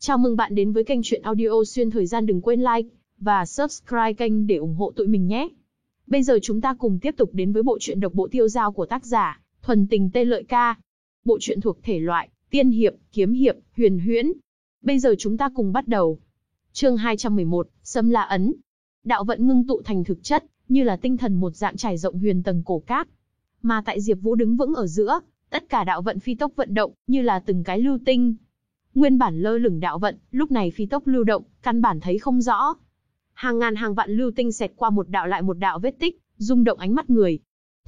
Chào mừng bạn đến với kênh truyện audio xuyên thời gian đừng quên like và subscribe kênh để ủng hộ tụi mình nhé. Bây giờ chúng ta cùng tiếp tục đến với bộ truyện độc bộ tiêu giao của tác giả Thuần Tình Tê Lợi Ca. Bộ truyện thuộc thể loại tiên hiệp, kiếm hiệp, huyền huyễn. Bây giờ chúng ta cùng bắt đầu. Chương 211, Sâm La ấn. Đạo vận ngưng tụ thành thực chất, như là tinh thần một dạng trải rộng huyền tầng cổ cát. Mà tại Diệp Vũ đứng vững ở giữa, tất cả đạo vận phi tốc vận động, như là từng cái lưu tinh, Nguyên bản lơ lửng đạo vận, lúc này phi tốc lưu động, căn bản thấy không rõ. Hàng ngàn hàng vạn lưu tinh xẹt qua một đạo lại một đạo vết tích, rung động ánh mắt người.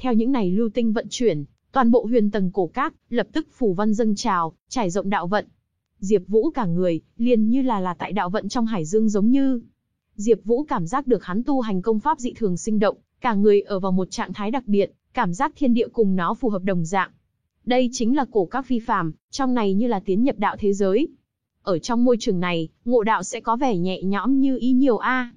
Theo những này lưu tinh vận chuyển, toàn bộ huyền tầng cổ các lập tức phủ văn dâng trào, trải rộng đạo vận. Diệp Vũ cả người, liền như là là tại đạo vận trong hải dương giống như. Diệp Vũ cảm giác được hắn tu hành công pháp dị thường sinh động, cả người ở vào một trạng thái đặc biệt, cảm giác thiên địa cùng nó phù hợp đồng dạng. Đây chính là cổ các phi phàm, trong này như là tiến nhập đạo thế giới. Ở trong môi trường này, ngộ đạo sẽ có vẻ nhẹ nhõm như ý nhiều a.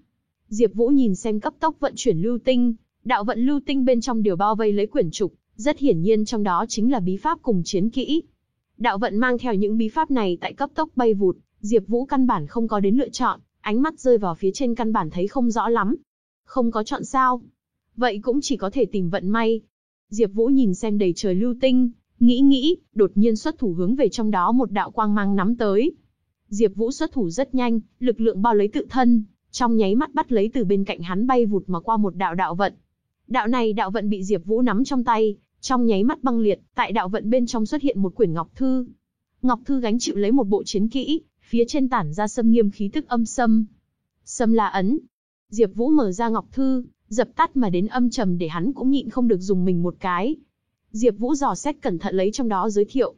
Diệp Vũ nhìn xem cấp tốc vận chuyển lưu tinh, đạo vận lưu tinh bên trong đều bao vây lấy quyển trục, rất hiển nhiên trong đó chính là bí pháp cùng chiến kỹ. Đạo vận mang theo những bí pháp này tại cấp tốc bay vụt, Diệp Vũ căn bản không có đến lựa chọn, ánh mắt rơi vào phía trên căn bản thấy không rõ lắm. Không có chọn sao? Vậy cũng chỉ có thể tìm vận may. Diệp Vũ nhìn xem đầy trời lưu tinh, Nghĩ nghĩ, đột nhiên xuất thủ hướng về trong đó một đạo quang mang nắm tới. Diệp Vũ xuất thủ rất nhanh, lực lượng bao lấy tự thân, trong nháy mắt bắt lấy từ bên cạnh hắn bay vụt mà qua một đạo đạo vận. Đạo này đạo vận bị Diệp Vũ nắm trong tay, trong nháy mắt băng liệt, tại đạo vận bên trong xuất hiện một quyển ngọc thư. Ngọc thư gánh chịu lấy một bộ chiến kỹ, phía trên tản ra sâm nghiêm khí tức âm sâm. Sâm La ấn. Diệp Vũ mở ra ngọc thư, dập tắt mà đến âm trầm để hắn cũng nhịn không được dùng mình một cái. Diệp Vũ dò xét cẩn thận lấy trong đó giới thiệu.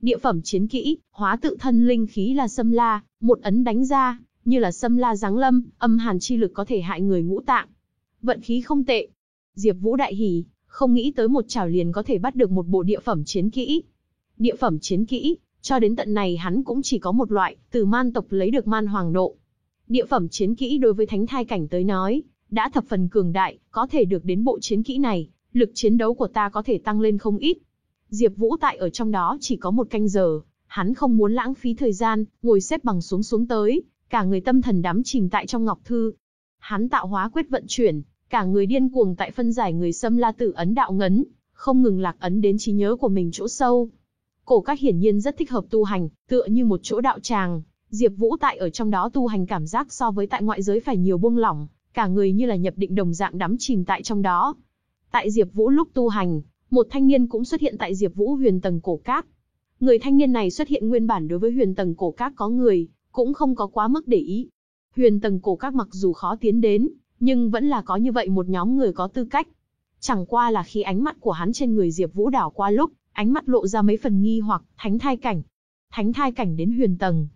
Địa phẩm chiến kỹ, hóa tự thân linh khí là sâm la, một ấn đánh ra, như là sâm la giáng lâm, âm hàn chi lực có thể hại người ngũ tạng. Vận khí không tệ. Diệp Vũ đại hỉ, không nghĩ tới một chảo liền có thể bắt được một bộ địa phẩm chiến kỹ. Địa phẩm chiến kỹ, cho đến tận này hắn cũng chỉ có một loại, từ man tộc lấy được man hoàng độ. Địa phẩm chiến kỹ đối với thánh thai cảnh tới nói, đã thập phần cường đại, có thể được đến bộ chiến kỹ này, lực chiến đấu của ta có thể tăng lên không ít. Diệp Vũ tại ở trong đó chỉ có một canh giờ, hắn không muốn lãng phí thời gian, ngồi xếp bằng xuống xuống tới, cả người tâm thần đắm chìm tại trong ngọc thư. Hắn tạo hóa quyết vận chuyển, cả người điên cuồng tại phân giải người xâm la tử ấn đạo ngấn, không ngừng lạc ấn đến trí nhớ của mình chỗ sâu. Cổ các hiển nhiên rất thích hợp tu hành, tựa như một chỗ đạo tràng, Diệp Vũ tại ở trong đó tu hành cảm giác so với tại ngoại giới phải nhiều buông lỏng, cả người như là nhập định đồng dạng đắm chìm tại trong đó. Tại Diệp Vũ lúc tu hành, một thanh niên cũng xuất hiện tại Diệp Vũ huyền tầng cổ các. Người thanh niên này xuất hiện nguyên bản đối với huyền tầng cổ các có người, cũng không có quá mức để ý. Huyền tầng cổ các mặc dù khó tiến đến, nhưng vẫn là có như vậy một nhóm người có tư cách. Chẳng qua là khi ánh mắt của hắn trên người Diệp Vũ đảo qua lúc, ánh mắt lộ ra mấy phần nghi hoặc, thánh thai cảnh. Thánh thai cảnh đến huyền tầng.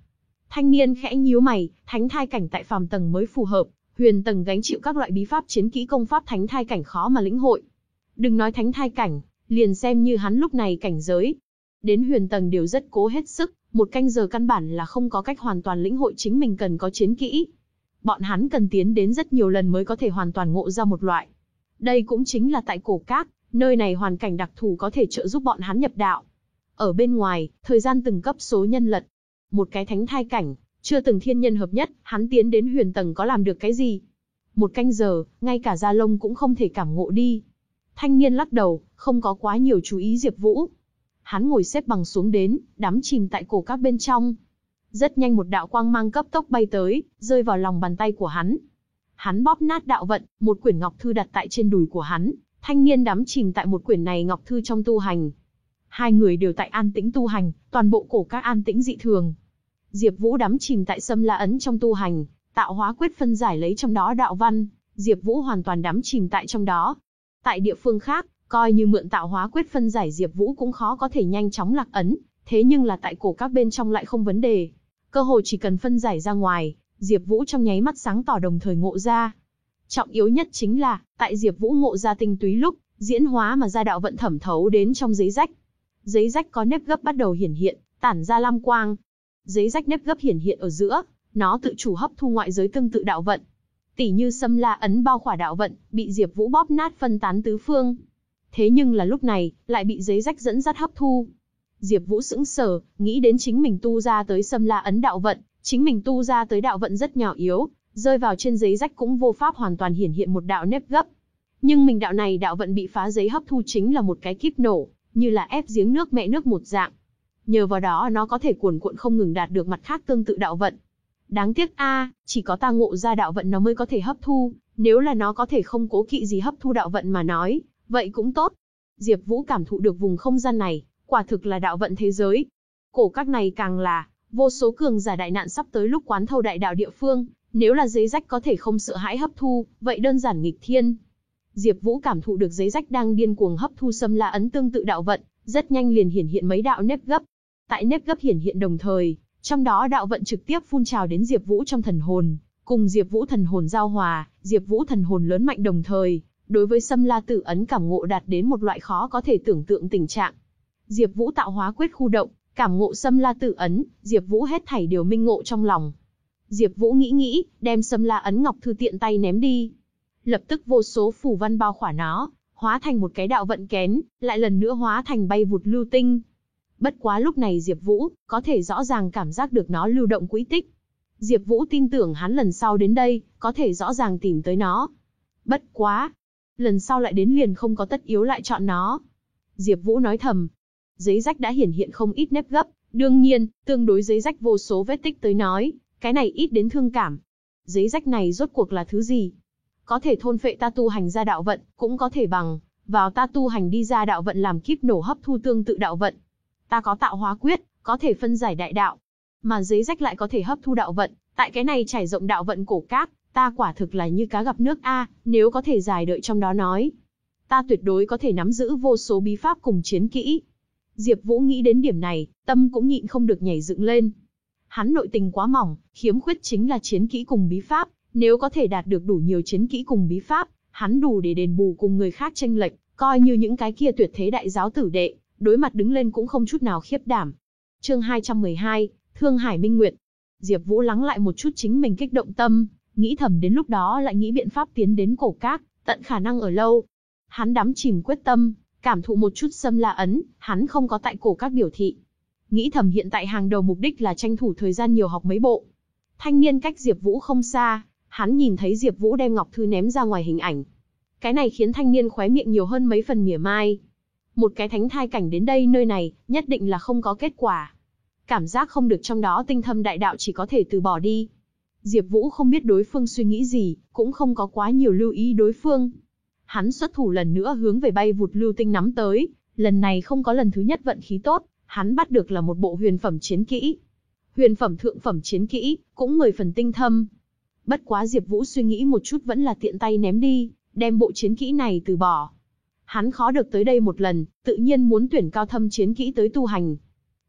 Thanh niên khẽ nhíu mày, thánh thai cảnh tại phàm tầng mới phù hợp, huyền tầng gánh chịu các loại bí pháp chiến kỹ công pháp thánh thai cảnh khó mà lĩnh hội. Đừng nói thánh thai cảnh, liền xem như hắn lúc này cảnh giới. Đến huyền tầng đều rất cố hết sức, một canh giờ căn bản là không có cách hoàn toàn lĩnh hội chính mình cần có chiến kỹ. Bọn hắn cần tiến đến rất nhiều lần mới có thể hoàn toàn ngộ ra một loại. Đây cũng chính là tại cổ cát, nơi này hoàn cảnh đặc thù có thể trợ giúp bọn hắn nhập đạo. Ở bên ngoài, thời gian từng cấp số nhân lật. Một cái thánh thai cảnh, chưa từng thiên nhân hợp nhất, hắn tiến đến huyền tầng có làm được cái gì? Một canh giờ, ngay cả Gia Lông cũng không thể cảm ngộ đi. Thanh niên lắc đầu, không có quá nhiều chú ý Diệp Vũ. Hắn ngồi xếp bằng xuống đến, đắm chìm tại cổ các bên trong. Rất nhanh một đạo quang mang cấp tốc bay tới, rơi vào lòng bàn tay của hắn. Hắn bóp nát đạo vận, một quyển ngọc thư đặt tại trên đùi của hắn, thanh niên đắm chìm tại một quyển này ngọc thư trong tu hành. Hai người đều tại an tĩnh tu hành, toàn bộ cổ các an tĩnh dị thường. Diệp Vũ đắm chìm tại Sâm La ấn trong tu hành, tạo hóa quyết phân giải lấy trong đó đạo văn, Diệp Vũ hoàn toàn đắm chìm tại trong đó. Tại địa phương khác, coi như mượn tạo hóa quyết phân giải Diệp Vũ cũng khó có thể nhanh chóng lạc ấn, thế nhưng là tại cổ các bên trong lại không vấn đề. Cơ hội chỉ cần phân giải ra ngoài, Diệp Vũ trong nháy mắt sáng tỏ đồng thời ngộ ra. Trọng yếu nhất chính là, tại Diệp Vũ ngộ ra tinh túy lúc, diễn hóa mà ra đạo vận thẩm thấu đến trong giấy rách. Giấy rách có nếp gấp bắt đầu hiển hiện, tản ra lam quang, giấy rách nếp gấp hiển hiện ở giữa, nó tự chủ hấp thu ngoại giới tương tự đạo vận. Tỷ như xâm la ấn bao khỏa đạo vận, bị Diệp Vũ bóp nát phân tán tứ phương. Thế nhưng là lúc này, lại bị giấy rách dẫn dắt hấp thu. Diệp Vũ sững sờ, nghĩ đến chính mình tu ra tới xâm la ấn đạo vận, Chính mình tu ra tới đạo vận rất nhỏ yếu, rơi vào trên giấy rách cũng vô pháp hoàn toàn hiển hiện một đạo nếp gấp. Nhưng mình đạo này đạo vận bị phá giấy hấp thu chính là một cái kíp nổ, như là ép giếng nước mẹ nước một dạng. Nhờ vào đó nó có thể cuồn cuộn không ngừng đạt được mặt khác tương tự đạo vận. Đáng tiếc a, chỉ có ta ngộ ra đạo vận nó mới có thể hấp thu, nếu là nó có thể không cố kỵ gì hấp thu đạo vận mà nói, vậy cũng tốt. Diệp Vũ cảm thụ được vùng không gian này, quả thực là đạo vận thế giới. Cổ các này càng là, vô số cường giả đại nạn sắp tới lúc quán thâu đại đạo địa phương, nếu là giấy rách có thể không sợ hãi hấp thu, vậy đơn giản nghịch thiên. Diệp Vũ cảm thụ được giấy rách đang điên cuồng hấp thu xâm la ấn tương tự đạo vận, rất nhanh liền hiển hiện mấy đạo nếp gấp. Tại nếp gấp hiển hiện đồng thời, trong đó đạo vận trực tiếp phun trào đến Diệp Vũ trong thần hồn, cùng Diệp Vũ thần hồn giao hòa, Diệp Vũ thần hồn lớn mạnh đồng thời, đối với Sâm la tử ấn cảm ngộ đạt đến một loại khó có thể tưởng tượng tình trạng. Diệp Vũ tạo hóa quyết khu động, cảm ngộ Sâm la tử ấn, Diệp Vũ hết thảy đều minh ngộ trong lòng. Diệp Vũ nghĩ nghĩ, đem Sâm la ấn ngọc thư tiện tay ném đi. Lập tức vô số phủ văn bao khỏa nó, hóa thành một cái đạo vận kén, lại lần nữa hóa thành bay vụt lưu tinh. Bất quá lúc này Diệp Vũ có thể rõ ràng cảm giác được nó lưu động quỹ tích. Diệp Vũ tin tưởng hắn lần sau đến đây, có thể rõ ràng tìm tới nó. Bất quá, lần sau lại đến liền không có tất yếu lại chọn nó. Diệp Vũ nói thầm. Giấy rách đã hiển hiện không ít nếp gấp, đương nhiên, tương đối giấy rách vô số vết tích tới nói, cái này ít đến thương cảm. Giấy rách này rốt cuộc là thứ gì? Có thể thôn phệ ta tu hành ra đạo vận, cũng có thể bằng vào ta tu hành đi ra đạo vận làm kíp nổ hấp thu tương tự đạo vận. Ta có tạo hóa quyết, có thể phân giải đại đạo, mà giấy rách lại có thể hấp thu đạo vận, tại cái này trải rộng đạo vận cổ cát, ta quả thực là như cá gặp nước a, nếu có thể dài đợi trong đó nói, ta tuyệt đối có thể nắm giữ vô số bí pháp cùng chiến kỹ. Diệp Vũ nghĩ đến điểm này, tâm cũng nhịn không được nhảy dựng lên. Hắn nội tình quá mỏng, khiếm khuyết chính là chiến kỹ cùng bí pháp, nếu có thể đạt được đủ nhiều chiến kỹ cùng bí pháp, hắn đủ để đền bù cùng người khác tranh lệch, coi như những cái kia tuyệt thế đại giáo tử đệ, đối mặt đứng lên cũng không chút nào khiếp đảm. Chương 212, Thương Hải Minh Nguyệt. Diệp Vũ lắng lại một chút chính mình kích động tâm, nghĩ thầm đến lúc đó lại nghĩ biện pháp tiến đến cổ các, tận khả năng ở lâu. Hắn đắm chìm quyết tâm, cảm thụ một chút xâm la ấn, hắn không có tại cổ các biểu thị. Nghĩ thầm hiện tại hàng đầu mục đích là tranh thủ thời gian nhiều học mấy bộ. Thanh niên cách Diệp Vũ không xa, hắn nhìn thấy Diệp Vũ đem ngọc thư ném ra ngoài hình ảnh. Cái này khiến thanh niên khóe miệng nhiều hơn mấy phần mỉa mai. Một cái thánh thai cảnh đến đây nơi này, nhất định là không có kết quả. Cảm giác không được trong đó tinh thâm đại đạo chỉ có thể từ bỏ đi. Diệp Vũ không biết đối phương suy nghĩ gì, cũng không có quá nhiều lưu ý đối phương. Hắn xuất thủ lần nữa hướng về bay vụt lưu tinh nắm tới, lần này không có lần thứ nhất vận khí tốt, hắn bắt được là một bộ huyền phẩm chiến kỹ. Huyền phẩm thượng phẩm chiến kỹ, cũng 10 phần tinh thâm. Bất quá Diệp Vũ suy nghĩ một chút vẫn là tiện tay ném đi, đem bộ chiến kỹ này từ bỏ. Hắn khó được tới đây một lần, tự nhiên muốn tuyển cao thâm chiến kỹ tới tu hành.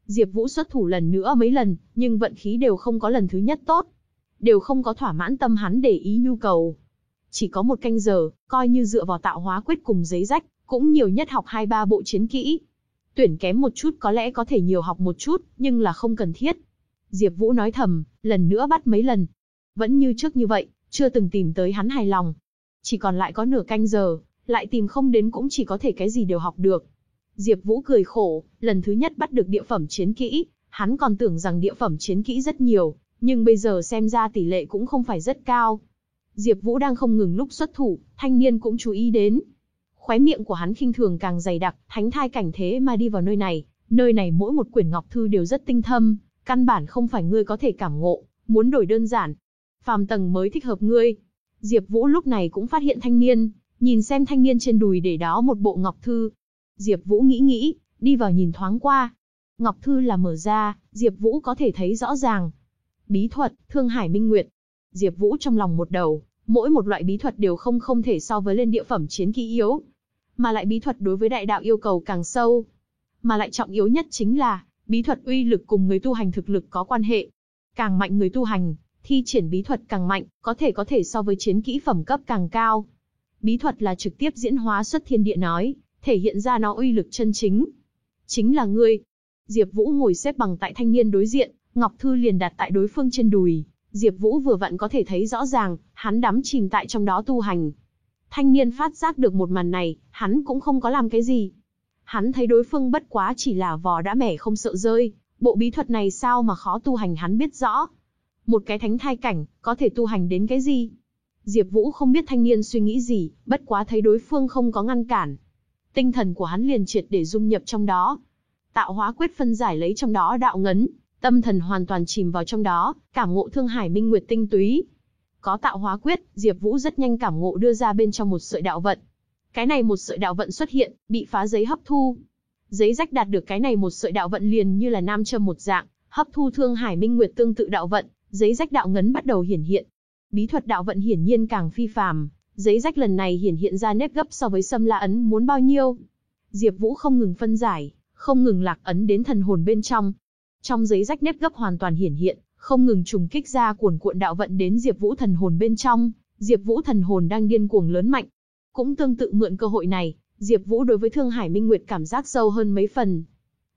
Diệp Vũ xuất thủ lần nữa mấy lần, nhưng vận khí đều không có lần thứ nhất tốt. Đều không có thỏa mãn tâm hắn để ý nhu cầu. Chỉ có một canh giờ, coi như dựa vào tạo hóa quyết cùng giấy rách, cũng nhiều nhất học 2-3 bộ chiến kỹ. Tuyển kém một chút có lẽ có thể nhiều học một chút, nhưng là không cần thiết. Diệp Vũ nói thầm, lần nữa bắt mấy lần. Vẫn như trước như vậy, chưa từng tìm tới hắn hài lòng. Chỉ còn lại có nửa canh giờ, lại tìm không đến cũng chỉ có thể cái gì đều học được. Diệp Vũ cười khổ, lần thứ nhất bắt được địa phẩm chiến kỹ, hắn còn tưởng rằng địa phẩm chiến kỹ rất nhiều, nhưng bây giờ xem ra tỷ lệ cũng không phải rất cao. Diệp Vũ đang không ngừng lúc xuất thủ, thanh niên cũng chú ý đến. Khóe miệng của hắn khinh thường càng dày đặc, thánh thai cảnh thế mà đi vào nơi này, nơi này mỗi một quyển ngọc thư đều rất tinh thâm, căn bản không phải ngươi có thể cảm ngộ, muốn đổi đơn giản. Phàm tầng mới thích hợp ngươi. Diệp Vũ lúc này cũng phát hiện thanh niên, nhìn xem thanh niên trên đùi để đó một bộ ngọc thư, Diệp Vũ nghĩ nghĩ, đi vào nhìn thoáng qua. Ngọc thư là mở ra, Diệp Vũ có thể thấy rõ ràng. Bí thuật, Thương Hải Minh Nguyệt. Diệp Vũ trong lòng một đầu, mỗi một loại bí thuật đều không không thể so với lên địa phẩm chiến kỹ yếu, mà lại bí thuật đối với đại đạo yêu cầu càng sâu, mà lại trọng yếu nhất chính là bí thuật uy lực cùng người tu hành thực lực có quan hệ. Càng mạnh người tu hành, thi triển bí thuật càng mạnh, có thể có thể so với chiến kỹ phẩm cấp càng cao. Bí thuật là trực tiếp diễn hóa xuất thiên địa nói, thể hiện ra nó uy lực chân chính. Chính là ngươi. Diệp Vũ ngồi xếp bằng tại thanh niên đối diện, Ngọc Thư liền đặt tại đối phương trên đùi. Diệp Vũ vừa vặn có thể thấy rõ ràng, hắn đắm chìm tại trong đó tu hành. Thanh niên phát giác được một màn này, hắn cũng không có làm cái gì. Hắn thấy đối phương bất quá chỉ là vò đã mẻ không sợ rơi, bộ bí thuật này sao mà khó tu hành hắn biết rõ. Một cái thánh thai cảnh, có thể tu hành đến cái gì? Diệp Vũ không biết thanh niên suy nghĩ gì, bất quá thấy đối phương không có ngăn cản. Tinh thần của hắn liền triệt để dung nhập trong đó. Tạo hóa quyết phân giải lấy trong đó đạo ngấn, tâm thần hoàn toàn chìm vào trong đó, cảm ngộ thương hải minh nguyệt tinh túy. Có tạo hóa quyết, Diệp Vũ rất nhanh cảm ngộ đưa ra bên trong một sợi đạo vận. Cái này một sợi đạo vận xuất hiện, bị phá giấy hấp thu. Giấy rách đạt được cái này một sợi đạo vận liền như là nam châm một dạng, hấp thu thương hải minh nguyệt tương tự đạo vận, giấy rách đạo ngấn bắt đầu hiển hiện. Bí thuật đạo vận hiển nhiên càng phi phàm, giấy rách lần này hiển hiện ra nếp gấp so với Sâm La ấn muốn bao nhiêu. Diệp Vũ không ngừng phân giải, không ngừng lạc ấn đến thần hồn bên trong. Trong giấy rách nếp gấp hoàn toàn hiển hiện, không ngừng trùng kích ra cuồn cuộn đạo vận đến Diệp Vũ thần hồn bên trong, Diệp Vũ thần hồn đang điên cuồng lớn mạnh. Cũng tương tự mượn cơ hội này, Diệp Vũ đối với Thương Hải Minh Nguyệt cảm giác sâu hơn mấy phần.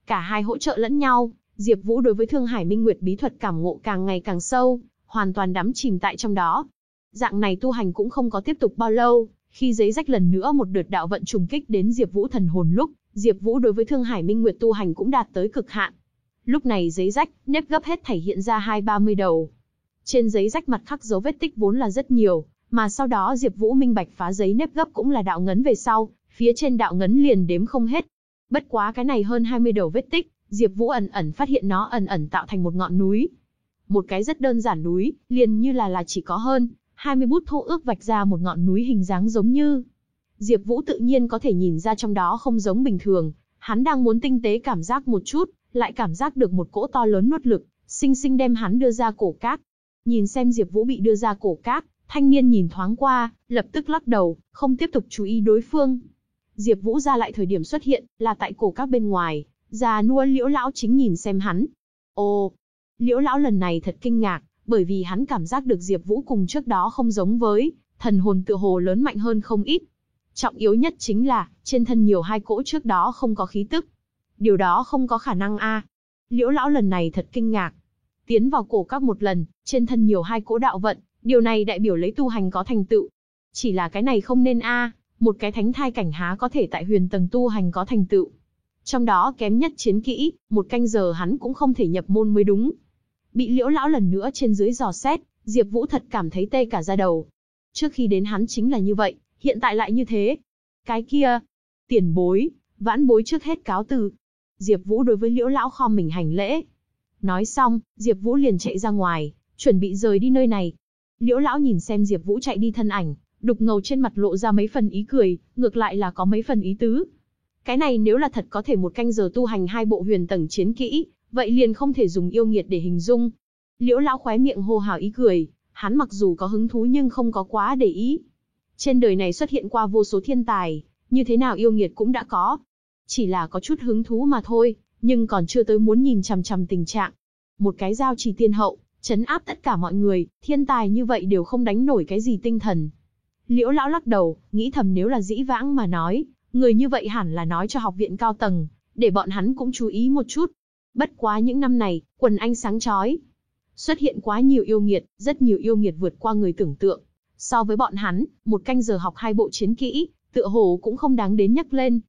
Cả hai hỗ trợ lẫn nhau, Diệp Vũ đối với Thương Hải Minh Nguyệt bí thuật cảm ngộ càng ngày càng sâu, hoàn toàn đắm chìm tại trong đó. Dạng này tu hành cũng không có tiếp tục bao lâu, khi giấy rách lần nữa một đợt đạo vận trùng kích đến Diệp Vũ thần hồn lúc, Diệp Vũ đối với Thương Hải Minh Nguyệt tu hành cũng đạt tới cực hạn. Lúc này giấy rách, nếp gấp hết thảy hiện ra hai ba mươi đầu. Trên giấy rách mặt khắc dấu vết tích vốn là rất nhiều, mà sau đó Diệp Vũ minh bạch phá giấy nếp gấp cũng là đạo ngấn về sau, phía trên đạo ngấn liền đếm không hết. Bất quá cái này hơn 20 đầu vết tích, Diệp Vũ ẩn ẩn phát hiện nó ẩn ẩn tạo thành một ngọn núi. Một cái rất đơn giản núi, liền như là là chỉ có hơn 20 bút thô ước vạch ra một ngọn núi hình dáng giống như. Diệp Vũ tự nhiên có thể nhìn ra trong đó không giống bình thường, hắn đang muốn tinh tế cảm giác một chút, lại cảm giác được một cỗ to lớn nuốt lực, sinh sinh đem hắn đưa ra cổ cát. Nhìn xem Diệp Vũ bị đưa ra cổ cát, thanh niên nhìn thoáng qua, lập tức lắc đầu, không tiếp tục chú ý đối phương. Diệp Vũ ra lại thời điểm xuất hiện, là tại cổ các bên ngoài, già nua Liễu lão chính nhìn xem hắn. Ồ, Liễu lão lần này thật kinh ngạc, bởi vì hắn cảm giác được Diệp Vũ cùng trước đó không giống với, thần hồn tựa hồ lớn mạnh hơn không ít. Trọng yếu nhất chính là, trên thân nhiều hai cỗ trước đó không có khí tức. Điều đó không có khả năng a. Liễu lão lần này thật kinh ngạc. Tiến vào cổ các một lần, trên thân nhiều hai cỗ đạo vận, điều này đại biểu lấy tu hành có thành tựu. Chỉ là cái này không nên a, một cái thánh thai cảnh há có thể tại huyền tầng tu hành có thành tựu. Trong đó kém nhất chiến kỹ, một canh giờ hắn cũng không thể nhập môn mới đúng. Bị liễu lão lần nữa trên dưới dò xét, Diệp Vũ thật cảm thấy tê cả da đầu. Trước khi đến hắn chính là như vậy, hiện tại lại như thế. Cái kia, tiền bối, vãn bối trước hết cáo từ. Diệp Vũ đối với liễu lão khom mình hành lễ. Nói xong, Diệp Vũ liền chạy ra ngoài, chuẩn bị rời đi nơi này. Liễu lão nhìn xem Diệp Vũ chạy đi thân ảnh, đục ngầu trên mặt lộ ra mấy phần ý cười, ngược lại là có mấy phần ý tứ. Cái này nếu là thật có thể một canh giờ tu hành hai bộ huyền tầng chiến kỹ, vậy liền không thể dùng yêu nghiệt để hình dung. Liễu lão khóe miệng hô hào ý cười, hắn mặc dù có hứng thú nhưng không có quá để ý. Trên đời này xuất hiện qua vô số thiên tài, như thế nào yêu nghiệt cũng đã có. Chỉ là có chút hứng thú mà thôi, nhưng còn chưa tới muốn nhìn chằm chằm tình trạng. Một cái giao trì tiên hậu, chấn áp tất cả mọi người, thiên tài như vậy đều không đánh nổi cái gì tinh thần. Liễu lão lắc đầu, nghĩ thầm nếu là dĩ vãng mà nói, người như vậy hẳn là nói cho học viện cao tầng, để bọn hắn cũng chú ý một chút. Bất quá những năm này, quần anh sáng chói. Xuất hiện quá nhiều yêu nghiệt, rất nhiều yêu nghiệt vượt qua người tưởng tượng. So với bọn hắn, một canh giờ học hai bộ chiến kỹ, tựa hồ cũng không đáng đến nhắc lên.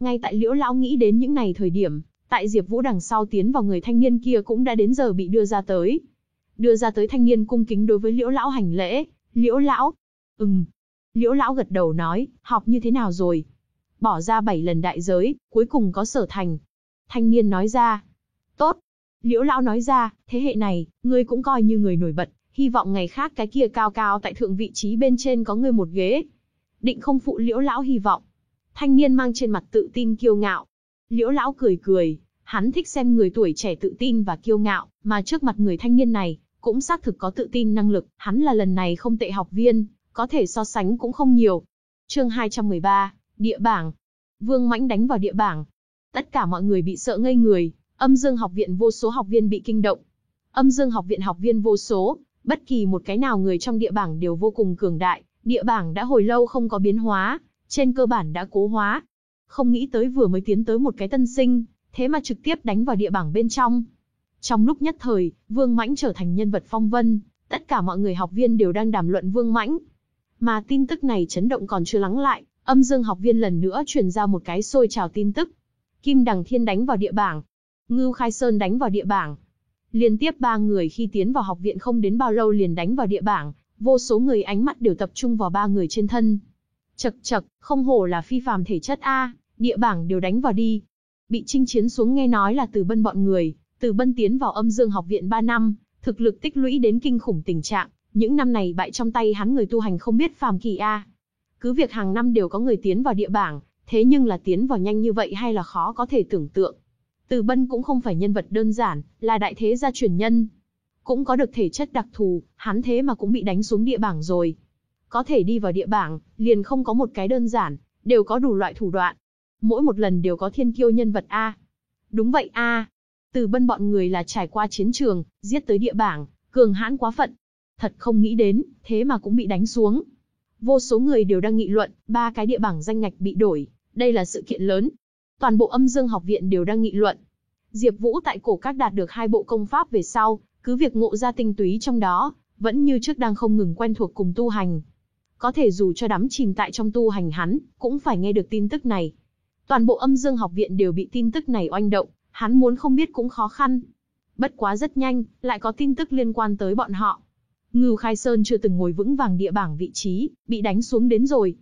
Ngay tại liễu lão nghĩ đến những này thời điểm, tại Diệp Vũ đằng sau tiến vào người thanh niên kia cũng đã đến giờ bị đưa ra tới. Đưa ra tới thanh niên cung kính đối với liễu lão hành lễ, liễu lão, ừm, Liễu lão gật đầu nói, học như thế nào rồi? Bỏ ra 7 lần đại giới, cuối cùng có sở thành. Thanh niên nói ra. Tốt. Liễu lão nói ra, thế hệ này, ngươi cũng coi như người nổi bật, hy vọng ngày khác cái kia cao cao tại thượng vị trí bên trên có ngươi một ghế. Định không phụ liễu lão hy vọng. Thanh niên mang trên mặt tự tin kiêu ngạo. Liễu lão cười cười, hắn thích xem người tuổi trẻ tự tin và kiêu ngạo, mà trước mặt người thanh niên này, cũng xác thực có tự tin năng lực, hắn là lần này không tệ học viên, có thể so sánh cũng không nhiều. Chương 213, địa bảng. Vương Mãnh đánh vào địa bảng. Tất cả mọi người bị sợ ngây người, Âm Dương học viện vô số học viên bị kinh động. Âm Dương học viện học viên vô số, bất kỳ một cái nào người trong địa bảng đều vô cùng cường đại, địa bảng đã hồi lâu không có biến hóa, trên cơ bản đã cố hóa. Không nghĩ tới vừa mới tiến tới một cái tân sinh, thế mà trực tiếp đánh vào địa bảng bên trong. Trong lúc nhất thời, Vương Mãnh trở thành nhân vật phong vân, tất cả mọi người học viên đều đang đàm luận Vương Mãnh, mà tin tức này chấn động còn chưa lắng lại, âm dương học viên lần nữa truyền ra một cái xôi trào tin tức. Kim Đằng Thiên đánh vào địa bảng. Ngưu Khai Sơn đánh vào địa bảng. Liên tiếp ba người khi tiến vào học viện không đến bao lâu liền đánh vào địa bảng, vô số người ánh mắt đều tập trung vào ba người trên thân. Chật chật, không hổ là phi phàm thể chất A, địa bảng đều đánh vào đi. Bị chinh chiến xuống nghe nói là từ bân bọn người, từ bân tiến vào âm dương học viện 3 năm, thực lực tích lũy đến kinh khủng tình trạng, những năm này bại trong tay hắn người tu hành không biết phàm kỳ A. Cứ việc hàng năm đều có người tiến vào địa bảng, thế nhưng là tiến vào nhanh như vậy hay là khó có thể tưởng tượng. Từ Bân cũng không phải nhân vật đơn giản, là đại thế gia truyền nhân. Cũng có được thể chất đặc thù, hắn thế mà cũng bị đánh xuống địa bảng rồi. Có thể đi vào địa bảng, liền không có một cái đơn giản, đều có đủ loại thủ đoạn. Mỗi một lần đều có thiên kiêu nhân vật A. Đúng vậy A. Từ Bân bọn người là trải qua chiến trường, giết tới địa bảng, cường hãn quá phận. Thật không nghĩ đến, thế mà cũng bị đánh xuống. Vô số người đều đang nghị luận, ba cái địa bảng danh ngạch bị đổi, đây là sự kiện lớn. Toàn bộ âm dương học viện đều đang nghị luận. Diệp Vũ tại cổ các đạt được hai bộ công pháp về sau, cứ việc ngộ ra tinh túy trong đó, vẫn như trước đang không ngừng quen thuộc cùng tu hành. Có thể dù cho đắm chìm tại trong tu hành hắn, cũng phải nghe được tin tức này. Toàn bộ âm dương học viện đều bị tin tức này oanh động, hắn muốn không biết cũng khó khăn. Bất quá rất nhanh, lại có tin tức liên quan tới bọn họ. Ngưu Khai Sơn chưa từng ngồi vững vàng địa bảng vị trí, bị đánh xuống đến rồi.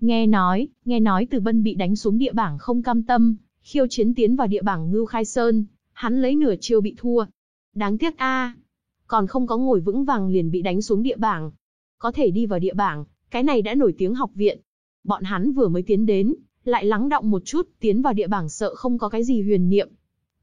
Nghe nói, nghe nói từ bân bị đánh xuống địa bảng không cam tâm, khiêu chiến tiến vào địa bảng Ngưu Khai Sơn, hắn lấy nửa chiêu bị thua. Đáng tiếc a, còn không có ngồi vững vàng liền bị đánh xuống địa bảng. Có thể đi vào địa bảng, cái này đã nổi tiếng học viện. Bọn hắn vừa mới tiến đến, lại lắng động một chút, tiến vào địa bảng sợ không có cái gì huyền niệm.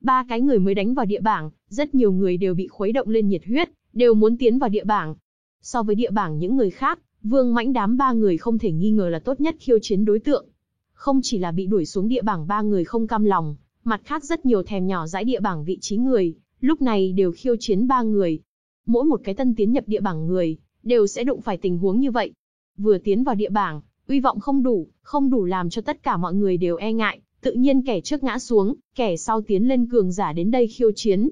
Ba cái người mới đánh vào địa bảng, rất nhiều người đều bị khuấy động lên nhiệt huyết, đều muốn tiến vào địa bảng. So với địa bảng những người khác, Vương Mãnh đám ba người không thể nghi ngờ là tốt nhất khiêu chiến đối tượng. Không chỉ là bị đuổi xuống địa bảng ba người không cam lòng, mặt khác rất nhiều thèm nhỏ dãi địa bảng vị trí người, lúc này đều khiêu chiến ba người. Mỗi một cái tân tiến nhập địa bảng người, đều sẽ đụng phải tình huống như vậy. Vừa tiến vào địa bảng, uy vọng không đủ, không đủ làm cho tất cả mọi người đều e ngại, tự nhiên kẻ trước ngã xuống, kẻ sau tiến lên cường giả đến đây khiêu chiến.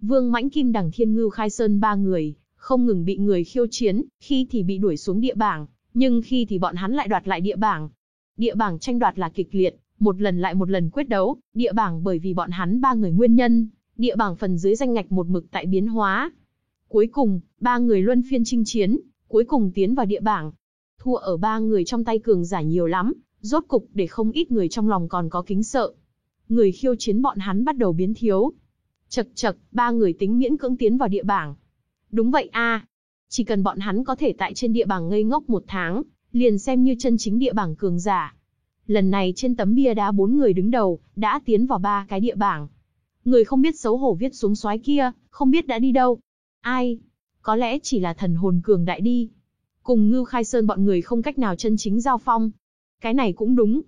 Vương Mãnh Kim Đằng Thiên Ngưu Khai Sơn ba người, không ngừng bị người khiêu chiến, khi thì bị đuổi xuống địa bảng, nhưng khi thì bọn hắn lại đoạt lại địa bảng. Địa bảng tranh đoạt là kịch liệt, một lần lại một lần quyết đấu, địa bảng bởi vì bọn hắn ba người nguyên nhân, địa bảng phần dưới danh ngạch một mực tại biến hóa. Cuối cùng, ba người luân phiên chinh chiến, cuối cùng tiến vào địa bảng. Thua ở ba người trong tay cường giả nhiều lắm, rốt cục để không ít người trong lòng còn có kính sợ. Người khiêu chiến bọn hắn bắt đầu biến thiếu. Chật chật, ba người tính miễn cưỡng tiến vào địa bảng, Đúng vậy a, Chỉ cần bọn hắn có thể tại trên địa bảng ngây ngốc một tháng, liền xem như chân chính địa bảng cường giả. Lần này trên tấm bia đá bốn người đứng đầu, đã tiến vào ba cái địa bảng. Người không biết xấu hổ viết xuống xoái kia, không biết đã đi đâu. Ai? Có lẽ chỉ là thần hồn cường đại đi. Cùng Ngưu Khai Sơn bọn người không cách nào chân chính giao phong. Cái này cũng đúng.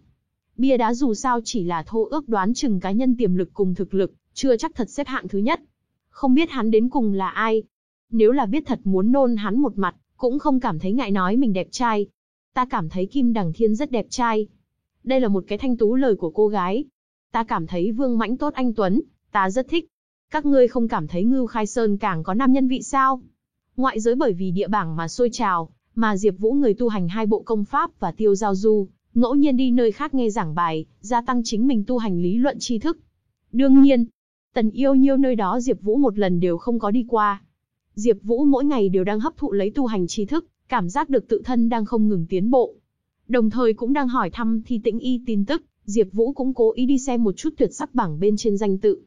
Bia đá dù sao chỉ là thô ước đoán chừng cá nhân tiềm lực cùng thực lực, chưa chắc thật xếp hạng thứ nhất. Không biết hắn đến cùng là ai, nếu là biết thật muốn nôn hắn một mặt, cũng không cảm thấy ngại nói mình đẹp trai. Ta cảm thấy Kim Đằng Thiên rất đẹp trai. Đây là một cái thanh tú lời của cô gái. Ta cảm thấy Vương Mãnh tốt anh Tuấn, ta rất thích. Các ngươi không cảm thấy Ngưu Khai Sơn càng có nam nhân vị sao? Ngoại giới bởi vì địa bảng mà sôi trào, mà Diệp Vũ người tu hành hai bộ công pháp và tiêu giao du, ngẫu nhiên đi nơi khác nghe giảng bài, gia tăng chính mình tu hành lý luận tri thức. Đương nhiên, tần yêu nhiêu nơi đó Diệp Vũ một lần đều không có đi qua. Diệp Vũ mỗi ngày đều đang hấp thụ lấy tu hành tri thức, cảm giác được tự thân đang không ngừng tiến bộ. Đồng thời cũng đang hỏi thăm Thi Tĩnh Y tin tức, Diệp Vũ cũng cố ý đi xem một chút tuyệt sắc bảng bên trên danh tự.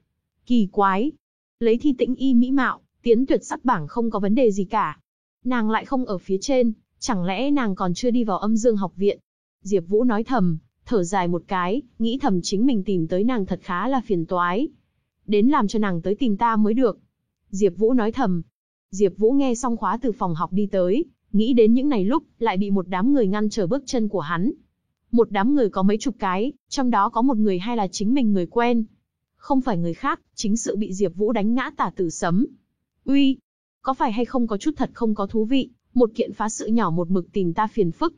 Kỳ quái, lấy Thi Tĩnh Y mỹ mạo, tiến tuyệt sắc bảng không có vấn đề gì cả. Nàng lại không ở phía trên, chẳng lẽ nàng còn chưa đi vào Âm Dương học viện? Diệp Vũ nói thầm, thở dài một cái, nghĩ thầm chính mình tìm tới nàng thật khá là phiền toái. Đến làm cho nàng tới tìm ta mới được. Diệp Vũ nói thầm, Diệp Vũ nghe xong khóa từ phòng học đi tới, nghĩ đến những này lúc, lại bị một đám người ngăn trở bước chân của hắn. Một đám người có mấy chục cái, trong đó có một người hay là chính mình người quen. Không phải người khác, chính sự bị Diệp Vũ đánh ngã tả tử sấm. Uy, có phải hay không có chút thật không có thú vị, một kiện phá sự nhỏ một mực tìm ta phiền phức.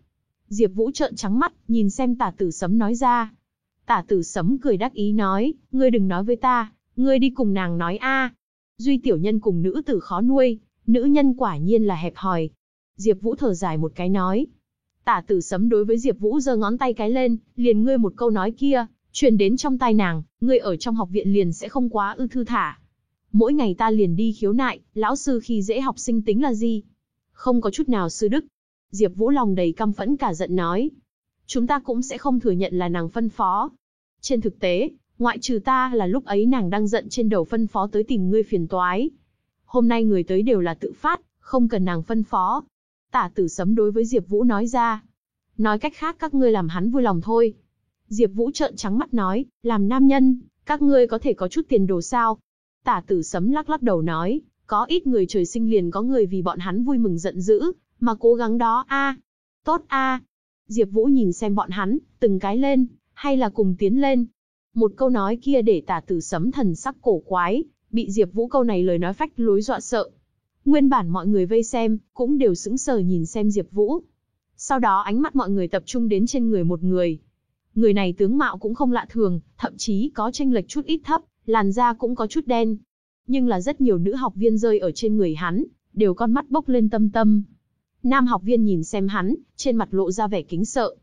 Diệp Vũ trợn trắng mắt, nhìn xem tả tử sấm nói ra. Tả tử sấm cười đắc ý nói, ngươi đừng nói với ta, ngươi đi cùng nàng nói a, Duy tiểu nhân cùng nữ tử khó nuôi, nữ nhân quả nhiên là hẹp hòi. Diệp Vũ thở dài một cái nói. Tả tử sấm đối với Diệp Vũ giơ ngón tay cái lên, liền ngươi một câu nói kia, truyền đến trong tai nàng, ngươi ở trong học viện liền sẽ không quá ư thư thả. Mỗi ngày ta liền đi khiếu nại, lão sư khi dễ học sinh tính là gì? Không có chút nào sư đức. Diệp Vũ lòng đầy căm phẫn cả giận nói. Chúng ta cũng sẽ không thừa nhận là nàng phân phó. Trên thực tế, ngoại trừ ta là lúc ấy nàng đang giận trên đầu phân phó tới tìm ngươi phiền toái. Hôm nay người tới đều là tự phát, không cần nàng phân phó. Tả tử sấm đối với Diệp Vũ nói ra. Nói cách khác các ngươi làm hắn vui lòng thôi. Diệp Vũ trợn trắng mắt nói, làm nam nhân, các ngươi có thể có chút tiền đồ sao? Tả tử sấm lắc lắc đầu nói, có ít người trời sinh liền có người vì bọn hắn vui mừng giận dữ, mà cố gắng đó a. Tốt a. Diệp Vũ nhìn xem bọn hắn, từng cái lên, hay là cùng tiến lên. Một câu nói kia để tả tử sấm thần sắc cổ quái, bị Diệp Vũ câu này lời nói phách lối dọa sợ. Nguyên bản mọi người vây xem, cũng đều sững sờ nhìn xem Diệp Vũ. Sau đó ánh mắt mọi người tập trung đến trên người một người. Người này tướng mạo cũng không lạ thường, thậm chí có chênh lệch chút ít thấp, làn da cũng có chút đen. Nhưng là rất nhiều nữ học viên rơi ở trên người hắn, đều con mắt bốc lên tâm tâm. Nam học viên nhìn xem hắn, trên mặt lộ ra vẻ kính sợ.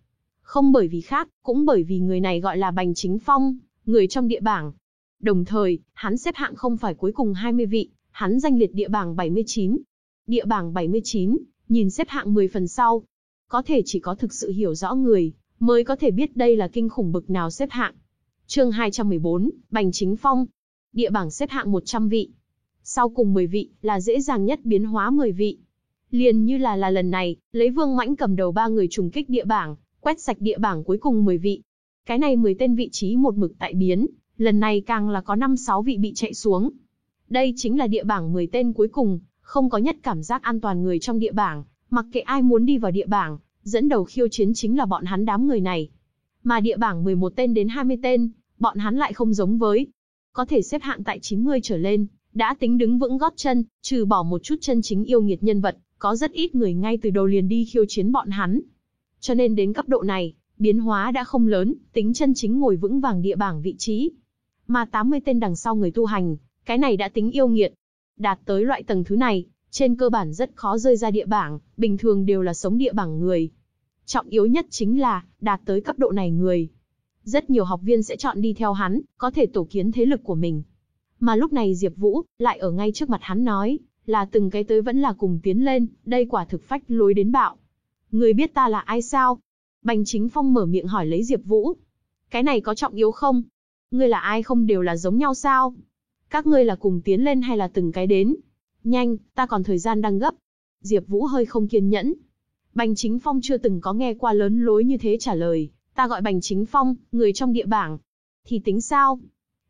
Không bởi vì khác, cũng bởi vì người này gọi là Bành Chính Phong, người trong địa bảng. Đồng thời, hắn xếp hạng không phải cuối cùng 20 vị, hắn danh liệt địa bảng 79. Địa bảng 79, nhìn xếp hạng 10 phần sau. Có thể chỉ có thực sự hiểu rõ người, mới có thể biết đây là kinh khủng bực nào xếp hạng. Chương 214, Bành Chính Phong. Địa bảng xếp hạng 100 vị. Sau cùng 10 vị, là dễ dàng nhất biến hóa 10 vị. Liền như là là lần này, lấy Vương Mãnh cầm đầu ba người trùng kích địa bảng, quét sạch địa bảng cuối cùng 10 vị. Cái này 10 tên vị trí một mực tại biến, lần này càng là có 5-6 vị bị chạy xuống. Đây chính là địa bảng 10 tên cuối cùng, không có nhất cảm giác an toàn người trong địa bảng, mặc kệ ai muốn đi vào địa bảng, dẫn đầu khiêu chiến chính là bọn hắn đám người này. Mà địa bảng 11 tên đến 20 tên, bọn hắn lại không giống với. Có thể xếp hạng tại 90 trở lên, đã tính đứng vững gót chân, trừ bỏ một chút chân chính yêu nghiệt nhân vật, có rất ít người ngay từ đầu liền đi khiêu chiến bọn hắn. Cho nên đến cấp độ này, biến hóa đã không lớn, tính chân chính ngồi vững vàng địa bảng vị trí. Mà 80 tên đằng sau người tu hành, cái này đã tính yêu nghiệt. Đạt tới loại tầng thứ này, trên cơ bản rất khó rơi ra địa bảng, bình thường đều là sống địa bảng người. Trọng yếu nhất chính là, đạt tới cấp độ này người. Rất nhiều học viên sẽ chọn đi theo hắn, có thể tổ kiến thế lực của mình. Mà lúc này Diệp Vũ, lại ở ngay trước mặt hắn nói, là từng cái tới vẫn là cùng tiến lên, đây quả thực phách lối đến bạo. Người biết ta là ai sao? Bành Chính Phong mở miệng hỏi lấy Diệp Vũ. Cái này có trọng yếu không? Ngươi là ai không đều là giống nhau sao? Các ngươi là cùng tiến lên hay là từng cái đến? Nhanh, ta còn thời gian đang gấp. Diệp Vũ hơi không kiên nhẫn. Bành Chính Phong chưa từng có nghe qua lớn lối như thế trả lời, ta gọi Bành Chính Phong, người trong địa bảng. Thì tính sao?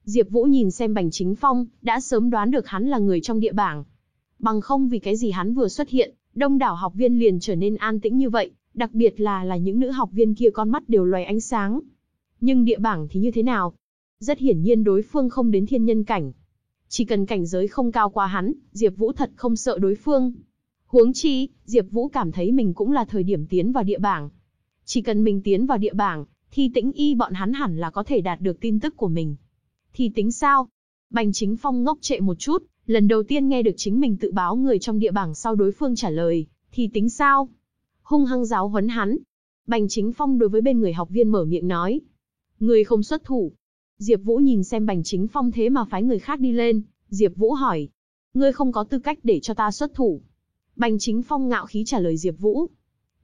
Diệp Vũ nhìn xem Bành Chính Phong, đã sớm đoán được hắn là người trong địa bảng. Bằng không vì cái gì hắn vừa xuất hiện, đông đảo học viên liền trở nên an tĩnh như vậy, đặc biệt là là những nữ học viên kia con mắt đều loài ánh sáng. Nhưng địa bảng thì như thế nào? Rất hiển nhiên đối phương không đến thiên nhân cảnh. Chỉ cần cảnh giới không cao qua hắn, Diệp Vũ thật không sợ đối phương. Huống chi, Diệp Vũ cảm thấy mình cũng là thời điểm tiến vào địa bảng. Chỉ cần mình tiến vào địa bảng, thì tĩnh y bọn hắn hẳn là có thể đạt được tin tức của mình. Thì tính sao? Bành Chính Phong ngốc trệ một chút, lần đầu tiên nghe được chính mình tự báo người trong địa bảng sau đối phương trả lời, thì tính sao? Hung hăng giáo huấn hắn. Bành Chính Phong đối với bên người học viên mở miệng nói. Người không xuất thủ. Diệp Vũ nhìn xem Bành Chính Phong thế mà phái người khác đi lên, Diệp Vũ hỏi. Ngươi không có tư cách để cho ta xuất thủ. Bành Chính Phong ngạo khí trả lời Diệp Vũ.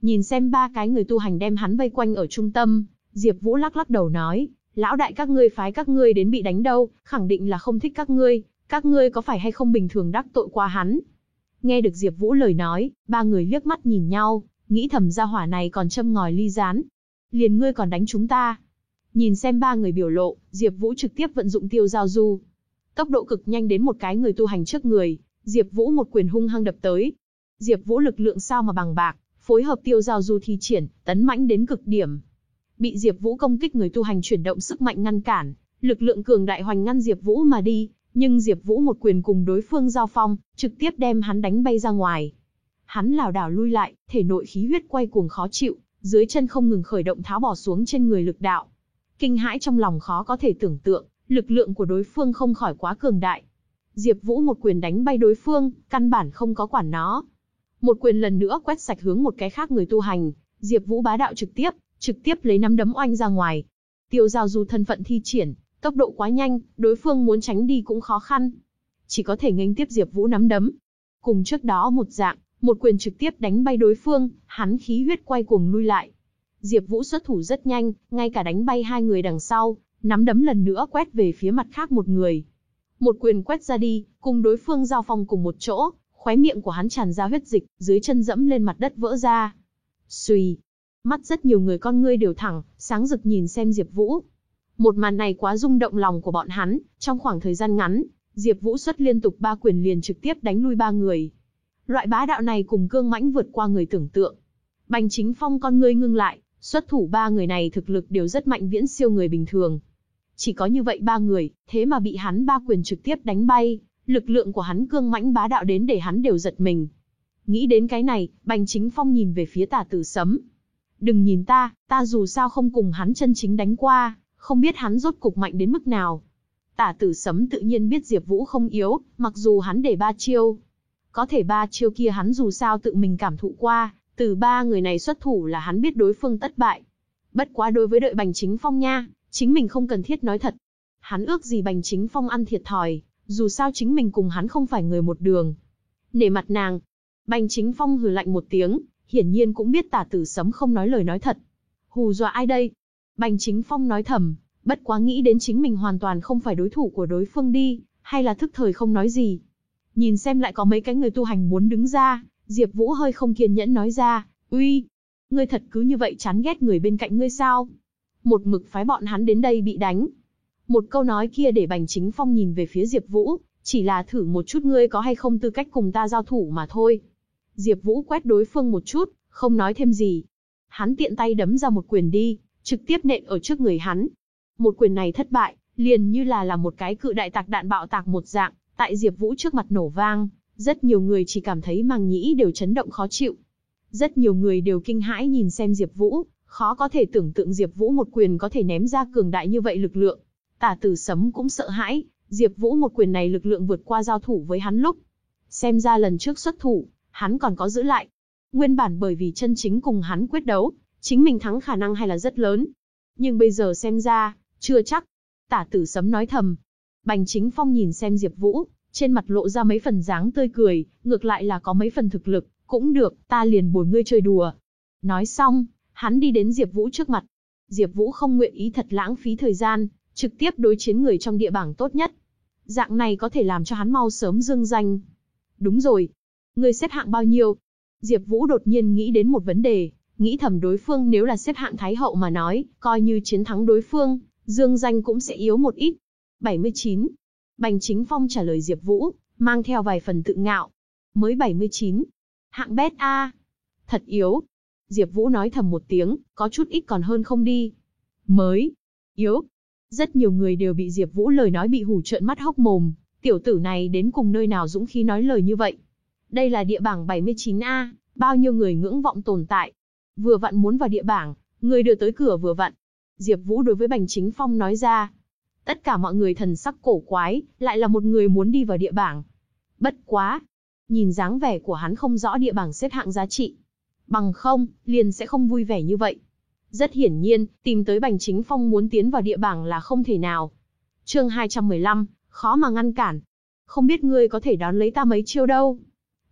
Nhìn xem ba cái người tu hành đem hắn vây quanh ở trung tâm, Diệp Vũ lắc lắc đầu nói, lão đại các ngươi phái các ngươi đến bị đánh đâu, khẳng định là không thích các ngươi, các ngươi có phải hay không bình thường đắc tội qua hắn. Nghe được Diệp Vũ lời nói, ba người liếc mắt nhìn nhau, nghĩ thầm gia hỏa này còn châm ngòi ly gián. Liền ngươi còn đánh chúng ta. Nhìn xem ba người biểu lộ, Diệp Vũ trực tiếp vận dụng tiêu giao du. Tốc độ cực nhanh đến một cái người tu hành trước người, Diệp Vũ một quyền hung hăng đập tới, Diệp Vũ lực lượng sao mà bằng bạc, phối hợp tiêu giao du thi triển, tấn mãnh đến cực điểm. Bị Diệp Vũ công kích người tu hành chuyển động sức mạnh ngăn cản, lực lượng cường đại hoành ngăn Diệp Vũ mà đi, nhưng Diệp Vũ một quyền cùng đối phương giao phong, trực tiếp đem hắn đánh bay ra ngoài. Hắn lảo đảo lui lại, thể nội khí huyết quay cuồng khó chịu, dưới chân không ngừng khởi động tháo bỏ xuống trên người lực đạo. Kinh hãi trong lòng khó có thể tưởng tượng, lực lượng của đối phương không khỏi quá cường đại. Diệp Vũ một quyền đánh bay đối phương, căn bản không có quản nó, một quyền lần nữa quét sạch hướng một cái khác người tu hành, Diệp Vũ bá đạo trực tiếp, trực tiếp lấy nắm đấm oanh ra ngoài. Tiêu Giao Du thân phận thi triển, tốc độ quá nhanh, đối phương muốn tránh đi cũng khó khăn. chỉ có thể nghênh tiếp Diệp Vũ nắm đấm. Cùng trước đó một dạng, một quyền trực tiếp đánh bay đối phương, hắn khí huyết quay cuồng lui lại. Diệp Vũ xuất thủ rất nhanh, ngay cả đánh bay hai người đằng sau, nắm đấm lần nữa quét về phía mặt khác một người. Một quyền quét ra đi, cùng đối phương giao phong cùng một chỗ, khóe miệng của hắn tràn ra huyết dịch, dưới chân dẫm lên mặt đất vỡ ra. Xuy, mắt rất nhiều người con ngươi đều thẳng, sáng rực nhìn xem Diệp Vũ. Một màn này quá rung động lòng của bọn hắn, trong khoảng thời gian ngắn, Diệp Vũ xuất liên tục ba quyền liền trực tiếp đánh lui ba người. Loại bá đạo này cùng cương mãnh vượt qua người tưởng tượng. Bành Chính Phong con ngươi ngưng lại, xuất thủ ba người này thực lực đều rất mạnh viễn siêu người bình thường. Chỉ có như vậy ba người, thế mà bị hắn ba quyền trực tiếp đánh bay, lực lượng của hắn cương mãnh bá đạo đến để hắn đều giật mình. Nghĩ đến cái này, Bành Chính Phong nhìn về phía Tả Tử Sấm. Đừng nhìn ta, ta dù sao không cùng hắn chân chính đánh qua, không biết hắn rốt cục mạnh đến mức nào. Tả Tử Sấm tự nhiên biết Diệp Vũ không yếu, mặc dù hắn để ba chiêu. Có thể ba chiêu kia hắn dù sao tự mình cảm thụ qua, từ ba người này xuất thủ là hắn biết đối phương tất bại. Bất quá đối với đợi Bành Chính Phong nha, chính mình không cần thiết nói thật. Hắn ước gì Bành Chính Phong ăn thiệt thòi, dù sao chính mình cùng hắn không phải người một đường. Nể mặt nàng, Bành Chính Phong hừ lạnh một tiếng, hiển nhiên cũng biết tả tử sấm không nói lời nói thật. Hù dọa ai đây? Bành Chính Phong nói thầm, bất quá nghĩ đến chính mình hoàn toàn không phải đối thủ của đối phương đi, hay là thức thời không nói gì. Nhìn xem lại có mấy cái người tu hành muốn đứng ra, Diệp Vũ hơi không kiên nhẫn nói ra, uy, ngươi thật cứ như vậy chán ghét người bên cạnh ngươi sao? Một mực phái bọn hắn đến đây bị đánh. Một câu nói kia để Bành Chính Phong nhìn về phía Diệp Vũ, chỉ là thử một chút ngươi có hay không tư cách cùng ta giao thủ mà thôi. Diệp Vũ quét đối phương một chút, không nói thêm gì. Hắn tiện tay đấm ra một quyền đi, trực tiếp nện ở trước người hắn. Một quyền này thất bại, liền như là là một cái cự đại tạc đạn bạo tạc một dạng, tại Diệp Vũ trước mặt nổ vang, rất nhiều người chỉ cảm thấy màng nhĩ đều chấn động khó chịu. Rất nhiều người đều kinh hãi nhìn xem Diệp Vũ, khó có thể tưởng tượng Diệp Vũ một quyền có thể ném ra cường đại như vậy lực lượng. Tả Tử Sấm cũng sợ hãi, Diệp Vũ một quyền này lực lượng vượt qua giao thủ với hắn lúc. Xem ra lần trước xuất thủ, hắn còn có giữ lại. Nguyên bản bởi vì chân chính cùng hắn quyết đấu, chính mình thắng khả năng hay là rất lớn. Nhưng bây giờ xem ra, chưa chắc. Tả Tử Sấm nói thầm. Bành Chính Phong nhìn xem Diệp Vũ, trên mặt lộ ra mấy phần dáng tươi cười, ngược lại là có mấy phần thực lực, cũng được, ta liền bồi ngươi chơi đùa. Nói xong, hắn đi đến Diệp Vũ trước mặt. Diệp Vũ không nguyện ý thật lãng phí thời gian, trực tiếp đối chiến người trong địa bảng tốt nhất. Dạng này có thể làm cho hắn mau sớm dương danh. Đúng rồi, ngươi xếp hạng bao nhiêu? Diệp Vũ đột nhiên nghĩ đến một vấn đề, nghĩ thầm đối phương nếu là xếp hạng thái hậu mà nói, coi như chiến thắng đối phương, dương danh cũng sẽ yếu một ít. 79. Bành Chính Phong trả lời Diệp Vũ, mang theo vài phần tự ngạo. Mới 79. Hạng bét A. Thật yếu. Diệp Vũ nói thầm một tiếng, có chút ít còn hơn không đi. Mới. Yếu. Rất nhiều người đều bị Diệp Vũ lời nói bị hù trợn mắt hốc mồm, tiểu tử này đến cùng nơi nào dũng khí nói lời như vậy. Đây là địa bảng 79A, bao nhiêu người ngưỡng vọng tồn tại. Vừa vặn muốn vào địa bảng, người đưa tới cửa vừa vặn. Diệp Vũ đối với Bành Chính Phong nói ra. Tất cả mọi người thần sắc cổ quái, lại là một người muốn đi vào địa bảng. Bất quá, nhìn dáng vẻ của hắn không rõ địa bảng xếp hạng giá trị. Bằng không, liền sẽ không vui vẻ như vậy. Rất hiển nhiên, tìm tới Bành Chính Phong muốn tiến vào địa bảng là không thể nào. Chương 215, khó mà ngăn cản. Không biết ngươi có thể đón lấy ta mấy chiêu đâu.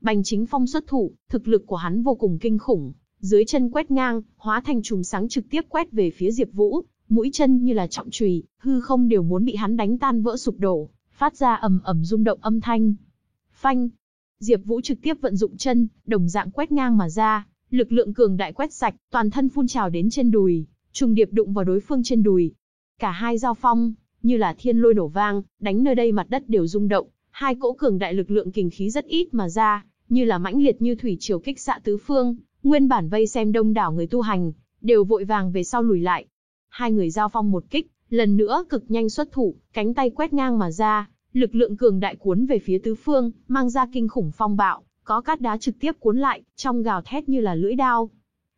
Bành Chính Phong xuất thủ, thực lực của hắn vô cùng kinh khủng, dưới chân quét ngang, hóa thành chùm sáng trực tiếp quét về phía Diệp Vũ, mũi chân như là trọng chùy, hư không đều muốn bị hắn đánh tan vỡ sụp đổ, phát ra ầm ầm rung động âm thanh. Phanh! Diệp Vũ trực tiếp vận dụng chân, đồng dạng quét ngang mà ra, lực lượng cường đại quét sạch, toàn thân phun trào đến trên đùi, trùng điệp đụng vào đối phương trên đùi. Cả hai giao phong, như là thiên lôi nổ vang, đánh nơi đây mặt đất đều rung động, hai cỗ cường đại lực lượng kình khí rất ít mà ra, như là mãnh liệt như thủy triều kích xạ tứ phương, nguyên bản vây xem đông đảo người tu hành, đều vội vàng về sau lùi lại. Hai người giao phong một kích, lần nữa cực nhanh xuất thủ, cánh tay quét ngang mà ra, lực lượng cường đại cuốn về phía tứ phương, mang ra kinh khủng phong bạo, có cát đá trực tiếp cuốn lại, trong gào thét như là lưỡi đao.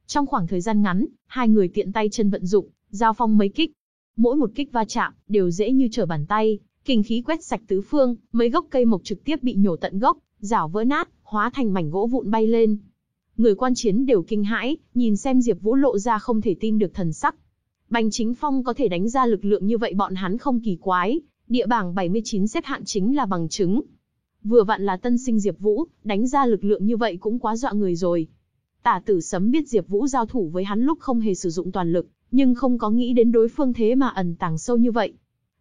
Trong khoảng thời gian ngắn, hai người tiện tay chân vận dụng, giao phong mấy kích. Mỗi một kích va chạm, đều dễ như trở bàn tay, kinh khí quét sạch tứ phương, mấy gốc cây mộc trực tiếp bị nhổ tận gốc, rảo vỡ nát, hóa thành mảnh gỗ vụn bay lên. Người quan chiến đều kinh hãi, nhìn xem Diệp Vũ lộ ra không thể tin được thần sắc. Bành Chính Phong có thể đánh ra lực lượng như vậy bọn hắn không kỳ quái, địa bảng 79 xếp hạng chính là bằng chứng. Vừa vặn là tân sinh Diệp Vũ, đánh ra lực lượng như vậy cũng quá dọa người rồi. Tả Tử Sấm biết Diệp Vũ giao thủ với hắn lúc không hề sử dụng toàn lực, nhưng không có nghĩ đến đối phương thế mà ẩn tàng sâu như vậy.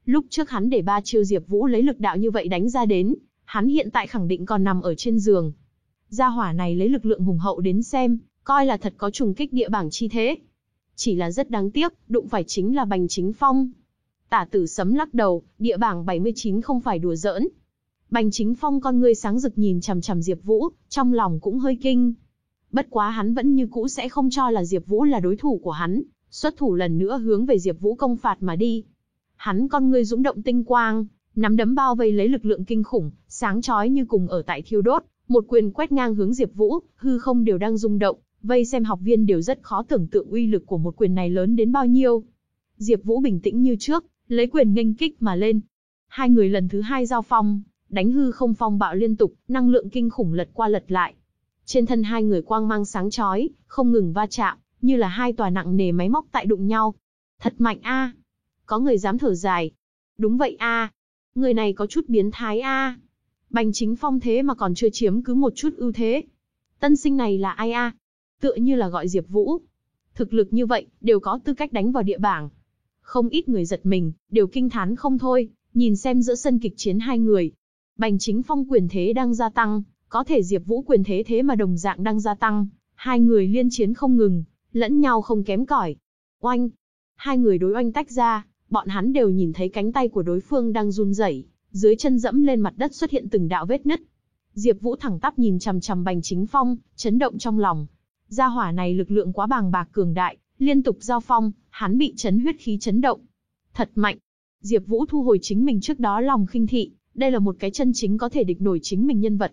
Lúc trước hắn để ba chiêu Diệp Vũ lấy lực đạo như vậy đánh ra đến, hắn hiện tại khẳng định còn nằm ở trên giường. Gia hỏa này lấy lực lượng hùng hậu đến xem, coi là thật có trùng kích địa bảng chi thế. Chỉ là rất đáng tiếc, đụng phải chính là Bành Chính Phong. Tả Tử Sấm lắc đầu, địa bảng 79 không phải đùa giỡn. Bành Chính Phong con ngươi sáng rực nhìn chằm chằm Diệp Vũ, trong lòng cũng hơi kinh. Bất quá hắn vẫn như cũ sẽ không cho là Diệp Vũ là đối thủ của hắn, xuất thủ lần nữa hướng về Diệp Vũ công phạt mà đi. Hắn con ngươi dũng động tinh quang, nắm đấm bao vây lấy lực lượng kinh khủng, sáng chói như cùng ở tại thiêu đốt, một quyền quét ngang hướng Diệp Vũ, hư không đều đang rung động, vây xem học viên đều rất khó tưởng tượng uy lực của một quyền này lớn đến bao nhiêu. Diệp Vũ bình tĩnh như trước, lấy quyền nghênh kích mà lên. Hai người lần thứ hai giao phong, đánh hư không phong bạo liên tục, năng lượng kinh khủng lật qua lật lại. Trên thân hai người quang mang sáng chói, không ngừng va chạm, như là hai tòa nặng nề máy móc tại đụng nhau. Thật mạnh a. Có người dám thở dài. Đúng vậy a. Người này có chút biến thái a. Bành Chính Phong thế mà còn chưa chiếm cứ một chút ưu thế. Tân sinh này là ai a? Tựa như là gọi Diệp Vũ. Thực lực như vậy, đều có tư cách đánh vào địa bảng. Không ít người giật mình, đều kinh thán không thôi, nhìn xem giữa sân kịch chiến hai người. Bành Chính Phong quyền thế đang gia tăng, có thể Diệp Vũ quyền thế thế mà đồng dạng đang gia tăng, hai người liên chiến không ngừng, lẫn nhau không kém cỏi. Oanh! Hai người đối oanh tách ra, bọn hắn đều nhìn thấy cánh tay của đối phương đang run rẩy, dưới chân dẫm lên mặt đất xuất hiện từng đạo vết nứt. Diệp Vũ thẳng tắp nhìn chằm chằm Bành Chính Phong, chấn động trong lòng. Gia hỏa này lực lượng quá bàng bạc cường đại, liên tục giao phong, hắn bị chấn huyết khí chấn động. Thật mạnh. Diệp Vũ thu hồi chính mình trước đó lòng khinh thị, đây là một cái chân chính có thể địch nổi chính mình nhân vật.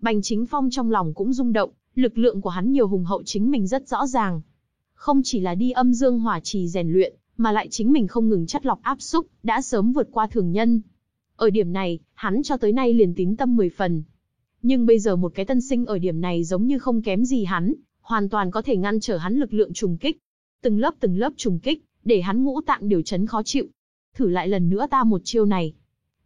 Bành Chính Phong trong lòng cũng rung động, lực lượng của hắn nhiều hùng hậu chính mình rất rõ ràng. Không chỉ là đi âm dương hỏa trì rèn luyện, mà lại chính mình không ngừng chất lọc áp xúc, đã sớm vượt qua thường nhân. Ở điểm này, hắn cho tới nay liền tín tâm 10 phần. Nhưng bây giờ một cái tân sinh ở điểm này giống như không kém gì hắn, hoàn toàn có thể ngăn trở hắn lực lượng trùng kích. Từng lớp từng lớp trùng kích, để hắn ngũ tạng điều chấn khó chịu. Thử lại lần nữa ta một chiêu này.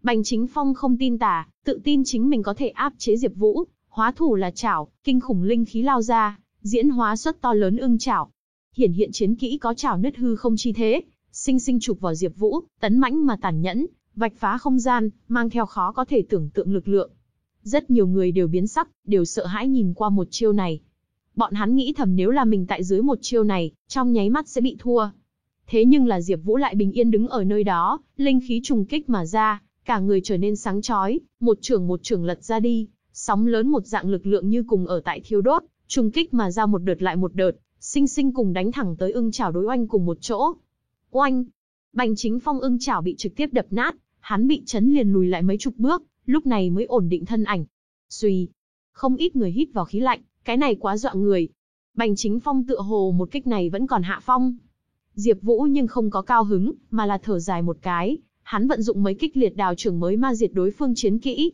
Bành Chính Phong không tin tà, tự tin chính mình có thể áp chế Diệp Vũ, hóa thủ là chảo, kinh khủng linh khí lao ra, diễn hóa xuất to lớn ưng chảo. Hiển hiện chiến kỹ có chảo nứt hư không chi thế, sinh sinh chụp vào Diệp Vũ, tấn mãnh mà tàn nhẫn, vạch phá không gian, mang theo khó có thể tưởng tượng lực lượng. Rất nhiều người đều biến sắc, đều sợ hãi nhìn qua một chiêu này. Bọn hắn nghĩ thầm nếu là mình tại dưới một chiêu này, trong nháy mắt sẽ bị thua. Thế nhưng là Diệp Vũ lại bình yên đứng ở nơi đó, linh khí trùng kích mà ra, cả người trở nên sáng chói, một trường một trường lật ra đi, sóng lớn một dạng lực lượng như cùng ở tại thiêu đốt, trùng kích mà ra một đợt lại một đợt, sinh sinh cùng đánh thẳng tới ưng chảo đối oanh cùng một chỗ. Oanh! Bành chính phong ưng chảo bị trực tiếp đập nát, hắn bị chấn liền lùi lại mấy chục bước, lúc này mới ổn định thân ảnh. Xuy! Không ít người hít vào khí lạnh, cái này quá dọa người. Bành chính phong tựa hồ một kích này vẫn còn hạ phong. Diệp Vũ nhưng không có cao hứng, mà là thở dài một cái, hắn vận dụng mấy kích liệt đào trưởng mới ma diệt đối phương chiến kỹ.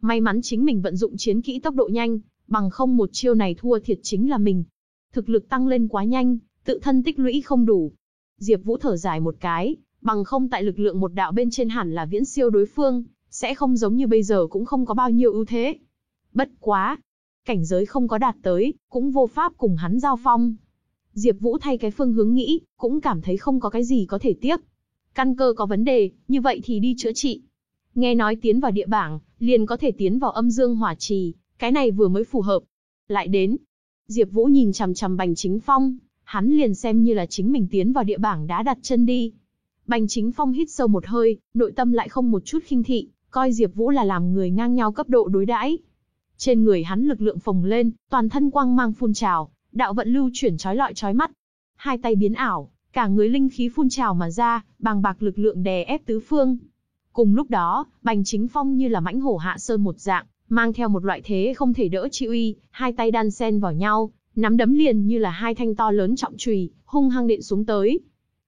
May mắn chính mình vận dụng chiến kỹ tốc độ nhanh, bằng không một chiêu này thua thiệt chính là mình. Thực lực tăng lên quá nhanh, tự thân tích lũy không đủ. Diệp Vũ thở dài một cái, bằng không tại lực lượng một đạo bên trên hẳn là viễn siêu đối phương, sẽ không giống như bây giờ cũng không có bao nhiêu ưu thế. Bất quá, cảnh giới không có đạt tới, cũng vô pháp cùng hắn giao phong. Diệp Vũ thay cái phương hướng nghĩ, cũng cảm thấy không có cái gì có thể tiếp. Căn cơ có vấn đề, như vậy thì đi chữa trị. Nghe nói tiến vào địa bảng, liền có thể tiến vào âm dương hỏa trì, cái này vừa mới phù hợp. Lại đến, Diệp Vũ nhìn chằm chằm Bành Chính Phong, hắn liền xem như là chính mình tiến vào địa bảng đã đặt chân đi. Bành Chính Phong hít sâu một hơi, nội tâm lại không một chút khinh thị, coi Diệp Vũ là làm người ngang nhau cấp độ đối đãi. Trên người hắn lực lượng phồng lên, toàn thân quang mang phun trào, đạo vận lưu chuyển chói lọi chói mắt. Hai tay biến ảo, cả người linh khí phun trào mà ra, bàng bạc lực lượng đè ép tứ phương. Cùng lúc đó, Bành Chính Phong như là mãnh hổ hạ sơn một dạng, mang theo một loại thế không thể đỡ chi uy, hai tay đan xen vào nhau, nắm đấm liền như là hai thanh to lớn trọng chùy, hung hăng đện xuống tới.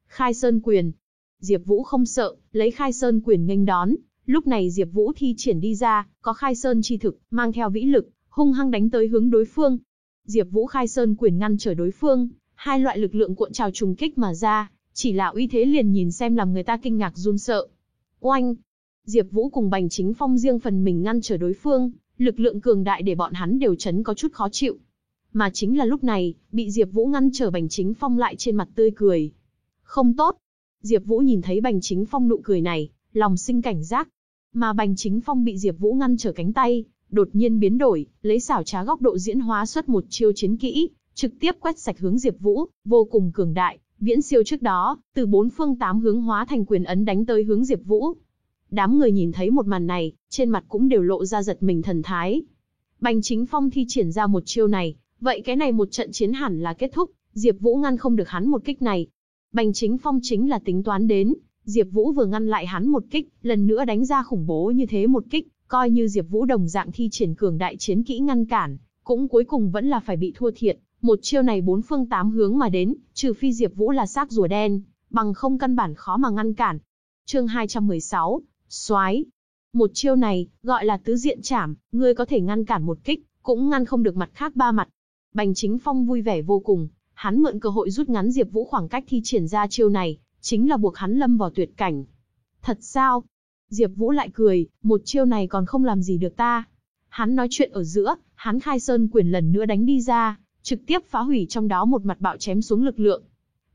Khai Sơn quyền. Diệp Vũ không sợ, lấy Khai Sơn quyền nghênh đón, lúc này Diệp Vũ thi triển đi ra, có Khai Sơn chi thực, mang theo vĩ lực, hung hăng đánh tới hướng đối phương. Diệp Vũ Khai Sơn quyền ngăn trở đối phương, hai loại lực lượng cuộn trào trùng kích mà ra, chỉ là uy thế liền nhìn xem làm người ta kinh ngạc run sợ. Oanh! Diệp Vũ cùng Bành Chính Phong riêng phần mình ngăn trở đối phương, lực lượng cường đại để bọn hắn đều chấn có chút khó chịu. Mà chính là lúc này, bị Diệp Vũ ngăn trở Bành Chính Phong lại trên mặt tươi cười. Không tốt. Diệp Vũ nhìn thấy Bành Chính Phong nụ cười này, lòng sinh cảnh giác. Mà Bành Chính Phong bị Diệp Vũ ngăn trở cánh tay, đột nhiên biến đổi, lấy xảo trá góc độ diễn hóa xuất một chiêu chiến kỹ, trực tiếp quét sạch hướng Diệp Vũ, vô cùng cường đại, viễn siêu trước đó, từ bốn phương tám hướng hóa thành quyền ấn đánh tới hướng Diệp Vũ. Đám người nhìn thấy một màn này, trên mặt cũng đều lộ ra giật mình thần thái. Bành Chính Phong thi triển ra một chiêu này, vậy cái này một trận chiến hẳn là kết thúc, Diệp Vũ ngăn không được hắn một kích này. Bành Chính Phong chính là tính toán đến, Diệp Vũ vừa ngăn lại hắn một kích, lần nữa đánh ra khủng bố như thế một kích, coi như Diệp Vũ đồng dạng thi triển cường đại chiến kỹ ngăn cản, cũng cuối cùng vẫn là phải bị thua thiệt, một chiêu này bốn phương tám hướng mà đến, trừ phi Diệp Vũ là xác rùa đen, bằng không căn bản khó mà ngăn cản. Chương 216, Soái. Một chiêu này, gọi là tứ diện chảm, ngươi có thể ngăn cản một kích, cũng ngăn không được mặt khác ba mặt. Bành Chính Phong vui vẻ vô cùng, hắn mượn cơ hội rút ngắn Diệp Vũ khoảng cách thi triển ra chiêu này, chính là buộc hắn lâm vào tuyệt cảnh. Thật sao? Diệp Vũ lại cười, một chiêu này còn không làm gì được ta. Hắn nói chuyện ở giữa, hắn khai sơn quyền lần nữa đánh đi ra, trực tiếp phá hủy trong đó một mặt bạo chém xuống lực lượng.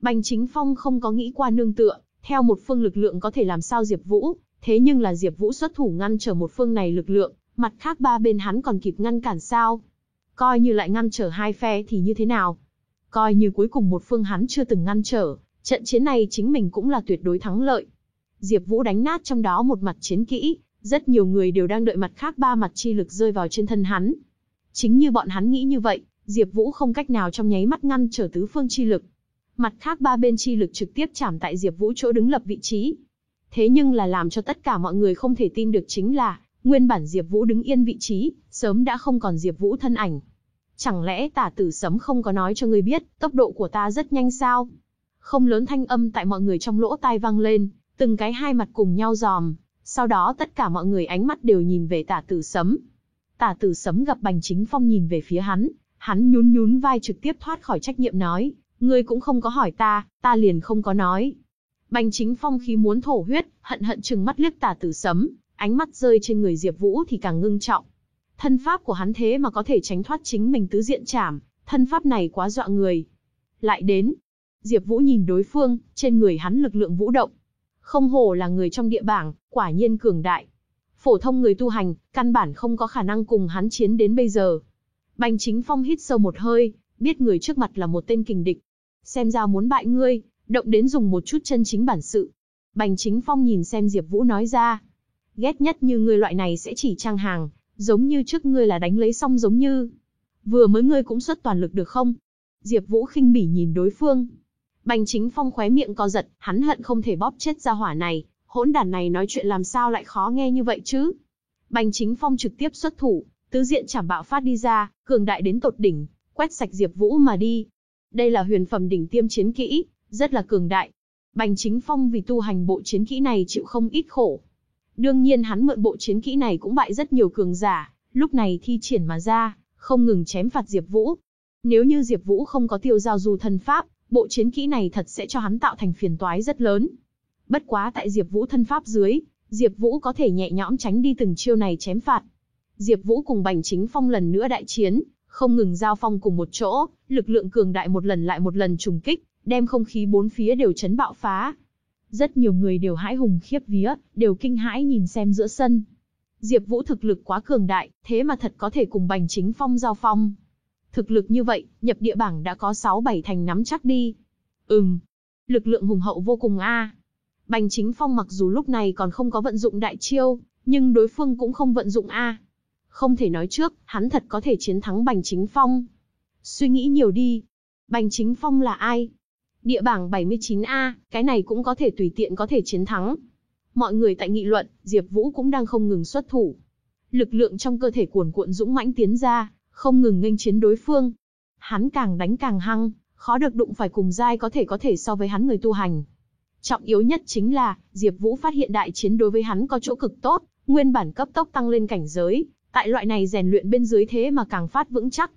Bành Chính Phong không có nghĩ qua nương tựa, theo một phương lực lượng có thể làm sao Diệp Vũ, thế nhưng là Diệp Vũ xuất thủ ngăn trở một phương này lực lượng, mặt khác ba bên hắn còn kịp ngăn cản sao? Coi như lại ngăn trở hai phe thì như thế nào? Coi như cuối cùng một phương hắn chưa từng ngăn trở, trận chiến này chính mình cũng là tuyệt đối thắng lợi. Diệp Vũ đánh nát trong đó một mặt chiến kỹ, rất nhiều người đều đang đợi mặt khác ba mặt chi lực rơi vào trên thân hắn. Chính như bọn hắn nghĩ như vậy, Diệp Vũ không cách nào trong nháy mắt ngăn trở tứ phương chi lực. Mặt khác ba bên chi lực trực tiếp chạm tại Diệp Vũ chỗ đứng lập vị trí. Thế nhưng là làm cho tất cả mọi người không thể tin được chính là, nguyên bản Diệp Vũ đứng yên vị trí, sớm đã không còn Diệp Vũ thân ảnh. Chẳng lẽ Tả Tử Sấm không có nói cho ngươi biết, tốc độ của ta rất nhanh sao? Không lớn thanh âm tại mọi người trong lỗ tai vang lên, từng cái hai mặt cùng nhau giòm, sau đó tất cả mọi người ánh mắt đều nhìn về Tả Tử Sấm. Tả Tử Sấm gặp Bành Chính Phong nhìn về phía hắn, Hắn nhún nhún vai trực tiếp thoát khỏi trách nhiệm nói, ngươi cũng không có hỏi ta, ta liền không có nói. Bành chính phong khí muốn thổ huyết, hận hận chừng mắt liếc tả tử sấm, ánh mắt rơi trên người Diệp Vũ thì càng ngưng trọng. Thân pháp của hắn thế mà có thể tránh thoát chính mình tứ diện chảm, thân pháp này quá dọa người. Lại đến, Diệp Vũ nhìn đối phương, trên người hắn lực lượng vũ động. Không hổ là người trong địa bảng, quả nhiên cường đại. Phổ thông người tu hành, căn bản không có khả năng cùng hắn chiến đến bây giờ. Bành Chính Phong hít sâu một hơi, biết người trước mặt là một tên kình địch. Xem ra muốn bại ngươi, động đến dùng một chút chân chính bản sự. Bành Chính Phong nhìn xem Diệp Vũ nói ra. Ghét nhất như ngươi loại này sẽ chỉ trang hàng, giống như trước ngươi là đánh lấy xong giống như. Vừa mới ngươi cũng xuất toàn lực được không? Diệp Vũ khinh bỉ nhìn đối phương. Bành Chính Phong khóe miệng co giật, hắn hận không thể bóp chết ra hỏa này, hỗn đản này nói chuyện làm sao lại khó nghe như vậy chứ? Bành Chính Phong trực tiếp xuất thủ, Tứ diện chảm bạo phát đi ra, cường đại đến tột đỉnh, quét sạch Diệp Vũ mà đi. Đây là huyền phẩm đỉnh tiêm chiến kỹ, rất là cường đại. Bành Chính Phong vì tu hành bộ chiến kỹ này chịu không ít khổ. Đương nhiên hắn mượn bộ chiến kỹ này cũng bại rất nhiều cường giả, lúc này thi triển mà ra, không ngừng chém phạt Diệp Vũ. Nếu như Diệp Vũ không có tiêu giao du thân pháp, bộ chiến kỹ này thật sẽ cho hắn tạo thành phiền toái rất lớn. Bất quá tại Diệp Vũ thân pháp dưới, Diệp Vũ có thể nhẹ nhõm tránh đi từng chiêu này chém phạt. Diệp Vũ cùng Bành Chính Phong lần nữa đại chiến, không ngừng giao phong cùng một chỗ, lực lượng cường đại một lần lại một lần trùng kích, đem không khí bốn phía đều chấn bạo phá. Rất nhiều người đều hãi hùng khiếp vía, đều kinh hãi nhìn xem giữa sân. Diệp Vũ thực lực quá cường đại, thế mà thật có thể cùng Bành Chính Phong giao phong. Thực lực như vậy, nhập địa bảng đã có 6 7 thành nắm chắc đi. Ừm, lực lượng hùng hậu vô cùng a. Bành Chính Phong mặc dù lúc này còn không có vận dụng đại chiêu, nhưng đối phương cũng không vận dụng a. Không thể nói trước, hắn thật có thể chiến thắng Bành Chính Phong. Suy nghĩ nhiều đi. Bành Chính Phong là ai? Địa bảng 79A, cái này cũng có thể tùy tiện có thể chiến thắng. Mọi người tại nghị luận, Diệp Vũ cũng đang không ngừng xuất thủ. Lực lượng trong cơ thể cuồn cuộn dũng mãnh tiến ra, không ngừng nghênh chiến đối phương. Hắn càng đánh càng hăng, khó được đụng phải cùng giai có thể có thể so với hắn người tu hành. Trọng yếu nhất chính là, Diệp Vũ phát hiện đại chiến đối với hắn có chỗ cực tốt, nguyên bản cấp tốc tăng lên cảnh giới, Tại loại này rèn luyện bên dưới thế mà càng phát vững chắc.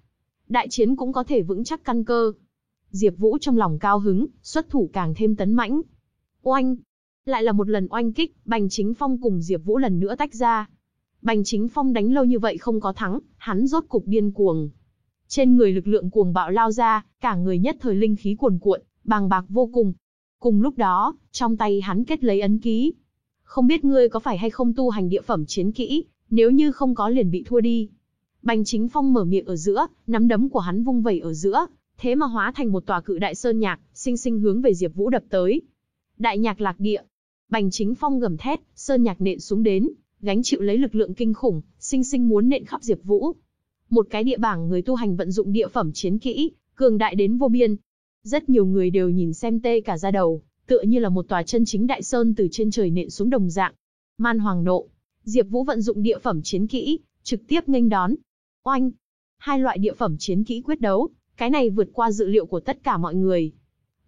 Đại chiến cũng có thể vững chắc căn cơ. Diệp Vũ trong lòng cao hứng, xuất thủ càng thêm tấn mãnh. Oanh! Lại là một lần oanh kích, Bành Chính Phong cùng Diệp Vũ lần nữa tách ra. Bành Chính Phong đánh lâu như vậy không có thắng, hắn rốt cục điên cuồng. Trên người lực lượng cuồng bạo lao ra, cả người nhất thời linh khí cuồn cuộn, bàng bạc vô cùng. Cùng lúc đó, trong tay hắn kết lấy ấn ký. Không biết ngươi có phải hay không tu hành địa phẩm chiến kỹ, nếu như không có liền bị thua đi. Bành Chính Phong mở miệng ở giữa, nắm đấm của hắn vung vẩy ở giữa, thế mà hóa thành một tòa cự đại sơn nhạc, sinh sinh hướng về Diệp Vũ đập tới. Đại nhạc lạc địa. Bành Chính Phong gầm thét, sơn nhạc nện xuống đến, gánh chịu lấy lực lượng kinh khủng, sinh sinh muốn nện khắp Diệp Vũ. Một cái địa bảng người tu hành vận dụng địa phẩm chiến kỹ, cường đại đến vô biên. Rất nhiều người đều nhìn xem tê cả da đầu, tựa như là một tòa chân chính đại sơn từ trên trời nện xuống đồng dạng. Man Hoàng nộ, Diệp Vũ vận dụng địa phẩm chiến kỹ, trực tiếp nghênh đón. Oanh! Hai loại địa phẩm chiến kỹ quyết đấu, cái này vượt qua dự liệu của tất cả mọi người.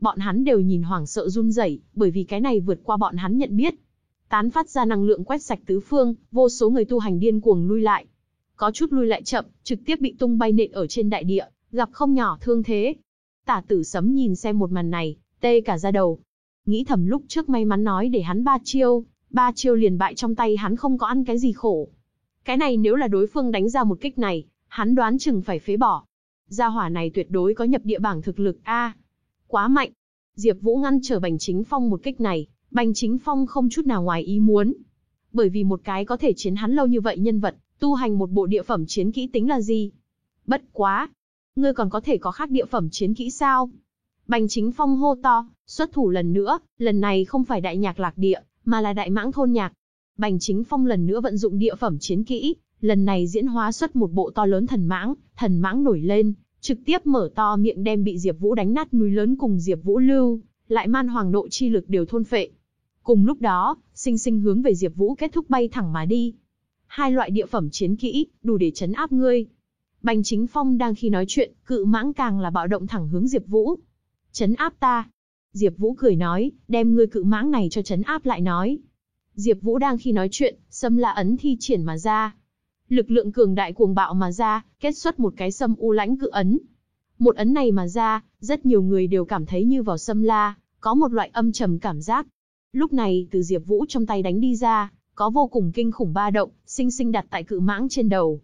Bọn hắn đều nhìn hoảng sợ run rẩy, bởi vì cái này vượt qua bọn hắn nhận biết. Tán phát ra năng lượng quét sạch tứ phương, vô số người tu hành điên cuồng lui lại. Có chút lui lại chậm, trực tiếp bị tung bay nện ở trên đại địa, gặp không nhỏ thương thế. Tả tử sấm nhìn xem một màn này, tê cả da đầu. Nghĩ thầm lúc trước may mắn nói để hắn ba chiêu, ba chiêu liền bại trong tay hắn không có ăn cái gì khổ. Cái này nếu là đối phương đánh ra một kích này, hắn đoán chừng phải phế bỏ. Gia hỏa này tuyệt đối có nhập địa bảng thực lực A. Quá mạnh. Diệp Vũ ngăn trở Bành Chính Phong một kích này, Bành Chính Phong không chút nào ngoài ý muốn. Bởi vì một cái có thể chiến hắn lâu như vậy nhân vật, tu hành một bộ địa phẩm chiến kỹ tính là gì? Bất quá. Ngươi còn có thể có khác địa phẩm chiến kỹ sao? Bành Chính Phong hô to, xuất thủ lần nữa, lần này không phải đại nhạc lạc địa, mà là đại mãng thôn nhạc. Bành Chính Phong lần nữa vận dụng địa phẩm chiến kỹ, lần này diễn hóa xuất một bộ to lớn thần mãng, thần mãng nổi lên, trực tiếp mở to miệng đem bị Diệp Vũ đánh nát núi lớn cùng Diệp Vũ lưu, lại man hoàng độ chi lực đều thôn phệ. Cùng lúc đó, sinh sinh hướng về Diệp Vũ kết thúc bay thẳng mà đi. Hai loại địa phẩm chiến kỹ, đủ để chấn áp ngươi. Bành Chính Phong đang khi nói chuyện, cự mãng càng là bạo động thẳng hướng Diệp Vũ. Chấn áp ta. Diệp Vũ cười nói, đem ngươi cự mãng này cho chấn áp lại nói. Diệp Vũ đang khi nói chuyện, Sâm La ấn thi triển mà ra. Lực lượng cường đại cuồng bạo mà ra, kết xuất một cái Sâm U Lãnh cự ấn. Một ấn này mà ra, rất nhiều người đều cảm thấy như vào Sâm La, có một loại âm trầm cảm giác. Lúc này, từ Diệp Vũ trong tay đánh đi ra, có vô cùng kinh khủng ba động, sinh sinh đặt tại cự mãng trên đầu.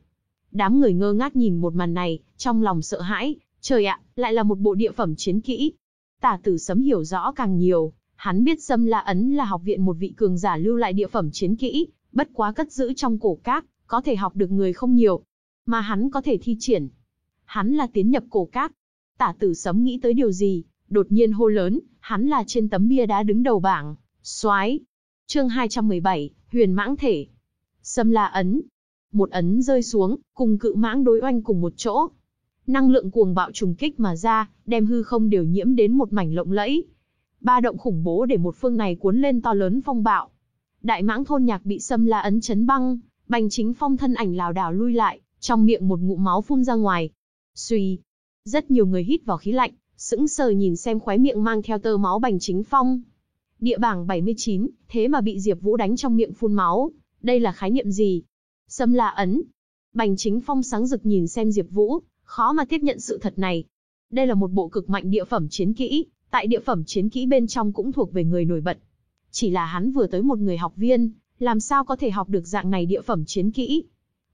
Đám người ngơ ngác nhìn một màn này, trong lòng sợ hãi, trời ạ, lại là một bộ địa phẩm chiến kỹ. Tả Tử Sấm hiểu rõ càng nhiều, Hắn biết Sâm La Ấn là học viện một vị cường giả lưu lại địa phẩm chiến kỹ, bất quá cất giữ trong cổ các, có thể học được người không nhiều, mà hắn có thể thi triển. Hắn là tiến nhập cổ các. Tả Tử Sấm nghĩ tới điều gì, đột nhiên hô lớn, hắn là trên tấm bia đá đứng đầu bảng, soái. Chương 217, Huyền Mãng thể. Sâm La ấn. Một ấn rơi xuống, cùng cự mãng đối oanh cùng một chỗ. Năng lượng cuồng bạo trùng kích mà ra, đem hư không đều nhiễm đến một mảnh lộng lẫy, Ba động khủng bố để một phương này cuốn lên to lớn phong bạo. Đại mãng thôn nhạc bị Sâm la ấn chấn băng, bành chính phong thân ảnh lảo đảo lui lại, trong miệng một ngụm máu phun ra ngoài. Suy. Rất nhiều người hít vào khí lạnh, sững sờ nhìn xem khóe miệng mang theo tơ máu bành chính phong. Địa bảng 79, thế mà bị Diệp Vũ đánh trong miệng phun máu, đây là khái niệm gì? Sâm la ấn. Bành chính phong sáng rực nhìn xem Diệp Vũ, khó mà tiếp nhận sự thật này. Đây là một bộ cực mạnh địa phẩm chiến kỹ, tại địa phẩm chiến kỹ bên trong cũng thuộc về người nổi bật. Chỉ là hắn vừa tới một người học viên, làm sao có thể học được dạng này địa phẩm chiến kỹ?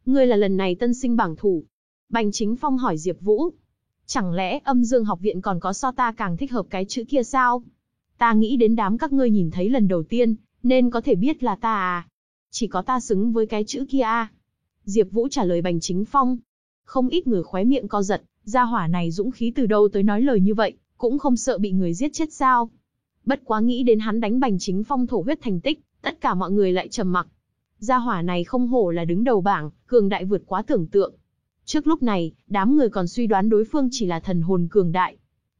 Ngươi là lần này tân sinh bảng thủ. Bành Chính Phong hỏi Diệp Vũ. Chẳng lẽ âm dương học viện còn có so ta càng thích hợp cái chữ kia sao? Ta nghĩ đến đám các ngươi nhìn thấy lần đầu tiên, nên có thể biết là ta à? Chỉ có ta xứng với cái chữ kia à? Diệp Vũ trả lời Bành Chính Phong. Không ít người khóe miệng co giật, gia hỏa này dũng khí từ đâu tới nói lời như vậy, cũng không sợ bị người giết chết sao. Bất quá nghĩ đến hắn đánh bành chính phong thổ huyết thành tích, tất cả mọi người lại trầm mặc. Gia hỏa này không hổ là đứng đầu bảng, cường đại vượt quá tưởng tượng. Trước lúc này, đám người còn suy đoán đối phương chỉ là thần hồn cường đại.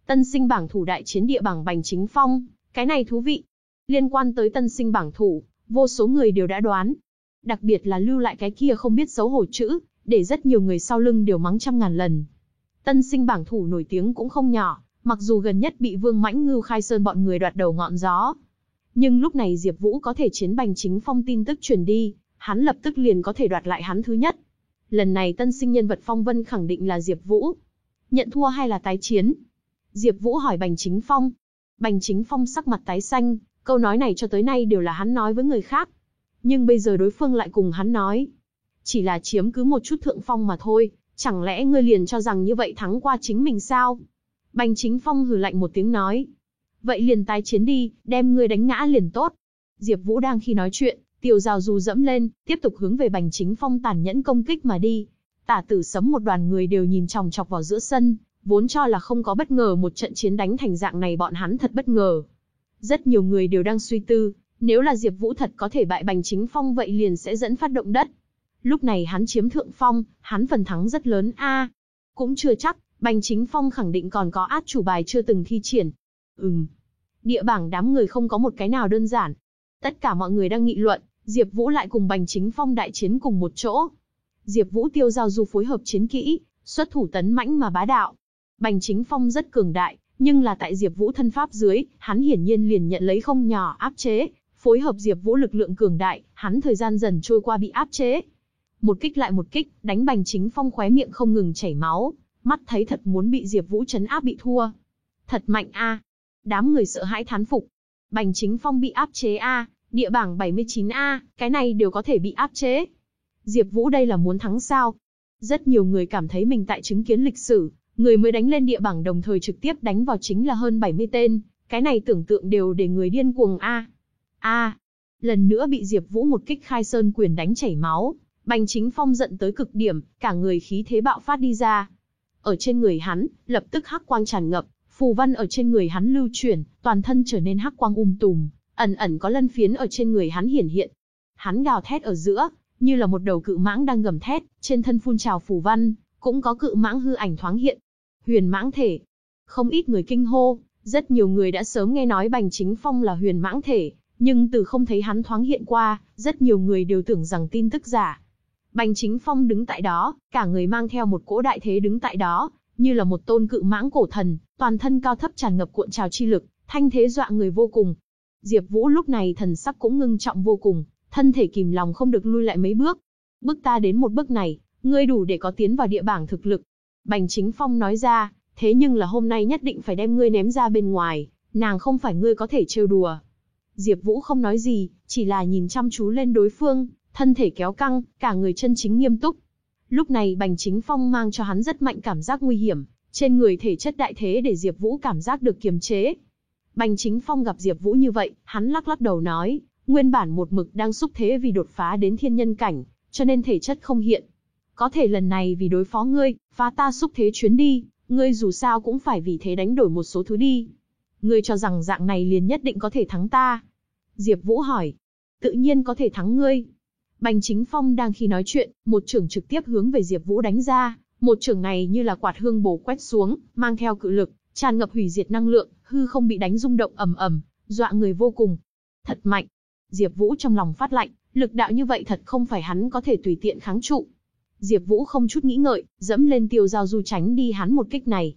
Tân sinh bảng thủ đại chiến địa bảng bành chính phong, cái này thú vị. Liên quan tới tân sinh bảng thủ, vô số người đều đã đoán. Đặc biệt là lưu lại cái kia không biết xấu hổ chữ, để rất nhiều người sau lưng đều mắng trăm ngàn lần. Tân sinh bảng thủ nổi tiếng cũng không nhỏ, Mặc dù gần nhất bị Vương Mãnh Ngưu khai sơn bọn người đoạt đầu ngọn gió, nhưng lúc này Diệp Vũ có thể chiến bành chính phong tin tức truyền đi, hắn lập tức liền có thể đoạt lại hắn thứ nhất. Lần này tân sinh nhân vật phong vân khẳng định là Diệp Vũ. Nhận thua hay là tái chiến? Diệp Vũ hỏi Bành Chính Phong. Bành Chính Phong sắc mặt tái xanh, Câu nói này cho tới nay đều là hắn nói với người khác. Nhưng bây giờ đối phương lại cùng hắn nói. Chỉ là chiếm cứ một chút thượng phong mà thôi, chẳng lẽ ngươi liền cho rằng như vậy thắng qua chính mình sao? Bành chính phong hừ lạnh một tiếng nói. Vậy liền tái chiến đi, đem ngươi đánh ngã liền tốt. Diệp Vũ đang khi nói chuyện, Tiêu Giao dù dẫm lên, tiếp tục hướng về Bành Chính Phong tàn nhẫn công kích mà đi. Tả Tử Sấm một đoàn người đều nhìn chòng chọc vào giữa sân, vốn cho là không có bất ngờ một trận chiến đánh thành dạng này bọn hắn thật bất ngờ. Rất nhiều người đều đang suy tư, nếu là Diệp Vũ thật có thể bại Bành Chính Phong vậy liền sẽ dẫn phát động đất. Lúc này hắn chiếm thượng phong, hắn phần thắng rất lớn a. cũng chưa chắc, Bành Chính Phong khẳng định còn có át chủ bài chưa từng thi triển. Ừm. Địa bảng đám người không có một cái nào đơn giản. Tất cả mọi người đang nghị luận, Diệp Vũ lại cùng Bành Chính Phong đại chiến cùng một chỗ. Diệp Vũ tiêu giao du phối hợp chiến kỹ, xuất thủ tấn mãnh mà bá đạo. Bành Chính Phong rất cường đại, nhưng là tại Diệp Vũ thân pháp dưới, hắn hiển nhiên liền nhận lấy không nhỏ áp chế, phối hợp Diệp Vũ lực lượng cường đại, hắn thời gian dần trôi qua bị áp chế. Một kích lại một kích, đánh Bành Chính Phong khóe miệng không ngừng chảy máu, mắt thấy thật muốn bị Diệp Vũ trấn áp bị thua. Thật mạnh a. Đám người sợ hãi thán phục. Bành Chính Phong bị áp chế a, địa bảng 79A, cái này đều có thể bị áp chế. Diệp Vũ đây là muốn thắng sao? Rất nhiều người cảm thấy mình tại chứng kiến lịch sử, người mới đánh lên địa bảng đồng thời trực tiếp đánh vào chính là hơn 70 tên, cái này tưởng tượng đều để người điên cuồng a. A. lần nữa bị Diệp Vũ một kích khai sơn quyền đánh chảy máu, Bành Chính Phong giận tới cực điểm, cả người khí thế bạo phát đi ra. Ở trên người hắn, lập tức hắc quang tràn ngập, phù văn ở trên người hắn lưu chuyển, toàn thân trở nên hắc quang um tùm, ẩn ẩn có lân phiến ở trên người hắn hiển hiện. Hắn gào thét ở giữa, như là một đầu cự mãng đang gầm thét, trên thân phun trào phù văn, cũng có cự mãng hư ảnh thoáng hiện. Huyền mãng thể. Không ít người kinh hô, rất nhiều người đã sớm nghe nói Bành Chính Phong là huyền mãng thể, nhưng từ không thấy hắn thoáng hiện qua, rất nhiều người đều tưởng rằng tin tức giả. Bành Chính Phong đứng tại đó, cả người mang theo một cỗ đại thế đứng tại đó, như là một tôn cự mãng cổ thần, toàn thân cao thấp tràn ngập cuộn trào chi lực, thanh thế dọa người vô cùng. Diệp Vũ lúc này thần sắc cũng ngưng trọng vô cùng, thân thể kìm lòng không được lui lại mấy bước. Bước ta đến một bước này, ngươi đủ để có tiến vào địa bảng thực lực. Bành Chính Phong nói ra, thế nhưng là hôm nay nhất định phải đem ngươi ném ra bên ngoài, nàng không phải ngươi có thể trêu đùa. Diệp Vũ không nói gì, chỉ là nhìn chăm chú lên đối phương, thân thể kéo căng, cả người chân chính nghiêm túc. Lúc này Bành Chính Phong mang cho hắn rất mạnh cảm giác nguy hiểm, trên người thể chất đại thế để Diệp Vũ cảm giác được kiềm chế. Bành Chính Phong gặp Diệp Vũ như vậy, hắn lắc lắc đầu nói, nguyên bản một mực đang xúc thế vì đột phá đến thiên nhân cảnh, cho nên thể chất không hiện. Có thể lần này vì đối phó ngươi, phá ta xúc thế chuyến đi, ngươi dù sao cũng phải vì thế đánh đổi một số thứ đi. Ngươi cho rằng dạng này liền nhất định có thể thắng ta? Diệp Vũ hỏi. Tự nhiên có thể thắng ngươi. Bành Chính Phong đang khi nói chuyện, một trường trực tiếp hướng về Diệp Vũ đánh ra, một chưởng này như là quạt hương bổ quét xuống, mang theo cự lực, tràn ngập hủy diệt năng lượng, hư không bị đánh rung động ầm ầm, dọa người vô cùng. Thật mạnh. Diệp Vũ trong lòng phát lạnh, lực đạo như vậy thật không phải hắn có thể tùy tiện kháng trụ. Diệp Vũ không chút nghĩ ngợi, dẫm lên tiêu giao du tránh đi hắn một kích này.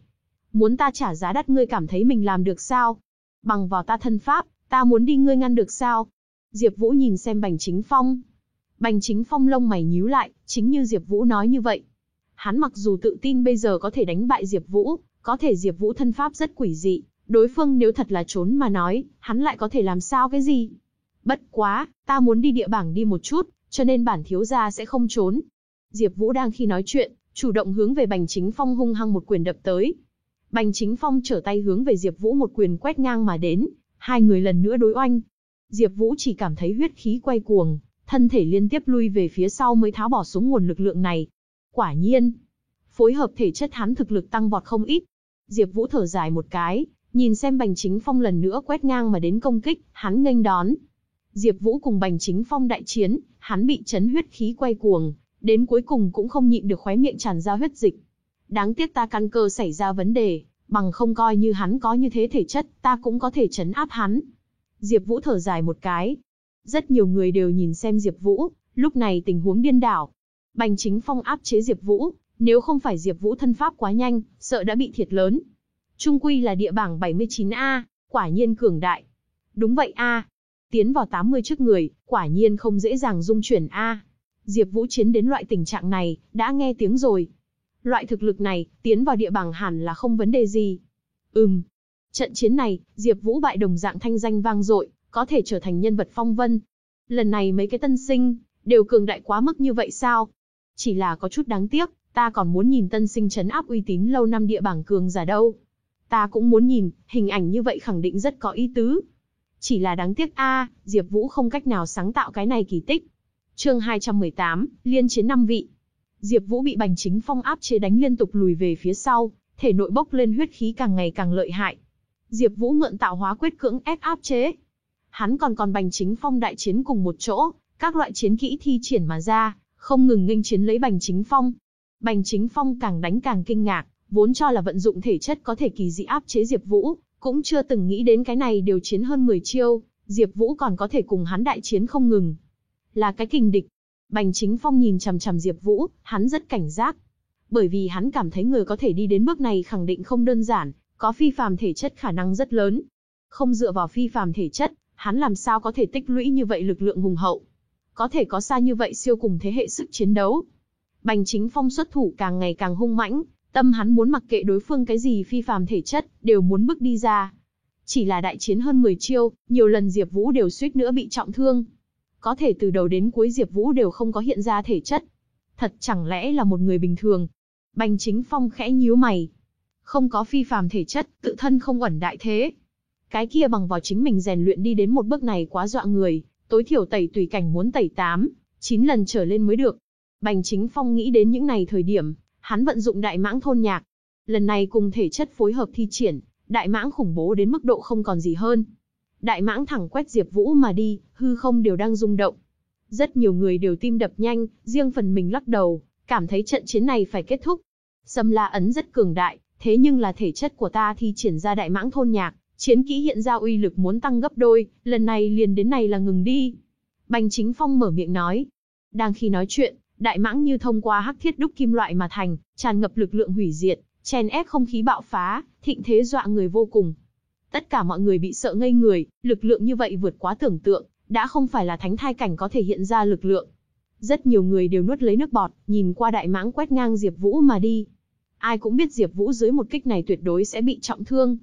Muốn ta trả giá đắt ngươi cảm thấy mình làm được sao? Bằng vào ta thân pháp, ta muốn đi ngươi ngăn được sao? Diệp Vũ nhìn xem Bành Chính Phong. Bành Chính Phong lông mày nhíu lại, chính như Diệp Vũ nói như vậy. Hắn mặc dù tự tin bây giờ có thể đánh bại Diệp Vũ, có thể Diệp Vũ thân pháp rất quỷ dị, đối phương nếu thật là trốn mà nói, hắn lại có thể làm sao cái gì? Bất quá, ta muốn đi địa bảng đi một chút, cho nên bản thiếu gia sẽ không trốn. Diệp Vũ đang khi nói chuyện, chủ động hướng về Bành Chính Phong hung hăng một quyền đập tới. Bành Chính Phong trở tay hướng về Diệp Vũ một quyền quét ngang mà đến, hai người lần nữa đối oanh. Diệp Vũ chỉ cảm thấy huyết khí quay cuồng, thân thể liên tiếp lui về phía sau mới tháo bỏ xuống nguồn lực lượng này. Quả nhiên, phối hợp thể chất hắn thực lực tăng vọt không ít. Diệp Vũ thở dài một cái, nhìn xem Bành Chính Phong lần nữa quét ngang mà đến công kích, hắn nghênh đón. Diệp Vũ cùng Bành Chính Phong đại chiến, hắn bị chấn huyết khí quay cuồng, đến cuối cùng cũng không nhịn được khóe miệng tràn ra huyết dịch. Đáng tiếc ta căn cơ xảy ra vấn đề, bằng không coi như hắn có như thế thể chất, ta cũng có thể chấn áp hắn. Diệp Vũ thở dài một cái. Rất nhiều người đều nhìn xem Diệp Vũ, lúc này tình huống điên đảo. Bành Chính Phong áp chế Diệp Vũ, nếu không phải Diệp Vũ thân pháp quá nhanh, sợ đã bị thiệt lớn. Trung quy là địa bảng 79A, quả nhiên cường đại. Đúng vậy a, tiến vào 80 trước người, quả nhiên không dễ dàng dung chuyển a. Diệp Vũ chiến đến loại tình trạng này, đã nghe tiếng rồi. Loại thực lực này, tiến vào địa bảng hẳn là không vấn đề gì. Ừm. Trận chiến này, Diệp Vũ bại đồng dạng thanh danh vang dội, có thể trở thành nhân vật phong vân. Lần này mấy cái tân sinh, đều cường đại quá mức như vậy sao? Chỉ là có chút đáng tiếc, ta còn muốn nhìn tân sinh chấn áp uy tín lâu năm địa bảng cường giả đâu. Ta cũng muốn nhìn, hình ảnh như vậy khẳng định rất có ý tứ. Chỉ là đáng tiếc a, Diệp Vũ không cách nào sáng tạo cái này kỳ tích. Chương 218, liên chiến năm vị. Diệp Vũ bị Bành Chính Phong áp chế đánh liên tục lùi về phía sau, thể nội bốc lên huyết khí càng ngày càng lợi hại. Diệp Vũ mượn tạo hóa quyết cưỡng ép áp chế. Hắn còn còn Bành Chính Phong đại chiến cùng một chỗ, các loại chiến kỹ thi triển mà ra, không ngừng nghênh chiến lấy Bành Chính Phong. Bành Chính Phong càng đánh càng kinh ngạc, vốn cho là vận dụng thể chất có thể kỳ dị áp chế Diệp Vũ, cũng chưa từng nghĩ đến cái này đều chiến hơn 10 chiêu, Diệp Vũ còn có thể cùng hắn đại chiến không ngừng. Là cái kình địch. Bành Chính Phong nhìn chằm chằm Diệp Vũ, hắn rất cảnh giác. Bởi vì hắn cảm thấy người có thể đi đến bước này khẳng định không đơn giản, có phi phàm thể chất khả năng rất lớn. Không dựa vào phi phàm thể chất, hắn làm sao có thể tích lũy như vậy lực lượng hùng hậu. Có thể có xa như vậy siêu cùng thế hệ sức chiến đấu. Bành Chính Phong xuất thủ càng ngày càng hung mãnh, tâm hắn muốn mặc kệ đối phương cái gì phi phàm thể chất, đều muốn bước đi ra. Chỉ là đại chiến hơn 10 chiêu, nhiều lần Diệp Vũ đều suýt nữa bị trọng thương. Có thể từ đầu đến cuối Diệp Vũ đều không có hiện ra thể chất. Thật chẳng lẽ là một người bình thường? Bành Chính Phong khẽ nhíu mày. Không có phi phàm thể chất, tự thân không ẩn đại thế. Cái kia bằng vào chính mình rèn luyện đi đến một bước này quá dọa người, tối thiểu tẩy tùy cảnh muốn tẩy 8, 9 lần trở lên mới được. Bành Chính Phong nghĩ đến những này thời điểm, hắn vận dụng đại mãng thôn nhạc. Lần này cùng thể chất phối hợp thi triển, đại mãng khủng bố đến mức độ không còn gì hơn. Đại mãng thẳng quét Diệp Vũ mà đi, hư không đều đang rung động. Rất nhiều người đều tim đập nhanh, riêng phần mình lắc đầu, cảm thấy trận chiến này phải kết thúc. Sâm La ấn rất cường đại, thế nhưng là thể chất của ta thi triển ra đại mãng thôn nhạc, chiến kỹ hiện ra uy lực muốn tăng gấp đôi, lần này liền đến này là ngừng đi. Bành Chính Phong mở miệng nói. Đang khi nói chuyện, đại mãng như thông qua hắc thiết đúc kim loại mà thành, tràn ngập lực lượng hủy diệt, chen ép không khí bạo phá, thịnh thế dọa người vô cùng. Tất cả mọi người bị sợ ngây người, lực lượng như vậy vượt quá tưởng tượng, đã không phải là thánh thai cảnh có thể hiện ra lực lượng. Rất nhiều người đều nuốt lấy nước bọt, nhìn qua đại mãng quét ngang Diệp Vũ mà đi. Ai cũng biết Diệp Vũ dưới một kích này tuyệt đối sẽ bị trọng thương.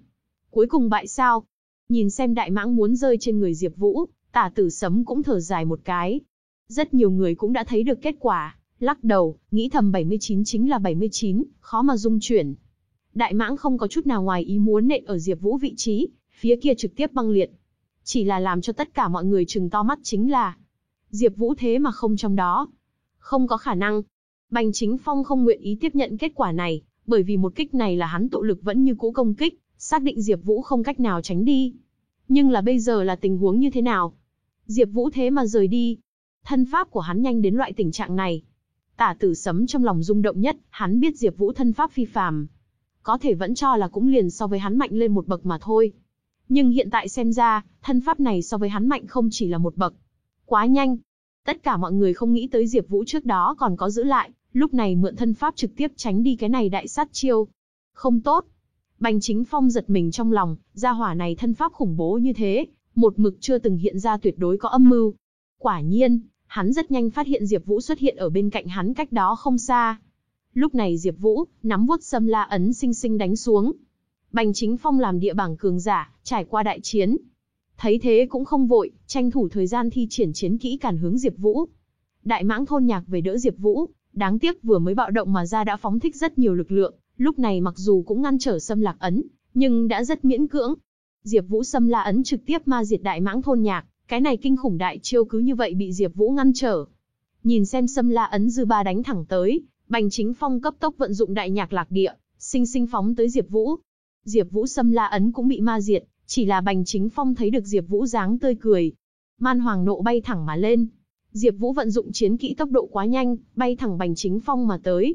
Cuối cùng bại sao? Nhìn xem đại mãng muốn rơi trên người Diệp Vũ, Tả Tử Sấm cũng thở dài một cái. Rất nhiều người cũng đã thấy được kết quả, lắc đầu, nghĩ thầm 79 chính là 79, khó mà dung chuyển. Đại mãng không có chút nào ngoài ý muốn nện ở Diệp Vũ vị trí, phía kia trực tiếp băng liệt. Chỉ là làm cho tất cả mọi người trừng to mắt chính là Diệp Vũ thế mà không trong đó. Không có khả năng. Bành Chính Phong không nguyện ý tiếp nhận kết quả này, bởi vì một kích này là hắn tụ lực vẫn như cũ công kích, xác định Diệp Vũ không cách nào tránh đi. Nhưng là bây giờ là tình huống như thế nào? Diệp Vũ thế mà rời đi. Thân pháp của hắn nhanh đến loại tình trạng này. Tả Tử Sấm trong lòng rung động nhất, hắn biết Diệp Vũ thân pháp phi phàm, có thể vẫn cho là cũng liền so với hắn mạnh lên một bậc mà thôi. Nhưng hiện tại xem ra, thân pháp này so với hắn mạnh không chỉ là một bậc. Quá nhanh. Tất cả mọi người không nghĩ tới Diệp Vũ trước đó còn có giữ lại, lúc này mượn thân pháp trực tiếp tránh đi cái này đại sát chiêu. Không tốt. Bành Chính Phong giật mình trong lòng, gia hỏa này thân pháp khủng bố như thế, một mực chưa từng hiện ra tuyệt đối có âm mưu. Quả nhiên, hắn rất nhanh phát hiện Diệp Vũ xuất hiện ở bên cạnh hắn cách đó không xa. Lúc này Diệp Vũ, nắm vuốt sâm la ấn sinh sinh đánh xuống. Bành Chính Phong làm địa bảng cường giả, trải qua đại chiến. Thấy thế cũng không vội, tranh thủ thời gian thi triển chiến kỹ cản hướng Diệp Vũ. Đại mãng thôn nhạc về đỡ Diệp Vũ, đáng tiếc vừa mới bạo động mà ra đã phóng thích rất nhiều lực lượng, lúc này mặc dù cũng ngăn trở xâm Lạc ấn, nhưng đã rất miễn cưỡng. Diệp Vũ xâm La ấn trực tiếp ma diệt đại mãng thôn nhạc, cái này kinh khủng đại chiêu cứ như vậy bị Diệp Vũ ngăn trở. Nhìn xem xâm La ấn dư ba đánh thẳng tới, Bành Chính Phong cấp tốc vận dụng đại nhạc lạc địa, sinh sinh phóng tới Diệp Vũ. Diệp Vũ xâm la ấn cũng bị ma diệt, chỉ là Bành Chính Phong thấy được Diệp Vũ dáng tươi cười. Man Hoàng nộ bay thẳng mà lên. Diệp Vũ vận dụng chiến kỹ tốc độ quá nhanh, bay thẳng Bành Chính Phong mà tới.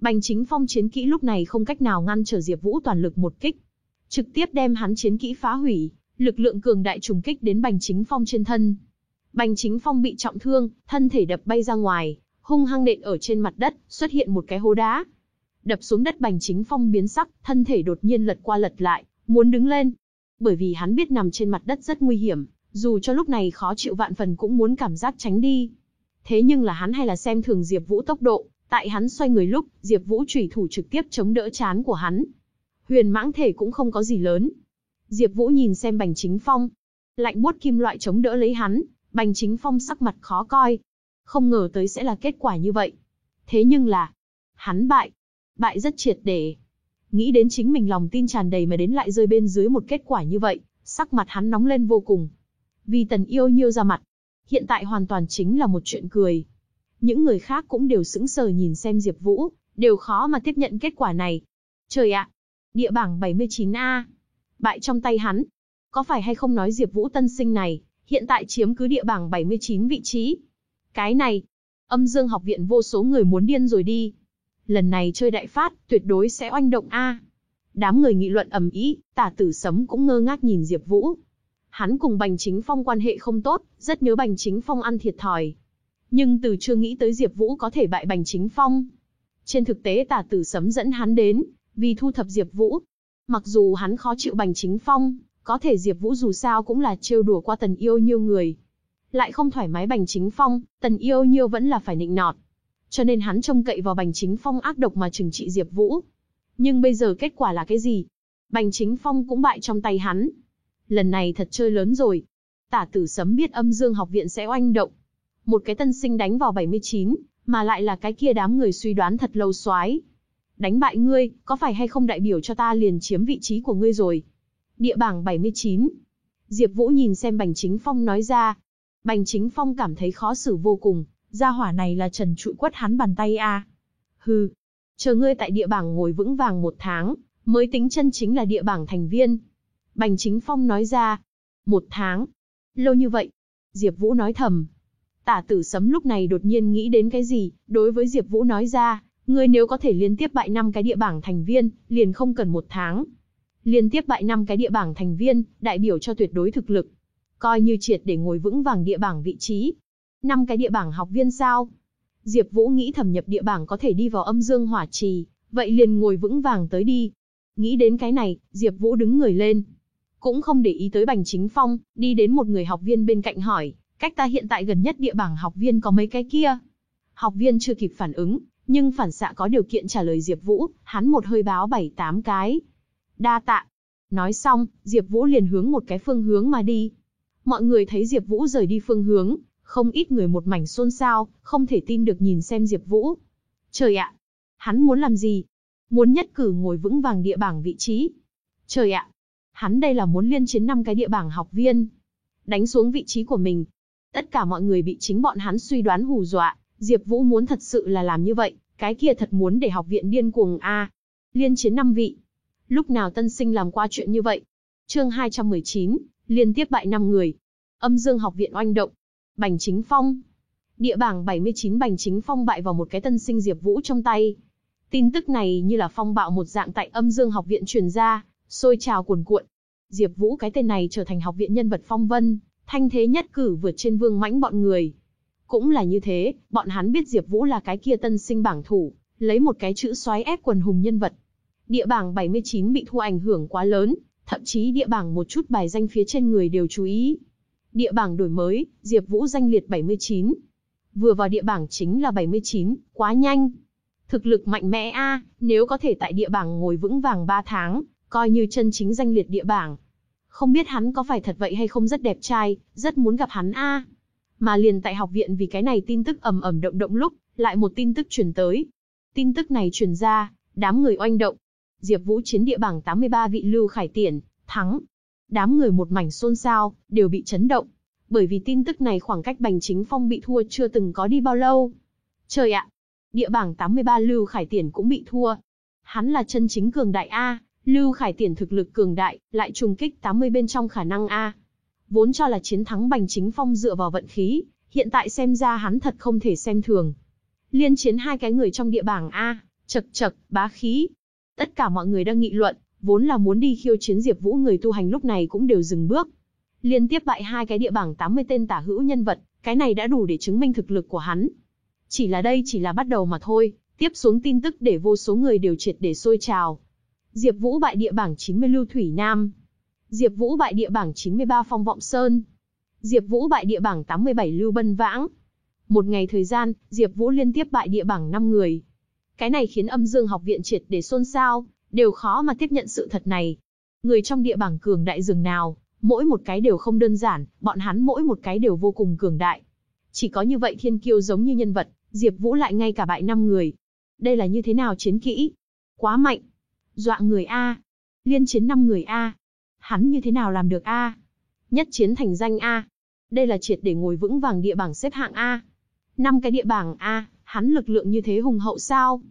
Bành Chính Phong chiến kỹ lúc này không cách nào ngăn trở Diệp Vũ toàn lực một kích, trực tiếp đem hắn chiến kỹ phá hủy, lực lượng cường đại trùng kích đến Bành Chính Phong trên thân. Bành Chính Phong bị trọng thương, thân thể đập bay ra ngoài, hung hăng nện ở trên mặt đất, xuất hiện một cái hố đá. Đập xuống đất Bành Chính Phong biến sắc, thân thể đột nhiên lật qua lật lại, muốn đứng lên. Bởi vì hắn biết nằm trên mặt đất rất nguy hiểm, dù cho lúc này khó chịu vạn phần cũng muốn cảm giác tránh đi. Thế nhưng là hắn hay là xem thường Diệp Vũ tốc độ, tại hắn xoay người lúc, Diệp Vũ chủy thủ trực tiếp chống đỡ chán của hắn. Huyền Mãng thể cũng không có gì lớn. Diệp Vũ nhìn xem Bành Chính Phong, Lạnh buốt kim loại chống đỡ lấy hắn, Bành Chính Phong sắc mặt khó coi. Không ngờ tới sẽ là kết quả như vậy. Thế nhưng là, hắn bại. Bại rất triệt để. Nghĩ đến chính mình lòng tin tràn đầy mà đến lại rơi bên dưới một kết quả như vậy, sắc mặt hắn nóng lên vô cùng. Vì tần yêu nhiêu ra mặt, hiện tại hoàn toàn chính là một chuyện cười. Những người khác cũng đều sững sờ nhìn xem Diệp Vũ, đều khó mà tiếp nhận kết quả này. Trời ạ, địa bảng 79A, bại trong tay hắn. Có phải hay không nói Diệp Vũ tân sinh này, hiện tại chiếm cứ địa bảng 79 vị trí. Cái này, âm dương học viện vô số người muốn điên rồi đi. Lần này chơi đại phát, tuyệt đối sẽ oanh động A. Đám người nghị luận ầm ĩ, tả tử sấm cũng ngơ ngác nhìn Diệp Vũ. Hắn cùng Bành Chính Phong quan hệ không tốt, rất nhớ Bành Chính Phong ăn thiệt thòi. Nhưng từ chưa nghĩ tới Diệp Vũ có thể bại Bành Chính Phong. Trên thực tế tả tử sấm dẫn hắn đến, vì thu thập Diệp Vũ. Mặc dù hắn khó chịu Bành Chính Phong, có thể Diệp Vũ dù sao cũng là trêu đùa qua Tần Yêu Nhiêu người. Lại không thoải mái Bành Chính Phong, Tần Yêu Nhiêu vẫn là phải nịnh nọt. Cho nên hắn trông cậy vào Bành Chính Phong ác độc mà trừng trị Diệp Vũ. Nhưng bây giờ kết quả là cái gì? Bành Chính Phong cũng bại trong tay hắn. Lần này thật chơi lớn rồi. Tả Tử Sấm biết Âm Dương học viện sẽ oanh động. Một cái tân sinh đánh vào 79, mà lại là cái kia đám người suy đoán thật lâu xoái. Đánh bại ngươi, có phải hay không đại biểu cho ta liền chiếm vị trí của ngươi rồi? Địa bảng 79. Diệp Vũ nhìn xem Bành Chính Phong nói ra. Bành Chính Phong cảm thấy khó xử vô cùng, gia hỏa này là trần trụi quất hắn bàn tay a. À. Hừ, chờ ngươi tại địa bảng ngồi vững vàng một tháng, mới tính chân chính là địa bảng thành viên. Bành Chính Phong nói ra. Một tháng. Lâu như vậy. Diệp Vũ nói thầm. Tả tử sấm lúc này đột nhiên nghĩ đến cái gì, đối với Diệp Vũ nói ra, ngươi nếu có thể liên tiếp bại năm cái địa bảng thành viên, liền không cần một tháng, Liên tiếp bại năm cái địa bảng thành viên, đại biểu cho tuyệt đối thực lực. Coi như triệt để ngồi vững vàng địa bảng vị trí. năm cái địa bảng học viên sao? Diệp Vũ nghĩ thẩm nhập địa bảng có thể đi vào âm dương hỏa trì, vậy liền ngồi vững vàng tới đi. Nghĩ đến cái này, Diệp Vũ đứng người lên. Cũng không để ý tới Bành Chính Phong, đi đến một người học viên bên cạnh hỏi, cách ta hiện tại gần nhất địa bảng học viên có mấy cái kia? Học viên chưa kịp phản ứng, nhưng phản xạ có điều kiện trả lời Diệp Vũ, hắn một hơi báo 7, 8 cái. Đa tạ. Nói xong, Diệp Vũ liền hướng một cái phương hướng mà đi. Mọi người thấy Diệp Vũ rời đi phương hướng, không ít người một mảnh xôn xao, không thể tin được nhìn xem Diệp Vũ. Trời ạ, hắn muốn làm gì? Muốn nhất cử ngồi vững vàng địa bảng vị trí. Trời ạ, hắn đây là muốn liên chiến năm cái địa bảng học viên, đánh xuống vị trí của mình. Tất cả mọi người bị chính bọn hắn suy đoán hù dọa, Diệp Vũ muốn thật sự là làm như vậy, cái kia thật muốn để học viện điên cuồng a. Liên chiến năm vị, Lúc nào tân sinh làm qua chuyện như vậy? Chương 219, liên tiếp bại năm người. Âm Dương học viện oanh động. Bành Chính Phong. Địa bảng 79 Bành Chính Phong bại vào một cái tân sinh Diệp Vũ trong tay. Tin tức này như là phong bạo một dạng tại Âm Dương học viện truyền ra, sôi trào cuồn cuộn. Diệp Vũ cái tên này trở thành học viện nhân vật phong vân, thanh thế nhất cử vượt trên Vương Mãnh bọn người. Cũng là như thế, bọn hắn biết Diệp Vũ là cái kia tân sinh bảng thủ, lấy một cái chữ xoáy ép quần hùng nhân vật, Địa bảng 79 bị thua ảnh hưởng quá lớn, thậm chí địa bảng một chút bài danh phía trên người đều chú ý. Địa bảng đổi mới, Diệp Vũ danh liệt 79. Vừa vào địa bảng chính là 79, quá nhanh. Thực lực mạnh mẽ a, nếu có thể tại địa bảng ngồi vững vàng 3 tháng, coi như chân chính danh liệt địa bảng. Không biết hắn có phải thật vậy hay không rất đẹp trai, rất muốn gặp hắn a. Mà liền tại học viện vì cái này tin tức ầm ầm động động lúc, lại một tin tức truyền tới. Tin tức này truyền ra, đám người oanh động, Diệp Vũ chiến địa bảng 83 vị Lưu Khải Tiễn, thắng. Đám người một mảnh xôn xao, đều bị chấn động. Bởi vì tin tức này khoảng cách Bành Chính Phong bị thua chưa từng có đi bao lâu. Trời ạ, địa bảng 83 Lưu Khải Tiễn cũng bị thua. Hắn là chân chính cường đại A, Lưu Khải Tiễn thực lực cường đại, lại trùng kích 80 bên trong khả năng A. Vốn cho là chiến thắng Bành Chính Phong dựa vào vận khí, hiện tại xem ra hắn thật không thể xem thường. Liên chiến hai cái người trong địa bảng A, chật chật, bá khí, Tất cả mọi người đang nghị luận, vốn là muốn đi khiêu chiến Diệp Vũ người tu hành lúc này cũng đều dừng bước. Liên tiếp bại hai cái địa bảng 80 tên tả hữu nhân vật, cái này đã đủ để chứng minh thực lực của hắn. Chỉ là đây chỉ là bắt đầu mà thôi, tiếp xuống tin tức để vô số người đều triệt để sôi trào. Diệp Vũ bại địa bảng 90 Lưu Thủy Nam. Diệp Vũ bại địa bảng 93 Phong Vọng Sơn. Diệp Vũ bại địa bảng 87 Lưu Bân Vãng. Một ngày thời gian, Diệp Vũ liên tiếp bại địa bảng 5 người. Cái này khiến âm dương học viện triệt để xôn xao, đều khó mà tiếp nhận sự thật này. Người trong địa bảng cường đại rừng nào, Mỗi một cái đều không đơn giản, bọn hắn mỗi một cái đều vô cùng cường đại. Chỉ có như vậy thiên kiêu giống như nhân vật, Diệp Vũ lại ngay cả bại năm người. Đây là như thế nào chiến kỹ? Quá mạnh. Dọa người a. Liên chiến năm người a. Hắn như thế nào làm được a? Nhất chiến thành danh a. Đây là triệt để ngồi vững vàng địa bảng xếp hạng a. Năm cái địa bảng a, hắn lực lượng như thế hùng hậu sao?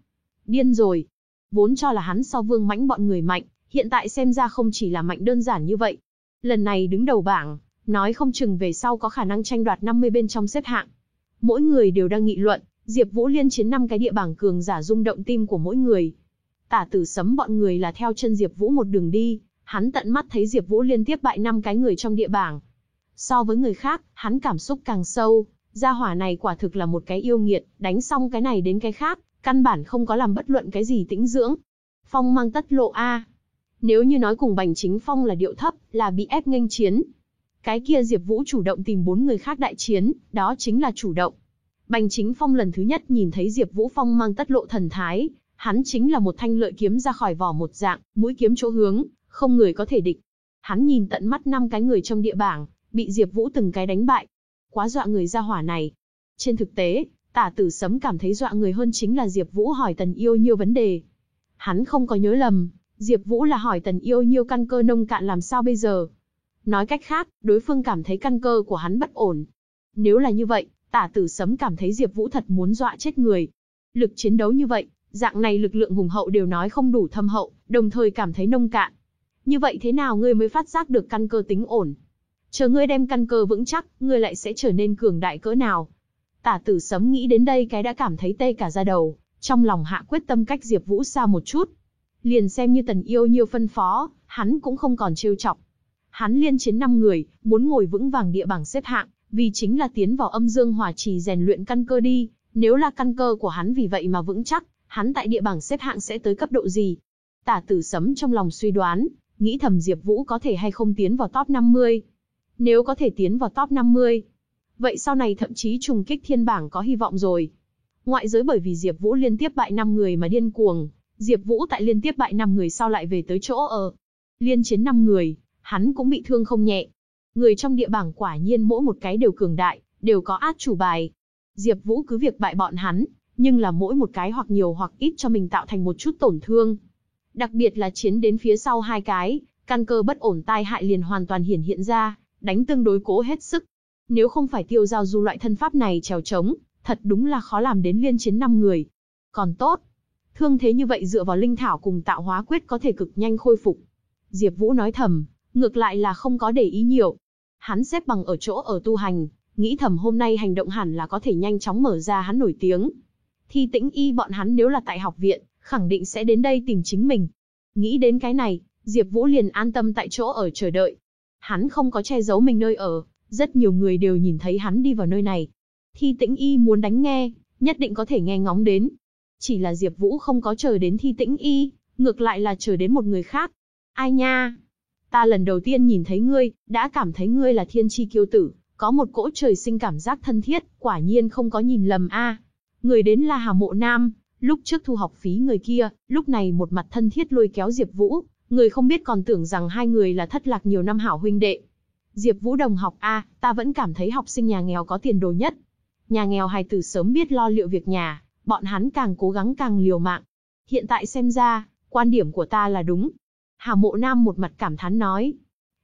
Điên rồi. Vốn cho là hắn so Vương Mãnh bọn người mạnh, hiện tại xem ra không chỉ là mạnh đơn giản như vậy. Lần này đứng đầu bảng, nói không chừng về sau có khả năng tranh đoạt 50 bên trong xếp hạng. Mỗi người đều đang nghị luận, Diệp Vũ liên chiến năm cái địa bảng cường giả rung động tim của mỗi người. Tả Tử Sấm bọn người là theo chân Diệp Vũ một đường đi, hắn tận mắt thấy Diệp Vũ liên tiếp bại năm cái người trong địa bảng. So với người khác, hắn cảm xúc càng sâu, gia hỏa này quả thực là một cái yêu nghiệt, đánh xong cái này đến cái khác, căn bản không có làm bất luận cái gì tĩnh dưỡng. Phong mang tất lộ a. Nếu như nói cùng Bành Chính Phong là điệu thấp, là bị ép nghênh chiến. Cái kia Diệp Vũ chủ động tìm bốn người khác đại chiến, đó chính là chủ động. Bành Chính Phong lần thứ nhất nhìn thấy Diệp Vũ Phong mang tất lộ thần thái, hắn chính là một thanh lợi kiếm ra khỏi vỏ một dạng, mũi kiếm chỗ hướng, không người có thể địch. Hắn nhìn tận mắt năm cái người trong địa bảng, bị Diệp Vũ từng cái đánh bại. Quá dọa người ra hỏa này. Trên thực tế, Tả Tử Sấm cảm thấy dọa người hơn chính là Diệp Vũ hỏi Tần Yêu Nhiêu vấn đề. Hắn không có nhớ lầm, Diệp Vũ là hỏi Tần Yêu Nhiêu căn cơ nông cạn làm sao bây giờ. Nói cách khác, đối phương cảm thấy căn cơ của hắn bất ổn. Nếu là như vậy, Tả Tử Sấm cảm thấy Diệp Vũ thật muốn dọa chết người. Lực chiến đấu như vậy, dạng này lực lượng hùng hậu đều nói không đủ thâm hậu, đồng thời cảm thấy nông cạn. Như vậy thế nào ngươi mới phát giác được căn cơ tính ổn? Chờ ngươi đem căn cơ vững chắc, ngươi lại sẽ trở nên cường đại cỡ nào? Tả Tử Sấm nghĩ đến đây cái đã cảm thấy tê cả da đầu, trong lòng hạ quyết tâm cách Diệp Vũ xa một chút. Liền xem như Tần Yêu nhiều phân phó, hắn cũng không còn trêu chọc. Hắn liên chiến 5 người, muốn ngồi vững vàng địa bảng xếp hạng, vì chính là tiến vào âm dương hỏa trì rèn luyện căn cơ đi, nếu là căn cơ của hắn vì vậy mà vững chắc, hắn tại địa bảng xếp hạng sẽ tới cấp độ gì? Tả Tử Sấm trong lòng suy đoán, nghĩ thầm Diệp Vũ có thể hay không tiến vào top 50. Nếu có thể tiến vào top 50, vậy sau này thậm chí trùng kích thiên bảng có hy vọng rồi. Ngoại giới bởi vì Diệp Vũ liên tiếp bại 5 người mà điên cuồng, Diệp Vũ tại liên tiếp bại 5 người sau lại về tới chỗ ở. Liên chiến 5 người, hắn cũng bị thương không nhẹ. Người trong địa bảng quả nhiên mỗi một cái đều cường đại, đều có át chủ bài. Diệp Vũ cứ việc bại bọn hắn, nhưng là mỗi một cái hoặc nhiều hoặc ít cho mình tạo thành một chút tổn thương. Đặc biệt là chiến đến phía sau hai cái, căn cơ bất ổn tai hại liền hoàn toàn hiển hiện ra, đánh tương đối cố hết sức. Nếu không phải tiêu giao du loại thân pháp này trèo trống, thật đúng là khó làm đến liên chiến 5 người. Còn tốt, thương thế như vậy dựa vào linh thảo cùng tạo hóa quyết có thể cực nhanh khôi phục. Diệp Vũ nói thầm, ngược lại là không có để ý nhiều. Hắn xếp bằng ở chỗ ở tu hành, nghĩ thầm hôm nay hành động hẳn là có thể nhanh chóng mở ra hắn nổi tiếng. Thi tĩnh y bọn hắn nếu là tại học viện, khẳng định sẽ đến đây tìm chính mình. Nghĩ đến cái này, Diệp Vũ liền an tâm tại chỗ ở chờ đợi. Hắn không có che giấu mình nơi ở, rất nhiều người đều nhìn thấy hắn đi vào nơi này. Thi tĩnh y muốn đánh nghe, nhất định có thể nghe ngóng đến. Chỉ là Diệp Vũ không có chờ đến thi tĩnh y, ngược lại là chờ đến một người khác. Ai nha? Ta lần đầu tiên nhìn thấy ngươi, đã cảm thấy ngươi là thiên chi kiêu tử, có một cỗ trời sinh cảm giác thân thiết, quả nhiên không có nhìn lầm a. Người đến là Hà Mộ Nam, lúc trước thu học phí người kia, lúc này một mặt thân thiết lôi kéo Diệp Vũ, người không biết còn tưởng rằng hai người là thất lạc nhiều năm hảo huynh đệ. Diệp Vũ đồng học a, ta vẫn cảm thấy học sinh nhà nghèo có tiền đồ nhất. Nhà nghèo hài tử sớm biết lo liệu việc nhà, bọn hắn càng cố gắng càng liều mạng. Hiện tại xem ra, quan điểm của ta là đúng. Hà Mộ Nam một mặt cảm thán nói.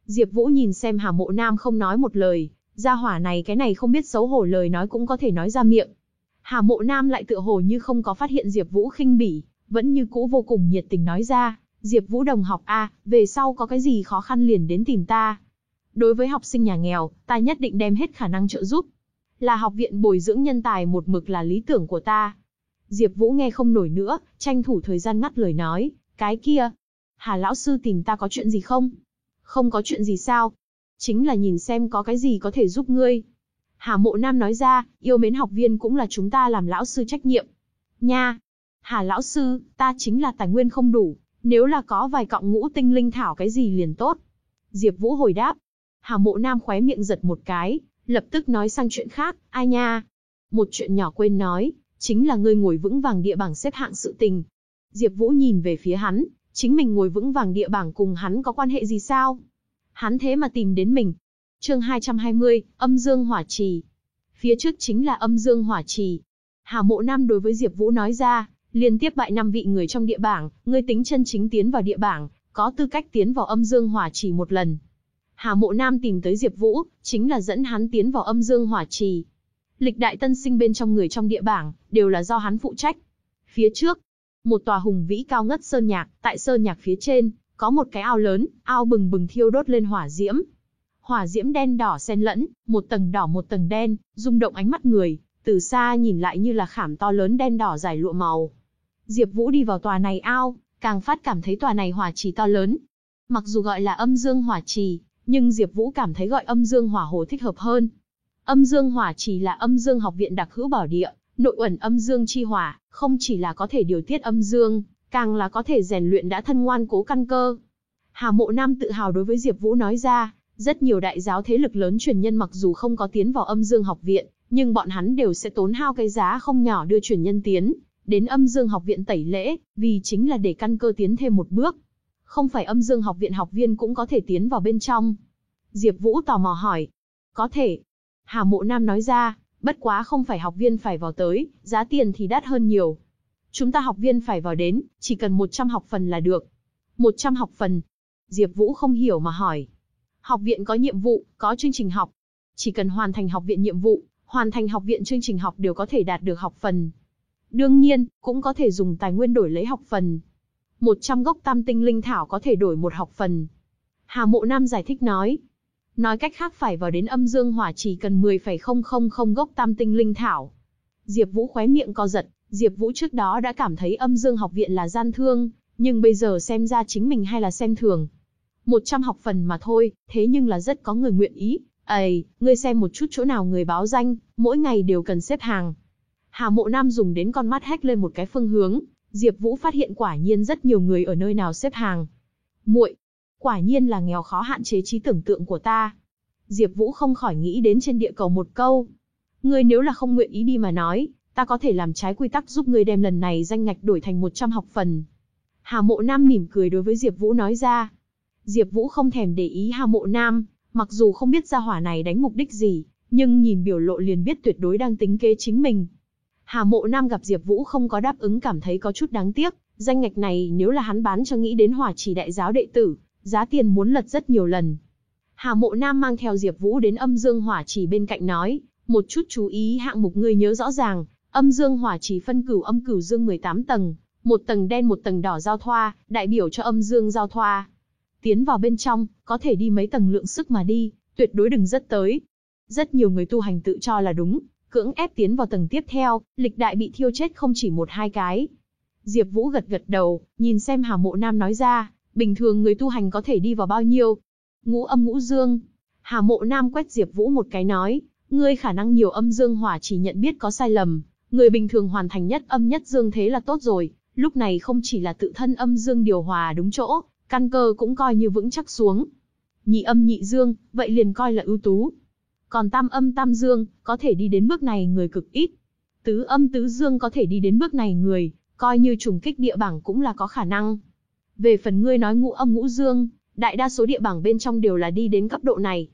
Diệp Vũ nhìn xem Hà Mộ Nam không nói một lời, gia hỏa này cái này không biết xấu hổ lời nói cũng có thể nói ra miệng. Hà Mộ Nam lại tựa hồ như không có phát hiện Diệp Vũ khinh bỉ, vẫn như cũ vô cùng nhiệt tình nói ra, Diệp Vũ đồng học a, về sau có cái gì khó khăn liền đến tìm ta. Đối với học sinh nhà nghèo, ta nhất định đem hết khả năng trợ giúp. Là học viện bồi dưỡng nhân tài một mực là lý tưởng của ta. Diệp Vũ nghe không nổi nữa, tranh thủ thời gian ngắt lời nói, cái kia, Hà lão sư tìm ta có chuyện gì không? Không có chuyện gì sao? Chính là nhìn xem có cái gì có thể giúp ngươi. Hà Mộ Nam nói ra, yêu mến học viên cũng là chúng ta làm lão sư trách nhiệm. Nha! Hà lão sư, ta chính là tài nguyên không đủ, nếu là có vài cọng ngũ tinh linh thảo cái gì liền tốt. Diệp Vũ hồi đáp. Hà Mộ Nam khóe miệng giật một cái, lập tức nói sang chuyện khác, ai nha? Một chuyện nhỏ quên nói, chính là ngươi ngồi vững vàng địa bảng xếp hạng sự tình. Diệp Vũ nhìn về phía hắn, chính mình ngồi vững vàng địa bảng cùng hắn có quan hệ gì sao? Hắn thế mà tìm đến mình. Chương 220, Âm Dương Hỏa Trì. Phía trước chính là Âm Dương Hỏa Trì. Hà Mộ Nam đối với Diệp Vũ nói ra, liên tiếp bại năm vị người trong địa bảng, ngươi tính chân chính tiến vào địa bảng, có tư cách tiến vào Âm Dương Hỏa Trì một lần. Hà Mộ Nam tìm tới Diệp Vũ, chính là dẫn hắn tiến vào Âm Dương Hỏa Trì. Lịch đại tân sinh bên trong người trong địa bảng, đều là do hắn phụ trách. Phía trước, một tòa hùng vĩ cao ngất sơn nhạc, tại sơn nhạc phía trên, có một cái ao lớn, ao bừng bừng thiêu đốt lên hỏa diễm. Hỏa diễm đen đỏ xen lẫn, một tầng đỏ một tầng đen, rung động ánh mắt người, từ xa nhìn lại như là khảm to lớn đen đỏ dài lụa màu. Diệp Vũ đi vào tòa này ao, càng phát cảm thấy tòa này hỏa trì to lớn. Mặc dù gọi là âm dương hỏa trì, nhưng Diệp Vũ cảm thấy gọi âm dương hỏa hồ thích hợp hơn. Âm dương hỏa trì là âm dương học viện đặc hữu bảo địa, nội ẩn âm dương chi hỏa, không chỉ là có thể điều tiết âm dương, càng là có thể rèn luyện đã thân ngoan cố căn cơ. Hà Mộ Nam tự hào đối với Diệp Vũ nói ra, rất nhiều đại giáo thế lực lớn truyền nhân mặc dù không có tiến vào âm dương học viện, nhưng bọn hắn đều sẽ tốn hao cái giá không nhỏ đưa truyền nhân tiến đến âm dương học viện tẩy lễ, vì chính là để căn cơ tiến thêm một bước. Không phải âm dương học viện học viên cũng có thể tiến vào bên trong. Diệp Vũ tò mò hỏi. Có thể. Hà Mộ Nam nói ra, bất quá không phải học viên phải vào tới, giá tiền thì đắt hơn nhiều. Chúng ta học viên phải vào đến, chỉ cần 100 học phần là được. 100 học phần. Diệp Vũ không hiểu mà hỏi. Học viện có nhiệm vụ, có chương trình học. Chỉ cần hoàn thành học viện nhiệm vụ, hoàn thành học viện chương trình học đều có thể đạt được học phần. Đương nhiên, cũng có thể dùng tài nguyên đổi lấy học phần. 100 gốc tam tinh linh thảo có thể đổi một học phần. Hà Mộ Nam giải thích nói. Nói cách khác phải vào đến âm dương hỏa chỉ cần 10,000 gốc tam tinh linh thảo. Diệp Vũ khóe miệng co giật, Diệp Vũ trước đó đã cảm thấy âm dương học viện là gian thương, nhưng bây giờ xem ra chính mình hay là xem thường. 100 học phần mà thôi, thế nhưng là rất có người nguyện ý. Ây, ngươi xem một chút chỗ nào người báo danh, mỗi ngày đều cần xếp hàng. Hà Mộ Nam dùng đến con mắt hách lên một cái phương hướng, Diệp Vũ phát hiện quả nhiên rất nhiều người ở nơi nào xếp hàng. Muội, quả nhiên là nghèo khó hạn chế trí tưởng tượng của ta. Diệp Vũ không khỏi nghĩ đến trên địa cầu một câu. Ngươi nếu là không nguyện ý đi mà nói, ta có thể làm trái quy tắc giúp ngươi đem lần này danh ngạch đổi thành 100 học phần. Hà Mộ Nam mỉm cười đối với Diệp Vũ nói ra. Diệp Vũ không thèm để ý Hà Mộ Nam, mặc dù không biết gia hỏa này đánh mục đích gì, nhưng nhìn biểu lộ liền biết tuyệt đối đang tính kế chính mình. Hà Mộ Nam gặp Diệp Vũ không có đáp ứng cảm thấy có chút đáng tiếc, danh ngạch này nếu là hắn bán cho nghĩ đến Hỏa Chỉ đại giáo đệ tử, giá tiền muốn lật rất nhiều lần. Hà Mộ Nam mang theo Diệp Vũ đến Âm Dương Hỏa Chỉ bên cạnh nói, một chút chú ý hạng mục ngươi nhớ rõ ràng, Âm Dương Hỏa Chỉ phân cửu âm cửu dương 18 tầng, một tầng đen một tầng đỏ giao thoa, đại biểu cho âm dương giao thoa. Tiến vào bên trong, có thể đi mấy tầng lượng sức mà đi, tuyệt đối đừng rất tới. Rất nhiều người tu hành tự cho là đúng, cưỡng ép tiến vào tầng tiếp theo, lịch đại bị thiêu chết không chỉ một hai cái. Diệp Vũ gật gật đầu, nhìn xem Hà Mộ Nam nói ra, bình thường người tu hành có thể đi vào bao nhiêu? Ngũ âm ngũ dương. Hà Mộ Nam quét Diệp Vũ một cái nói, ngươi khả năng nhiều âm dương hỏa chỉ nhận biết có sai lầm, người bình thường hoàn thành nhất âm nhất dương thế là tốt rồi, lúc này không chỉ là tự thân âm dương điều hòa đúng chỗ, căn cơ cũng coi như vững chắc xuống. Nhị âm nhị dương, vậy liền coi là ưu tú, còn tam âm tam dương, có thể đi đến bước này người cực ít. Tứ âm tứ dương có thể đi đến bước này người, coi như trùng kích địa bảng cũng là có khả năng. Về phần ngươi nói ngũ âm ngũ dương, đại đa số địa bảng bên trong đều là đi đến cấp độ này.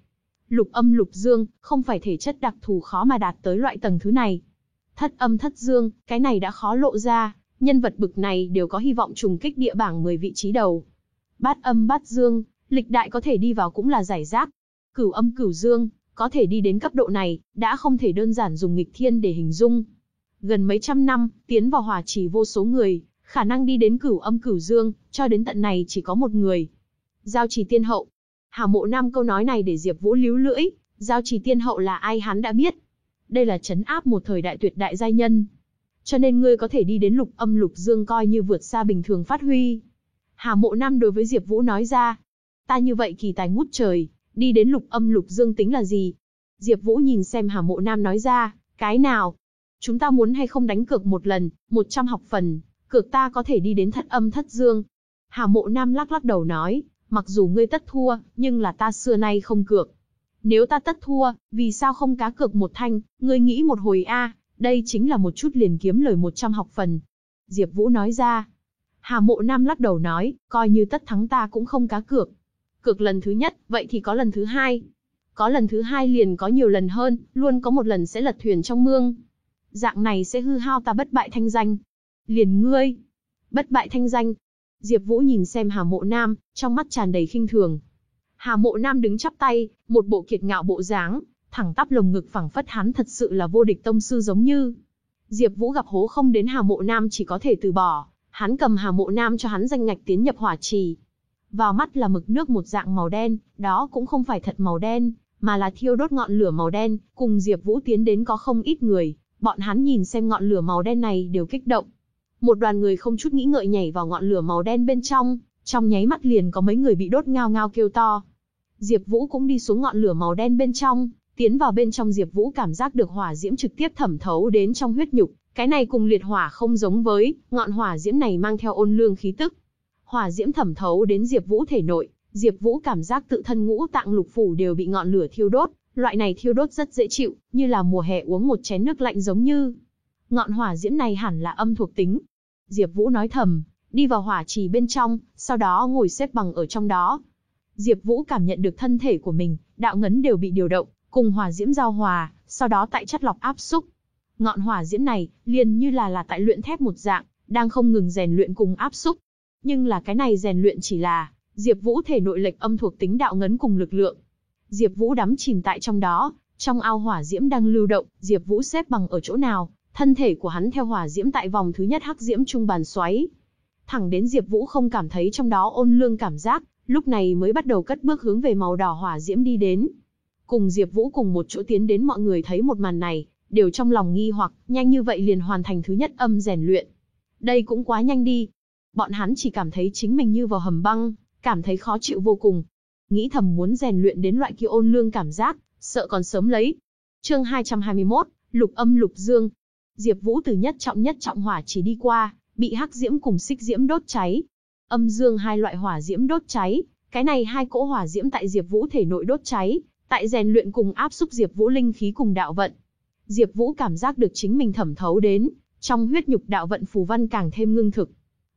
Lục âm lục dương, không phải thể chất đặc thù khó mà đạt tới loại tầng thứ này. Thất âm thất dương, cái này đã khó lộ ra, nhân vật bực này đều có hy vọng trùng kích địa bảng 10 vị trí đầu. Bát âm bát dương, lịch đại có thể đi vào cũng là giải rác. Cửu âm cửu dương, có thể đi đến cấp độ này, đã không thể đơn giản dùng nghịch thiên để hình dung. Gần mấy trăm năm, tiến vào hỏa chỉ vô số người, khả năng đi đến cửu âm cửu dương, cho đến tận này chỉ có một người. Giao chỉ tiên hậu. Hà mộ nam câu nói này để Diệp Vũ líu lưỡi, giao chỉ tiên hậu là ai hắn đã biết. Đây là chấn áp một thời đại tuyệt đại giai nhân. Cho nên ngươi có thể đi đến lục âm lục dương coi như vượt xa bình thường phát huy. Hà mộ nam đối với Diệp Vũ nói ra. Ta như vậy kỳ tài ngút trời, Đi đến lục âm lục dương tính là gì? Diệp Vũ nhìn xem Hà Mộ Nam nói ra, cái nào? Chúng ta muốn hay không đánh cược một lần, 100 học phần, cược ta có thể đi đến thất âm thất dương. Hà Mộ Nam lắc lắc đầu nói, mặc dù ngươi tất thua, nhưng là ta xưa nay không cược. Nếu ta tất thua, vì sao không cá cược một thanh, ngươi nghĩ một hồi a, đây chính là một chút liền kiếm lời 100 học phần. Diệp Vũ nói ra. Hà Mộ Nam lắc đầu nói, coi như tất thắng ta cũng không cá cược. Cược lần thứ nhất, vậy thì có lần thứ hai. Có lần thứ hai liền có nhiều lần hơn, luôn có một lần sẽ lật thuyền trong mương. Dạng này sẽ hư hao ta bất bại thanh danh. Liền ngươi. Bất bại thanh danh. Diệp Vũ nhìn xem Hà Mộ Nam, trong mắt tràn đầy khinh thường. Hà Mộ Nam đứng chắp tay, một bộ kiệt ngạo bộ dáng, thẳng tắp lồng ngực phẳng phất hắn thật sự là vô địch tông sư giống như. Diệp Vũ gặp hố không đến Hà Mộ Nam chỉ có thể từ bỏ, hắn cầm Hà Mộ Nam cho hắn danh ngạch tiến nhập hỏa trì. Vào mắt là mực nước một dạng màu đen, đó cũng không phải thật màu đen, mà là thiêu đốt ngọn lửa màu đen, cùng Diệp Vũ tiến đến có không ít người, bọn hắn nhìn xem ngọn lửa màu đen này đều kích động. Một đoàn người không chút nghĩ ngợi nhảy vào ngọn lửa màu đen bên trong, trong nháy mắt liền có mấy người bị đốt ngao ngao kêu to. Diệp Vũ cũng đi xuống ngọn lửa màu đen bên trong, tiến vào bên trong Diệp Vũ cảm giác được hỏa diễm trực tiếp thẩm thấu đến trong huyết nhục, cái này cùng liệt hỏa không giống với, ngọn hỏa diễm này mang theo ôn lương khí tức. Hỏa diễm thẩm thấu đến Diệp Vũ thể nội, Diệp Vũ cảm giác tự thân ngũ tạng lục phủ đều bị ngọn lửa thiêu đốt, loại này thiêu đốt rất dễ chịu, như là mùa hè uống một chén nước lạnh giống như. Ngọn hỏa diễm này hẳn là âm thuộc tính. Diệp Vũ nói thầm, đi vào hỏa trì bên trong, sau đó ngồi xếp bằng ở trong đó. Diệp Vũ cảm nhận được thân thể của mình, đạo ngấn đều bị điều động, cùng hỏa diễm giao hòa, sau đó tại chất lọc áp xúc. Ngọn hỏa diễm này, liền như là là tại luyện thép một dạng, đang không ngừng rèn luyện cùng áp xúc. Nhưng là cái này rèn luyện chỉ là Diệp Vũ thể nội lệch âm thuộc tính đạo ngấn cùng lực lượng. Diệp Vũ đắm chìm tại trong đó, trong ao hỏa diễm đang lưu động, Diệp Vũ xếp bằng ở chỗ nào, thân thể của hắn theo hỏa diễm tại vòng thứ nhất hắc diễm trung bàn xoáy. Thẳng đến Diệp Vũ không cảm thấy trong đó ôn lương cảm giác, lúc này mới bắt đầu cất bước hướng về màu đỏ hỏa diễm đi đến. Cùng Diệp Vũ cùng một chỗ tiến đến mọi người thấy một màn này, đều trong lòng nghi hoặc, nhanh như vậy liền hoàn thành thứ nhất âm rèn luyện. Đây cũng quá nhanh đi. Bọn hắn chỉ cảm thấy chính mình như vào hầm băng, cảm thấy khó chịu vô cùng. Nghĩ thầm muốn rèn luyện đến loại kia ôn lương cảm giác, sợ còn sớm lấy. Chương 221, Lục Âm Lục Dương. Diệp Vũ từ nhất trọng nhất trọng hỏa chỉ đi qua, bị hắc diễm cùng xích diễm đốt cháy. Âm dương hai loại hỏa diễm đốt cháy, cái này hai cỗ hỏa diễm tại Diệp Vũ thể nội đốt cháy, tại rèn luyện cùng áp xúc Diệp Vũ linh khí cùng đạo vận. Diệp Vũ cảm giác được chính mình thẩm thấu đến, trong huyết nhục đạo vận phù văn càng thêm ngưng thực.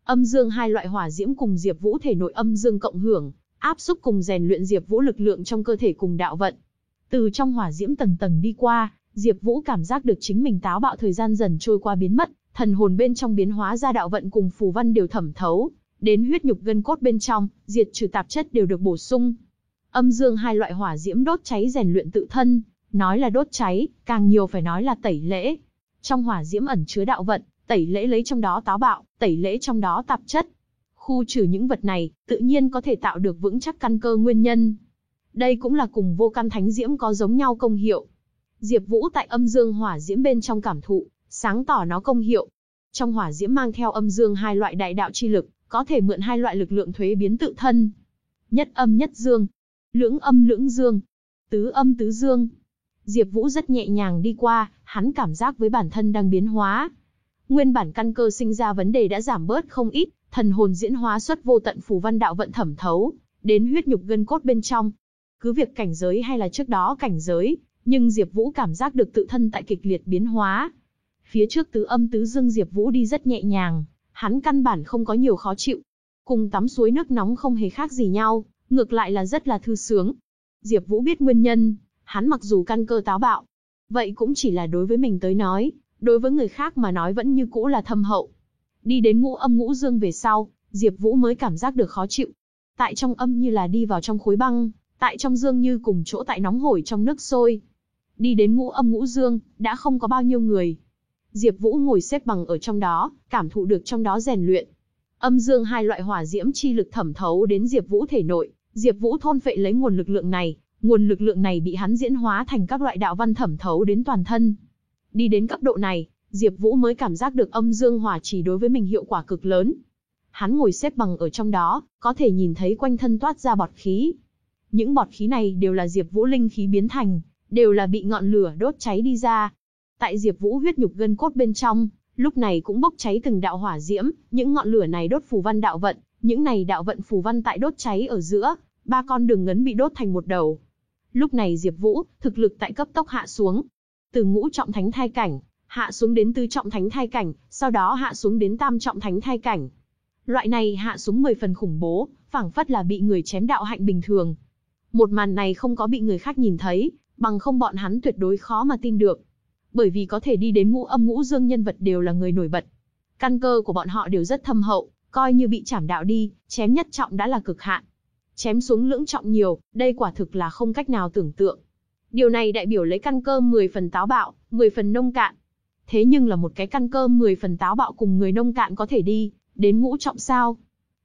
Âm dương hai loại hỏa diễm cùng Diệp Vũ thể nội âm dương cộng hưởng, áp xúc cùng rèn luyện Diệp Vũ lực lượng trong cơ thể cùng đạo vận. Từ trong hỏa diễm tầng tầng đi qua, Diệp Vũ cảm giác được chính mình táo bạo thời gian dần trôi qua biến mất, thần hồn bên trong biến hóa ra đạo vận cùng phù văn đều thẩm thấu, đến huyết nhục gân cốt bên trong, diệt trừ tạp chất đều được bổ sung. Âm dương hai loại hỏa diễm đốt cháy rèn luyện tự thân, nói là đốt cháy, càng nhiều phải nói là tẩy lễ. Trong hỏa diễm ẩn chứa đạo vận, tẩy lễ lấy trong đó táo bạo, tẩy lễ trong đó tạp chất. Khu trừ những vật này, tự nhiên có thể tạo được vững chắc căn cơ nguyên nhân. Đây cũng là cùng vô căn thánh diễm có giống nhau công hiệu. Diệp Vũ tại âm dương hỏa diễm bên trong cảm thụ, sáng tỏ nó công hiệu. Trong hỏa diễm mang theo âm dương hai loại đại đạo chi lực, có thể mượn hai loại lực lượng thuế biến tự thân. Nhất âm nhất dương, lưỡng âm lưỡng dương, tứ âm tứ dương. Diệp Vũ rất nhẹ nhàng đi qua, hắn cảm giác với bản thân đang biến hóa. Nguyên bản căn cơ sinh ra vấn đề đã giảm bớt không ít, thần hồn diễn hóa xuất vô tận phù văn đạo vận thẩm thấu, đến huyết nhục gân cốt bên trong. Cứ việc cảnh giới hay là trước đó cảnh giới, nhưng Diệp Vũ cảm giác được tự thân tại kịch liệt biến hóa. Phía trước tứ âm tứ dương Diệp Vũ đi rất nhẹ nhàng, hắn căn bản không có nhiều khó chịu. Cùng tắm suối nước nóng không hề khác gì nhau, ngược lại là rất là thư sướng. Diệp Vũ biết nguyên nhân, hắn mặc dù căn cơ táo bạo, vậy cũng chỉ là đối với mình tới nói, đối với người khác mà nói vẫn như cũ là thâm hậu. Đi đến ngũ âm ngũ dương về sau, Diệp Vũ mới cảm giác được khó chịu. Tại trong âm như là đi vào trong khối băng, tại trong dương như cùng chỗ tại nóng hổi trong nước sôi. Đi đến ngũ âm ngũ dương, đã không có bao nhiêu người. Diệp Vũ ngồi xếp bằng ở trong đó, cảm thụ được trong đó rèn luyện. Âm dương hai loại hỏa diễm chi lực thẩm thấu đến Diệp Vũ thể nội, Diệp Vũ thôn phệ lấy nguồn lực lượng này, nguồn lực lượng này bị hắn diễn hóa thành các loại đạo văn thẩm thấu đến toàn thân. Đi đến cấp độ này, Diệp Vũ mới cảm giác được âm dương hỏa chỉ đối với mình hiệu quả cực lớn. Hắn ngồi xếp bằng ở trong đó, có thể nhìn thấy quanh thân toát ra bọt khí. Những bọt khí này đều là Diệp Vũ linh khí biến thành, đều là bị ngọn lửa đốt cháy đi ra. Tại Diệp Vũ huyết nhục gân cốt bên trong, lúc này cũng bốc cháy từng đạo hỏa diễm, những ngọn lửa này đốt phù văn đạo vận, những này đạo vận phù văn tại đốt cháy ở giữa, ba con đường ngấn bị đốt thành một đầu. Lúc này Diệp Vũ, thực lực tại cấp tốc hạ xuống. Từ ngũ trọng thánh thai cảnh, hạ xuống đến tứ trọng thánh thai cảnh, sau đó hạ xuống đến tam trọng thánh thai cảnh. Loại này hạ xuống 10 phần khủng bố, phảng phất là bị người chém đạo hạnh bình thường. Một màn này không có bị người khác nhìn thấy, bằng không bọn hắn tuyệt đối khó mà tin được. Bởi vì có thể đi đến ngũ âm ngũ dương nhân vật đều là người nổi bật. Căn cơ của bọn họ đều rất thâm hậu, coi như bị chảm đạo đi, chém nhất trọng đã là cực hạn. Chém xuống lưỡng trọng nhiều, đây quả thực là không cách nào tưởng tượng. Điều này đại biểu lấy căn cơ 10 phần táo bạo, 10 phần nông cạn. Thế nhưng là một cái căn cơ 10 phần táo bạo cùng người nông cạn có thể đi, đến ngũ trọng sao?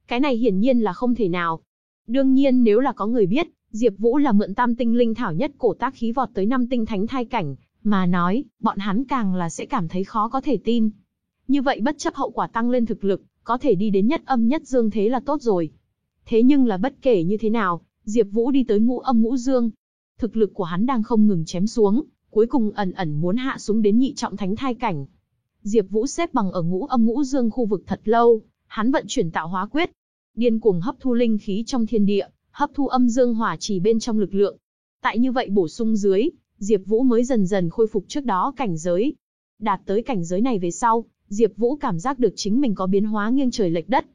Cái này hiển nhiên là không thể nào. Đương nhiên nếu là có người biết, Diệp Vũ là mượn tam tinh linh thảo nhất cổ tác khí vọt tới năm tinh thánh thai cảnh, mà nói, bọn hắn càng là sẽ cảm thấy khó có thể tin. Như vậy bất chấp hậu quả tăng lên thực lực, có thể đi đến nhất âm nhất dương thế là tốt rồi. Thế nhưng là bất kể như thế nào, Diệp Vũ đi tới ngũ âm ngũ dương. Thực lực của hắn đang không ngừng chém xuống, cuối cùng ẩn ẩn muốn hạ xuống đến nhị trọng thánh thai cảnh. Diệp Vũ xếp bằng ở ngũ âm ngũ dương khu vực thật lâu, hắn vận chuyển tạo hóa quyết, điên cuồng hấp thu linh khí trong thiên địa, hấp thu âm dương hỏa chỉ bên trong lực lượng. Tại như vậy bổ sung dưới, Diệp Vũ mới dần dần khôi phục trước đó cảnh giới. Đạt tới cảnh giới này về sau, Diệp Vũ cảm giác được chính mình có biến hóa nghiêng trời lệch đất.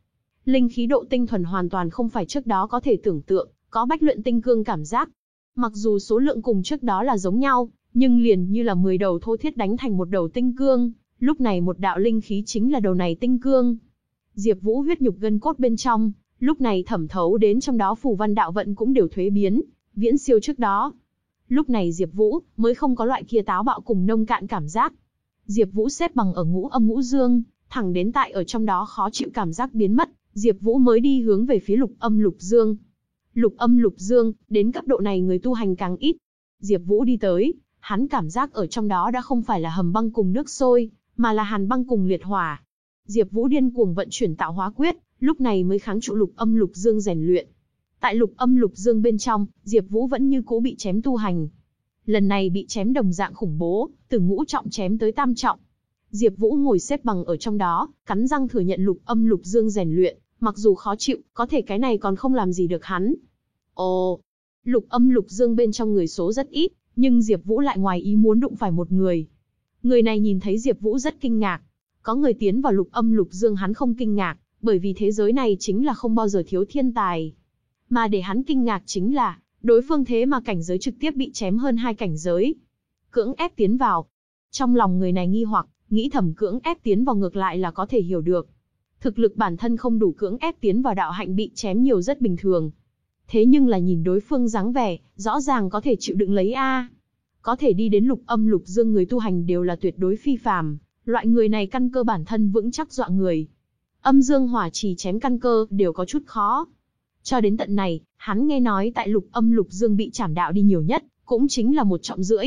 Linh khí độ tinh thuần hoàn toàn không phải trước đó có thể tưởng tượng, có bách luyện tinh cương cảm giác. Mặc dù số lượng cùng trước đó là giống nhau, nhưng liền như là 10 đầu thô thiết đánh thành một đầu tinh cương, lúc này một đạo linh khí chính là đầu này tinh cương. Diệp Vũ huyết nhục gân cốt bên trong, lúc này thẩm thấu đến trong đó phù văn đạo vận cũng đều thuế biến, viễn siêu trước đó. Lúc này Diệp Vũ mới không có loại kia táo bạo cùng nông cạn cảm giác. Diệp Vũ xếp bằng ở ngũ âm ngũ dương, thẳng đến tại ở trong đó khó chịu cảm giác biến mất, Diệp Vũ mới đi hướng về phía lục âm lục dương. Lục âm lục dương, đến cấp độ này người tu hành càng ít. Diệp Vũ đi tới, hắn cảm giác ở trong đó đã không phải là hầm băng cùng nước sôi, mà là hàn băng cùng liệt hỏa. Diệp Vũ điên cuồng vận chuyển tạo hóa quyết, lúc này mới kháng trụ lục âm lục dương rèn luyện. Tại lục âm lục dương bên trong, Diệp Vũ vẫn như cũ bị chém tu hành. Lần này bị chém đồng dạng khủng bố, từ ngũ trọng chém tới tam trọng. Diệp Vũ ngồi xếp bằng ở trong đó, cắn răng thừa nhận lục âm lục dương rèn luyện, mặc dù khó chịu, có thể cái này còn không làm gì được hắn. Ồ, lục âm lục dương bên trong người số rất ít, nhưng Diệp Vũ lại ngoài ý muốn đụng phải một người. Người này nhìn thấy Diệp Vũ rất kinh ngạc. Có người tiến vào lục âm lục dương hắn không kinh ngạc, bởi vì thế giới này chính là không bao giờ thiếu thiên tài. Mà để hắn kinh ngạc chính là, đối phương thế mà cảnh giới trực tiếp bị chém hơn hai cảnh giới. Cưỡng ép tiến vào. Trong lòng người này nghi hoặc, nghĩ thầm cưỡng ép tiến vào ngược lại là có thể hiểu được. Thực lực bản thân không đủ cưỡng ép tiến vào đạo hạnh bị chém nhiều rất bình thường. Thế nhưng là nhìn đối phương dáng vẻ, rõ ràng có thể chịu đựng lấy A. Có thể đi đến lục âm lục dương người tu hành đều là tuyệt đối phi phàm, loại người này căn cơ bản thân vững chắc dọa người. Âm dương hỏa trì chém căn cơ đều có chút khó. Cho đến tận này, hắn nghe nói tại lục âm lục dương bị chảm đạo đi nhiều nhất, cũng chính là một trọng rưỡi.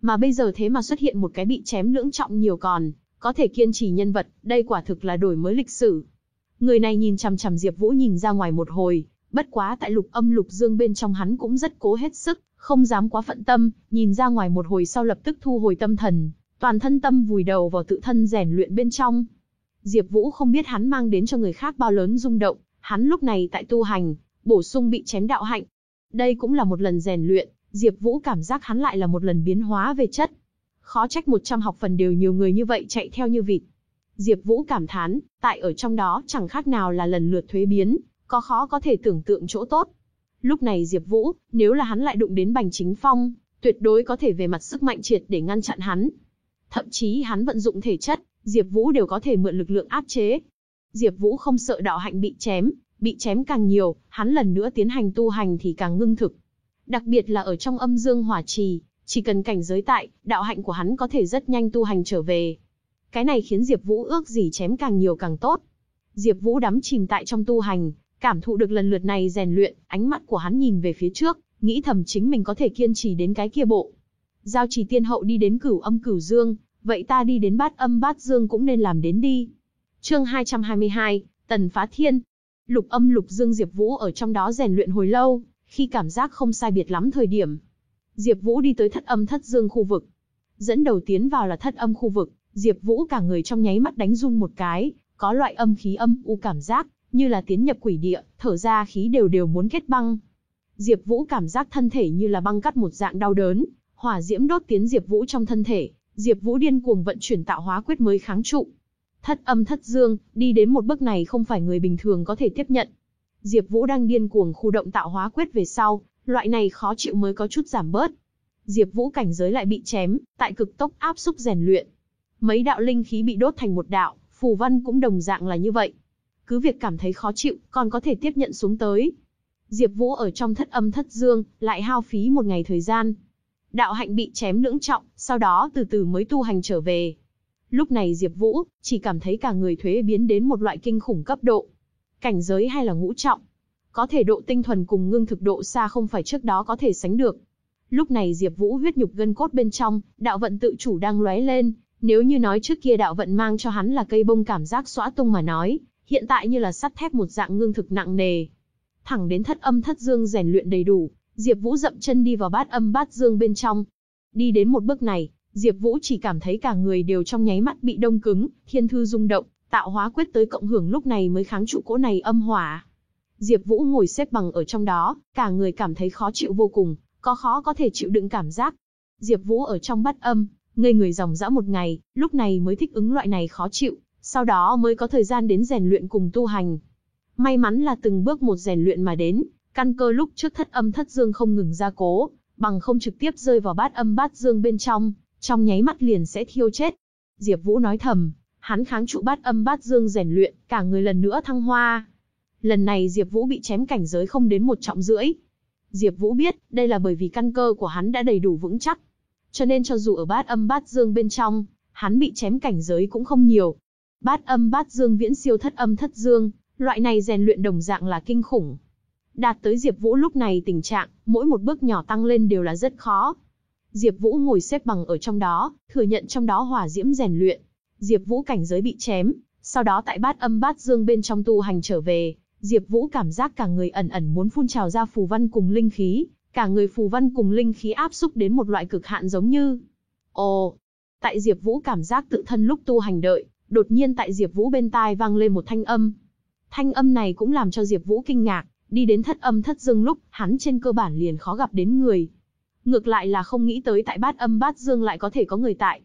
Mà bây giờ thế mà xuất hiện một cái bị chém lưỡng trọng nhiều còn, có thể kiên trì nhân vật, đây quả thực là đổi mới lịch sử. Người này nhìn chằm chằm Diệp Vũ nhìn ra ngoài một hồi, bất quá tại lục âm lục dương bên trong hắn cũng rất cố hết sức, không dám quá phận tâm, nhìn ra ngoài một hồi sau lập tức thu hồi tâm thần, toàn thân tâm vùi đầu vào tự thân rèn luyện bên trong. Diệp Vũ không biết hắn mang đến cho người khác bao lớn rung động, hắn lúc này tại tu hành, bổ sung bị chém đạo hạnh. Đây cũng là một lần rèn luyện, Diệp Vũ cảm giác hắn lại là một lần biến hóa về chất. Khó trách 100 học phần đều nhiều người như vậy chạy theo như vịt. Diệp Vũ cảm thán, tại ở trong đó chẳng khác nào là lần lượt thuế biến, có khó có thể tưởng tượng chỗ tốt. Lúc này Diệp Vũ, nếu là hắn lại đụng đến Bành Chính Phong, tuyệt đối có thể về mặt sức mạnh triệt để ngăn chặn hắn. Thậm chí hắn vận dụng thể chất, Diệp Vũ đều có thể mượn lực lượng áp chế. Diệp Vũ không sợ đạo hạnh bị chém, bị chém càng nhiều, hắn lần nữa tiến hành tu hành thì càng ngưng thực. Đặc biệt là ở trong âm dương hỏa trì, chỉ cần cảnh giới tại, đạo hạnh của hắn có thể rất nhanh tu hành trở về. Cái này khiến Diệp Vũ ước gì chém càng nhiều càng tốt. Diệp Vũ đắm chìm tại trong tu hành, cảm thụ được lần lượt này rèn luyện, ánh mắt của hắn nhìn về phía trước, nghĩ thầm chính mình có thể kiên trì đến cái kia bộ. Giao Trì Tiên Hậu đi đến Cửu Âm Cửu Dương, vậy ta đi đến Bát Âm Bát Dương cũng nên làm đến đi. Chương 222, Tần Phá Thiên. Lục Âm Lục Dương Diệp Vũ ở trong đó rèn luyện hồi lâu, khi cảm giác không sai biệt lắm thời điểm, Diệp Vũ đi tới Thất Âm Thất Dương khu vực. Dẫn đầu tiến vào là Thất Âm khu vực, Diệp Vũ cả người trong nháy mắt đánh run một cái, có loại âm khí âm u cảm giác, như là tiến nhập quỷ địa, thở ra khí đều đều muốn kết băng. Diệp Vũ cảm giác thân thể như là băng cắt một dạng đau đớn, hỏa diễm đốt tiến Diệp Vũ trong thân thể, Diệp Vũ điên cuồng vận chuyển tạo hóa quyết mới kháng trụ. Thất âm thất dương, đi đến một bước này không phải người bình thường có thể tiếp nhận. Diệp Vũ đang điên cuồng khu động tạo hóa quyết về sau, loại này khó chịu mới có chút giảm bớt. Diệp Vũ cảnh giới lại bị chém, tại cực tốc áp xúc rèn luyện. Mấy đạo linh khí bị đốt thành một đạo, phù văn cũng đồng dạng là như vậy. Cứ việc cảm thấy khó chịu, còn có thể tiếp nhận xuống tới. Diệp Vũ ở trong thất âm thất dương, lại hao phí một ngày thời gian. Đạo hạnh bị chém lưỡng trọng, sau đó từ từ mới tu hành trở về. Lúc này Diệp Vũ chỉ cảm thấy cả người thuế biến đến một loại kinh khủng cấp độ. Cảnh giới hay là ngũ trọng, có thể độ tinh thuần cùng ngưng thực độ xa không phải trước đó có thể sánh được. Lúc này Diệp Vũ huyết nhục gân cốt bên trong, đạo vận tự chủ đang lóe lên, nếu như nói trước kia đạo vận mang cho hắn là cây bông cảm giác xóa tung mà nói, hiện tại như là sắt thép một dạng ngưng thực nặng nề. Thẳng đến thất âm thất dương rèn luyện đầy đủ, Diệp Vũ dậm chân đi vào bát âm bát dương bên trong. Đi đến một bước này, Diệp Vũ chỉ cảm thấy cả người đều trong nháy mắt bị đông cứng, thiên thư rung động, tạo hóa quyết tới cộng hưởng lúc này mới kháng trụ cỗ này âm hỏa. Diệp Vũ ngồi xếp bằng ở trong đó, cả người cảm thấy khó chịu vô cùng, có khó có thể chịu đựng cảm giác. Diệp Vũ ở trong bát âm, ngây người dòng dã một ngày, lúc này mới thích ứng loại này khó chịu, sau đó mới có thời gian đến rèn luyện cùng tu hành. May mắn là từng bước một rèn luyện mà đến, căn cơ lúc trước thất âm thất dương không ngừng gia cố, bằng không trực tiếp rơi vào bát âm bát dương bên trong, trong nháy mắt liền sẽ thiêu chết. Diệp Vũ nói thầm, hắn kháng trụ bát âm bát dương rèn luyện, cả người lần nữa thăng hoa. Lần này Diệp Vũ bị chém cảnh giới không đến một trọng rưỡi. Diệp Vũ biết, đây là bởi vì căn cơ của hắn đã đầy đủ vững chắc. Cho nên cho dù ở bát âm bát dương bên trong, hắn bị chém cảnh giới cũng không nhiều. Bát âm bát dương viễn siêu thất âm thất dương, loại này rèn luyện đồng dạng là kinh khủng. Đạt tới Diệp Vũ lúc này tình trạng, mỗi một bước nhỏ tăng lên đều là rất khó. Diệp Vũ ngồi xếp bằng ở trong đó, thừa nhận trong đó hỏa diễm rèn luyện. Diệp Vũ cảnh giới bị chém, sau đó tại bát âm bát dương bên trong tu hành trở về, Diệp Vũ cảm giác cả người ẩn ẩn muốn phun trào ra phù văn cùng linh khí, cả người phù văn cùng linh khí áp xúc đến một loại cực hạn giống như. Ồ, tại Diệp Vũ cảm giác tự thân lúc tu hành đợi, đột nhiên tại Diệp Vũ bên tai vang lên một thanh âm. Thanh âm này cũng làm cho Diệp Vũ kinh ngạc, đi đến thất âm thất dương lúc, hắn trên cơ bản liền khó gặp đến người. Ngược lại là không nghĩ tới tại bát âm bát dương lại có thể có người tại.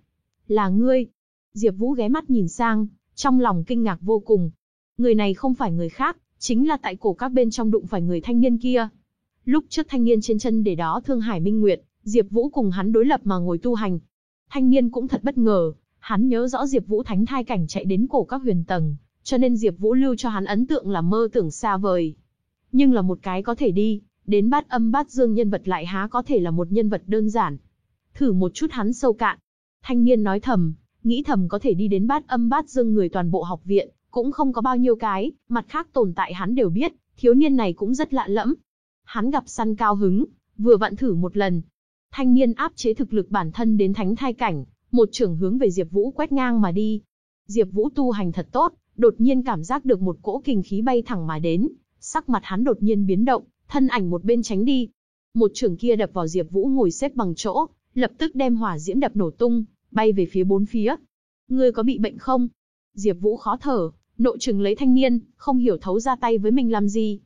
Là ngươi. Diệp Vũ ghé mắt nhìn sang, trong lòng kinh ngạc vô cùng. Người này không phải người khác, chính là tại cổ các bên trong đụng phải người thanh niên kia. Lúc trước thanh niên trên chân để đó Thương Hải Minh Nguyệt, Diệp Vũ cùng hắn đối lập mà ngồi tu hành. Thanh niên cũng thật bất ngờ, hắn nhớ rõ Diệp Vũ thánh thai cảnh chạy đến cổ các huyền tầng, cho nên Diệp Vũ lưu cho hắn ấn tượng là mơ tưởng xa vời. Nhưng là một cái có thể đi, đến bát âm bát dương nhân vật lại há có thể là một nhân vật đơn giản. Thử một chút hắn sâu cạn. Thanh niên nói thầm, nghĩ thầm có thể đi đến bát âm bát dương người toàn bộ học viện, cũng không có bao nhiêu cái, mặt khác tồn tại hắn đều biết, thiếu niên này cũng rất lạ lẫm. Hắn gặp săn cao hứng, vừa vặn thử một lần. Thanh niên áp chế thực lực bản thân đến thánh thai cảnh, một trường hướng về Diệp Vũ quét ngang mà đi. Diệp Vũ tu hành thật tốt, đột nhiên cảm giác được một cỗ kinh khí bay thẳng mà đến, sắc mặt hắn đột nhiên biến động, thân ảnh một bên tránh đi. Một trường kia đập vào Diệp Vũ ngồi xếp bằng chỗ, lập tức đem hỏa diễm đập nổ tung, bay về phía bốn phía. Ngươi có bị bệnh không? Diệp Vũ khó thở, nội trừng lấy thanh niên, không hiểu thấu ra tay với mình làm gì.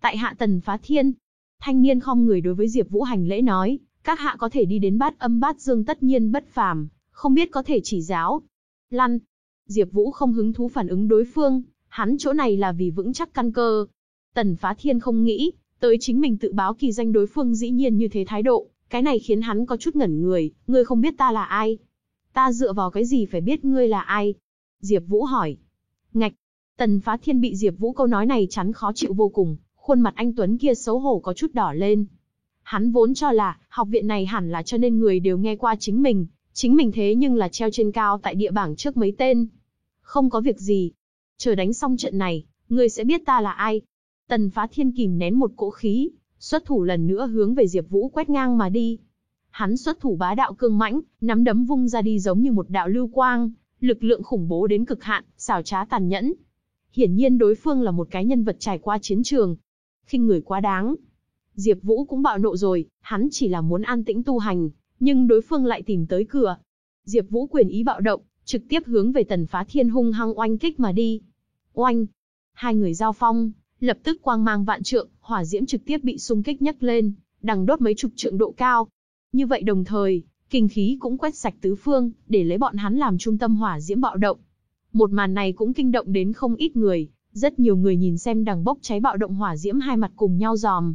Tại hạ tần phá thiên. Thanh niên không người đối với Diệp Vũ hành lễ nói, các hạ có thể đi đến bát âm bát dương tất nhiên bất phàm, không biết có thể chỉ giáo. Lăn. Diệp Vũ không hứng thú phản ứng đối phương, hắn chỗ này là vì vững chắc căn cơ. Tần phá thiên không nghĩ, tới chính mình tự báo kỳ danh đối phương dĩ nhiên như thế thái độ, cái này khiến hắn có chút ngẩn người, ngươi không biết ta là ai. Ta dựa vào cái gì phải biết ngươi là ai? Diệp Vũ hỏi. Ngạch. Tần Phá Thiên bị Diệp Vũ câu nói này chắn khó chịu vô cùng, khuôn mặt anh Tuấn kia xấu hổ có chút đỏ lên. Hắn vốn cho là, học viện này hẳn là cho nên người đều nghe qua chính mình, chính mình thế nhưng là treo trên cao tại địa bảng trước mấy tên. Không có việc gì. Chờ đánh xong trận này, ngươi sẽ biết ta là ai. Tần Phá Thiên kìm nén một cỗ khí, xuất thủ lần nữa hướng về Diệp Vũ quét ngang mà đi. Hắn xuất thủ bá đạo cương mãnh, nắm đấm vung ra đi giống như một đạo lưu quang, lực lượng khủng bố đến cực hạn, xảo trá tàn nhẫn. Hiển nhiên đối phương là một cái nhân vật trải qua chiến trường. khinh người quá đáng. Diệp Vũ cũng bạo nộ rồi, hắn chỉ là muốn an tĩnh tu hành, nhưng đối phương lại tìm tới cửa. Diệp Vũ quyền ý bạo động, trực tiếp hướng về Tần Phá Thiên hung hăng oanh kích mà đi. Oanh! Hai người giao phong, lập tức quang mang vạn trượng, hỏa diễm trực tiếp bị xung kích nhấc lên, đằng đốt mấy chục trượng độ cao. Như vậy đồng thời, kinh khí cũng quét sạch tứ phương, để lấy bọn hắn làm trung tâm hỏa diễm bạo động. Một màn này cũng kinh động đến không ít người, rất nhiều người nhìn xem đằng bốc cháy bạo động hỏa diễm hai mặt cùng nhau giòm.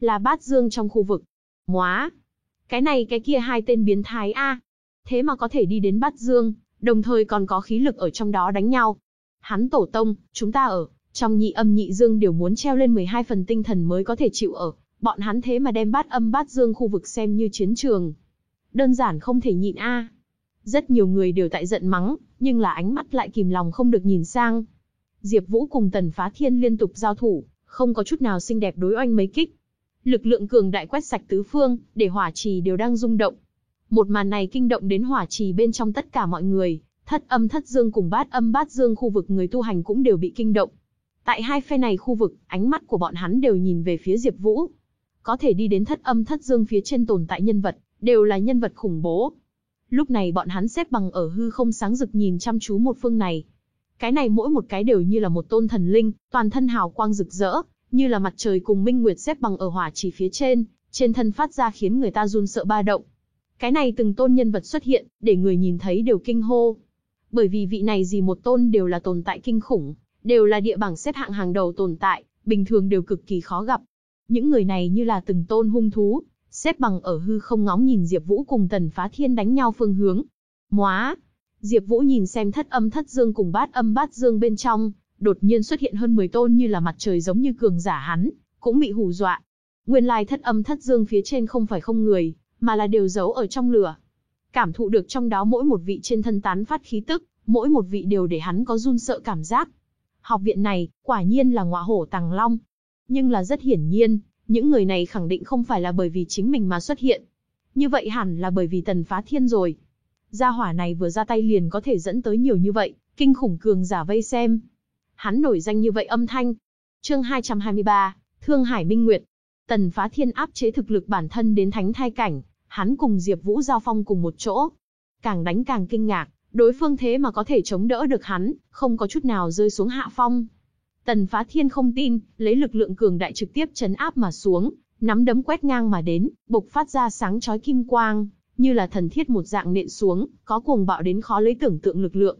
Là bát dương trong khu vực. Móa! Cái này cái kia hai tên biến thái A. Thế mà có thể đi đến bát dương, đồng thời còn có khí lực ở trong đó đánh nhau. Hắn tổ tông, chúng ta ở, trong nhị âm nhị dương đều muốn treo lên 12 phần tinh thần mới có thể chịu ở, bọn hắn thế mà đem bát âm bát dương khu vực xem như chiến trường. Đơn giản không thể nhịn a. Rất nhiều người đều tại giận mắng, nhưng là ánh mắt lại kìm lòng không được nhìn sang. Diệp Vũ cùng Tần Phá Thiên liên tục giao thủ, không có chút nào xinh đẹp đối oanh mấy kích. Lực lượng cường đại quét sạch tứ phương, để hỏa trì đều đang rung động. Một màn này kinh động đến hỏa trì bên trong tất cả mọi người, thất âm thất dương cùng bát âm bát dương khu vực người tu hành cũng đều bị kinh động. Tại hai phe này khu vực, ánh mắt của bọn hắn đều nhìn về phía Diệp Vũ. Có thể đi đến thất âm thất dương phía trên tồn tại nhân vật, đều là nhân vật khủng bố. Lúc này bọn hắn xếp bằng ở hư không sáng rực nhìn chăm chú một phương này. Cái này mỗi một cái đều như là một tôn thần linh, toàn thân hào quang rực rỡ, như là mặt trời cùng minh nguyệt xếp bằng ở hỏa chỉ phía trên, trên thân phát ra khiến người ta run sợ ba động. Cái này từng tôn nhân vật xuất hiện, để người nhìn thấy đều kinh hô. Bởi vì vị này gì một tôn đều là tồn tại kinh khủng, đều là địa bảng xếp hạng hàng đầu tồn tại, bình thường đều cực kỳ khó gặp. Những người này như là từng tôn hung thú, xếp bằng ở hư không ngóng nhìn Diệp Vũ cùng Tần Phá Thiên đánh nhau phương hướng. Móa! Diệp Vũ nhìn xem thất âm thất dương cùng bát âm bát dương bên trong, đột nhiên xuất hiện hơn 10 tôn như là mặt trời giống như cường giả hắn, cũng bị hù dọa. Nguyên lai thất âm thất dương phía trên không phải không người, mà là đều giấu ở trong lửa. Cảm thụ được trong đó mỗi một vị trên thân tán phát khí tức, mỗi một vị đều để hắn có run sợ cảm giác. Học viện này, quả nhiên là ngọa hổ tàng long. Nhưng là rất hiển nhiên, những người này khẳng định không phải là bởi vì chính mình mà xuất hiện. Như vậy hẳn là bởi vì tần phá thiên rồi. Gia hỏa này vừa ra tay liền có thể dẫn tới nhiều như vậy, kinh khủng cường giả vây xem. Hắn nổi danh như vậy âm thanh. Chương 223, Thương Hải Minh Nguyệt. Tần Phá Thiên áp chế thực lực bản thân đến thánh thai cảnh, hắn cùng Diệp Vũ giao phong cùng một chỗ. Càng đánh càng kinh ngạc, đối phương thế mà có thể chống đỡ được hắn, không có chút nào rơi xuống hạ phong. Tần Phá Thiên không tin, lấy lực lượng cường đại trực tiếp chấn áp mà xuống, nắm đấm quét ngang mà đến, bộc phát ra sáng chói kim quang, như là thần thiết một dạng nện xuống, có cuồng bạo đến khó lấy tưởng tượng lực lượng.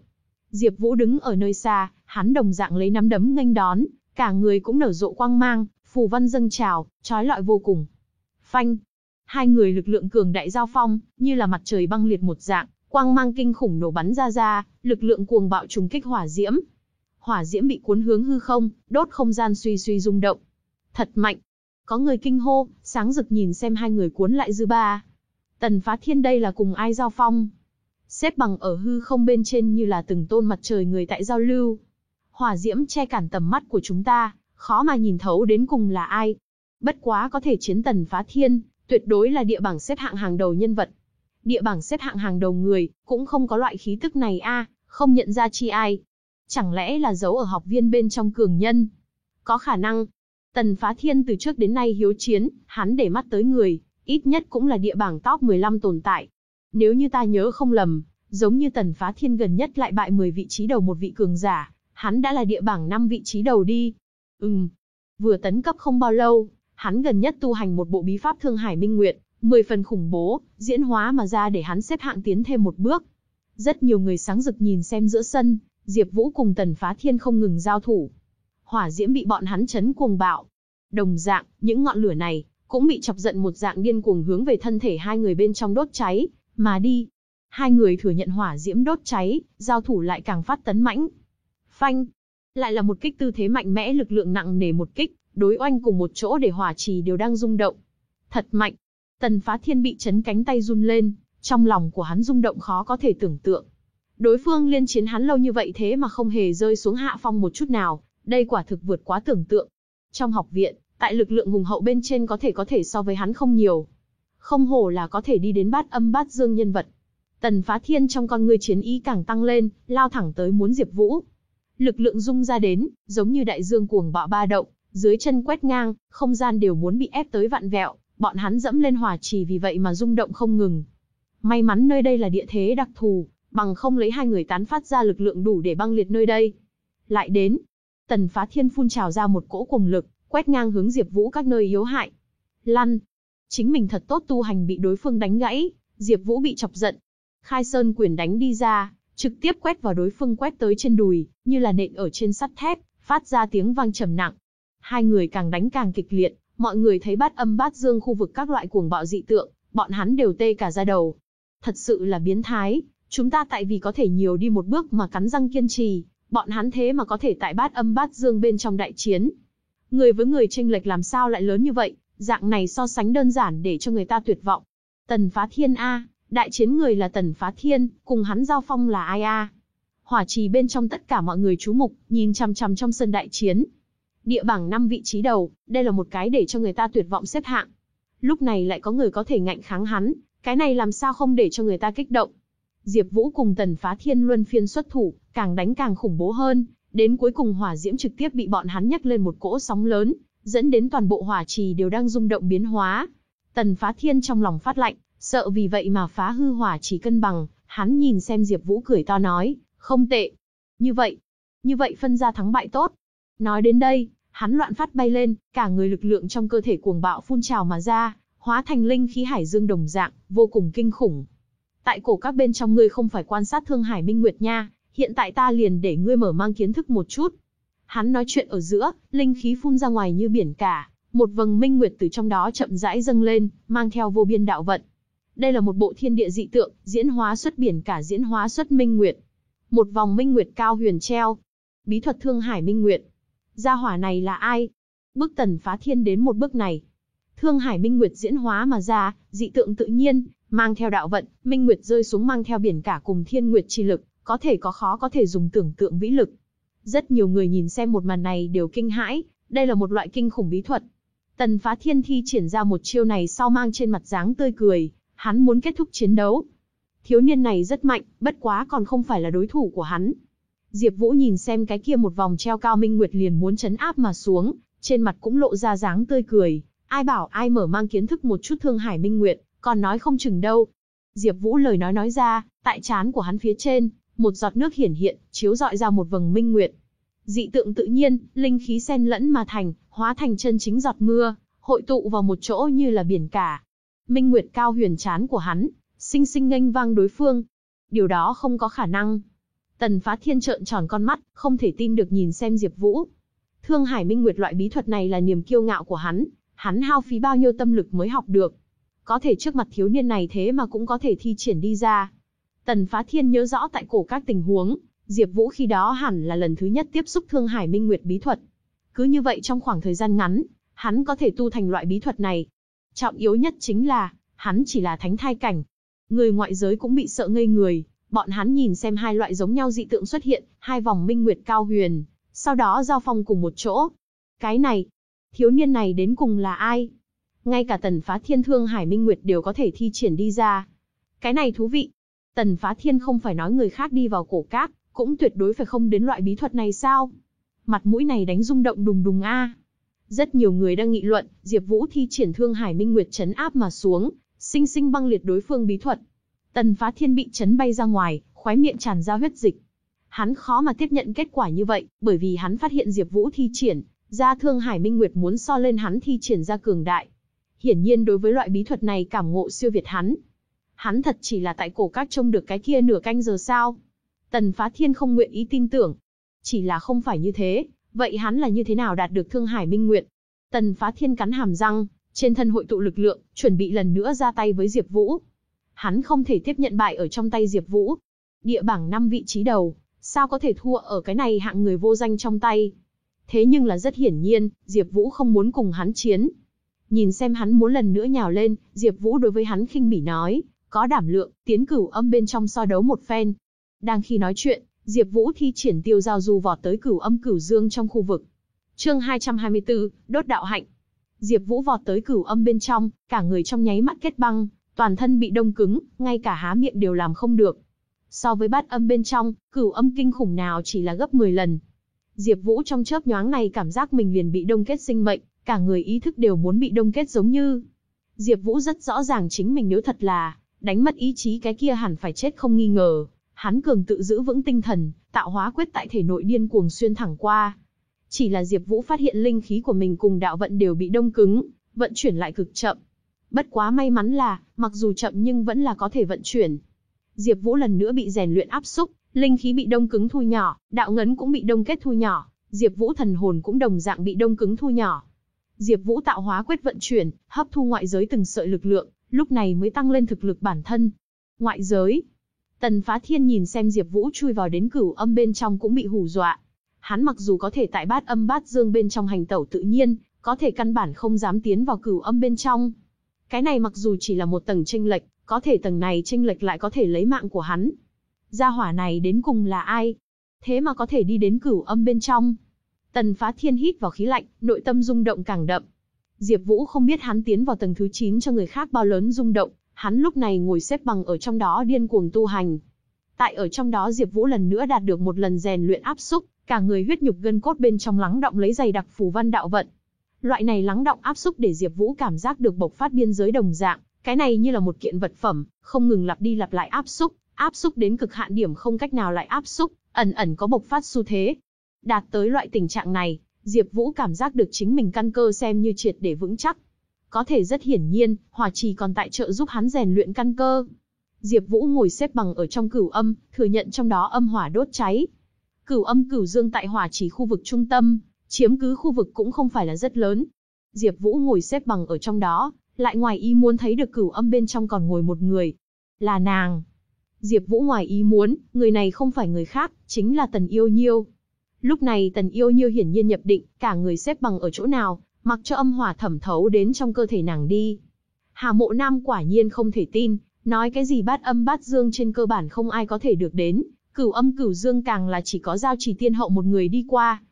Diệp Vũ đứng ở nơi xa, hắn đồng dạng lấy nắm đấm nghênh đón, cả người cũng nở rộ quang mang, phù văn dâng trào, chói lọi vô cùng. Phanh! Hai người lực lượng cường đại giao phong, như là mặt trời băng liệt một dạng, quang mang kinh khủng nổ bắn ra ra, lực lượng cuồng bạo trùng kích hỏa diễm. Hỏa diễm bị cuốn hướng hư không, đốt không gian suy suy rung động. Thật mạnh! Có người kinh hô, sáng rực nhìn xem hai người cuốn lại dư ba. Tần Phá Thiên đây là cùng ai giao phong? Xếp bằng ở hư không bên trên như là từng tôn mặt trời người tại giao lưu. Hỏa diễm che cản tầm mắt của chúng ta, khó mà nhìn thấu đến cùng là ai. Bất quá có thể chiến Tần Phá Thiên, tuyệt đối là địa bảng xếp hạng hàng đầu nhân vật. Địa bảng xếp hạng hàng đầu người, cũng không có loại khí tức này a, không nhận ra chi ai. Chẳng lẽ là giấu ở học viên bên trong cường nhân? Có khả năng. Tần Phá Thiên từ trước đến nay hiếu chiến, hắn để mắt tới người, ít nhất cũng là địa bảng top 15 tồn tại. Nếu như ta nhớ không lầm, giống như Tần Phá Thiên gần nhất lại bại 10 vị trí đầu một vị cường giả, hắn đã là địa bảng 5 vị trí đầu đi. Ừm, vừa tấn cấp không bao lâu, hắn gần nhất tu hành một bộ bí pháp Thương Hải Minh Nguyệt, 10 phần khủng bố, diễn hóa mà ra để hắn xếp hạng tiến thêm một bước. Rất nhiều người sáng rực nhìn xem giữa sân, Diệp Vũ cùng Tần Phá Thiên không ngừng giao thủ. Hỏa diễm bị bọn hắn chấn cuồng bạo. Đồng dạng, những ngọn lửa này cũng bị chọc giận một dạng điên cuồng hướng về thân thể hai người bên trong đốt cháy, mà đi. Hai người thừa nhận hỏa diễm đốt cháy, giao thủ lại càng phát tấn mãnh. Phanh! Lại là một kích tư thế mạnh mẽ lực lượng nặng nề một kích, đối oanh cùng một chỗ để hỏa trì đều đang rung động. Thật mạnh! Tần phá thiên bị chấn cánh tay run lên, trong lòng của hắn rung động khó có thể tưởng tượng. Đối phương liên chiến hắn lâu như vậy thế mà không hề rơi xuống hạ phong một chút nào, đây quả thực vượt quá tưởng tượng. Trong học viện, tại lực lượng hùng hậu bên trên có thể có thể so với hắn không nhiều. Không hổ là có thể đi đến bát âm bát dương nhân vật. Tần phá thiên trong con người chiến ý càng tăng lên, lao thẳng tới muốn Diệp Vũ. Lực lượng dung ra đến, giống như đại dương cuồng bạo ba động, dưới chân quét ngang, không gian đều muốn bị ép tới vạn vẹo, bọn hắn dẫm lên hỏa trì vì vậy mà rung động không ngừng. May mắn nơi đây là địa thế đặc thù, bằng không lấy hai người tán phát ra lực lượng đủ để băng liệt nơi đây. Lại đến, Tần Phá Thiên phun trào ra một cỗ cuồng lực, quét ngang hướng Diệp Vũ các nơi yếu hại. Lăn! Chính mình thật tốt tu hành bị đối phương đánh gãy, Diệp Vũ bị chọc giận. Khai Sơn quyền đánh đi ra, trực tiếp quét vào đối phương quét tới trên đùi, như là nện ở trên sắt thép, phát ra tiếng vang trầm nặng. Hai người càng đánh càng kịch liệt, mọi người thấy bát âm bát dương khu vực các loại cuồng bạo dị tượng, bọn hắn đều tê cả da đầu. Thật sự là biến thái, chúng ta tại vì có thể nhiều đi một bước mà cắn răng kiên trì, bọn hắn thế mà có thể tại bát âm bát dương bên trong đại chiến. Người với người tranh lệch làm sao lại lớn như vậy, dạng này so sánh đơn giản để cho người ta tuyệt vọng. Tần Phá Thiên A, đại chiến người là Tần Phá Thiên, cùng hắn giao phong là ai A. Hỏa trì bên trong tất cả mọi người chú mục, nhìn chằm chằm trong sân đại chiến. Địa bảng 5 vị trí đầu, đây là một cái để cho người ta tuyệt vọng xếp hạng. Lúc này lại có người có thể ngạnh kháng hắn, cái này làm sao không để cho người ta kích động. Diệp Vũ cùng Tần Phá Thiên luân phiên xuất thủ, càng đánh càng khủng bố hơn, đến cuối cùng hỏa diễm trực tiếp bị bọn hắn nhấc lên một cỗ sóng lớn, dẫn đến toàn bộ hỏa trì đều đang rung động biến hóa. Tần Phá Thiên trong lòng phát lạnh, sợ vì vậy mà phá hư hỏa trì cân bằng, hắn nhìn xem Diệp Vũ cười to nói, không tệ. Như vậy, như vậy phân ra thắng bại tốt. Nói đến đây, hắn loạn phát bay lên, cả người lực lượng trong cơ thể cuồng bạo phun trào mà ra, hóa thành linh khí hải dương đồng dạng, vô cùng kinh khủng. Tại cổ các bên trong ngươi không phải quan sát Thương Hải Minh Nguyệt nha, hiện tại ta liền để ngươi mở mang kiến thức một chút. Hắn nói chuyện ở giữa, linh khí phun ra ngoài như biển cả, một vầng minh nguyệt từ trong đó chậm rãi dâng lên, mang theo vô biên đạo vận. Đây là một bộ thiên địa dị tượng, diễn hóa xuất biển cả diễn hóa xuất minh nguyệt. Một vòng minh nguyệt cao huyền treo. Bí thuật Thương Hải Minh Nguyệt. Gia hỏa này là ai? Bước tần phá thiên đến một bước này. Thương Hải Minh Nguyệt diễn hóa mà ra, dị tượng tự nhiên, mang theo đạo vận, Minh Nguyệt rơi xuống mang theo biển cả cùng thiên nguyệt chi lực, có thể có khó có thể dùng tưởng tượng vĩ lực. Rất nhiều người nhìn xem một màn này đều kinh hãi, đây là một loại kinh khủng bí thuật. Tần Phá Thiên thi triển ra một chiêu này sau mang trên mặt dáng tươi cười, hắn muốn kết thúc chiến đấu. Thiếu niên này rất mạnh, bất quá còn không phải là đối thủ của hắn. Diệp Vũ nhìn xem cái kia một vòng treo cao minh nguyệt liền muốn chấn áp mà xuống, trên mặt cũng lộ ra dáng tươi cười, ai bảo ai mở mang kiến thức một chút Thương Hải Minh Nguyệt, còn nói không chừng đâu. Diệp Vũ lời nói nói ra, tại trán của hắn phía trên, một giọt nước hiển hiện, chiếu rọi ra một vầng minh nguyệt. Dị tượng tự nhiên, linh khí xen lẫn mà thành, hóa thành chân chính giọt mưa, hội tụ vào một chỗ như là biển cả. Minh nguyệt cao huyền chán của hắn, sinh sinh nghênh vang đối phương. Điều đó không có khả năng. Tần Phá Thiên trợn tròn con mắt, không thể tin được nhìn xem Diệp Vũ. Thương Hải Minh Nguyệt loại bí thuật này là niềm kiêu ngạo của hắn, hắn hao phí bao nhiêu tâm lực mới học được. Có thể trước mặt thiếu niên này thế mà cũng có thể thi triển đi ra. Tần Phá Thiên nhớ rõ tại cổ các tình huống, Diệp Vũ khi đó hẳn là lần thứ nhất tiếp xúc Thương Hải Minh Nguyệt bí thuật. Cứ như vậy trong khoảng thời gian ngắn, hắn có thể tu thành loại bí thuật này. Trọng yếu nhất chính là, hắn chỉ là thánh thai cảnh. Người ngoại giới cũng bị sợ ngây người, bọn hắn nhìn xem hai loại giống nhau dị tượng xuất hiện, hai vòng minh nguyệt cao huyền, sau đó giao phong cùng một chỗ. Cái này, thiếu niên này đến cùng là ai? Ngay cả tần phá thiên thương Hải Minh Nguyệt đều có thể thi triển đi ra. Cái này thú vị. Tần phá thiên không phải nói người khác đi vào cổ cát, cũng tuyệt đối phải không đến loại bí thuật này sao? Mặt mũi này đánh rung động đùng đùng a. Rất nhiều người đang nghị luận, Diệp Vũ thi triển Thương Hải Minh Nguyệt chấn áp mà xuống, sinh sinh băng liệt đối phương bí thuật. Tần Phá Thiên bị chấn bay ra ngoài, khóe miệng tràn ra huyết dịch. Hắn khó mà tiếp nhận kết quả như vậy, bởi vì hắn phát hiện Diệp Vũ thi triển, ra Thương Hải Minh Nguyệt muốn so lên hắn thi triển ra cường đại. Hiển nhiên đối với loại bí thuật này cảm ngộ siêu việt hắn. Hắn thật chỉ là tại cổ các trông được cái kia nửa canh giờ sao? Tần Phá Thiên không nguyện ý tin tưởng. Chỉ là không phải như thế, vậy hắn là như thế nào đạt được Thương Hải Minh Nguyệt? Tần Phá Thiên cắn hàm răng, trên thân hội tụ lực lượng, chuẩn bị lần nữa ra tay với Diệp Vũ. Hắn không thể tiếp nhận bại ở trong tay Diệp Vũ. Địa bảng 5 vị trí đầu, sao có thể thua ở cái này hạng người vô danh trong tay? Thế nhưng là rất hiển nhiên, Diệp Vũ không muốn cùng hắn chiến. Nhìn xem hắn muốn lần nữa nhào lên, Diệp Vũ đối với hắn khinh bỉ nói, có đảm lượng, tiến cửu âm bên trong so đấu một phen. Đang khi nói chuyện, Diệp Vũ thi triển tiêu giao du vọt tới cửu âm cửu dương trong khu vực. Chương 224, đốt đạo hạnh. Diệp Vũ vọt tới cửu âm bên trong, cả người trong nháy mắt kết băng, toàn thân bị đông cứng, ngay cả há miệng đều làm không được. So với bát âm bên trong, cửu âm kinh khủng nào chỉ là gấp 10 lần. Diệp Vũ trong chớp nhoáng này cảm giác mình liền bị đông kết sinh mệnh, cả người ý thức đều muốn bị đông kết giống như. Diệp Vũ rất rõ ràng chính mình nếu thật là đánh mất ý chí cái kia hẳn phải chết không nghi ngờ. Hắn cường tự giữ vững tinh thần, tạo hóa quyết tại thể nội điên cuồng xuyên thẳng qua. Chỉ là Diệp Vũ phát hiện linh khí của mình cùng đạo vận đều bị đông cứng, vận chuyển lại cực chậm. Bất quá may mắn là, mặc dù chậm nhưng vẫn là có thể vận chuyển. Diệp Vũ lần nữa bị rèn luyện áp xúc, Linh khí bị đông cứng thu nhỏ, đạo ngấn cũng bị đông kết thu nhỏ, Diệp Vũ thần hồn cũng đồng dạng bị đông cứng thu nhỏ. Diệp Vũ tạo hóa quyết vận chuyển, hấp thu ngoại giới từng sợi lực lượng, lúc này mới tăng lên thực lực bản thân. Ngoại giới. Tần Phá Thiên nhìn xem Diệp Vũ chui vào đến cửu âm bên trong cũng bị hù dọa. Hắn mặc dù có thể tại bát âm bát dương bên trong hành tẩu tự nhiên, có thể căn bản không dám tiến vào cửu âm bên trong. Cái này mặc dù chỉ là một tầng chênh lệch, có thể tầng này chênh lệch lại có thể lấy mạng của hắn. Gia hỏa này đến cùng là ai? Thế mà có thể đi đến cửu âm bên trong. Tần Phá Thiên hít vào khí lạnh, nội tâm rung động càng đậm. Diệp Vũ không biết hắn tiến vào tầng thứ 9 cho người khác bao lớn rung động, hắn lúc này ngồi xếp bằng ở trong đó điên cuồng tu hành. Tại ở trong đó Diệp Vũ lần nữa đạt được một lần rèn luyện áp xúc, cả người huyết nhục gân cốt bên trong lắng động lấy dày đặc phù văn đạo vận. Loại này lắng động áp xúc để Diệp Vũ cảm giác được bộc phát biên giới đồng dạng, cái này như là một kiện vật phẩm, không ngừng lặp đi lặp lại áp xúc, áp xúc đến cực hạn điểm không cách nào lại áp xúc, ẩn ẩn có bộc phát xu thế. Đạt tới loại tình trạng này, Diệp Vũ cảm giác được chính mình căn cơ xem như triệt để vững chắc. Có thể rất hiển nhiên, hỏa trì còn tại trợ giúp hắn rèn luyện căn cơ. Diệp Vũ ngồi xếp bằng ở trong cửu âm, thừa nhận trong đó âm hỏa đốt cháy. Cửu âm cửu dương tại hỏa trì khu vực trung tâm, chiếm cứ khu vực cũng không phải là rất lớn. Diệp Vũ ngồi xếp bằng ở trong đó, lại ngoài ý muốn thấy được cửu âm bên trong còn ngồi một người. Là nàng. Diệp Vũ ngoài ý muốn, người này không phải người khác, chính là Tần Yêu Nhiêu. Lúc này Tần Yêu Nhiêu hiển nhiên nhập định, cả người xếp bằng ở chỗ nào, mặc cho âm hỏa thẩm thấu đến trong cơ thể nàng đi. Hà Mộ Nam quả nhiên không thể tin, nói cái gì bát âm bát dương trên cơ bản không ai có thể được đến, cửu âm cửu dương càng là chỉ có giao chỉ tiên hậu một người đi qua.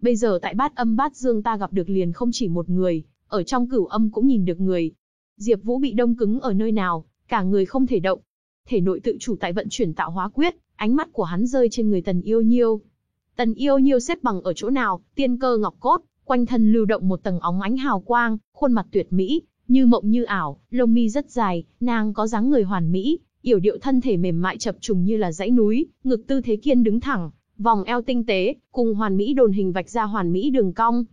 Bây giờ tại bát âm bát dương ta gặp được liền không chỉ một người, ở trong cửu âm cũng nhìn được người. Diệp Vũ bị đông cứng ở nơi nào, cả người không thể động. Thể nội tự chủ tại vận chuyển tạo hóa quyết, ánh mắt của hắn rơi trên người Tần Yêu Nhiêu. Tần Yêu Nhiêu xếp bằng ở chỗ nào, tiên cơ ngọc cốt, quanh thân lưu động một tầng óng ánh hào quang, khuôn mặt tuyệt mỹ, như mộng như ảo, lông mi rất dài, nàng có dáng người hoàn mỹ, yểu điệu thân thể mềm mại chập trùng như là dãy núi, ngực tư thế kiên đứng thẳng, vòng eo tinh tế, cùng hoàn mỹ đồn hình vạch ra hoàn mỹ đường cong.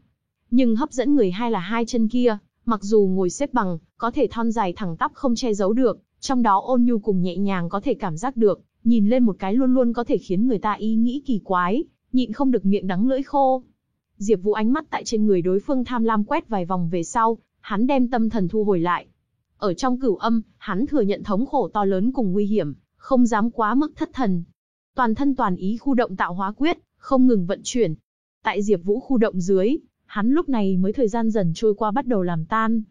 Nhưng hấp dẫn người hai là hai chân kia, mặc dù ngồi xếp bằng, có thể thon dài thẳng tắp không che giấu được, trong đó ôn nhu cùng nhẹ nhàng có thể cảm giác được, nhìn lên một cái luôn luôn có thể khiến người ta ý nghĩ kỳ quái, nhịn không được miệng đắng lưỡi khô. Diệp Vũ ánh mắt tại trên người đối phương tham lam quét vài vòng về sau, hắn đem tâm thần thu hồi lại. Ở trong cửu âm, hắn thừa nhận thống khổ to lớn cùng nguy hiểm, không dám quá mức thất thần. Toàn thân toàn ý khu động tạo hóa quyết, không ngừng vận chuyển. Tại Diệp Vũ khu động dưới, hắn lúc này mới thời gian dần trôi qua bắt đầu làm tan.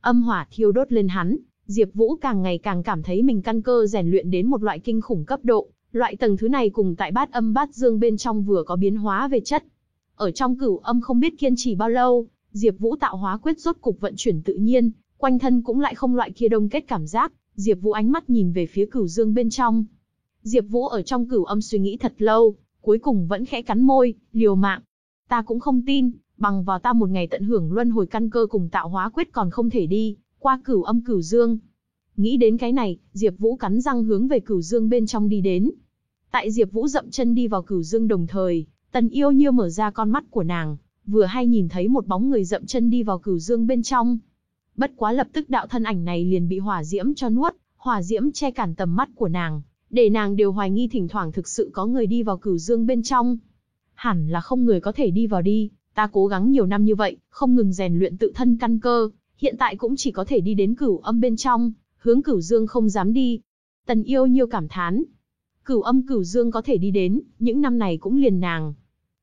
Âm hỏa thiêu đốt lên hắn, Diệp Vũ càng ngày càng cảm thấy mình căn cơ rèn luyện đến một loại kinh khủng cấp độ, loại tầng thứ này cùng tại bát âm bát dương bên trong vừa có biến hóa về chất. Ở trong cửu âm không biết kiên trì bao lâu, Diệp Vũ tạo hóa quyết rốt cục vận chuyển tự nhiên, quanh thân cũng lại không loại kia đông kết cảm giác, Diệp Vũ ánh mắt nhìn về phía cửu dương bên trong. Diệp Vũ ở trong cửu âm suy nghĩ thật lâu, cuối cùng vẫn khẽ cắn môi, liều mạng. Ta cũng không tin, bằng vào ta một ngày tận hưởng luân hồi căn cơ cùng tạo hóa quyết còn không thể đi, qua cửu âm cửu dương. Nghĩ đến cái này, Diệp Vũ cắn răng hướng về cửu dương bên trong đi đến. Tại Diệp Vũ dậm chân đi vào cửu dương đồng thời, Tần Yêu Nhiêu mở ra con mắt của nàng, vừa hay nhìn thấy một bóng người dậm chân đi vào cửu dương bên trong. Bất quá lập tức đạo thân ảnh này liền bị hỏa diễm cho nuốt, hỏa diễm che cản tầm mắt của nàng, để nàng đều hoài nghi thỉnh thoảng thực sự có người đi vào cửu dương bên trong. Hẳn là không người có thể đi vào đi, ta cố gắng nhiều năm như vậy, không ngừng rèn luyện tự thân căn cơ, hiện tại cũng chỉ có thể đi đến cửu âm bên trong, hướng cửu dương không dám đi. Tần yêu nhiêu cảm thán. Cửu âm cửu dương có thể đi đến, những năm này cũng liền nàng.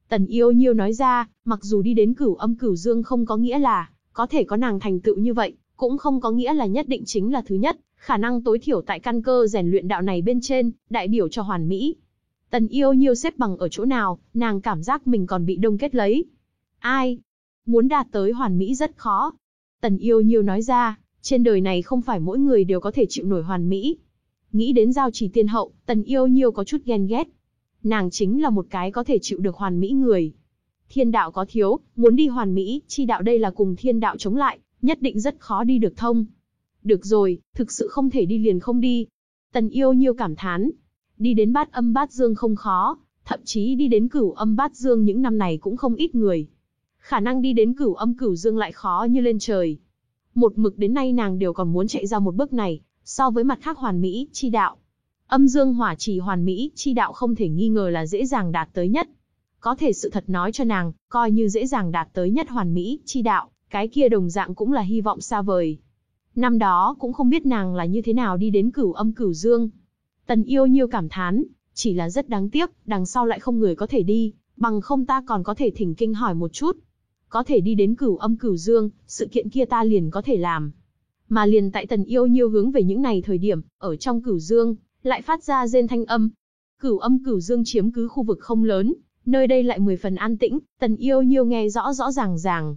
Tần yêu nhiêu nói ra, mặc dù đi đến cửu âm cửu dương không có nghĩa là, có thể có nàng thành tựu như vậy, cũng không có nghĩa là nhất định chính là thứ nhất, khả năng tối thiểu tại căn cơ rèn luyện đạo này bên trên, đại biểu cho hoàn mỹ. Tần yêu nhiêu xếp bằng ở chỗ nào, nàng cảm giác mình còn bị đông kết lấy. Ai? Muốn đạt tới hoàn mỹ rất khó. Tần yêu nhiêu nói ra, trên đời này không phải mỗi người đều có thể chịu nổi hoàn mỹ. Nghĩ đến giao chỉ tiên hậu, tần yêu nhiêu có chút ghen ghét. Nàng chính là một cái có thể chịu được hoàn mỹ người. Thiên đạo có thiếu, muốn đi hoàn mỹ, chi đạo đây là cùng thiên đạo chống lại, nhất định rất khó đi được thông. Được rồi, thực sự không thể đi liền không đi. Tần yêu nhiêu cảm thán. Đi đến bát âm bát dương không khó, thậm chí đi đến cửu âm bát dương những năm này cũng không ít người. Khả năng đi đến cửu âm cửu dương lại khó như lên trời. Một mực đến nay nàng đều còn muốn chạy ra một bước này, so với mặt khác hoàn mỹ, chi đạo. Âm dương hỏa trì hoàn mỹ, chi đạo không thể nghi ngờ là dễ dàng đạt tới nhất. Có thể sự thật nói cho nàng, coi như dễ dàng đạt tới nhất hoàn mỹ, chi đạo, cái kia đồng dạng cũng là hy vọng xa vời. Năm đó cũng không biết nàng là như thế nào đi đến cửu âm cửu dương. Tần yêu nhiêu cảm thán, chỉ là rất đáng tiếc, đằng sau lại không người có thể đi, bằng không ta còn có thể thỉnh kinh hỏi một chút. Có thể đi đến cửu âm cửu dương, sự kiện kia ta liền có thể làm. Mà liền tại tần yêu nhiêu hướng về những này thời điểm, ở trong cửu dương, lại phát ra rên thanh âm. Cửu âm cửu dương chiếm cứ khu vực không lớn, nơi đây lại mười phần an tĩnh, tần yêu nhiêu nghe rõ rõ ràng ràng.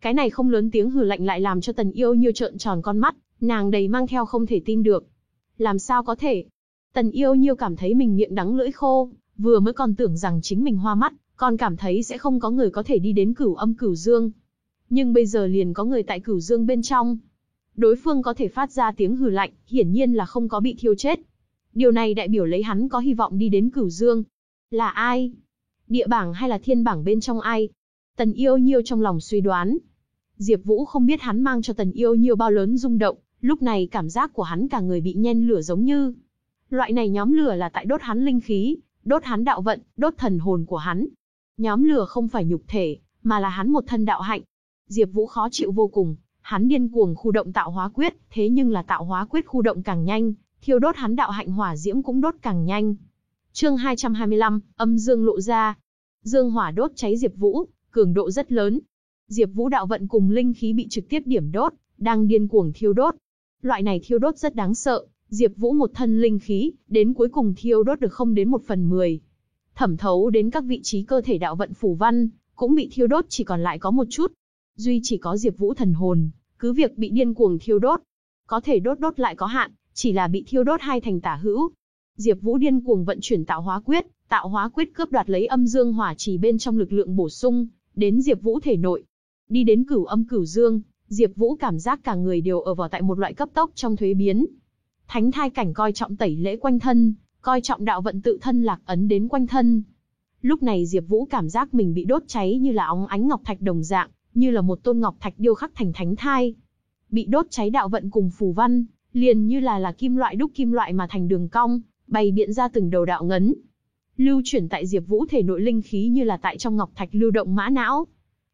Cái này không lớn tiếng hừ lạnh lại làm cho tần yêu nhiêu trợn tròn con mắt, nàng đầy mang theo không thể tin được. Làm sao có thể? Tần yêu nhiêu cảm thấy mình miệng đắng lưỡi khô, vừa mới còn tưởng rằng chính mình hoa mắt, còn cảm thấy sẽ không có người có thể đi đến cửu âm cửu dương. Nhưng bây giờ liền có người tại cửu dương bên trong. Đối phương có thể phát ra tiếng hừ lạnh, hiển nhiên là không có bị thiêu chết. Điều này đại biểu lấy hắn có hy vọng đi đến cửu dương. Là ai? Địa bảng hay là thiên bảng bên trong ai? Tần yêu nhiêu trong lòng suy đoán. Diệp Vũ không biết hắn mang cho tần yêu nhiêu bao lớn rung động, lúc này cảm giác của hắn cả người bị nhen lửa giống như. Loại này nhóm lửa là tại đốt hắn linh khí, đốt hắn đạo vận, đốt thần hồn của hắn. Nhóm lửa không phải nhục thể, mà là hắn một thân đạo hạnh. Diệp Vũ khó chịu vô cùng, hắn điên cuồng khu động tạo hóa quyết, thế nhưng là tạo hóa quyết khu động càng nhanh, thiêu đốt hắn đạo hạnh hỏa diễm cũng đốt càng nhanh. Chương 225, âm dương lộ ra. Dương hỏa đốt cháy Diệp Vũ, cường độ rất lớn. Diệp Vũ đạo vận cùng linh khí bị trực tiếp điểm đốt, đang điên cuồng thiêu đốt. Loại này thiêu đốt rất đáng sợ, Diệp Vũ một thân linh khí, đến cuối cùng thiêu đốt được không đến một phần mười. Thẩm thấu đến các vị trí cơ thể đạo vận phủ văn, cũng bị thiêu đốt chỉ còn lại có một chút. Duy chỉ có Diệp Vũ thần hồn, cứ việc bị điên cuồng thiêu đốt, có thể đốt đốt lại có hạn, chỉ là bị thiêu đốt hai thành tả hữu. Diệp Vũ điên cuồng vận chuyển tạo hóa quyết, tạo hóa quyết cướp đoạt lấy âm dương hỏa chỉ bên trong lực lượng bổ sung, đến Diệp Vũ thể nội. Đi đến cửu âm cửu dương, Diệp Vũ cảm giác cả người đều ở vào tại một loại cấp tốc trong thuế biến. Thánh thai cảnh coi trọng tẩy lễ quanh thân, coi trọng đạo vận tự thân lạc ấn đến quanh thân. Lúc này Diệp Vũ cảm giác mình bị đốt cháy như là óng ánh ngọc thạch đồng dạng, như là một tôn ngọc thạch điêu khắc thành thánh thai. Bị đốt cháy đạo vận cùng phù văn, liền như là là kim loại đúc kim loại mà thành đường cong, bày biện ra từng đầu đạo ngấn. Lưu chuyển tại Diệp Vũ thể nội linh khí như là tại trong ngọc thạch lưu động mã não.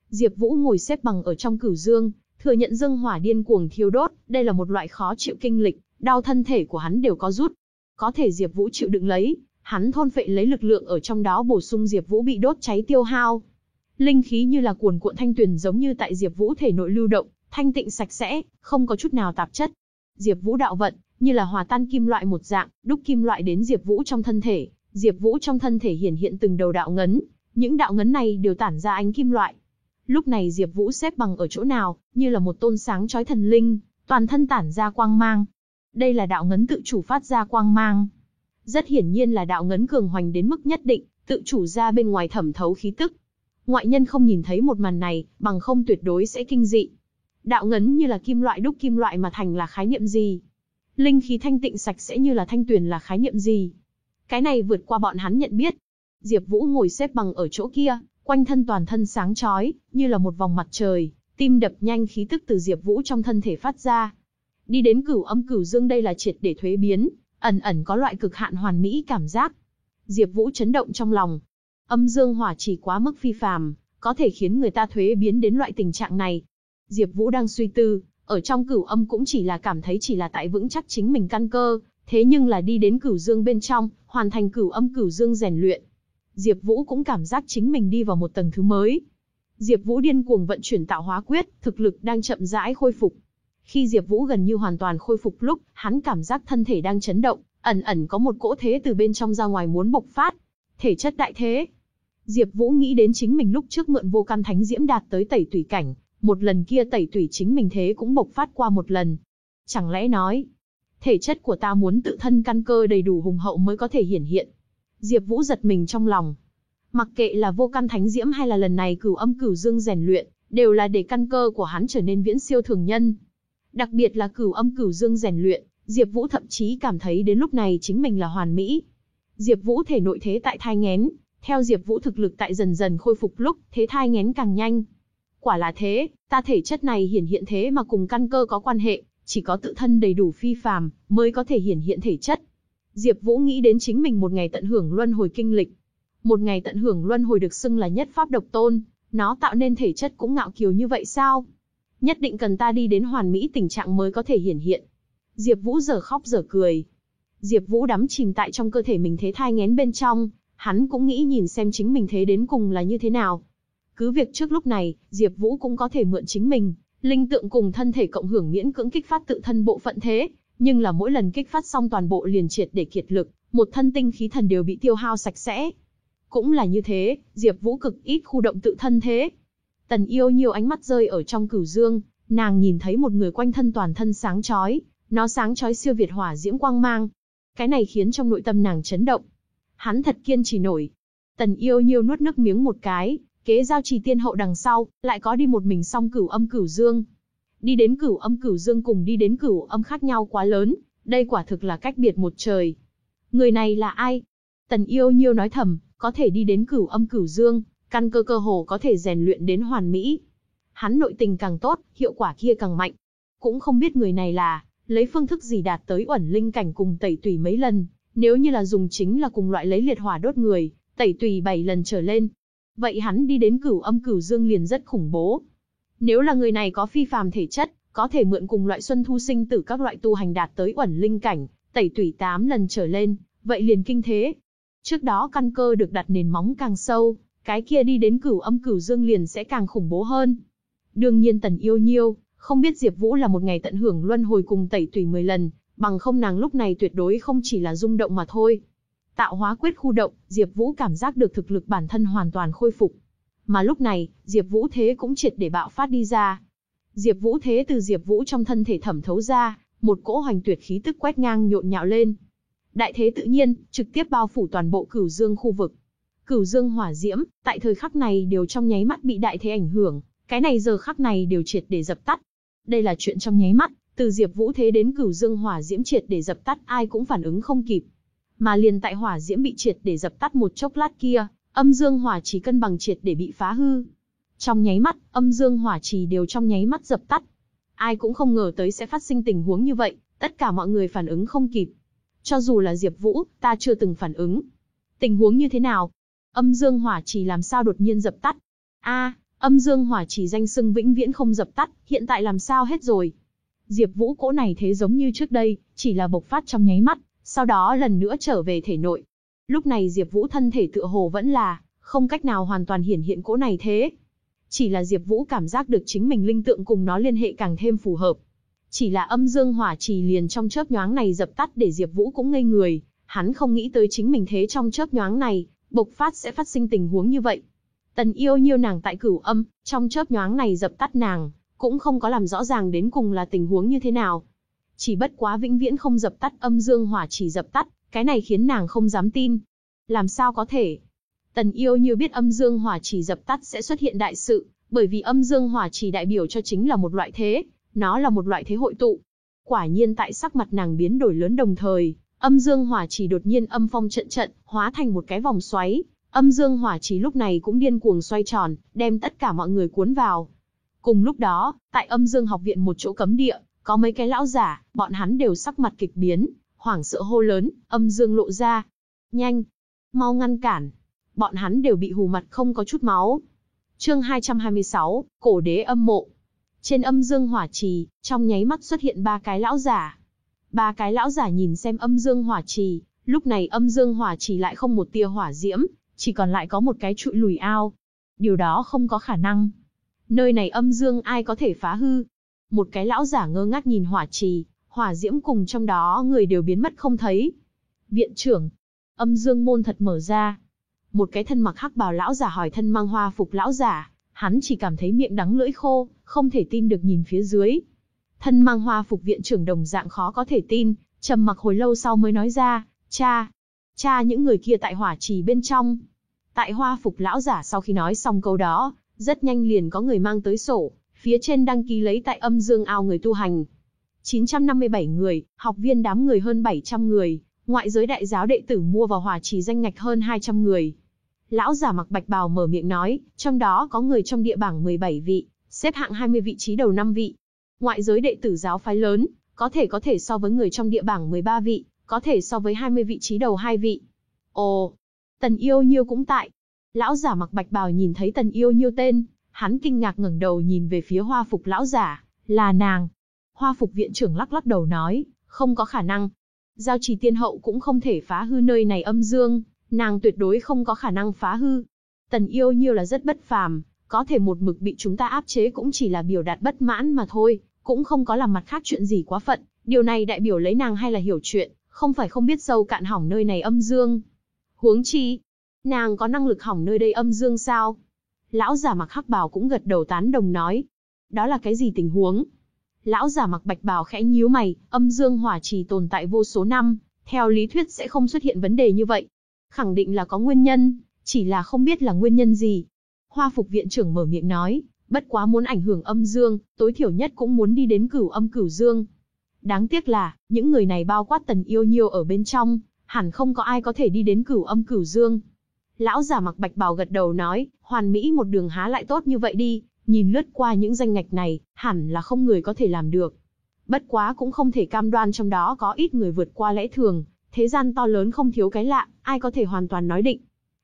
Diệp Vũ ngồi xếp bằng ở trong cửu dương, thừa nhận dương hỏa điên cuồng thiêu đốt, đây là một loại khó chịu kinh lịch, đau thân thể của hắn đều có rút. Có thể Diệp Vũ chịu đựng lấy, hắn thôn phệ lấy lực lượng ở trong đó bổ sung Diệp Vũ bị đốt cháy tiêu hao. Linh khí như là cuồn cuộn thanh tuyền giống như tại Diệp Vũ thể nội lưu động, thanh tịnh sạch sẽ, không có chút nào tạp chất. Diệp Vũ đạo vận, như là hòa tan kim loại một dạng, đúc kim loại đến Diệp Vũ trong thân thể, Diệp Vũ trong thân thể hiển hiện từng đầu đạo ngấn, những đạo ngấn này đều tản ra ánh kim loại. Lúc này Diệp Vũ xếp bằng ở chỗ nào, như là một tôn sáng chói thần linh, toàn thân tản ra quang mang. Đây là đạo ngấn tự chủ phát ra quang mang. Rất hiển nhiên là đạo ngấn cường hoành đến mức nhất định, tự chủ ra bên ngoài thẩm thấu khí tức. Ngoại nhân không nhìn thấy một màn này, bằng không tuyệt đối sẽ kinh dị. Đạo ngấn như là kim loại đúc kim loại mà thành là khái niệm gì? Linh khí thanh tịnh sạch sẽ như là thanh tuyền là khái niệm gì? Cái này vượt qua bọn hắn nhận biết. Diệp Vũ ngồi xếp bằng ở chỗ kia, quanh thân toàn thân sáng chói, như là một vòng mặt trời, tim đập nhanh khí tức từ Diệp Vũ trong thân thể phát ra. Đi đến cửu âm cửu dương đây là triệt để thuế biến, ẩn ẩn có loại cực hạn hoàn mỹ cảm giác. Diệp Vũ chấn động trong lòng. Âm dương hỏa chỉ quá mức phi phàm, có thể khiến người ta thuế biến đến loại tình trạng này. Diệp Vũ đang suy tư, ở trong cửu âm cũng chỉ là cảm thấy chỉ là tại vững chắc chính mình căn cơ, thế nhưng là đi đến cửu dương bên trong, hoàn thành cửu âm cửu dương rèn luyện. Diệp Vũ cũng cảm giác chính mình đi vào một tầng thứ mới. Diệp Vũ điên cuồng vận chuyển tạo hóa quyết, thực lực đang chậm rãi khôi phục. Khi Diệp Vũ gần như hoàn toàn khôi phục lúc, hắn cảm giác thân thể đang chấn động, ẩn ẩn có một cỗ thế từ bên trong ra ngoài muốn bộc phát. Thể chất đại thế. Diệp Vũ nghĩ đến chính mình lúc trước mượn vô căn thánh diễm đạt tới tẩy tùy cảnh, một lần kia tẩy tủy chính mình thế cũng bộc phát qua một lần. Chẳng lẽ nói, thể chất của ta muốn tự thân căn cơ đầy đủ hùng hậu mới có thể hiển hiện. Diệp Vũ giật mình trong lòng. Mặc kệ là vô căn thánh diễm hay là lần này cửu âm cửu dương rèn luyện, đều là để căn cơ của hắn trở nên viễn siêu thường nhân. Đặc biệt là cửu âm cửu dương rèn luyện, Diệp Vũ thậm chí cảm thấy đến lúc này chính mình là hoàn mỹ. Diệp Vũ thể nội thế tại thai nghén, theo Diệp Vũ thực lực tại dần dần khôi phục lúc, thế thai nghén càng nhanh. Quả là thế, ta thể chất này hiển hiện thế mà cùng căn cơ có quan hệ, chỉ có tự thân đầy đủ phi phàm mới có thể hiển hiện thể chất. Diệp Vũ nghĩ đến chính mình một ngày tận hưởng luân hồi kinh lịch. Một ngày tận hưởng luân hồi được xưng là nhất pháp độc tôn, nó tạo nên thể chất cũng ngạo kiều như vậy sao? Nhất định cần ta đi đến hoàn mỹ tình trạng mới có thể hiển hiện. Diệp Vũ giờ khóc giờ cười. Diệp Vũ đắm chìm tại trong cơ thể mình thế thai nghén bên trong, hắn cũng nghĩ nhìn xem chính mình thế đến cùng là như thế nào. Cứ việc trước lúc này, Diệp Vũ cũng có thể mượn chính mình, linh tượng cùng thân thể cộng hưởng miễn cưỡng kích phát tự thân bộ phận thế, nhưng là mỗi lần kích phát xong toàn bộ liền triệt để kiệt lực, một thân tinh khí thần đều bị tiêu hao sạch sẽ. Cũng là như thế, Diệp Vũ cực ít khu động tự thân thế. Tần Yêu nhiều ánh mắt rơi ở trong cửu dương, nàng nhìn thấy một người quanh thân toàn thân sáng chói, nó sáng chói siêu việt hỏa diễm quang mang. Cái này khiến trong nội tâm nàng chấn động. Hắn thật kiên trì nổi. Tần Yêu Nhiêu nuốt nước miếng một cái, kế giao trì tiên hậu đằng sau, lại có đi một mình song cửu âm cửu dương. Đi đến cửu âm cửu dương cùng đi đến cửu âm khác nhau quá lớn, đây quả thực là cách biệt một trời. Người này là ai? Tần Yêu Nhiêu nói thầm, có thể đi đến cửu âm cửu dương, căn cơ cơ hồ có thể rèn luyện đến hoàn mỹ. Hắn nội tình càng tốt, hiệu quả kia càng mạnh. Cũng không biết người này là, lấy phương thức gì đạt tới uẩn linh cảnh cùng tẩy tùy mấy lần, nếu như là dùng chính là cùng loại lấy liệt hỏa đốt người, tẩy tùy 7 lần trở lên. Vậy hắn đi đến cửu âm cửu dương liền rất khủng bố. Nếu là người này có phi phàm thể chất, có thể mượn cùng loại xuân thu sinh tử các loại tu hành đạt tới uẩn linh cảnh, tẩy tùy 8 lần trở lên, vậy liền kinh thế. Trước đó căn cơ được đặt nền móng càng sâu, cái kia đi đến cửu âm cửu dương liền sẽ càng khủng bố hơn. Đương nhiên tần yêu nhiêu, không biết Diệp Vũ là một ngày tận hưởng luân hồi cùng tẩy tùy 10 lần, bằng không nàng lúc này tuyệt đối không chỉ là rung động mà thôi. Tạo hóa quyết khu động, Diệp Vũ cảm giác được thực lực bản thân hoàn toàn khôi phục. Mà lúc này, Diệp Vũ thế cũng triệt để bạo phát đi ra. Diệp Vũ thế từ Diệp Vũ trong thân thể thẩm thấu ra, một cỗ hoành tuyệt khí tức quét ngang nhộn nhạo lên. Đại thế tự nhiên, trực tiếp bao phủ toàn bộ Cửu Dương khu vực. Cửu Dương hỏa diễm, tại thời khắc này đều trong nháy mắt bị đại thế ảnh hưởng, cái này giờ khắc này đều triệt để dập tắt. Đây là chuyện trong nháy mắt, từ Diệp Vũ thế đến Cửu Dương hỏa diễm triệt để dập tắt ai cũng phản ứng không kịp. Mà liền tại hỏa diễm bị triệt để dập tắt một chốc lát kia, âm dương hỏa chỉ cân bằng triệt để bị phá hư. Trong nháy mắt, âm dương hỏa trì đều trong nháy mắt dập tắt. Ai cũng không ngờ tới sẽ phát sinh tình huống như vậy, tất cả mọi người phản ứng không kịp. Cho dù là Diệp Vũ, ta chưa từng phản ứng. Tình huống như thế nào? Âm dương hỏa trì làm sao đột nhiên dập tắt? A, âm dương hỏa trì danh xưng vĩnh viễn không dập tắt, hiện tại làm sao hết rồi? Diệp Vũ cỗ này thế giống như trước đây, chỉ là bộc phát trong nháy mắt, sau đó lần nữa trở về thể nội. Lúc này Diệp Vũ thân thể tựa hồ vẫn là không cách nào hoàn toàn hiển hiện cỗ này thế. Chỉ là Diệp Vũ cảm giác được chính mình linh tượng cùng nó liên hệ càng thêm phù hợp. Chỉ là âm dương hỏa trì liền trong chớp nhoáng này dập tắt để Diệp Vũ cũng ngây người, hắn không nghĩ tới chính mình thế trong chớp nhoáng này, bộc phát sẽ phát sinh tình huống như vậy. Tần Yêu Nhiêu nàng tại Cửu Âm, trong chớp nhoáng này dập tắt nàng, cũng không có làm rõ ràng đến cùng là tình huống như thế nào. Chỉ bất quá vĩnh viễn không dập tắt âm dương hỏa chỉ dập tắt, cái này khiến nàng không dám tin. Làm sao có thể? Tần yêu như biết âm dương hỏa chỉ dập tắt sẽ xuất hiện đại sự, bởi vì âm dương hỏa chỉ đại biểu cho chính là một loại thế, nó là một loại thế hội tụ. Quả nhiên tại sắc mặt nàng biến đổi lớn đồng thời, âm dương hỏa chỉ đột nhiên âm phong trận trận, hóa thành một cái vòng xoáy. Âm dương hỏa chỉ lúc này cũng điên cuồng xoay tròn, đem tất cả mọi người cuốn vào. Cùng lúc đó, tại âm dương học viện một chỗ cấm địa, có mấy cái lão giả, bọn hắn đều sắc mặt kịch biến, hoảng sợ hô lớn, âm dương lộ ra. Nhanh! Mau ngăn cản! Bọn hắn đều bị hù mặt không có chút máu. Chương 226, Cổ đế âm mộ. Trên âm dương hỏa trì, trong nháy mắt xuất hiện ba cái lão giả. Ba cái lão giả nhìn xem âm dương hỏa trì, lúc này âm dương hỏa trì lại không một tia hỏa diễm, chỉ còn lại có một cái trụ lùi ao. Điều đó không có khả năng. Nơi này âm dương ai có thể phá hư? Một cái lão giả ngơ ngác nhìn hỏa trì, hỏa diễm cùng trong đó người đều biến mất không thấy. Viện trưởng, âm dương môn thật mở ra. Một cái thân mặc hắc bào lão giả hỏi thân mang hoa phục lão giả, hắn chỉ cảm thấy miệng đắng lưỡi khô, không thể tin được nhìn phía dưới. Thân mang hoa phục viện trưởng đồng dạng khó có thể tin, trầm mặc hồi lâu sau mới nói ra, cha, cha những người kia tại hỏa trì bên trong. Tại hoa phục lão giả sau khi nói xong câu đó, rất nhanh liền có người mang tới sổ, phía trên đăng ký lấy tại âm dương ao người tu hành. 957 người, học viên đám người hơn 700 người, ngoại giới đại giáo đệ tử mua vào hòa trì danh ngạch hơn 200 người. Lão giả mặc bạch bào mở miệng nói, trong đó có người trong địa bảng 17 vị, xếp hạng 20 vị trí đầu 5 vị. Ngoại giới đệ tử giáo phái lớn, có thể có thể so với người trong địa bảng 13 vị, có thể so với 20 vị trí đầu hai vị. Ồ, Tần Yêu Nhiêu cũng tại. Lão giả mặc bạch bào nhìn thấy Tần Yêu Nhiêu tên, hắn kinh ngạc ngẩng đầu nhìn về phía hoa phục lão giả, là nàng. Hoa phục viện trưởng lắc lắc đầu nói, không có khả năng. Giao trì tiên hậu cũng không thể phá hư nơi này âm dương, nàng tuyệt đối không có khả năng phá hư. Tần yêu nhiêu là rất bất phàm, có thể một mực bị chúng ta áp chế cũng chỉ là biểu đạt bất mãn mà thôi, cũng không có làm mặt khác chuyện gì quá phận. Điều này đại biểu lấy nàng hay là hiểu chuyện, không phải không biết sâu cạn hỏng nơi này âm dương. Huống chi, nàng có năng lực hỏng nơi đây âm dương sao? Lão giả mặc hắc bào cũng gật đầu tán đồng nói. Đó là cái gì tình huống? Lão giả mặc bạch bào khẽ nhíu mày, âm dương hỏa trì tồn tại vô số năm, theo lý thuyết sẽ không xuất hiện vấn đề như vậy. Khẳng định là có nguyên nhân, chỉ là không biết là nguyên nhân gì. Hoa phục viện trưởng mở miệng nói, bất quá muốn ảnh hưởng âm dương, tối thiểu nhất cũng muốn đi đến cửu âm cửu dương. Đáng tiếc là, những người này bao quát tần yêu nhiêu ở bên trong, hẳn không có ai có thể đi đến cửu âm cửu dương. Lão giả mặc bạch bào gật đầu nói, hoàn mỹ một đường há lại tốt như vậy đi, nhìn lướt qua những danh ngạch này, hẳn là không người có thể làm được. Bất quá cũng không thể cam đoan trong đó có ít người vượt qua lẽ thường, thế gian to lớn không thiếu cái lạ, ai có thể hoàn toàn nói định.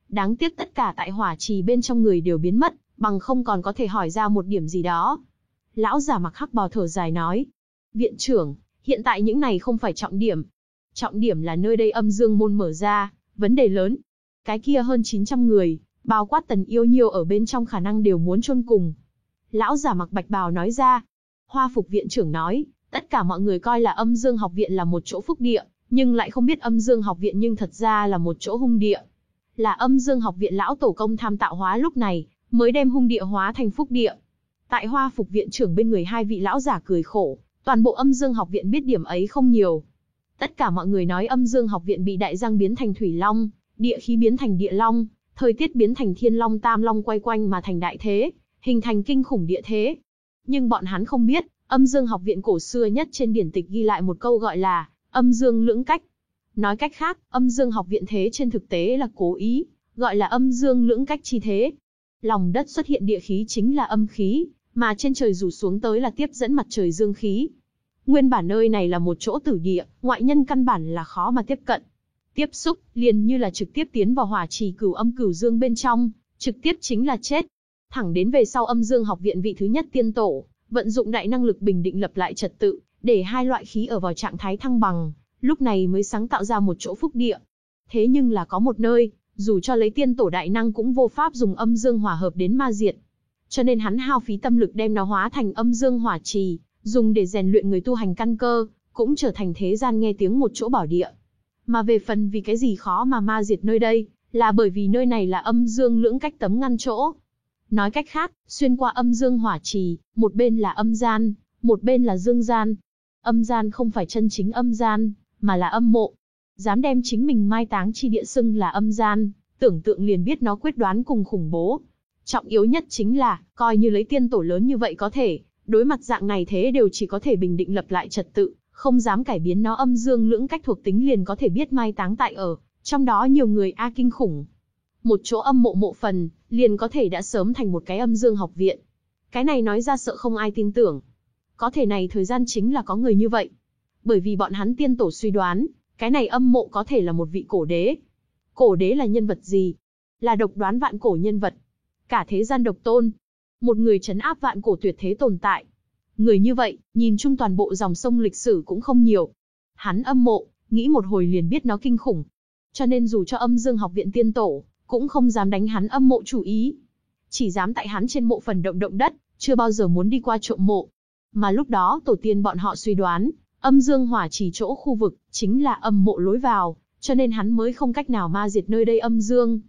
Đáng tiếc tất cả tại hỏa trì bên trong người đều biến mất, bằng không còn có thể hỏi ra một điểm gì đó. Lão giả mặc hắc bào thở dài nói. Viện trưởng, hiện tại những này không phải trọng điểm. Trọng điểm là nơi đây âm dương môn mở ra, vấn đề lớn. Cái kia hơn 900 người, bao quát tần yêu nhiêu ở bên trong khả năng đều muốn chôn cùng. Lão giả mặc bạch bào nói ra. Hoa phục viện trưởng nói, tất cả mọi người coi là âm dương học viện là một chỗ phúc địa, nhưng lại không biết âm dương học viện nhưng thật ra là một chỗ hung địa. Là âm dương học viện lão tổ công tham tạo hóa lúc này, mới đem hung địa hóa thành phúc địa. Tại hoa phục viện trưởng bên người hai vị lão giả cười khổ, toàn bộ âm dương học viện biết điểm ấy không nhiều. Tất cả mọi người nói âm dương học viện bị đại giang biến thành thủy long, địa khí biến thành địa long, thời tiết biến thành thiên long tam long quay quanh mà thành đại thế, hình thành kinh khủng địa thế. Nhưng bọn hắn không biết, âm dương học viện cổ xưa nhất trên điển tịch ghi lại một câu gọi là âm dương lưỡng cách. Nói cách khác, âm dương học viện thế trên thực tế là cố ý, gọi là âm dương lưỡng cách chi thế. Lòng đất xuất hiện địa khí chính là âm khí, mà trên trời rủ xuống tới là tiếp dẫn mặt trời dương khí. Nguyên bản nơi này là một chỗ tử địa, ngoại nhân căn bản là khó mà tiếp cận. Tiếp xúc, liền như là trực tiếp tiến vào hỏa trì cửu âm cửu dương bên trong, trực tiếp chính là chết. Thẳng đến về sau âm dương học viện vị thứ nhất tiên tổ, vận dụng đại năng lực bình định lập lại trật tự, để hai loại khí ở vào trạng thái thăng bằng, lúc này mới sáng tạo ra một chỗ phúc địa. Thế nhưng là có một nơi, dù cho lấy tiên tổ đại năng cũng vô pháp dùng âm dương hòa hợp đến ma diệt. Cho nên hắn hao phí tâm lực đem nó hóa thành âm dương hỏa trì, dùng để rèn luyện người tu hành căn cơ, cũng trở thành thế gian nghe tiếng một chỗ bảo địa. Mà về phần vì cái gì khó mà ma diệt nơi đây, là bởi vì nơi này là âm dương lưỡng cách tấm ngăn chỗ. Nói cách khác, xuyên qua âm dương hỏa trì, một bên là âm gian, một bên là dương gian. Âm gian không phải chân chính âm gian, mà là âm mộ. Dám đem chính mình mai táng chi địa xưng là âm gian, tưởng tượng liền biết nó quyết đoán cùng khủng bố. Trọng yếu nhất chính là, coi như lấy tiên tổ lớn như vậy có thể, đối mặt dạng này thế đều chỉ có thể bình định lập lại trật tự, không dám cải biến nó âm dương lưỡng cách thuộc tính liền có thể biết mai táng tại ở, trong đó nhiều người a kinh khủng. Một chỗ âm mộ mộ phần, liền có thể đã sớm thành một cái âm dương học viện. Cái này nói ra sợ không ai tin tưởng. Có thể này thời gian chính là có người như vậy. Bởi vì bọn hắn tiên tổ suy đoán, cái này âm mộ có thể là một vị cổ đế. Cổ đế là nhân vật gì? Là độc đoán vạn cổ nhân vật. Cả thế gian độc tôn. Một người chấn áp vạn cổ tuyệt thế tồn tại. Người như vậy, nhìn chung toàn bộ dòng sông lịch sử cũng không nhiều. Hắn âm mộ, nghĩ một hồi liền biết nó kinh khủng. Cho nên dù cho âm dương học viện tiên tổ, cũng không dám đánh hắn âm mộ chủ ý. Chỉ dám tại hắn trên mộ phần động động đất, chưa bao giờ muốn đi qua trộm mộ. Mà lúc đó tổ tiên bọn họ suy đoán, âm dương hỏa chỉ chỗ khu vực, chính là âm mộ lối vào, cho nên hắn mới không cách nào ma diệt nơi đây âm dương.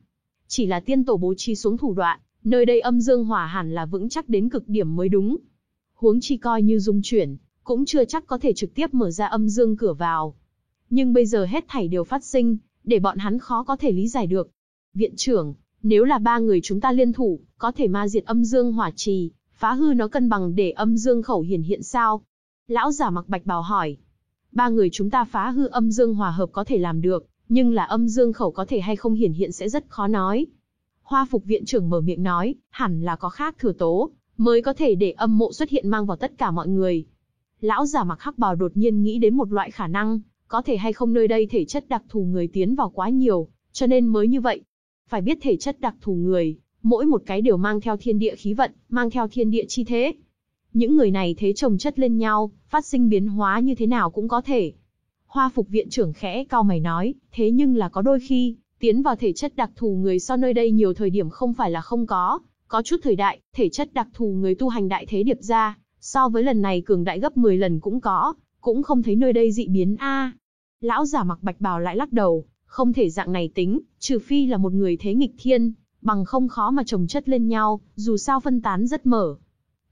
Chỉ là tiên tổ bố trí xuống thủ đoạn, nơi đây âm dương hỏa hẳn là vững chắc đến cực điểm mới đúng. Huống chi coi như dung chuyển, cũng chưa chắc có thể trực tiếp mở ra âm dương cửa vào. Nhưng bây giờ hết thảy đều phát sinh, để bọn hắn khó có thể lý giải được. Viện trưởng, nếu là ba người chúng ta liên thủ, có thể ma diệt âm dương hỏa trì, phá hư nó cân bằng để âm dương khẩu hiển hiện sao? Lão giả mặc bạch bào hỏi. Ba người chúng ta phá hư âm dương hòa hợp có thể làm được, nhưng là âm dương khẩu có thể hay không hiển hiện sẽ rất khó nói. Hoa phục viện trưởng mở miệng nói, hẳn là có khác thừa tố, mới có thể để âm mộ xuất hiện mang vào tất cả mọi người. Lão giả mặc hắc bào đột nhiên nghĩ đến một loại khả năng, có thể hay không nơi đây thể chất đặc thù người tiến vào quá nhiều, cho nên mới như vậy. Phải biết thể chất đặc thù người, mỗi một cái đều mang theo thiên địa khí vận, mang theo thiên địa chi thế. Những người này thế chồng chất lên nhau, phát sinh biến hóa như thế nào cũng có thể. Hoa phục viện trưởng khẽ cao mày nói, thế nhưng là có đôi khi, tiến vào thể chất đặc thù người so nơi đây nhiều thời điểm không phải là không có, có chút thời đại, thể chất đặc thù người tu hành đại thế điệp ra, so với lần này cường đại gấp 10 lần cũng có, cũng không thấy nơi đây dị biến a. Lão giả mặc bạch bào lại lắc đầu, không thể dạng này tính, trừ phi là một người thế nghịch thiên, bằng không khó mà chồng chất lên nhau, dù sao phân tán rất mở.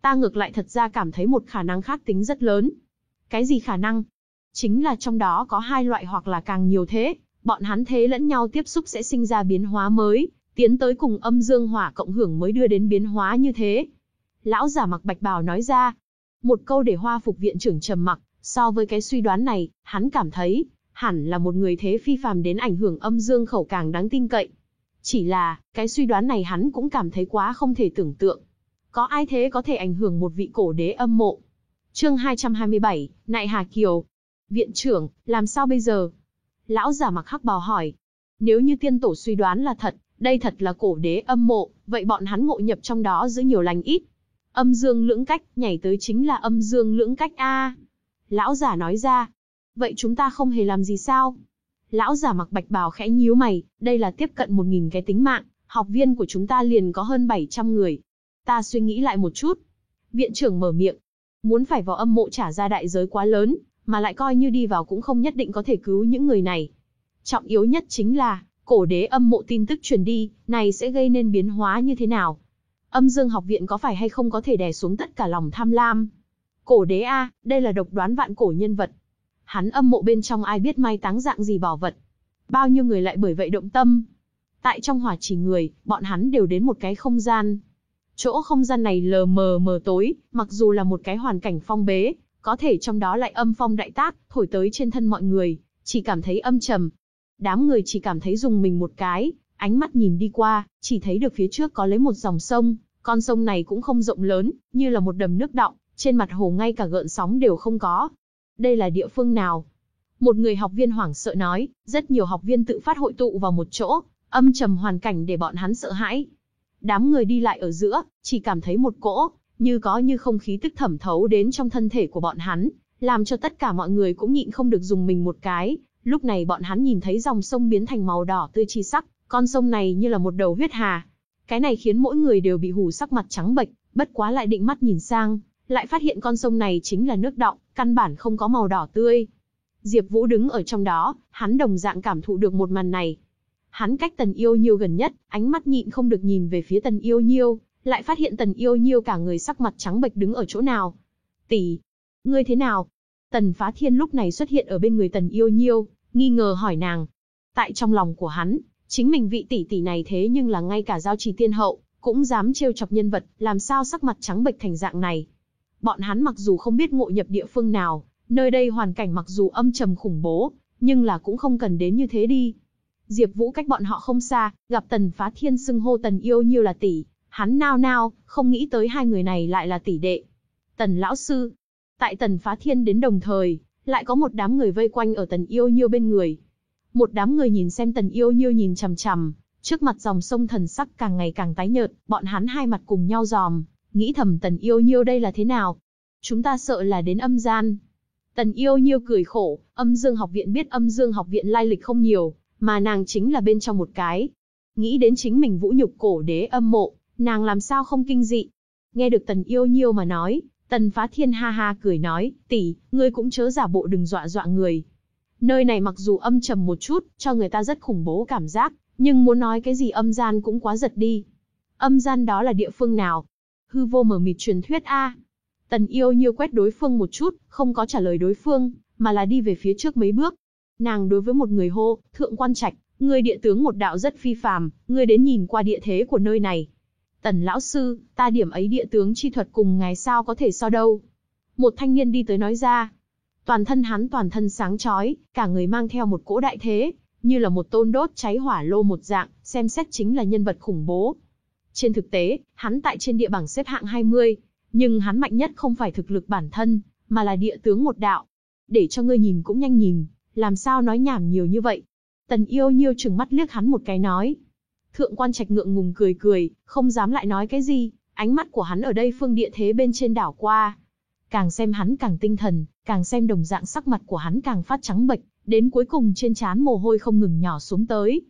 Ta ngược lại thật ra cảm thấy một khả năng khác tính rất lớn. Cái gì khả năng? Chính là trong đó có hai loại hoặc là càng nhiều thế, bọn hắn thế lẫn nhau tiếp xúc sẽ sinh ra biến hóa mới, tiến tới cùng âm dương hỏa cộng hưởng mới đưa đến biến hóa như thế. Lão giả mặc bạch bào nói ra, một câu để hoa phục viện trưởng trầm mặc, so với cái suy đoán này, hắn cảm thấy, hẳn là một người thế phi phàm đến ảnh hưởng âm dương khẩu càng đáng tin cậy. Chỉ là, cái suy đoán này hắn cũng cảm thấy quá không thể tưởng tượng. Có ai thế có thể ảnh hưởng một vị cổ đế âm mộ? Chương 227, Nại Hà Kiều. Viện trưởng, làm sao bây giờ? Lão giả mặc hắc bào hỏi. Nếu như tiên tổ suy đoán là thật, đây thật là cổ đế âm mộ, vậy bọn hắn ngộ nhập trong đó giữ nhiều lành ít. Âm dương lưỡng cách, nhảy tới chính là âm dương lưỡng cách A. Lão giả nói ra. Vậy chúng ta không hề làm gì sao? Lão giả mặc bạch bào khẽ nhíu mày, đây là tiếp cận một nghìn cái tính mạng, học viên của chúng ta liền có hơn 700 người. Ta suy nghĩ lại một chút. Viện trưởng mở miệng. Muốn phải vào âm mộ trả ra đại giới quá lớn, mà lại coi như đi vào cũng không nhất định có thể cứu những người này. Trọng yếu nhất chính là, cổ đế âm mộ tin tức truyền đi, này sẽ gây nên biến hóa như thế nào? Âm Dương học viện có phải hay không có thể đè xuống tất cả lòng tham lam? Cổ đế A, đây là độc đoán vạn cổ nhân vật. Hắn âm mộ bên trong ai biết mai táng dạng gì bảo vật. Bao nhiêu người lại bởi vậy động tâm. Tại trong hỏa chỉ người, bọn hắn đều đến một cái không gian. Chỗ không gian này lờ mờ mờ tối, mặc dù là một cái hoàn cảnh phong bế, có thể trong đó lại âm phong đại tác, thổi tới trên thân mọi người, chỉ cảm thấy âm trầm. Đám người chỉ cảm thấy dùng mình một cái, ánh mắt nhìn đi qua, chỉ thấy được phía trước có lấy một dòng sông, con sông này cũng không rộng lớn, như là một đầm nước đọng, trên mặt hồ ngay cả gợn sóng đều không có. Đây là địa phương nào? Một người học viên hoảng sợ nói, rất nhiều học viên tự phát hội tụ vào một chỗ, âm trầm hoàn cảnh để bọn hắn sợ hãi. Đám người đi lại ở giữa, chỉ cảm thấy một cỗ, như có như không khí tức thẩm thấu đến trong thân thể của bọn hắn, làm cho tất cả mọi người cũng nhịn không được dùng mình một cái. Lúc này bọn hắn nhìn thấy dòng sông biến thành màu đỏ tươi chi sắc, con sông này như là một đầu huyết hà. Cái này khiến mỗi người đều bị hù sắc mặt trắng bệch, bất quá lại định mắt nhìn sang, lại phát hiện con sông này chính là nước động, căn bản không có màu đỏ tươi. Diệp Vũ đứng ở trong đó, hắn đồng dạng cảm thụ được một màn này. Hắn cách Tần Yêu Nhiêu gần nhất, ánh mắt nhịn không được nhìn về phía Tần Yêu Nhiêu, lại phát hiện Tần Yêu Nhiêu cả người sắc mặt trắng bệch đứng ở chỗ nào. "Tỷ, ngươi thế nào?" Tần Phá Thiên lúc này xuất hiện ở bên người Tần Yêu Nhiêu, nghi ngờ hỏi nàng. Tại trong lòng của hắn, chính mình vị tỷ tỷ này thế nhưng là ngay cả giao trì tiên hậu, cũng dám trêu chọc nhân vật, làm sao sắc mặt trắng bệch thành dạng này. Bọn hắn mặc dù không biết ngộ nhập địa phương nào, nơi đây hoàn cảnh mặc dù âm trầm khủng bố, nhưng là cũng không cần đến như thế đi. Diệp Vũ cách bọn họ không xa, gặp Tần Phá Thiên xưng hô Tần Yêu Nhiêu là tỷ, hắn nao nao, không nghĩ tới hai người này lại là tỷ đệ. Tần lão sư, tại Tần Phá Thiên đến đồng thời, lại có một đám người vây quanh ở Tần Yêu Nhiêu bên người. Một đám người nhìn xem Tần Yêu Nhiêu nhìn chằm chằm, trước mặt dòng sông thần sắc càng ngày càng tái nhợt, bọn hắn hai mặt cùng nhau giòm, nghĩ thầm Tần Yêu Nhiêu đây là thế nào? Chúng ta sợ là đến âm gian. Tần Yêu Nhiêu cười khổ, âm dương học viện biết âm dương học viện lai lịch không nhiều, mà nàng chính là bên trong một cái. Nghĩ đến chính mình vũ nhục cổ đế âm mộ, nàng làm sao không kinh dị. Nghe được Tần Yêu Nhiêu mà nói, Tần Phá Thiên ha ha cười nói, tỷ, ngươi cũng chớ giả bộ đừng dọa dọa người. Nơi này mặc dù âm trầm một chút, cho người ta rất khủng bố cảm giác, nhưng muốn nói cái gì âm gian cũng quá giật đi. Âm gian đó là địa phương nào? Hư vô mở mịt truyền thuyết A. Tần yêu nhiêu quét đối phương một chút, không có trả lời đối phương, mà là đi về phía trước mấy bước. Nàng đối với một người hô, thượng quan trạch, người địa tướng một đạo rất phi phàm, người đến nhìn qua địa thế của nơi này. Tần lão sư, ta điểm ấy địa tướng chi thuật cùng ngài sao có thể so đâu. Một thanh niên đi tới nói ra. Toàn thân hắn toàn thân sáng chói, cả người mang theo một cỗ đại thế, như là một tôn đốt cháy hỏa lô một dạng, xem xét chính là nhân vật khủng bố. Trên thực tế, hắn tại trên địa bảng xếp hạng 20, nhưng hắn mạnh nhất không phải thực lực bản thân, mà là địa tướng một đạo. Để cho ngươi nhìn cũng nhanh nhìn, làm sao nói nhảm nhiều như vậy? Tần yêu nhiêu chừng mắt liếc hắn một cái nói. Thượng quan trạch ngượng ngùng cười cười, không dám lại nói cái gì, ánh mắt của hắn ở đây phương địa thế bên trên đảo qua. Càng xem hắn càng tinh thần, càng xem đồng dạng sắc mặt của hắn càng phát trắng bệch, đến cuối cùng trên trán mồ hôi không ngừng nhỏ xuống tới.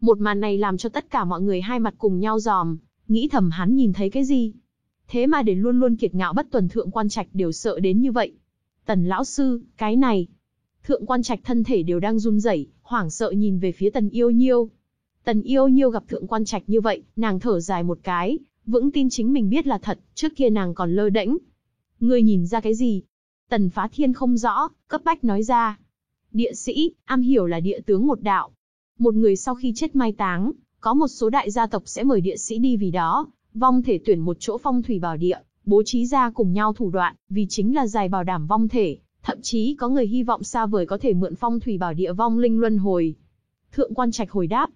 Một màn này làm cho tất cả mọi người hai mặt cùng nhau giòm, nghĩ thầm hắn nhìn thấy cái gì. Thế mà để luôn luôn kiệt ngạo bất tuần thượng quan trạch đều sợ đến như vậy. Tần lão sư, cái này. Thượng quan trạch thân thể đều đang run rẩy, hoảng sợ nhìn về phía tần yêu nhiêu. Tần yêu nhiêu gặp thượng quan trạch như vậy, nàng thở dài một cái, vững tin chính mình biết là thật, trước kia nàng còn lơ đễnh. Ngươi nhìn ra cái gì? Tần phá thiên không rõ, cấp bách nói ra. Địa sĩ, am hiểu là địa tướng một đạo. Một người sau khi chết mai táng, có một số đại gia tộc sẽ mời địa sĩ đi vì đó, vong thể tuyển một chỗ phong thủy bảo địa, bố trí ra cùng nhau thủ đoạn, vì chính là giải bảo đảm vong thể, thậm chí có người hy vọng xa vời có thể mượn phong thủy bảo địa vong linh luân hồi. Thượng quan trạch hồi đáp,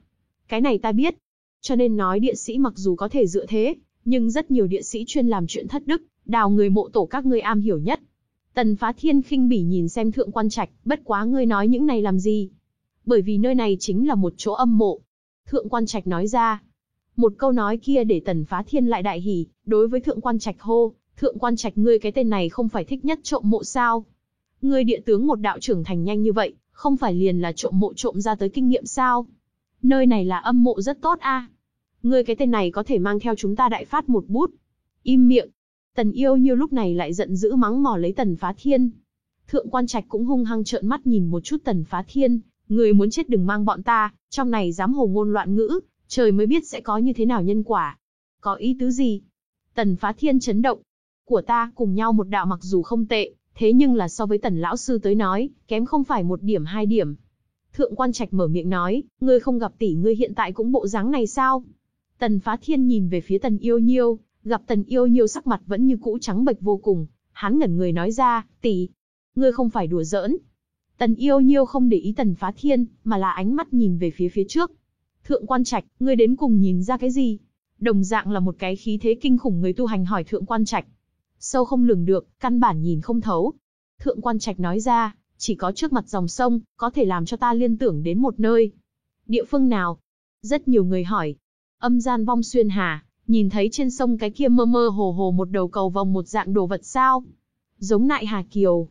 cái này ta biết, cho nên nói địa sĩ mặc dù có thể dựa thế, nhưng rất nhiều địa sĩ chuyên làm chuyện thất đức, đào người mộ tổ các ngươi am hiểu nhất. Tần phá thiên khinh bỉ nhìn xem thượng quan trạch, bất quá ngươi nói những này làm gì? Bởi vì nơi này chính là một chỗ âm mộ. Thượng quan trạch nói ra. Một câu nói kia để tần phá thiên lại đại hỉ, đối với thượng quan trạch hô, thượng quan trạch ngươi cái tên này không phải thích nhất trộm mộ sao? Ngươi địa tướng một đạo trưởng thành nhanh như vậy, không phải liền là trộm mộ trộm ra tới kinh nghiệm sao? Nơi này là âm mộ rất tốt a. Ngươi cái tên này có thể mang theo chúng ta đại phát một bút. Im miệng. Tần yêu như lúc này lại giận dữ mắng mỏ lấy tần phá thiên. Thượng quan trạch cũng hung hăng trợn mắt nhìn một chút tần phá thiên. Người muốn chết đừng mang bọn ta, trong này dám hồ ngôn loạn ngữ, trời mới biết sẽ có như thế nào nhân quả. Có ý tứ gì? Tần phá thiên chấn động. Của ta cùng nhau một đạo mặc dù không tệ, thế nhưng là so với tần lão sư tới nói, kém không phải một điểm hai điểm. Thượng quan trạch mở miệng nói, ngươi không gặp tỷ ngươi hiện tại cũng bộ dáng này sao? Tần phá thiên nhìn về phía tần yêu nhiêu, gặp tần yêu nhiêu sắc mặt vẫn như cũ trắng bệch vô cùng, hắn ngẩn người nói ra, tỷ, ngươi không phải đùa giỡn. Tần yêu nhiêu không để ý tần phá thiên, mà là ánh mắt nhìn về phía phía trước. Thượng quan trạch, ngươi đến cùng nhìn ra cái gì? Đồng dạng là một cái khí thế kinh khủng người tu hành hỏi thượng quan trạch. Sâu không lường được, căn bản nhìn không thấu. Thượng quan trạch nói ra, chỉ có trước mặt dòng sông, có thể làm cho ta liên tưởng đến một nơi. Địa phương nào? Rất nhiều người hỏi. Âm gian vong xuyên hà, nhìn thấy trên sông cái kia mơ mơ hồ hồ một đầu cầu vòng một dạng đồ vật sao? Giống nại hà kiều.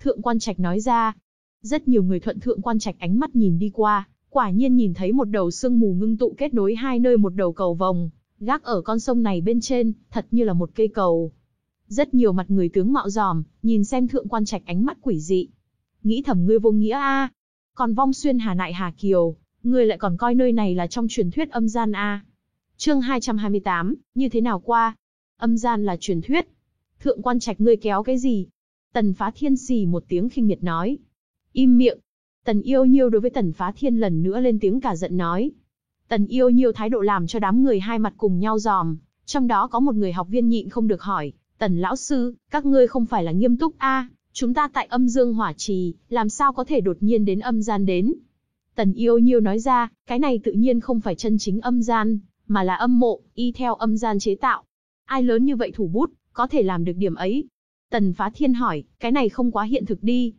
Thượng quan trạch nói ra. Rất nhiều người thuận thượng quan trạch ánh mắt nhìn đi qua, quả nhiên nhìn thấy một đầu sương mù ngưng tụ kết nối hai nơi một đầu cầu vòng, gác ở con sông này bên trên, thật như là một cây cầu. Rất nhiều mặt người tướng mạo giòm, nhìn xem thượng quan trạch ánh mắt quỷ dị, nghĩ thầm ngươi vô nghĩa a. Còn vong xuyên hà nại hà kiều, ngươi lại còn coi nơi này là trong truyền thuyết âm gian a. Chương 228, như thế nào qua? Âm gian là truyền thuyết. Thượng quan trạch ngươi kéo cái gì? Tần phá thiên xì một tiếng khinh miệt nói. Im miệng. Tần yêu nhiêu đối với tần phá thiên lần nữa lên tiếng cả giận nói. Tần yêu nhiêu thái độ làm cho đám người hai mặt cùng nhau giòm, trong đó có một người học viên nhịn không được hỏi, tần lão sư, các ngươi không phải là nghiêm túc a? Chúng ta tại âm dương hỏa trì, làm sao có thể đột nhiên đến âm gian đến? Tần yêu nhiêu nói ra, cái này tự nhiên không phải chân chính âm gian, mà là âm mộ, y theo âm gian chế tạo. Ai lớn như vậy thủ bút, có thể làm được điểm ấy? Tần phá thiên hỏi, cái này không quá hiện thực đi.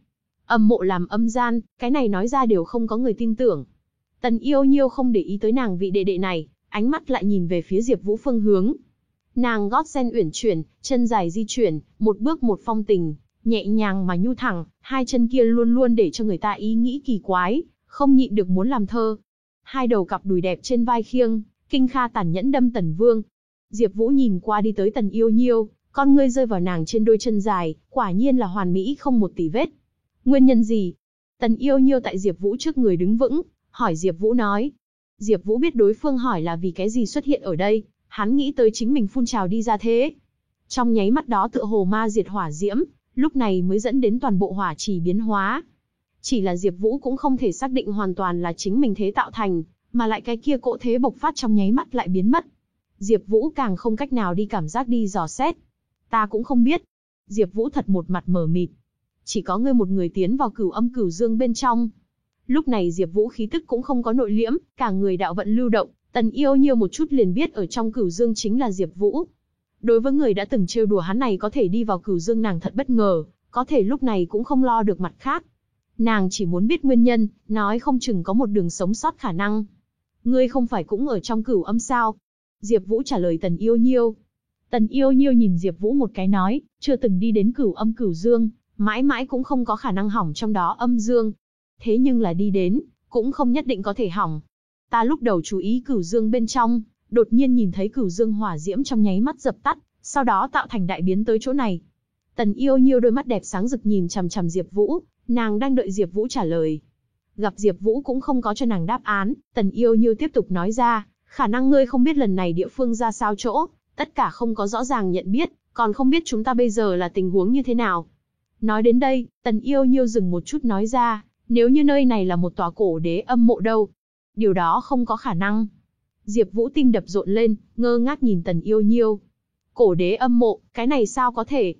Âm mộ làm âm gian, cái này nói ra đều không có người tin tưởng. Tần yêu nhiêu không để ý tới nàng vị đệ đệ này, ánh mắt lại nhìn về phía Diệp Vũ phương hướng. Nàng gót sen uyển chuyển, chân dài di chuyển, một bước một phong tình, nhẹ nhàng mà nhu thẳng, hai chân kia luôn luôn để cho người ta ý nghĩ kỳ quái, không nhịn được muốn làm thơ. Hai đầu cặp đùi đẹp trên vai khiêng, kinh kha tàn nhẫn đâm tần vương. Diệp Vũ nhìn qua đi tới tần yêu nhiêu, con ngươi rơi vào nàng trên đôi chân dài, quả nhiên là hoàn mỹ không một tì vết. Nguyên nhân gì? Tần yêu nhiêu tại Diệp Vũ trước người đứng vững, hỏi Diệp Vũ nói. Diệp Vũ biết đối phương hỏi là vì cái gì xuất hiện ở đây, hắn nghĩ tới chính mình phun trào đi ra thế. Trong nháy mắt đó tựa hồ ma diệt hỏa diễm, lúc này mới dẫn đến toàn bộ hỏa trì biến hóa. Chỉ là Diệp Vũ cũng không thể xác định hoàn toàn là chính mình thế tạo thành, mà lại cái kia cỗ thế bộc phát trong nháy mắt lại biến mất. Diệp Vũ càng không cách nào đi cảm giác đi dò xét. Ta cũng không biết. Diệp Vũ thật một mặt mờ mịt. Chỉ có ngươi một người tiến vào cửu âm cửu dương bên trong. Lúc này Diệp Vũ khí tức cũng không có nội liễm, cả người đạo vận lưu động, Tần Yêu nhiều một chút liền biết ở trong cửu dương chính là Diệp Vũ. Đối với người đã từng trêu đùa hắn này có thể đi vào cửu dương nàng thật bất ngờ, có thể lúc này cũng không lo được mặt khác. Nàng chỉ muốn biết nguyên nhân, nói không chừng có một đường sống sót khả năng. Ngươi không phải cũng ở trong cửu âm sao? Diệp Vũ trả lời Tần Yêu Nhiêu. Tần Yêu Nhiêu nhìn Diệp Vũ một cái nói, chưa từng đi đến cửu âm cửu dương, mãi mãi cũng không có khả năng hỏng trong đó âm dương. Thế nhưng là đi đến, cũng không nhất định có thể hỏng. Ta lúc đầu chú ý cửu dương bên trong, đột nhiên nhìn thấy cửu dương hỏa diễm trong nháy mắt dập tắt, sau đó tạo thành đại biến tới chỗ này. Tần Yêu Nhiêu đôi mắt đẹp sáng rực nhìn chằm chằm Diệp Vũ, nàng đang đợi Diệp Vũ trả lời. Gặp Diệp Vũ cũng không có cho nàng đáp án, Tần Yêu Nhiêu tiếp tục nói ra, khả năng ngươi không biết lần này địa phương ra sao chỗ, tất cả không có rõ ràng nhận biết, còn không biết chúng ta bây giờ là tình huống như thế nào. Nói đến đây, Tần Yêu Nhiêu dừng một chút nói ra, nếu như nơi này là một tòa cổ đế âm mộ đâu, điều đó không có khả năng. Diệp Vũ tim đập rộn lên, ngơ ngác nhìn Tần Yêu Nhiêu. Cổ đế âm mộ, cái này sao có thể?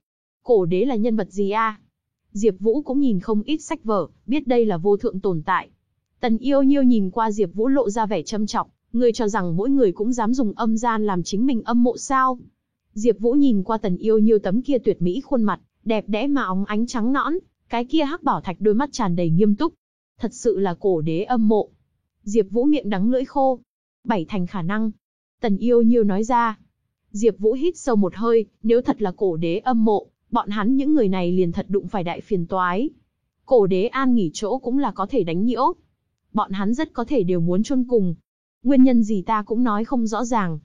Cổ đế là nhân vật gì a? Diệp Vũ cũng nhìn không ít sách vở, biết đây là vô thượng tồn tại. Tần Yêu Nhiêu nhìn qua Diệp Vũ lộ ra vẻ châm trọng, người cho rằng mỗi người cũng dám dùng âm gian làm chính mình âm mộ sao? Diệp Vũ nhìn qua Tần Yêu Nhiêu tấm kia tuyệt mỹ khuôn mặt, đẹp đẽ mà óng ánh trắng nõn, cái kia hắc bảo thạch đôi mắt tràn đầy nghiêm túc. Thật sự là cổ đế âm mộ. Diệp Vũ miệng đắng lưỡi khô. Bảy thành khả năng. Tần Yêu Nhiêu nói ra. Diệp Vũ hít sâu một hơi, nếu thật là cổ đế âm mộ, bọn hắn những người này liền thật đụng phải đại phiền toái. Cổ đế an nghỉ chỗ cũng là có thể đánh nhiễu. Bọn hắn rất có thể đều muốn chôn cùng. Nguyên nhân gì ta cũng nói không rõ ràng.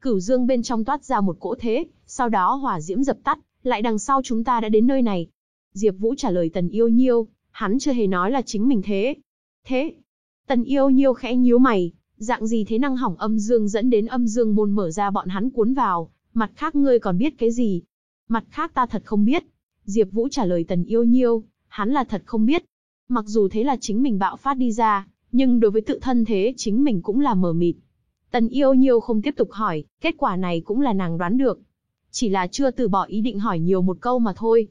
Cửu Dương bên trong toát ra một cỗ thế, sau đó hỏa diễm dập tắt, lại đằng sau chúng ta đã đến nơi này. Diệp Vũ trả lời Tần Yêu Nhiêu, hắn chưa hề nói là chính mình thế. Thế? Tần Yêu Nhiêu khẽ nhíu mày, dạng gì thế năng hỏng âm dương dẫn đến âm dương môn mở ra bọn hắn cuốn vào, mặt khác ngươi còn biết cái gì? Mặt khác ta thật không biết. Diệp Vũ trả lời Tần Yêu Nhiêu, hắn là thật không biết. Mặc dù thế là chính mình bạo phát đi ra, nhưng đối với tự thân thế chính mình cũng là mờ mịt. Tần Yêu Nhiêu không tiếp tục hỏi, kết quả này cũng là nàng đoán được. Chỉ là chưa từ bỏ ý định hỏi nhiều một câu mà thôi.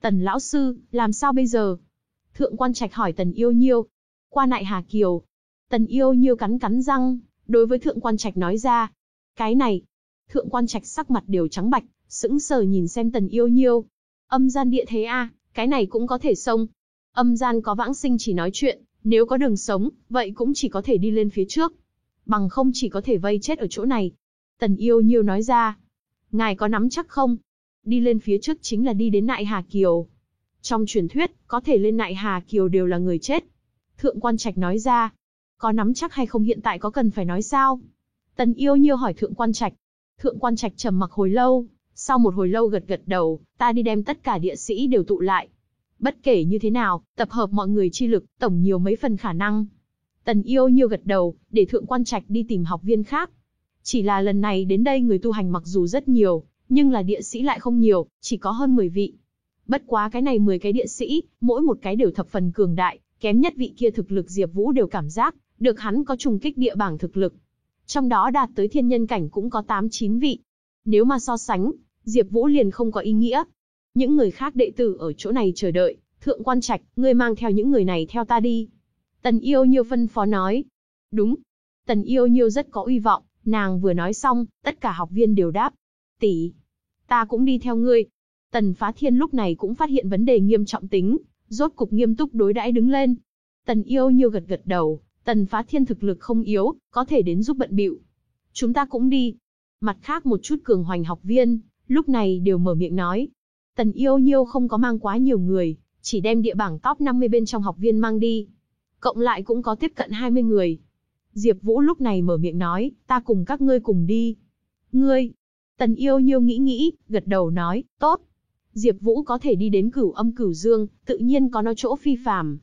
Tần lão sư, làm sao bây giờ? Thượng quan trạch hỏi Tần Yêu Nhiêu. Qua nại Hà Kiều. Tần Yêu Nhiêu cắn cắn răng, đối với thượng quan trạch nói ra. Cái này. Thượng quan trạch sắc mặt đều trắng bạch, sững sờ nhìn xem Tần Yêu Nhiêu. Âm gian địa thế a, cái này cũng có thể xông. Âm gian có vãng sinh chỉ nói chuyện, nếu có đường sống, vậy cũng chỉ có thể đi lên phía trước. Bằng không chỉ có thể vây chết ở chỗ này. Tần Yêu Nhiêu nói ra. Ngài có nắm chắc không? Đi lên phía trước chính là đi đến Nại Hà Kiều. Trong truyền thuyết, có thể lên Nại Hà Kiều đều là người chết. Thượng quan trạch nói ra. Có nắm chắc hay không hiện tại có cần phải nói sao? Tần Yêu Nhiêu hỏi Thượng quan trạch. Thượng quan trạch trầm mặc hồi lâu, sau một hồi lâu gật gật đầu, ta đi đem tất cả địa sĩ đều tụ lại. Bất kể như thế nào, tập hợp mọi người chi lực, tổng nhiều mấy phần khả năng. Tần yêu nhiêu gật đầu, để thượng quan trạch đi tìm học viên khác. Chỉ là lần này đến đây người tu hành mặc dù rất nhiều, nhưng là địa sĩ lại không nhiều, chỉ có hơn 10 vị. Bất quá cái này 10 cái địa sĩ, mỗi một cái đều thập phần cường đại, kém nhất vị kia thực lực Diệp Vũ đều cảm giác, được hắn có trùng kích địa bảng thực lực. Trong đó đạt tới thiên nhân cảnh cũng có 8-9 vị. Nếu mà so sánh, Diệp Vũ liền không có ý nghĩa. Những người khác đệ tử ở chỗ này chờ đợi, thượng quan trạch, ngươi mang theo những người này theo ta đi. Tần yêu nhiêu phân phó nói. Đúng. Tần yêu nhiêu rất có uy vọng, nàng vừa nói xong, tất cả học viên đều đáp. Tỷ, ta cũng đi theo ngươi. Tần phá thiên lúc này cũng phát hiện vấn đề nghiêm trọng tính, rốt cục nghiêm túc đối đãi đứng lên. Tần yêu nhiêu gật gật đầu, tần phá thiên thực lực không yếu, có thể đến giúp bận bịu. Chúng ta cũng đi. Mặt khác một chút cường hoành học viên, lúc này đều mở miệng nói. Tần yêu nhiêu không có mang quá nhiều người, chỉ đem địa bảng top 50 bên trong học viên mang đi. Cộng lại cũng có tiếp cận 20 người. Diệp Vũ lúc này mở miệng nói, ta cùng các ngươi cùng đi. Ngươi? Tần yêu nhiêu nghĩ nghĩ, gật đầu nói, tốt. Diệp Vũ có thể đi đến cửu âm cửu dương, tự nhiên có nó chỗ phi phàm.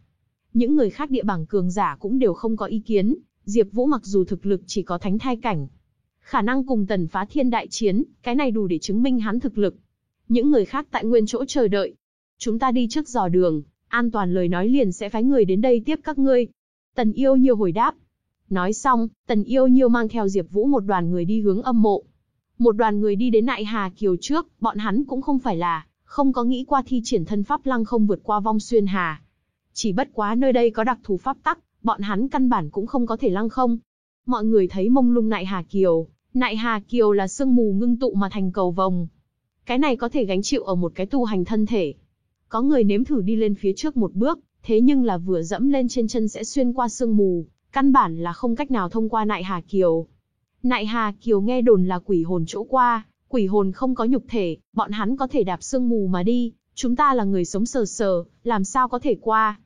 Những người khác địa bảng cường giả cũng đều không có ý kiến, Diệp Vũ mặc dù thực lực chỉ có thánh thai cảnh, khả năng cùng tần phá thiên đại chiến, cái này đủ để chứng minh hắn thực lực. Những người khác tại nguyên chỗ chờ đợi. Chúng ta đi trước dò đường, an toàn lời nói liền sẽ phái người đến đây tiếp các ngươi. Tần yêu nhiêu hồi đáp. Nói xong, tần yêu nhiêu mang theo Diệp Vũ một đoàn người đi hướng âm mộ. Một đoàn người đi đến nại Hà Kiều trước, bọn hắn cũng không phải là, không có nghĩ qua thi triển thân pháp lăng không vượt qua vong xuyên hà. Chỉ bất quá nơi đây có đặc thù pháp tắc, bọn hắn căn bản cũng không có thể lăng không. Mọi người thấy mông lung nại Hà Kiều, Nại Hà Kiều là sương mù ngưng tụ mà thành cầu vồng. Cái này có thể gánh chịu ở một cái tu hành thân thể. Có người nếm thử đi lên phía trước một bước, thế nhưng là vừa dẫm lên trên chân sẽ xuyên qua sương mù, căn bản là không cách nào thông qua Nại Hà Kiều. Nại Hà Kiều nghe đồn là quỷ hồn chỗ qua, quỷ hồn không có nhục thể, bọn hắn có thể đạp sương mù mà đi, chúng ta là người sống sờ sờ, làm sao có thể qua.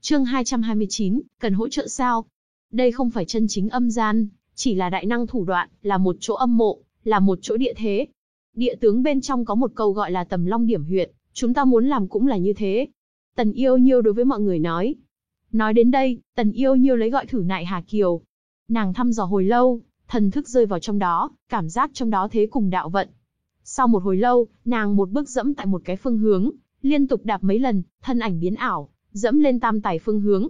Chương 229, cần hỗ trợ sao? Đây không phải chân chính âm gian, chỉ là đại năng thủ đoạn, là một chỗ âm mộ, là một chỗ địa thế. Địa tướng bên trong có một câu gọi là tầm long điểm huyệt, chúng ta muốn làm cũng là như thế. Tần yêu nhiêu đối với mọi người nói. Nói đến đây, tần yêu nhiêu lấy gọi thử nại Hà Kiều. Nàng thăm dò hồi lâu, thần thức rơi vào trong đó, cảm giác trong đó thế cùng đạo vận. Sau một hồi lâu, nàng một bước dẫm tại một cái phương hướng, liên tục đạp mấy lần, thân ảnh biến ảo, dẫm lên tam tài phương hướng.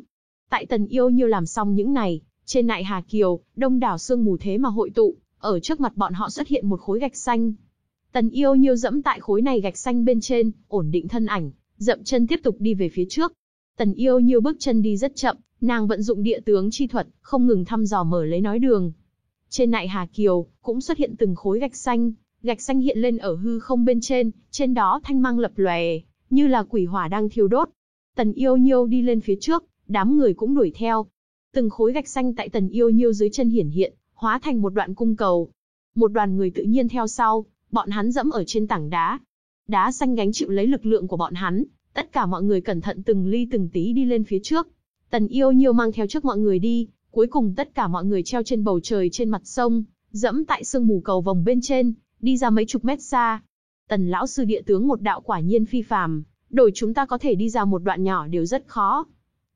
Tại tần yêu nhiêu làm xong những này, trên nại Hà Kiều, đông đảo sương mù thế mà hội tụ, ở trước mặt bọn họ xuất hiện một khối gạch xanh. Tần yêu nhiêu dẫm tại khối này gạch xanh bên trên, ổn định thân ảnh, dậm chân tiếp tục đi về phía trước. Tần yêu nhiêu bước chân đi rất chậm, nàng vận dụng địa tướng chi thuật, không ngừng thăm dò mở lấy nói đường. Trên nại Hà Kiều, cũng xuất hiện từng khối gạch xanh, gạch xanh hiện lên ở hư không bên trên, trên đó thanh mang lập lòe, như là quỷ hỏa đang thiêu đốt. Tần yêu nhiêu đi lên phía trước, đám người cũng đuổi theo. Từng khối gạch xanh tại tần yêu nhiêu dưới chân hiển hiện, hóa thành một đoạn cung cầu. Một đoàn người tự nhiên theo sau, bọn hắn dẫm ở trên tảng đá. Đá xanh gánh chịu lấy lực lượng của bọn hắn, tất cả mọi người cẩn thận từng ly từng tí đi lên phía trước. Tần yêu nhiêu mang theo trước mọi người đi, cuối cùng tất cả mọi người treo trên bầu trời trên mặt sông, dẫm tại sương mù cầu vòng bên trên, đi ra mấy chục mét xa. Tần lão sư địa tướng một đạo quả nhiên phi phàm, đổi chúng ta có thể đi ra một đoạn nhỏ đều rất khó.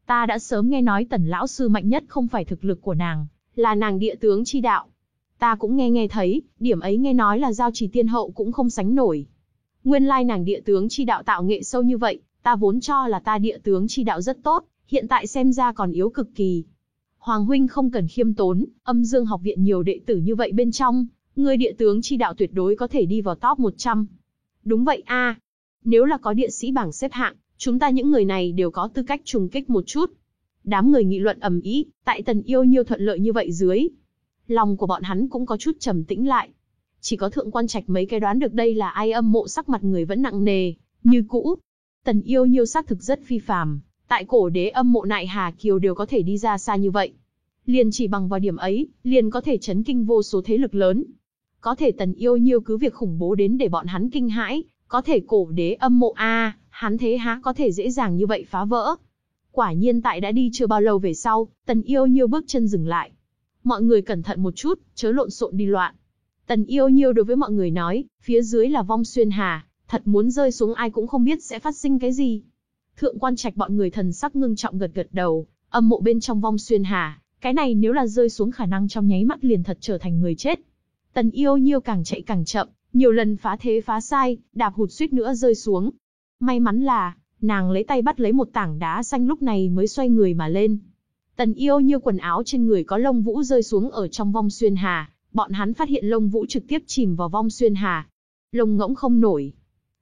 Ta đã sớm nghe nói tần lão sư mạnh nhất không phải thực lực của nàng, là nàng địa tướng chi đạo. Ta cũng nghe nghe thấy, điểm ấy nghe nói là giao trì tiên hậu cũng không sánh nổi. Nguyên lai nàng địa tướng chi đạo tạo nghệ sâu như vậy, ta vốn cho là ta địa tướng chi đạo rất tốt, hiện tại xem ra còn yếu cực kỳ. Hoàng huynh không cần khiêm tốn, âm dương học viện nhiều đệ tử như vậy bên trong, người địa tướng chi đạo tuyệt đối có thể đi vào top 100. Đúng vậy a, nếu là có địa sĩ bảng xếp hạng, chúng ta những người này đều có tư cách trùng kích một chút. Đám người nghị luận ầm ĩ, tại tần yêu nhiêu thuận lợi như vậy dưới. Lòng của bọn hắn cũng có chút trầm tĩnh lại. Chỉ có thượng quan trạch mấy cái đoán được đây là ai âm mộ sắc mặt người vẫn nặng nề, như cũ. Tần yêu nhiêu xác thực rất phi phàm, tại cổ đế âm mộ nại Hà Kiều đều có thể đi ra xa như vậy. Liền chỉ bằng vào điểm ấy, liền có thể chấn kinh vô số thế lực lớn. Có thể tần yêu nhiêu cứ việc khủng bố đến để bọn hắn kinh hãi, có thể cổ đế âm mộ A, hắn thế há có thể dễ dàng như vậy phá vỡ. Quả nhiên tại đã đi chưa bao lâu về sau, tần yêu nhiêu bước chân dừng lại. Mọi người cẩn thận một chút, chớ lộn xộn đi loạn. Tần yêu nhiêu đối với mọi người nói, phía dưới là vong xuyên hà, thật muốn rơi xuống ai cũng không biết sẽ phát sinh cái gì. Thượng quan trạch bọn người thần sắc ngưng trọng gật gật đầu, âm mộ bên trong vong xuyên hà, cái này nếu là rơi xuống khả năng trong nháy mắt liền thật trở thành người chết. Tần yêu nhiêu càng chạy càng chậm, nhiều lần phá thế phá sai, đạp hụt suýt nữa rơi xuống. May mắn là, nàng lấy tay bắt lấy một tảng đá xanh lúc này mới xoay người mà lên. Tần yêu như quần áo trên người có lông vũ rơi xuống ở trong vong xuyên hà, bọn hắn phát hiện lông vũ trực tiếp chìm vào vong xuyên hà. Lông ngỗng không nổi.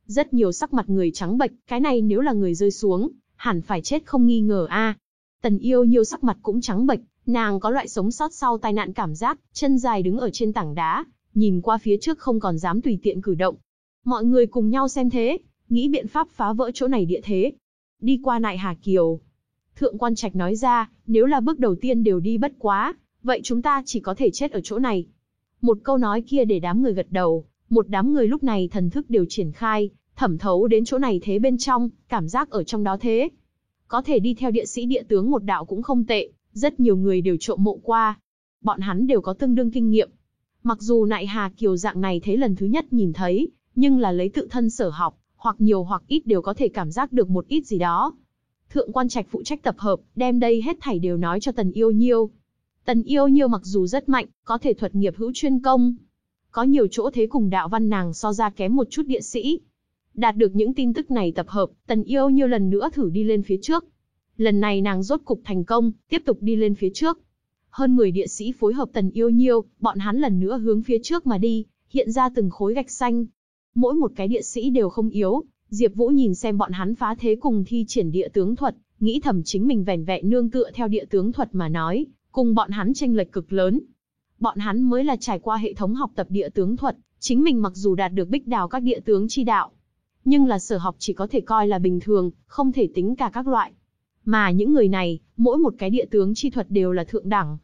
Rất nhiều sắc mặt người trắng bệch, cái này nếu là người rơi xuống, hẳn phải chết không nghi ngờ a. Tần yêu nhiều sắc mặt cũng trắng bệch, nàng có loại sống sót sau tai nạn cảm giác, chân dài đứng ở trên tảng đá, nhìn qua phía trước không còn dám tùy tiện cử động. Mọi người cùng nhau xem thế, nghĩ biện pháp phá vỡ chỗ này địa thế. Đi qua nại Hà Kiều. Thượng quan trạch nói ra, nếu là bước đầu tiên đều đi bất quá, vậy chúng ta chỉ có thể chết ở chỗ này. Một câu nói kia để đám người gật đầu, một đám người lúc này thần thức đều triển khai, thẩm thấu đến chỗ này thế bên trong, cảm giác ở trong đó thế. Có thể đi theo địa sĩ địa tướng một đạo cũng không tệ, rất nhiều người đều trộm mộ qua. Bọn hắn đều có tương đương kinh nghiệm, Mặc dù nại Hà Kiều dạng này thế lần thứ nhất nhìn thấy, nhưng là lấy tự thân sở học, hoặc nhiều hoặc ít đều có thể cảm giác được một ít gì đó. Thượng quan trạch phụ trách tập hợp, đem đây hết thảy đều nói cho Tần Yêu Nhiêu. Tần Yêu Nhiêu mặc dù rất mạnh, có thể thuật nghiệp hữu chuyên công. Có nhiều chỗ thế cùng đạo văn nàng so ra kém một chút địa sĩ. Đạt được những tin tức này tập hợp, Tần Yêu Nhiêu lần nữa thử đi lên phía trước. Lần này nàng rốt cục thành công, tiếp tục đi lên phía trước. Hơn 10 địa sĩ phối hợp tần yêu nhiêu, bọn hắn lần nữa hướng phía trước mà đi, hiện ra từng khối gạch xanh. Mỗi một cái địa sĩ đều không yếu, Diệp Vũ nhìn xem bọn hắn phá thế cùng thi triển địa tướng thuật, nghĩ thầm chính mình vẻn vẹn nương tựa theo địa tướng thuật mà nói, cùng bọn hắn chênh lệch cực lớn. Bọn hắn mới là trải qua hệ thống học tập địa tướng thuật, chính mình mặc dù đạt được bích đào các địa tướng chi đạo, nhưng là sở học chỉ có thể coi là bình thường, không thể tính cả các loại. Mà những người này, mỗi một cái địa tướng chi thuật đều là thượng đẳng.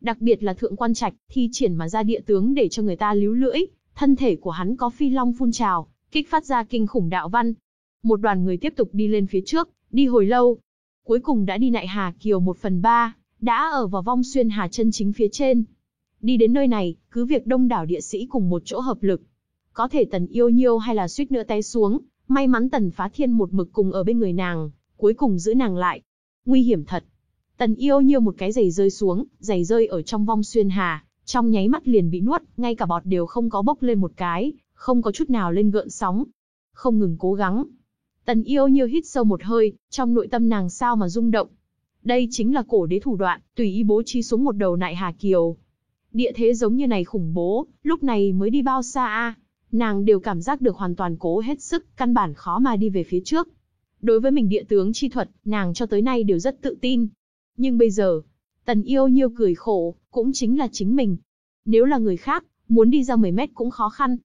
Đặc biệt là thượng quan trạch, thi triển mà ra địa tướng để cho người ta líu lưỡi, thân thể của hắn có phi long phun trào, kích phát ra kinh khủng đạo văn. Một đoàn người tiếp tục đi lên phía trước, đi hồi lâu. Cuối cùng đã đi nại Hà Kiều một phần ba, đã ở vào vong xuyên Hà chân chính phía trên. Đi đến nơi này, cứ việc đông đảo địa sĩ cùng một chỗ hợp lực. Có thể tần yêu nhiêu hay là suýt nữa té xuống, may mắn tần phá thiên một mực cùng ở bên người nàng, cuối cùng giữ nàng lại. Nguy hiểm thật. Tần yêu như một cái giày rơi xuống, giày rơi ở trong vong xuyên hà, trong nháy mắt liền bị nuốt, ngay cả bọt đều không có bốc lên một cái, không có chút nào lên gợn sóng. Không ngừng cố gắng. Tần yêu như hít sâu một hơi, trong nội tâm nàng sao mà rung động. Đây chính là cổ đế thủ đoạn, tùy ý bố trí xuống một đầu nại hà kiều. Địa thế giống như này khủng bố, lúc này mới đi bao xa a Nàng đều cảm giác được hoàn toàn cố hết sức, căn bản khó mà đi về phía trước. Đối với mình địa tướng chi thuật, nàng cho tới nay đều rất tự tin. Nhưng bây giờ, tần yêu nhiêu cười khổ, cũng chính là chính mình. Nếu là người khác, muốn đi ra 10 mét cũng khó khăn.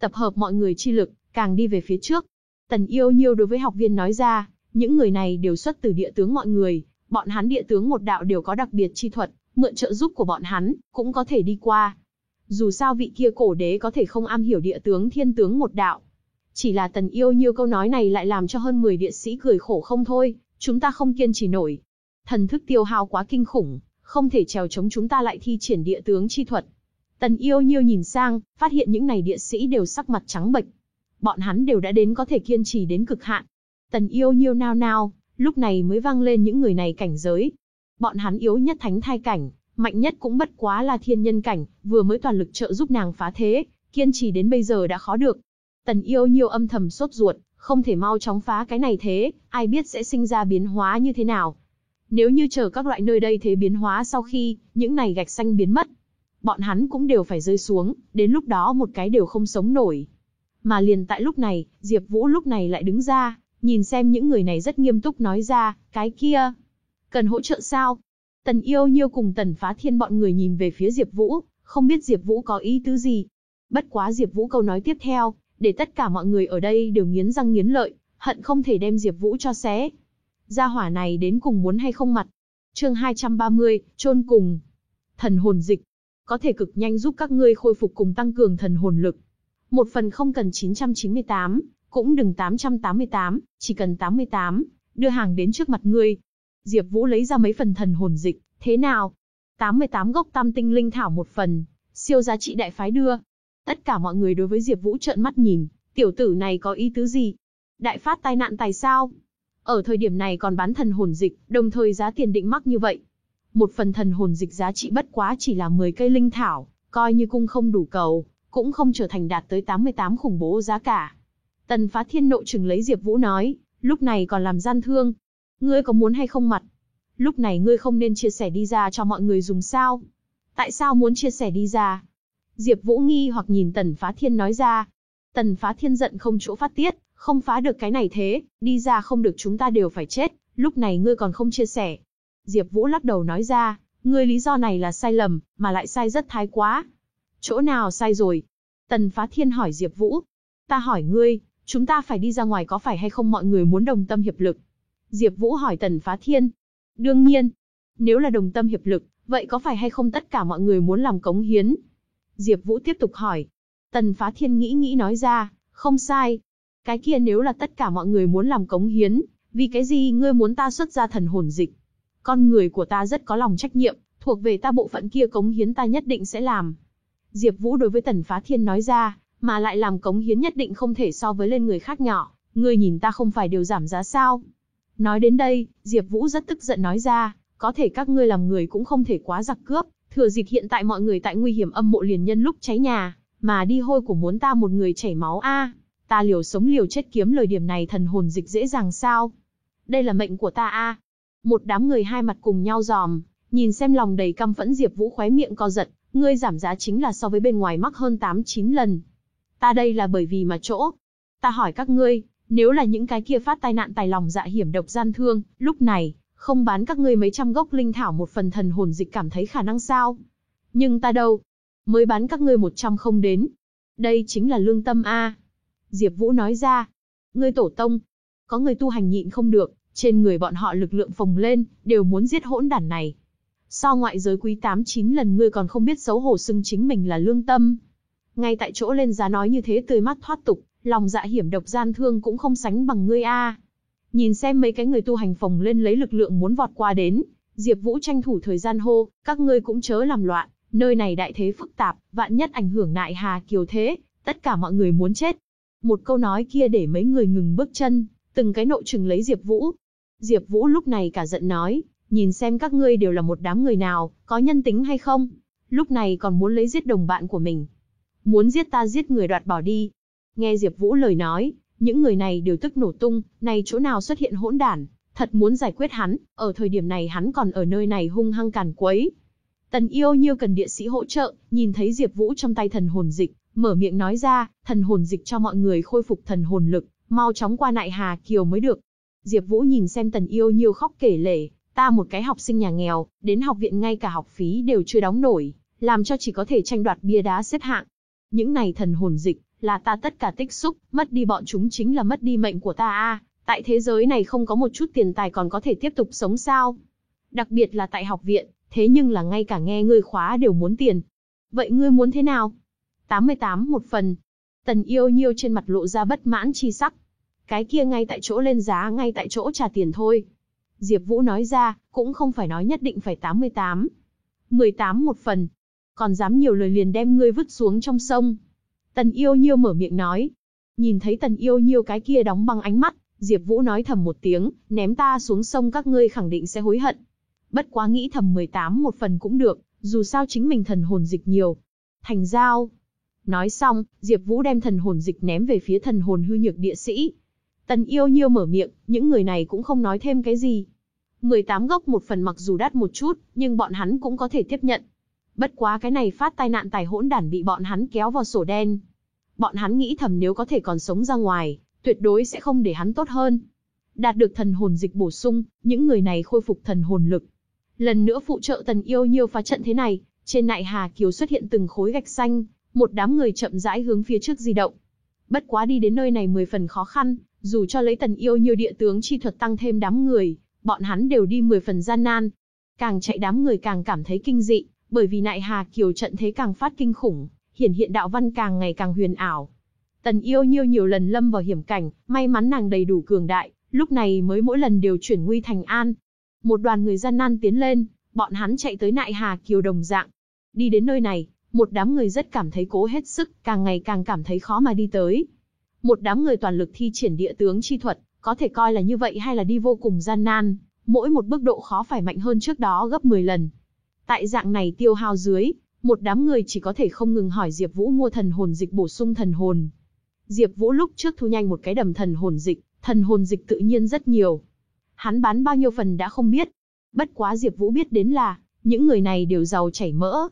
Tập hợp mọi người chi lực, càng đi về phía trước. Tần yêu nhiêu đối với học viên nói ra, những người này đều xuất từ địa tướng mọi người, bọn hắn địa tướng một đạo đều có đặc biệt chi thuật, mượn trợ giúp của bọn hắn, cũng có thể đi qua. Dù sao vị kia cổ đế có thể không am hiểu địa tướng thiên tướng một đạo. Chỉ là tần yêu nhiêu câu nói này lại làm cho hơn 10 địa sĩ cười khổ không thôi, chúng ta không kiên trì nổi. Thần thức tiêu hao quá kinh khủng, không thể trèo chống chúng ta lại thi triển địa tướng chi thuật. Tần yêu nhiêu nhìn sang, phát hiện những này địa sĩ đều sắc mặt trắng bệch. Bọn hắn đều đã đến có thể kiên trì đến cực hạn. Tần yêu nhiêu nao nao, lúc này mới vang lên những người này cảnh giới. Bọn hắn yếu nhất thánh thai cảnh, mạnh nhất cũng bất quá là thiên nhân cảnh, vừa mới toàn lực trợ giúp nàng phá thế, kiên trì đến bây giờ đã khó được. Tần yêu nhiều âm thầm sốt ruột, không thể mau chóng phá cái này thế, ai biết sẽ sinh ra biến hóa như thế nào. Nếu như chờ các loại nơi đây thế biến hóa sau khi, những này gạch xanh biến mất, bọn hắn cũng đều phải rơi xuống, đến lúc đó một cái đều không sống nổi. Mà liền tại lúc này, Diệp Vũ lúc này lại đứng ra, nhìn xem những người này rất nghiêm túc nói ra, cái kia, cần hỗ trợ sao? Tần yêu nhiêu cùng tần phá thiên bọn người nhìn về phía Diệp Vũ, không biết Diệp Vũ có ý tứ gì. Bất quá Diệp Vũ câu nói tiếp theo, để tất cả mọi người ở đây đều nghiến răng nghiến lợi, hận không thể đem Diệp Vũ cho xé. Gia hỏa này đến cùng muốn hay không mặt. Chương 230, chôn cùng. Thần hồn dịch có thể cực nhanh giúp các ngươi khôi phục cùng tăng cường thần hồn lực. Một phần không cần 998, cũng đừng 888, chỉ cần 88, đưa hàng đến trước mặt ngươi, Diệp Vũ lấy ra mấy phần thần hồn dịch, thế nào? 88 gốc tam tinh linh thảo một phần, siêu giá trị đại phái đưa. Tất cả mọi người đối với Diệp Vũ trợn mắt nhìn, tiểu tử này có ý tứ gì? Đại phát tai nạn tài sao? Ở thời điểm này còn bán thần hồn dịch, đồng thời giá tiền định mắc như vậy. Một phần thần hồn dịch giá trị bất quá chỉ là 10 cây linh thảo, coi như cung không đủ cầu, cũng không trở thành đạt tới 88 khủng bố giá cả. Tần Phá Thiên nộ trừng lấy Diệp Vũ nói, lúc này còn làm gian thương, Ngươi có muốn hay không mặt? Lúc này ngươi không nên chia sẻ đi ra cho mọi người dùng sao? Tại sao muốn chia sẻ đi ra? Diệp Vũ nghi hoặc nhìn Tần Phá Thiên nói ra. Tần Phá Thiên giận không chỗ phát tiết, không phá được cái này thế, đi ra không được chúng ta đều phải chết, lúc này ngươi còn không chia sẻ. Diệp Vũ lắc đầu nói ra, ngươi lý do này là sai lầm, mà lại sai rất thái quá. Chỗ nào sai rồi? Tần Phá Thiên hỏi Diệp Vũ. Ta hỏi ngươi, chúng ta phải đi ra ngoài có phải hay không mọi người muốn đồng tâm hiệp lực? Diệp Vũ hỏi Tần Phá Thiên. Đương nhiên, nếu là đồng tâm hiệp lực, vậy có phải hay không tất cả mọi người muốn làm cống hiến? Diệp Vũ tiếp tục hỏi. Tần Phá Thiên nghĩ nghĩ nói ra, không sai. Cái kia nếu là tất cả mọi người muốn làm cống hiến, vì cái gì ngươi muốn ta xuất ra thần hồn dịch? Con người của ta rất có lòng trách nhiệm, thuộc về ta bộ phận kia cống hiến ta nhất định sẽ làm. Diệp Vũ đối với Tần Phá Thiên nói ra, mà lại làm cống hiến nhất định không thể so với lên người khác nhỏ, ngươi nhìn ta không phải đều giảm giá sao? Nói đến đây, Diệp Vũ rất tức giận nói ra, có thể các ngươi làm người cũng không thể quá giặc cướp, thừa dịp hiện tại mọi người tại nguy hiểm âm mộ liền nhân lúc cháy nhà, mà đi hôi của muốn ta một người chảy máu a, ta liều sống liều chết kiếm lời điểm này thần hồn dịch dễ dàng sao? Đây là mệnh của ta a. Một đám người hai mặt cùng nhau giòm, nhìn xem lòng đầy căm phẫn Diệp Vũ khóe miệng co giật, ngươi giảm giá chính là so với bên ngoài mắc hơn 8 9 lần. Ta đây là bởi vì mà chỗ. Ta hỏi các ngươi, nếu là những cái kia phát tai nạn tài lòng dạ hiểm độc gian thương, lúc này, không bán các ngươi mấy trăm gốc linh thảo một phần thần hồn dịch cảm thấy khả năng sao? Nhưng ta đâu? Mới bán các ngươi một trăm không đến. Đây chính là lương tâm A. Diệp Vũ nói ra. Ngươi tổ tông. Có người tu hành nhịn không được, Trên người bọn họ lực lượng phồng lên, đều muốn giết hỗn đản này. So ngoại giới quý 89 lần ngươi còn không biết xấu hổ xưng chính mình là lương tâm. Ngay tại chỗ lên giá nói như thế tươi mắt thoát tục, lòng dạ hiểm độc gian thương cũng không sánh bằng ngươi a. Nhìn xem mấy cái người tu hành phồng lên lấy lực lượng muốn vọt qua đến, Diệp Vũ tranh thủ thời gian hô, các ngươi cũng chớ làm loạn, nơi này đại thế phức tạp, vạn nhất ảnh hưởng nại hà kiều thế, tất cả mọi người muốn chết. Một câu nói kia để mấy người ngừng bước chân, từng cái nội trừng lấy Diệp Vũ. Diệp Vũ lúc này cả giận nói, nhìn xem các ngươi đều là một đám người nào, có nhân tính hay không? Lúc này còn muốn lấy giết đồng bạn của mình. Muốn giết ta giết người đoạt bỏ đi. Nghe Diệp Vũ lời nói, những người này đều tức nổ tung, này chỗ nào xuất hiện hỗn đản, thật muốn giải quyết hắn, ở thời điểm này hắn còn ở nơi này hung hăng càn quấy. Tần Yêu Nhiêu cần địa sĩ hỗ trợ, nhìn thấy Diệp Vũ trong tay thần hồn dịch, mở miệng nói ra, thần hồn dịch cho mọi người khôi phục thần hồn lực, mau chóng qua nại Hà Kiều mới được. Diệp Vũ nhìn xem Tần Yêu Nhiêu khóc kể lể, ta một cái học sinh nhà nghèo, đến học viện ngay cả học phí đều chưa đóng nổi, làm cho chỉ có thể tranh đoạt bia đá xếp hạng. Những này thần hồn dịch, là ta tất cả tích xúc, mất đi bọn chúng chính là mất đi mệnh của ta a. Tại thế giới này không có một chút tiền tài còn có thể tiếp tục sống sao? Đặc biệt là tại học viện, thế nhưng là ngay cả nghe ngươi khóa đều muốn tiền. Vậy ngươi muốn thế nào? 88 một phần. Tần yêu nhiêu trên mặt lộ ra bất mãn chi sắc. Cái kia ngay tại chỗ lên giá ngay tại chỗ trả tiền thôi. Diệp Vũ nói ra, cũng không phải nói nhất định phải 88. 18 một phần. Còn dám nhiều lời liền đem ngươi vứt xuống trong sông. Tần yêu nhiêu mở miệng nói. Nhìn thấy tần yêu nhiêu cái kia đóng băng ánh mắt, Diệp Vũ nói thầm một tiếng, ném ta xuống sông các ngươi khẳng định sẽ hối hận. Bất quá nghĩ thầm 18 một phần cũng được, dù sao chính mình thần hồn dịch nhiều. Thành giao. Nói xong, Diệp Vũ đem thần hồn dịch ném về phía thần hồn hư nhược địa sĩ. Tần yêu nhiêu mở miệng, những người này cũng không nói thêm cái gì. 18 gốc một phần mặc dù đắt một chút, nhưng bọn hắn cũng có thể tiếp nhận. Bất quá cái này phát tai nạn tài hỗn đản bị bọn hắn kéo vào sổ đen. Bọn hắn nghĩ thầm nếu có thể còn sống ra ngoài, tuyệt đối sẽ không để hắn tốt hơn. Đạt được thần hồn dịch bổ sung, những người này khôi phục thần hồn lực. Lần nữa phụ trợ tần yêu nhiều phá trận thế này, trên nại Hà Kiều xuất hiện từng khối gạch xanh, một đám người chậm rãi hướng phía trước di động. Bất quá đi đến nơi này mười phần khó khăn, dù cho lấy tần yêu nhiều địa tướng chi thuật tăng thêm đám người, bọn hắn đều đi mười phần gian nan. Càng chạy đám người càng cảm thấy kinh dị, bởi vì nại Hà Kiều trận thế càng phát kinh khủng, hiển hiện đạo văn càng ngày càng huyền ảo. Tần yêu nhiêu nhiều lần lâm vào hiểm cảnh, may mắn nàng đầy đủ cường đại, lúc này mới mỗi lần đều chuyển nguy thành an. Một đoàn người gian nan tiến lên, bọn hắn chạy tới nại Hà Kiều đồng dạng. Đi đến nơi này, một đám người rất cảm thấy cố hết sức, càng ngày càng cảm thấy khó mà đi tới. Một đám người toàn lực thi triển địa tướng chi thuật, có thể coi là như vậy hay là đi vô cùng gian nan, mỗi một bước độ khó phải mạnh hơn trước đó gấp 10 lần. Tại dạng này tiêu hao dưới, một đám người chỉ có thể không ngừng hỏi Diệp Vũ mua thần hồn dịch bổ sung thần hồn. Diệp Vũ lúc trước thu nhanh một cái đầm thần hồn dịch, thần hồn dịch tự nhiên rất nhiều. Hắn bán bao nhiêu phần đã không biết. Bất quá Diệp Vũ biết đến là, những người này đều giàu chảy mỡ.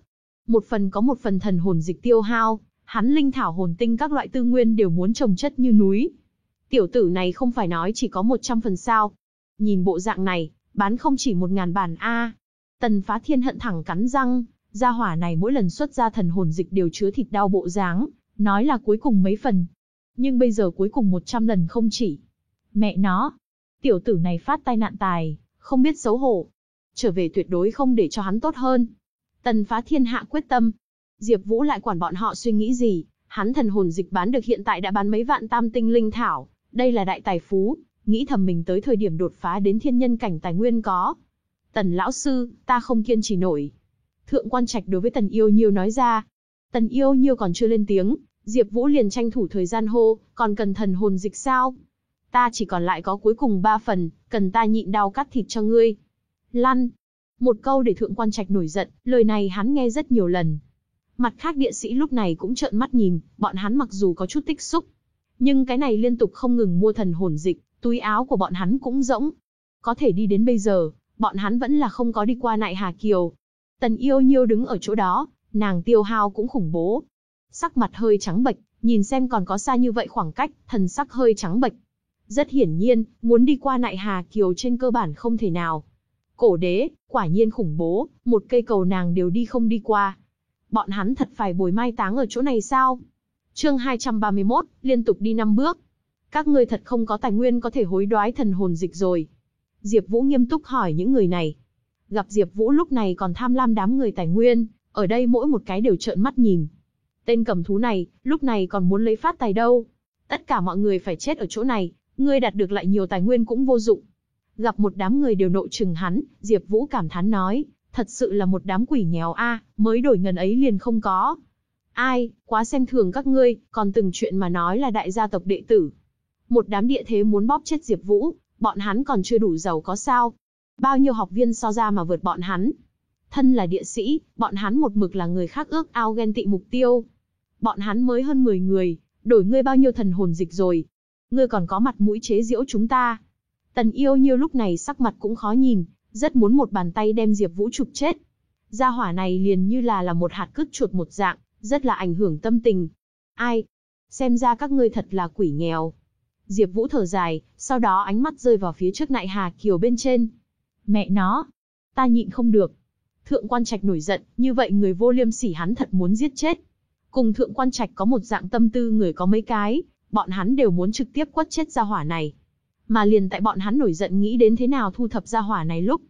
Một phần có một phần thần hồn dịch tiêu hao, hắn linh thảo hồn tinh các loại tư nguyên đều muốn trồng chất như núi. Tiểu tử này không phải nói chỉ có 100 phần sao. Nhìn bộ dạng này, bán không chỉ 1000 bản A. Tần phá thiên hận thẳng cắn răng, gia hỏa này mỗi lần xuất ra thần hồn dịch đều chứa thịt đau bộ dáng, nói là cuối cùng mấy phần. Nhưng bây giờ cuối cùng 100 lần không chỉ. Mẹ nó, tiểu tử này phát tai nạn tài, không biết xấu hổ. Trở về tuyệt đối không để cho hắn tốt hơn. Tần phá thiên hạ quyết tâm. Diệp Vũ lại quản bọn họ suy nghĩ gì, hắn thần hồn dịch bán được hiện tại đã bán mấy vạn tam tinh linh thảo, đây là đại tài phú, nghĩ thầm mình tới thời điểm đột phá đến thiên nhân cảnh tài nguyên có. Tần lão sư, ta không kiên trì nổi. Thượng quan trạch đối với tần yêu nhiêu nói ra. Tần yêu nhiêu còn chưa lên tiếng, Diệp Vũ liền tranh thủ thời gian hô, còn cần thần hồn dịch sao? Ta chỉ còn lại có cuối cùng ba phần, cần ta nhịn đau cắt thịt cho ngươi. Lăn. Một câu để thượng quan trạch nổi giận, lời này hắn nghe rất nhiều lần. Mặt khác địa sĩ lúc này cũng trợn mắt nhìn, bọn hắn mặc dù có chút tích xúc, nhưng cái này liên tục không ngừng mua thần hồn dịch, túi áo của bọn hắn cũng rỗng. Có thể đi đến bây giờ, bọn hắn vẫn là không có đi qua nại Hà Kiều. Tần yêu nhiêu đứng ở chỗ đó, nàng tiêu hao cũng khủng bố. Sắc mặt hơi trắng bệch, nhìn xem còn có xa như vậy khoảng cách, thần sắc hơi trắng bệch. Rất hiển nhiên, muốn đi qua nại Hà Kiều trên cơ bản không thể nào. Cổ đế, quả nhiên khủng bố, một cây cầu nàng đều đi không đi qua. Bọn hắn thật phải bồi mai táng ở chỗ này sao? Chương 231, liên tục đi năm bước. Các ngươi thật không có tài nguyên có thể hối đoái thần hồn dịch rồi. Diệp Vũ nghiêm túc hỏi những người này. Gặp Diệp Vũ lúc này còn tham lam đám người tài nguyên, ở đây mỗi một cái đều trợn mắt nhìn. Tên cầm thú này, lúc này còn muốn lấy phát tài đâu. Tất cả mọi người phải chết ở chỗ này, ngươi đạt được lại nhiều tài nguyên cũng vô dụng. Gặp một đám người đều nộ chừng hắn, Diệp Vũ cảm thán nói, thật sự là một đám quỷ nghèo a, mới đổi ngần ấy liền không có. Ai, quá xem thường các ngươi, còn từng chuyện mà nói là đại gia tộc đệ tử. Một đám địa thế muốn bóp chết Diệp Vũ, bọn hắn còn chưa đủ giàu có sao? Bao nhiêu học viên so ra mà vượt bọn hắn? Thân là địa sĩ, bọn hắn một mực là người khác ước ao ghen tị mục tiêu. Bọn hắn mới hơn 10 người, đổi ngươi bao nhiêu thần hồn dịch rồi? Ngươi còn có mặt mũi chế giễu chúng ta? Tần Yêu Nhiêu lúc này sắc mặt cũng khó nhìn, rất muốn một bàn tay đem Diệp Vũ chụp chết. Gia hỏa này liền như là là một hạt cứt chuột một dạng, rất là ảnh hưởng tâm tình. Ai? Xem ra các ngươi thật là quỷ nghèo. Diệp Vũ thở dài, sau đó ánh mắt rơi vào phía trước Nại Hà Kiều bên trên. Mẹ nó, ta nhịn không được. Thượng quan Trạch nổi giận, như vậy người vô liêm sỉ hắn thật muốn giết chết. Cùng Thượng quan Trạch có một dạng tâm tư người có mấy cái, bọn hắn đều muốn trực tiếp quất chết gia hỏa này. Mà liền tại bọn hắn nổi giận nghĩ đến thế nào thu thập gia hỏa này lúc,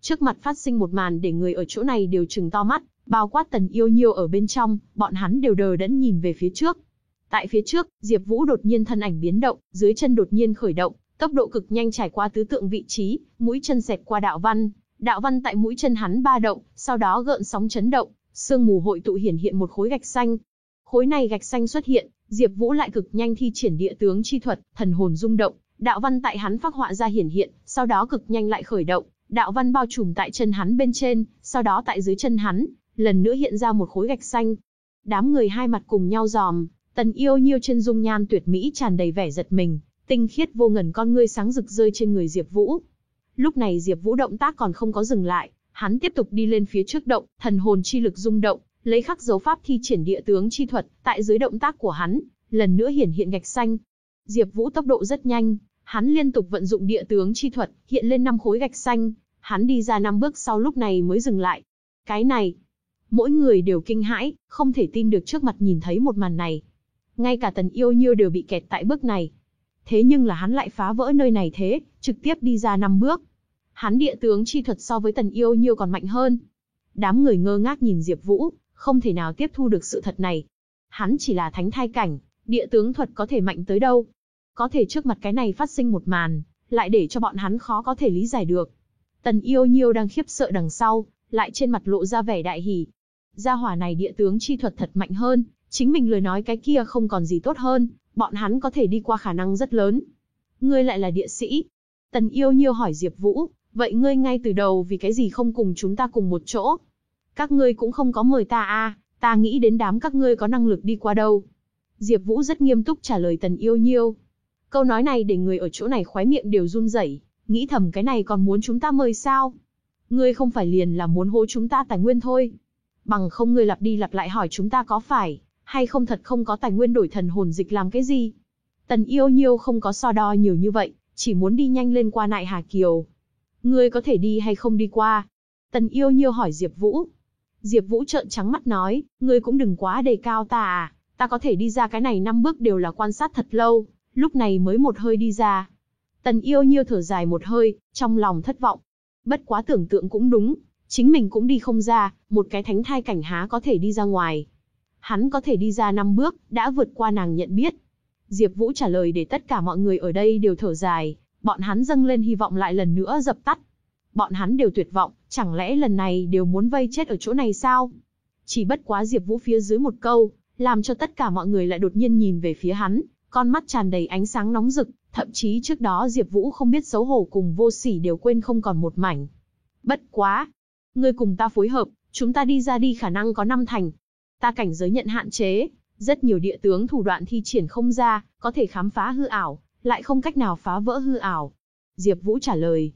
trước mặt phát sinh một màn để người ở chỗ này đều trừng to mắt, bao quát Tần Yêu Nhiêu ở bên trong, bọn hắn đều đờ đẫn nhìn về phía trước. Tại phía trước, Diệp Vũ đột nhiên thân ảnh biến động, dưới chân đột nhiên khởi động, tốc độ cực nhanh trải qua tứ tượng vị trí, mũi chân xẹt qua đạo văn, đạo văn tại mũi chân hắn ba động, sau đó gợn sóng chấn động, sương mù hội tụ hiển hiện một khối gạch xanh. Khối này gạch xanh xuất hiện, Diệp Vũ lại cực nhanh thi triển địa tướng chi thuật, thần hồn rung động, đạo văn tại hắn phác họa ra hiển hiện, sau đó cực nhanh lại khởi động, đạo văn bao trùm tại chân hắn bên trên, sau đó tại dưới chân hắn, lần nữa hiện ra một khối gạch xanh. Đám người hai mặt cùng nhau giòm, Tần Yêu Nhiêu trên dung nhan tuyệt mỹ tràn đầy vẻ giật mình, tinh khiết vô ngần con ngươi sáng rực rơi trên người Diệp Vũ. Lúc này Diệp Vũ động tác còn không có dừng lại, hắn tiếp tục đi lên phía trước động, thần hồn chi lực rung động, lấy khắc dấu pháp thi triển địa tướng chi thuật, tại dưới động tác của hắn, lần nữa hiển hiện gạch xanh. Diệp Vũ tốc độ rất nhanh, hắn liên tục vận dụng địa tướng chi thuật, hiện lên năm khối gạch xanh, hắn đi ra năm bước sau lúc này mới dừng lại. Cái này, mỗi người đều kinh hãi, không thể tin được trước mặt nhìn thấy một màn này. Ngay cả Tần Yêu Nhiêu đều bị kẹt tại bước này. Thế nhưng là hắn lại phá vỡ nơi này thế, trực tiếp đi ra năm bước. Hắn địa tướng chi thuật so với Tần Yêu Nhiêu còn mạnh hơn. Đám người ngơ ngác nhìn Diệp Vũ, không thể nào tiếp thu được sự thật này. Hắn chỉ là thánh thai cảnh, địa tướng thuật có thể mạnh tới đâu? Có thể trước mặt cái này phát sinh một màn, lại để cho bọn hắn khó có thể lý giải được. Tần Yêu Nhiêu đang khiếp sợ đằng sau, lại trên mặt lộ ra vẻ đại hỉ. Gia hỏa này địa tướng chi thuật thật mạnh hơn, chính mình lời nói cái kia không còn gì tốt hơn, bọn hắn có thể đi qua khả năng rất lớn. Ngươi lại là địa sĩ. Tần Yêu Nhiêu hỏi Diệp Vũ, vậy ngươi ngay từ đầu vì cái gì không cùng chúng ta cùng một chỗ? Các ngươi cũng không có mời ta a, à, ta nghĩ đến đám các ngươi có năng lực đi qua đâu. Diệp Vũ rất nghiêm túc trả lời Tần Yêu Nhiêu. Câu nói này để người ở chỗ này khoái miệng đều run rẩy, nghĩ thầm cái này còn muốn chúng ta mời sao? Ngươi không phải liền là muốn hố chúng ta tài nguyên thôi. Bằng không ngươi lặp đi lặp lại hỏi chúng ta có phải, hay không thật không có tài nguyên đổi thần hồn dịch làm cái gì? Tần yêu nhiêu không có so đo nhiều như vậy, chỉ muốn đi nhanh lên qua nại Hà Kiều. Ngươi có thể đi hay không đi qua? Tần yêu nhiêu hỏi Diệp Vũ. Diệp Vũ trợn trắng mắt nói, ngươi cũng đừng quá đề cao ta à, ta có thể đi ra cái này năm bước đều là quan sát thật lâu, lúc này mới một hơi đi ra. Tần yêu nhiêu thở dài một hơi, trong lòng thất vọng. Bất quá tưởng tượng cũng đúng, chính mình cũng đi không ra, một cái thánh thai cảnh há có thể đi ra ngoài. Hắn có thể đi ra năm bước, đã vượt qua nàng nhận biết. Diệp Vũ trả lời để tất cả mọi người ở đây đều thở dài, bọn hắn dâng lên hy vọng lại lần nữa dập tắt. Bọn hắn đều tuyệt vọng, chẳng lẽ lần này đều muốn vây chết ở chỗ này sao? Chỉ bất quá Diệp Vũ phía dưới một câu, làm cho tất cả mọi người lại đột nhiên nhìn về phía hắn, con mắt tràn đầy ánh sáng nóng rực, thậm chí trước đó Diệp Vũ không biết xấu hổ cùng vô sỉ đều quên không còn một mảnh. Bất quá, ngươi cùng ta phối hợp, chúng ta đi ra đi khả năng có năm thành. Ta cảnh giới nhận hạn chế, rất nhiều địa tướng thủ đoạn thi triển không ra, có thể khám phá hư ảo, lại không cách nào phá vỡ hư ảo. Diệp Vũ trả lời,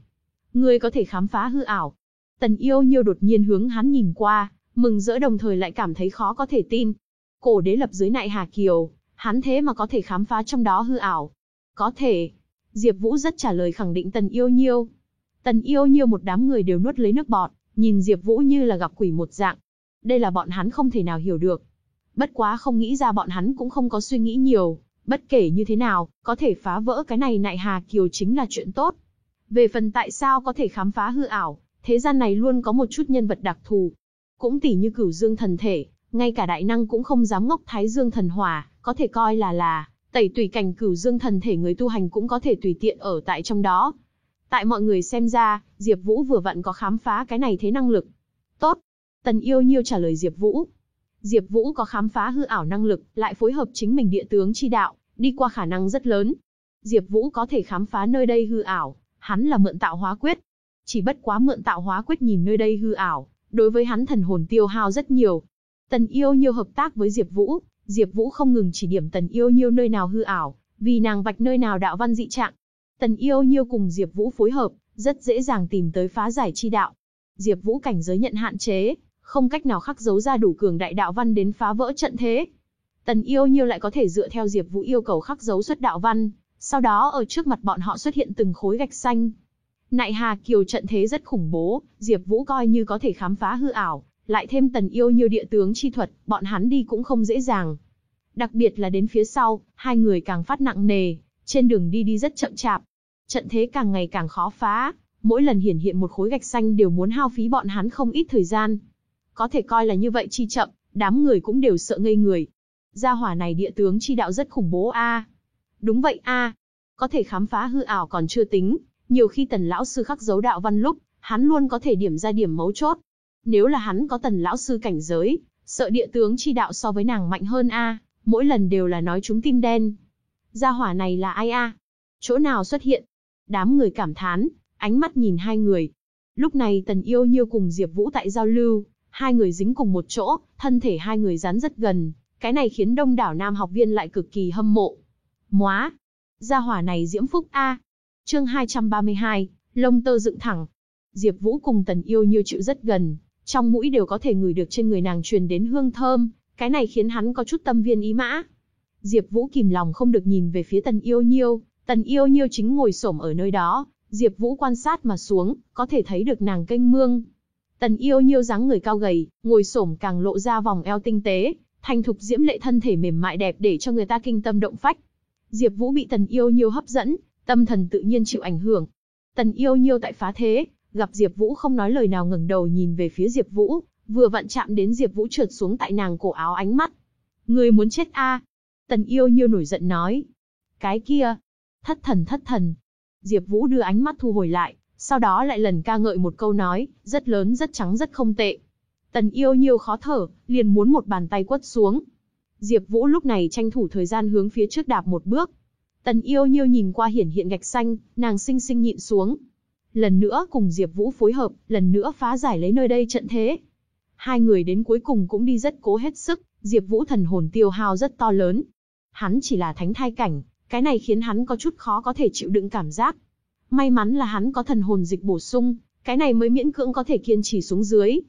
ngươi có thể khám phá hư ảo. Tần Yêu Nhiêu đột nhiên hướng hắn nhìn qua, mừng rỡ đồng thời lại cảm thấy khó có thể tin. Cổ đế lập dưới nại Hà Kiều, hắn thế mà có thể khám phá trong đó hư ảo. Có thể. Diệp Vũ rất trả lời khẳng định Tần Yêu Nhiêu. Tần Yêu Nhiêu một đám người đều nuốt lấy nước bọt, nhìn Diệp Vũ như là gặp quỷ một dạng. Đây là bọn hắn không thể nào hiểu được. Bất quá không nghĩ ra bọn hắn cũng không có suy nghĩ nhiều, bất kể như thế nào, có thể phá vỡ cái này nại Hà Kiều chính là chuyện tốt. Về phần tại sao có thể khám phá hư ảo, thế gian này luôn có một chút nhân vật đặc thù. Cũng tỉ như cửu dương thần thể, ngay cả đại năng cũng không dám ngốc thái dương thần hỏa, có thể coi là là, tẩy tùy cảnh cửu dương thần thể người tu hành cũng có thể tùy tiện ở tại trong đó. Tại mọi người xem ra, Diệp Vũ vừa vặn có khám phá cái này thế năng lực. Tần yêu nhiêu trả lời Diệp Vũ. Diệp Vũ có khám phá hư ảo năng lực, lại phối hợp chính mình địa tướng chi đạo, đi qua khả năng rất lớn. Diệp Vũ có thể khám phá nơi đây hư ảo, hắn là mượn tạo hóa quyết. Chỉ bất quá mượn tạo hóa quyết nhìn nơi đây hư ảo, đối với hắn thần hồn tiêu hao rất nhiều. Tần Yêu Nhiêu hợp tác với Diệp Vũ, Diệp Vũ không ngừng chỉ điểm Tần Yêu Nhiêu nơi nào hư ảo, vì nàng vạch nơi nào đạo văn dị trạng. Tần Yêu Nhiêu cùng Diệp Vũ phối hợp, rất dễ dàng tìm tới phá giải chi đạo. Diệp Vũ cảnh giới nhận hạn chế, không cách nào khắc dấu ra đủ cường đại đạo văn đến phá vỡ trận thế. Tần Yêu Nhiêu lại có thể dựa theo Diệp Vũ yêu cầu khắc dấu xuất đạo văn, sau đó ở trước mặt bọn họ xuất hiện từng khối gạch xanh. Nại Hà Kiều trận thế rất khủng bố, Diệp Vũ coi như có thể khám phá hư ảo, lại thêm Tần Yêu Nhiêu địa tướng chi thuật, bọn hắn đi cũng không dễ dàng. Đặc biệt là đến phía sau, hai người càng phát nặng nề, trên đường đi đi rất chậm chạp. Trận thế càng ngày càng khó phá, mỗi lần hiển hiện một khối gạch xanh đều muốn hao phí bọn hắn không ít thời gian. Có thể coi là như vậy chi chậm, đám người cũng đều sợ ngây người. Gia hỏa này địa tướng chi đạo rất khủng bố a. Đúng vậy a. Có thể khám phá hư ảo còn chưa tính, nhiều khi tần lão sư khắc dấu đạo văn lúc, hắn luôn có thể điểm ra điểm mấu chốt. Nếu là hắn có tần lão sư cảnh giới, sợ địa tướng chi đạo so với nàng mạnh hơn a, mỗi lần đều là nói chúng tim đen. Gia hỏa này là ai a? Chỗ nào xuất hiện? Đám người cảm thán, ánh mắt nhìn hai người. Lúc này Tần Yêu Nhiêu cùng Diệp Vũ tại giao lưu, hai người dính cùng một chỗ, thân thể hai người dán rất gần, cái này khiến đông đảo nam học viên lại cực kỳ hâm mộ. Móa, gia hỏa này diễm phúc a. Chương 232, lông tơ dựng thẳng. Diệp Vũ cùng Tần Yêu Nhiêu chịu rất gần, trong mũi đều có thể ngửi được trên người nàng truyền đến hương thơm, cái này khiến hắn có chút tâm viên ý mã. Diệp Vũ kìm lòng không được nhìn về phía Tần Yêu Nhiêu, Tần Yêu Nhiêu chính ngồi xổm ở nơi đó, Diệp Vũ quan sát mà xuống, có thể thấy được nàng kênh mương. Tần Yêu Nhiêu dáng người cao gầy, ngồi xổm càng lộ ra vòng eo tinh tế, thành thục diễm lệ thân thể mềm mại đẹp để cho người ta kinh tâm động phách. Diệp Vũ bị Tần Yêu Nhiêu hấp dẫn, tâm thần tự nhiên chịu ảnh hưởng. Tần Yêu Nhiêu tại phá thế, gặp Diệp Vũ không nói lời nào ngẩng đầu nhìn về phía Diệp Vũ, vừa vặn chạm đến Diệp Vũ trượt xuống tại nàng cổ áo ánh mắt. "Ngươi muốn chết a?" Tần Yêu Nhiêu nổi giận nói. "Cái kia, thất thần thất thần." Diệp Vũ đưa ánh mắt thu hồi lại, sau đó lại lần ca ngợi một câu nói, rất lớn rất trắng rất không tệ. Tần Yêu Nhiêu khó thở, liền muốn một bàn tay quất xuống. Diệp Vũ lúc này tranh thủ thời gian hướng phía trước đạp một bước. Tần Yêu Nhiêu nhìn qua hiển hiện gạch xanh, nàng sinh sinh nhịn xuống. Lần nữa cùng Diệp Vũ phối hợp, lần nữa phá giải lấy nơi đây trận thế. Hai người đến cuối cùng cũng đi rất cố hết sức, Diệp Vũ thần hồn tiêu hao rất to lớn. Hắn chỉ là thánh thai cảnh, cái này khiến hắn có chút khó có thể chịu đựng cảm giác. May mắn là hắn có thần hồn dịch bổ sung, cái này mới miễn cưỡng có thể kiên trì xuống dưới.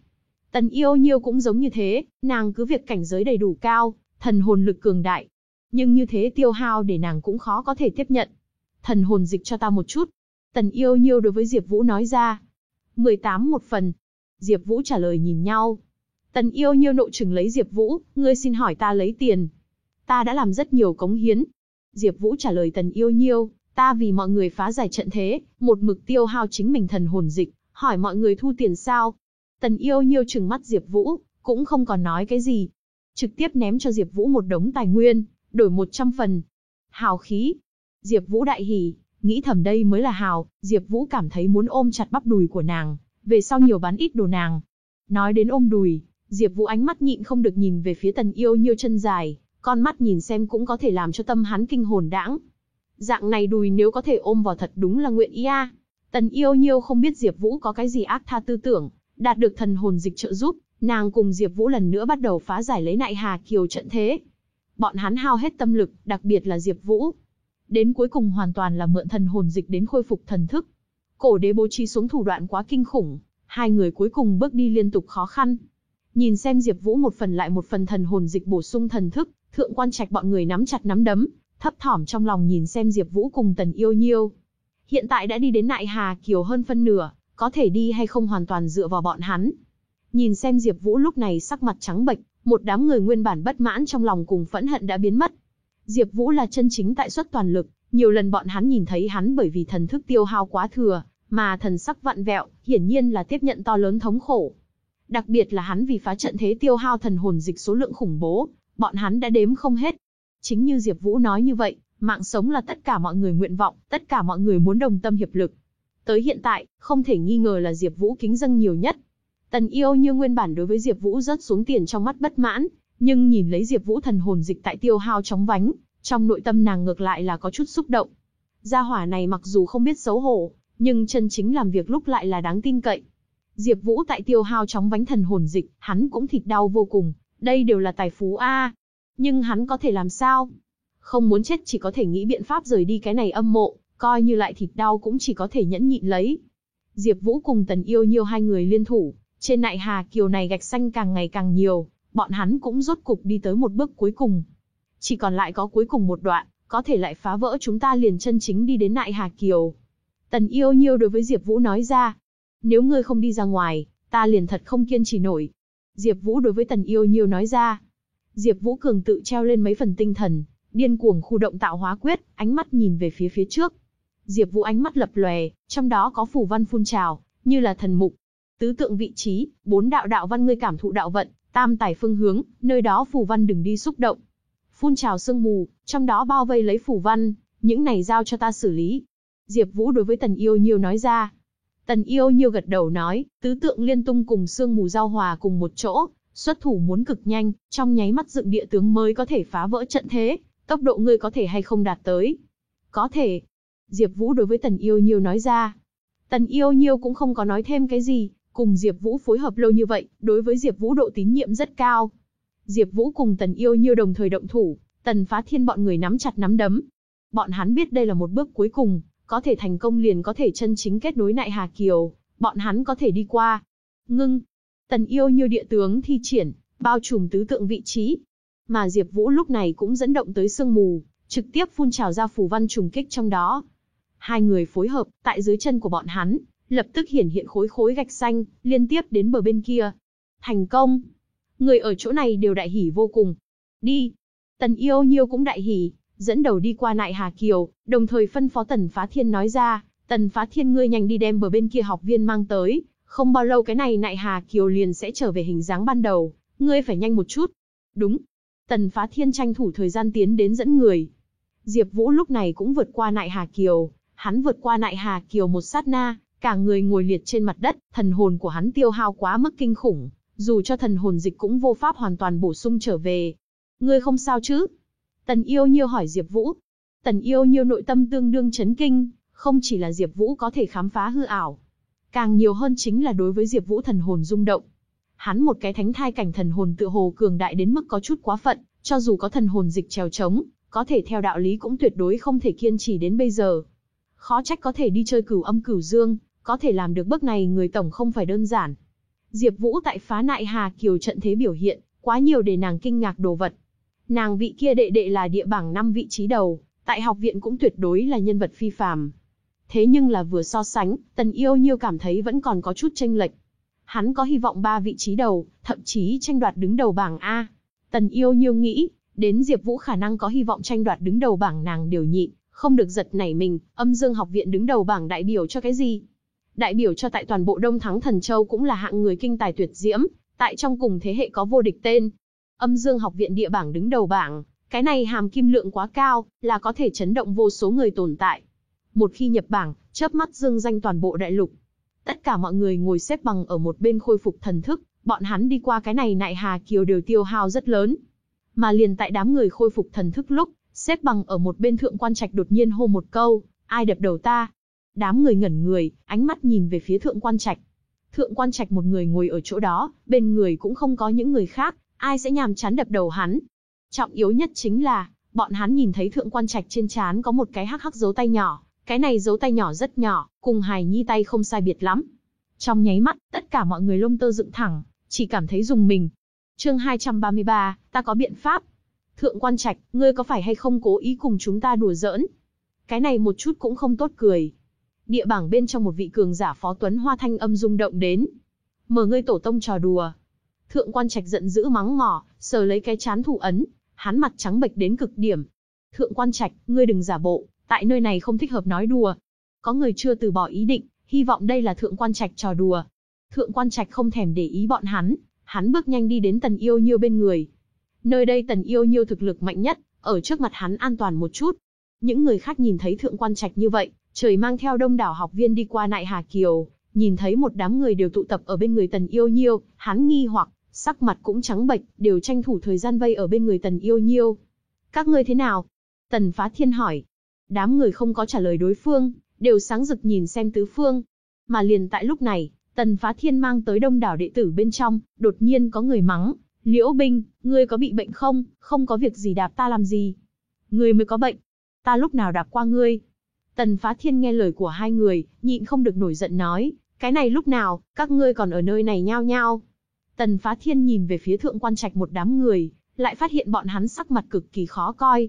Tần Yêu Nhiêu cũng giống như thế, nàng cứ việc cảnh giới đầy đủ cao, thần hồn lực cường đại. Nhưng như thế tiêu hao để nàng cũng khó có thể tiếp nhận. Thần hồn dịch cho ta một chút. Tần Yêu Nhiêu đối với Diệp Vũ nói ra. 18 một phần. Diệp Vũ trả lời nhìn nhau. Tần Yêu Nhiêu nộ trừng lấy Diệp Vũ, ngươi xin hỏi ta lấy tiền. Ta đã làm rất nhiều cống hiến. Diệp Vũ trả lời Tần Yêu Nhiêu, ta vì mọi người phá giải trận thế, một mực tiêu hao chính mình thần hồn dịch, hỏi mọi người thu tiền sao? Tần Yêu Nhiêu trừng mắt Diệp Vũ, cũng không còn nói cái gì, trực tiếp ném cho Diệp Vũ một đống tài nguyên, đổi 100 phần. Hào khí. Diệp Vũ đại hỉ, nghĩ thầm đây mới là hào, Diệp Vũ cảm thấy muốn ôm chặt bắp đùi của nàng, về sau nhiều bán ít đồ nàng. Nói đến ôm đùi, Diệp Vũ ánh mắt nhịn không được nhìn về phía Tần Yêu Nhiêu chân dài, con mắt nhìn xem cũng có thể làm cho tâm hắn kinh hồn đãng. Dạng này đùi nếu có thể ôm vào thật đúng là nguyện ý a. Tần Yêu Nhiêu không biết Diệp Vũ có cái gì ác tha tư tưởng, đạt được thần hồn dịch trợ giúp, nàng cùng Diệp Vũ lần nữa bắt đầu phá giải lấy Nại Hà Kiều trận thế. Bọn hắn hao hết tâm lực, đặc biệt là Diệp Vũ. Đến cuối cùng hoàn toàn là mượn thần hồn dịch đến khôi phục thần thức. Cổ đế bố trí xuống thủ đoạn quá kinh khủng, hai người cuối cùng bước đi liên tục khó khăn. Nhìn xem Diệp Vũ một phần lại một phần thần hồn dịch bổ sung thần thức, thượng quan trạch bọn người nắm chặt nắm đấm, thấp thỏm trong lòng nhìn xem Diệp Vũ cùng Tần Yêu Nhiêu. Hiện tại đã đi đến Nại Hà Kiều hơn phân nửa, có thể đi hay không hoàn toàn dựa vào bọn hắn. Nhìn xem Diệp Vũ lúc này sắc mặt trắng bệch, một đám người nguyên bản bất mãn trong lòng cùng phẫn hận đã biến mất. Diệp Vũ là chân chính tại xuất toàn lực, nhiều lần bọn hắn nhìn thấy hắn bởi vì thần thức tiêu hao quá thừa, mà thần sắc vặn vẹo, hiển nhiên là tiếp nhận to lớn thống khổ. Đặc biệt là hắn vì phá trận thế tiêu hao thần hồn dịch số lượng khủng bố, bọn hắn đã đếm không hết. Chính như Diệp Vũ nói như vậy, mạng sống là tất cả mọi người nguyện vọng, tất cả mọi người muốn đồng tâm hiệp lực. Tới hiện tại, không thể nghi ngờ là Diệp Vũ kính dâng nhiều nhất. Tần Yêu như nguyên bản đối với Diệp Vũ rất xuống tiền trong mắt bất mãn, nhưng nhìn lấy Diệp Vũ thần hồn dịch tại tiêu hao chóng vánh, trong nội tâm nàng ngược lại là có chút xúc động. Gia hỏa này mặc dù không biết xấu hổ, nhưng chân chính làm việc lúc lại là đáng tin cậy. Diệp Vũ tại tiêu hao chóng vánh thần hồn dịch, hắn cũng thịt đau vô cùng, đây đều là tài phú a. Nhưng hắn có thể làm sao? Không muốn chết chỉ có thể nghĩ biện pháp rời đi cái này âm mộ, coi như lại thịt đau cũng chỉ có thể nhẫn nhịn lấy. Diệp Vũ cùng Tần Yêu Nhiêu hai người liên thủ, trên nại Hà Kiều này gạch xanh càng ngày càng nhiều, bọn hắn cũng rốt cục đi tới một bước cuối cùng. Chỉ còn lại có cuối cùng một đoạn, có thể lại phá vỡ chúng ta liền chân chính đi đến nại Hà Kiều. Tần Yêu Nhiêu đối với Diệp Vũ nói ra, nếu ngươi không đi ra ngoài, ta liền thật không kiên trì nổi. Diệp Vũ đối với Tần Yêu Nhiêu nói ra. Diệp Vũ cường tự treo lên mấy phần tinh thần, điên cuồng khu động tạo hóa quyết, ánh mắt nhìn về phía phía trước. Diệp Vũ ánh mắt lập lòe, trong đó có phù văn phun trào, như là thần mục. Tứ tượng vị trí, bốn đạo đạo văn ngươi cảm thụ đạo vận, tam tài phương hướng, nơi đó phù văn đừng đi xúc động. Phun trào sương mù, trong đó bao vây lấy phù văn, những này giao cho ta xử lý. Diệp Vũ đối với Tần Yêu Nhiêu nói ra. Tần Yêu Nhiêu gật đầu nói, tứ tượng liên tung cùng sương mù giao hòa cùng một chỗ, xuất thủ muốn cực nhanh, trong nháy mắt dựng địa tướng mới có thể phá vỡ trận thế, tốc độ ngươi có thể hay không đạt tới? Có thể. Diệp Vũ đối với Tần Yêu Nhiêu nói ra. Tần Yêu Nhiêu cũng không có nói thêm cái gì, cùng Diệp Vũ phối hợp lâu như vậy, đối với Diệp Vũ độ tín nhiệm rất cao. Diệp Vũ cùng Tần Yêu Nhiêu đồng thời động thủ, Tần Phá Thiên bọn người nắm chặt nắm đấm. Bọn hắn biết đây là một bước cuối cùng, có thể thành công liền có thể chân chính kết nối Nại Hà Kiều, bọn hắn có thể đi qua. Ngưng. Tần Yêu Nhiêu địa tướng thi triển, bao trùm tứ tượng vị trí, mà Diệp Vũ lúc này cũng dẫn động tới sương mù, trực tiếp phun trào ra phù văn trùng kích trong đó. Hai người phối hợp, tại dưới chân của bọn hắn, lập tức hiển hiện khối khối gạch xanh, liên tiếp đến bờ bên kia. Thành công! Người ở chỗ này đều đại hỉ vô cùng. Đi! Tần Yêu Nhiêu cũng đại hỉ, dẫn đầu đi qua Nại Hà Kiều, đồng thời phân phó Tần Phá Thiên nói ra, Tần Phá Thiên ngươi nhanh đi đem bờ bên kia học viên mang tới, không bao lâu cái này Nại Hà Kiều liền sẽ trở về hình dáng ban đầu, ngươi phải nhanh một chút. Đúng, Tần Phá Thiên tranh thủ thời gian tiến đến dẫn người. Diệp Vũ lúc này cũng vượt qua Nại Hà Kiều, hắn vượt qua Nại Hà Kiều một sát na, cả người ngồi liệt trên mặt đất, thần hồn của hắn tiêu hao quá mức kinh khủng, dù cho thần hồn dịch cũng vô pháp hoàn toàn bổ sung trở về. Ngươi không sao chứ? Tần Yêu Nhiêu hỏi Diệp Vũ. Tần Yêu Nhiêu nội tâm tương đương chấn kinh, không chỉ là Diệp Vũ có thể khám phá hư ảo, càng nhiều hơn chính là đối với Diệp Vũ thần hồn rung động. Hắn một cái thánh thai cảnh thần hồn tựa hồ cường đại đến mức có chút quá phận, cho dù có thần hồn dịch trèo trống, có thể theo đạo lý cũng tuyệt đối không thể kiên trì đến bây giờ. Khó trách có thể đi chơi cửu âm cửu dương, có thể làm được bước này người tổng không phải đơn giản. Diệp Vũ tại phá nại Hà Kiều trận thế biểu hiện, quá nhiều để nàng kinh ngạc đồ vật. Nàng vị kia đệ đệ là địa bảng năm vị trí đầu, tại học viện cũng tuyệt đối là nhân vật phi phàm. Thế nhưng là vừa so sánh, Tần Yêu Nhiêu cảm thấy vẫn còn có chút chênh lệch. Hắn có hy vọng ba vị trí đầu, thậm chí tranh đoạt đứng đầu bảng A. Tần yêu nhiêu nghĩ, đến Diệp Vũ khả năng có hy vọng tranh đoạt đứng đầu bảng nàng đều nhịn, không được giật nảy mình, âm dương học viện đứng đầu bảng đại biểu cho cái gì? Đại biểu cho tại toàn bộ Đông Thắng Thần Châu cũng là hạng người kinh tài tuyệt diễm, tại trong cùng thế hệ có vô địch tên. Âm dương học viện địa bảng đứng đầu bảng, cái này hàm kim lượng quá cao, là có thể chấn động vô số người tồn tại. Một khi nhập bảng, chớp mắt dương danh toàn bộ đại lục. Tất cả mọi người ngồi xếp bằng ở một bên khôi phục thần thức, bọn hắn đi qua cái này nại hà kiều đều tiêu hao rất lớn. Mà liền tại đám người khôi phục thần thức lúc, xếp bằng ở một bên thượng quan trạch đột nhiên hô một câu, ai đập đầu ta? Đám người ngẩn người, ánh mắt nhìn về phía thượng quan trạch. Thượng quan trạch một người ngồi ở chỗ đó, bên người cũng không có những người khác, ai sẽ nhàm chán đập đầu hắn. Trọng yếu nhất chính là, bọn hắn nhìn thấy thượng quan trạch trên trán có một cái hắc hắc dấu tay nhỏ, cái này dấu tay nhỏ rất nhỏ, cùng hài nhi tay không sai biệt lắm. Trong nháy mắt, tất cả mọi người lông tơ dựng thẳng, chỉ cảm thấy dùng mình. Chương 233, ta có biện pháp. Thượng quan Trạch, ngươi có phải hay không cố ý cùng chúng ta đùa giỡn? Cái này một chút cũng không tốt cười. Địa bảng bên trong một vị cường giả Phó Tuấn Hoa thanh âm rung động đến. Mở ngươi tổ tông trò đùa. Thượng quan Trạch giận dữ mắng mỏ, sờ lấy cái chán thủ ấn, hắn mặt trắng bệch đến cực điểm. Thượng quan Trạch, ngươi đừng giả bộ, tại nơi này không thích hợp nói đùa. Có người chưa từ bỏ ý định, hy vọng đây là thượng quan trạch trò đùa. Thượng quan trạch không thèm để ý bọn hắn, hắn bước nhanh đi đến tần yêu nhiêu bên người. Nơi đây tần yêu nhiêu thực lực mạnh nhất, ở trước mặt hắn an toàn một chút. Những người khác nhìn thấy thượng quan trạch như vậy, trời mang theo đông đảo học viên đi qua nại Hà Kiều, nhìn thấy một đám người đều tụ tập ở bên người tần yêu nhiêu, hắn nghi hoặc, sắc mặt cũng trắng bệch, đều tranh thủ thời gian vây ở bên người tần yêu nhiêu. Các ngươi thế nào? Tần phá thiên hỏi. Đám người không có trả lời đối phương, đều sáng rực nhìn xem tứ phương. Mà liền tại lúc này, tần phá thiên mang tới đông đảo đệ tử bên trong, đột nhiên có người mắng. Liễu binh, ngươi có bị bệnh không? Không có việc gì đạp ta làm gì? Ngươi mới có bệnh. Ta lúc nào đạp qua ngươi? Tần phá thiên nghe lời của hai người, nhịn không được nổi giận nói. Cái này lúc nào, các ngươi còn ở nơi này nhao nhao. Tần phá thiên nhìn về phía thượng quan trạch một đám người, lại phát hiện bọn hắn sắc mặt cực kỳ khó coi.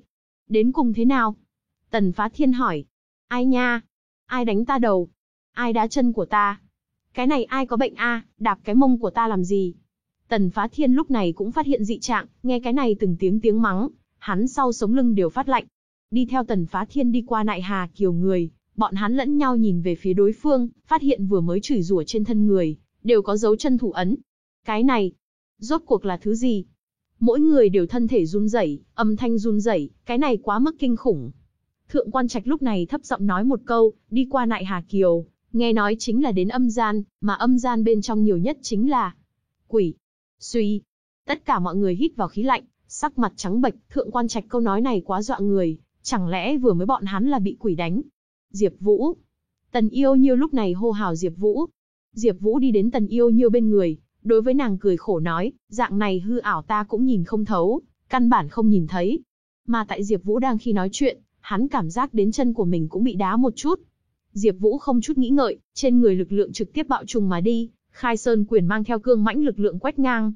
Đến cùng thế nào? Tần phá thiên hỏi. Ai nha? Ai đánh ta đầu? Ai đá chân của ta? Cái này ai có bệnh a? đạp cái mông của ta làm gì? Tần phá thiên lúc này cũng phát hiện dị trạng, nghe cái này từng tiếng tiếng mắng, hắn sau sống lưng đều phát lạnh. Đi theo tần phá thiên đi qua nại hà kiều người, bọn hắn lẫn nhau nhìn về phía đối phương, phát hiện vừa mới chửi rủa trên thân người, đều có dấu chân thủ ấn. Cái này, rốt cuộc là thứ gì? Mỗi người đều thân thể run rẩy, âm thanh run rẩy, cái này quá mức kinh khủng. Thượng quan trạch lúc này thấp giọng nói một câu, đi qua nại Hà Kiều, nghe nói chính là đến âm gian, mà âm gian bên trong nhiều nhất chính là quỷ. Suy. Tất cả mọi người hít vào khí lạnh, sắc mặt trắng bệch, thượng quan trạch câu nói này quá dọa người, chẳng lẽ vừa mới bọn hắn là bị quỷ đánh? Diệp Vũ. Tần Yêu Nhiêu lúc này hô hào Diệp Vũ. Diệp Vũ đi đến Tần Yêu Nhiêu bên người, đối với nàng cười khổ nói, dạng này hư ảo ta cũng nhìn không thấu, căn bản không nhìn thấy. Mà tại Diệp Vũ đang khi nói chuyện, hắn cảm giác đến chân của mình cũng bị đá một chút. Diệp Vũ không chút nghĩ ngợi, trên người lực lượng trực tiếp bạo trùng mà đi, Khai Sơn quyền mang theo cương mãnh lực lượng quét ngang.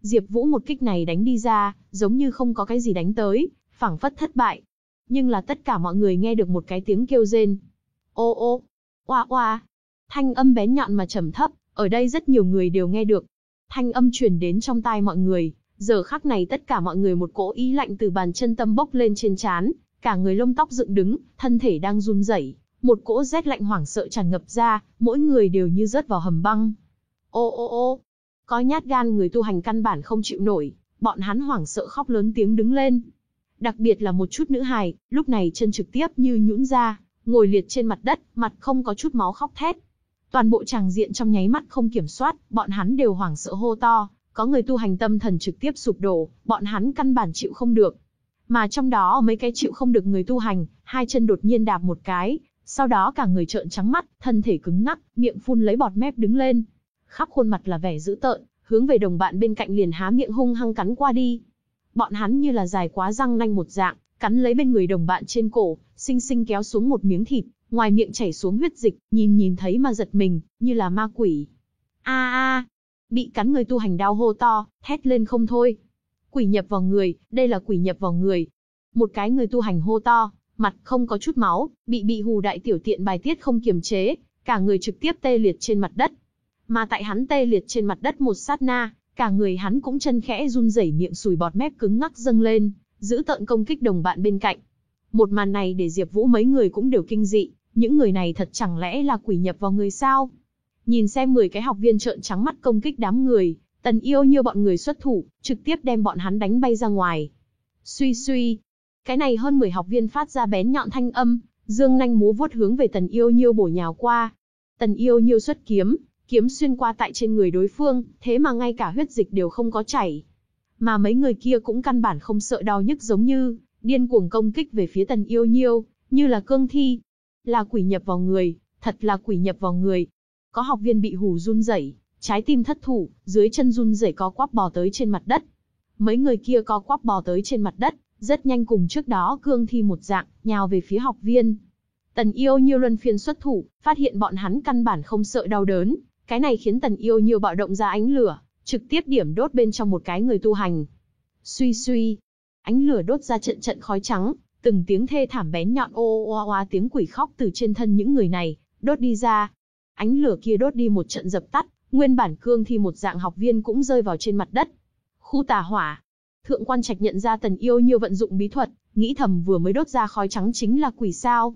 Diệp Vũ một kích này đánh đi ra, giống như không có cái gì đánh tới, phảng phất thất bại. Nhưng là tất cả mọi người nghe được một cái tiếng kêu rên. Ô ô, oa oa. Thanh âm bén nhọn mà trầm thấp, ở đây rất nhiều người đều nghe được. Thanh âm truyền đến trong tai mọi người, giờ khắc này tất cả mọi người một cỗ ý lạnh từ bàn chân tâm bốc lên trên trán, cả người lông tóc dựng đứng, thân thể đang run rẩy, một cỗ rét lạnh hoảng sợ tràn ngập ra, mỗi người đều như rớt vào hầm băng. Ô ô ô, có nhát gan người tu hành căn bản không chịu nổi, bọn hắn hoảng sợ khóc lớn tiếng đứng lên. Đặc biệt là một chút nữ hài, lúc này chân trực tiếp như nhũn ra, ngồi liệt trên mặt đất, mặt không có chút máu khóc thét. Toàn bộ tràng diện trong nháy mắt không kiểm soát, bọn hắn đều hoảng sợ hô to, có người tu hành tâm thần trực tiếp sụp đổ, bọn hắn căn bản chịu không được. Mà trong đó mấy cái chịu không được người tu hành, hai chân đột nhiên đạp một cái, sau đó cả người trợn trắng mắt, thân thể cứng ngắc, miệng phun lấy bọt mép đứng lên. Khắp khuôn mặt là vẻ dữ tợn, hướng về đồng bạn bên cạnh liền há miệng hung hăng cắn qua đi. Bọn hắn như là dài quá răng nanh một dạng, cắn lấy bên người đồng bạn trên cổ, xinh xinh kéo xuống một miếng thịt, ngoài miệng chảy xuống huyết dịch, nhìn nhìn thấy mà giật mình, như là ma quỷ. A a, bị cắn người tu hành đau hô to, thét lên không thôi. Quỷ nhập vào người, đây là quỷ nhập vào người. Một cái người tu hành hô to, mặt không có chút máu, bị bị hù đại tiểu tiện bài tiết không kiềm chế, cả người trực tiếp tê liệt trên mặt đất. Mà tại hắn tê liệt trên mặt đất một sát na, cả người hắn cũng chân khẽ run rẩy miệng sùi bọt mép cứng ngắc dâng lên, giữ tận công kích đồng bạn bên cạnh. Một màn này để Diệp Vũ mấy người cũng đều kinh dị, những người này thật chẳng lẽ là quỷ nhập vào người sao? Nhìn xem 10 cái học viên trợn trắng mắt công kích đám người, Tần Yêu như bọn người xuất thủ, trực tiếp đem bọn hắn đánh bay ra ngoài. Suy suy, cái này hơn 10 học viên phát ra bén nhọn thanh âm, dương nhanh múa vuốt hướng về Tần Yêu Nhiêu bổ nhào qua. Tần Yêu Nhiêu xuất kiếm, kiếm xuyên qua tại trên người đối phương, thế mà ngay cả huyết dịch đều không có chảy. Mà mấy người kia cũng căn bản không sợ đau nhức giống như, điên cuồng công kích về phía Tần Yêu Nhiêu, như là cương thi. Là quỷ nhập vào người, thật là quỷ nhập vào người. Có học viên bị hù run rẩy, trái tim thất thủ, dưới chân run rẩy có quắp bò tới trên mặt đất. Mấy người kia có quắp bò tới trên mặt đất, rất nhanh cùng trước đó cương thi một dạng, nhào về phía học viên. Tần yêu nhiều luân phiên xuất thủ, phát hiện bọn hắn căn bản không sợ đau đớn, cái này khiến tần yêu nhiều bạo động ra ánh lửa, trực tiếp điểm đốt bên trong một cái người tu hành. Suy suy, ánh lửa đốt ra trận trận khói trắng, từng tiếng thê thảm bén nhọn ô ô oa tiếng quỷ khóc từ trên thân những người này, đốt đi ra. Ánh lửa kia đốt đi một trận dập tắt, nguyên bản cương thi một dạng học viên cũng rơi vào trên mặt đất. Khu tà hỏa, Thượng quan trạch nhận ra tần yêu nhiêu vận dụng bí thuật, nghĩ thầm vừa mới đốt ra khói trắng chính là quỷ sao.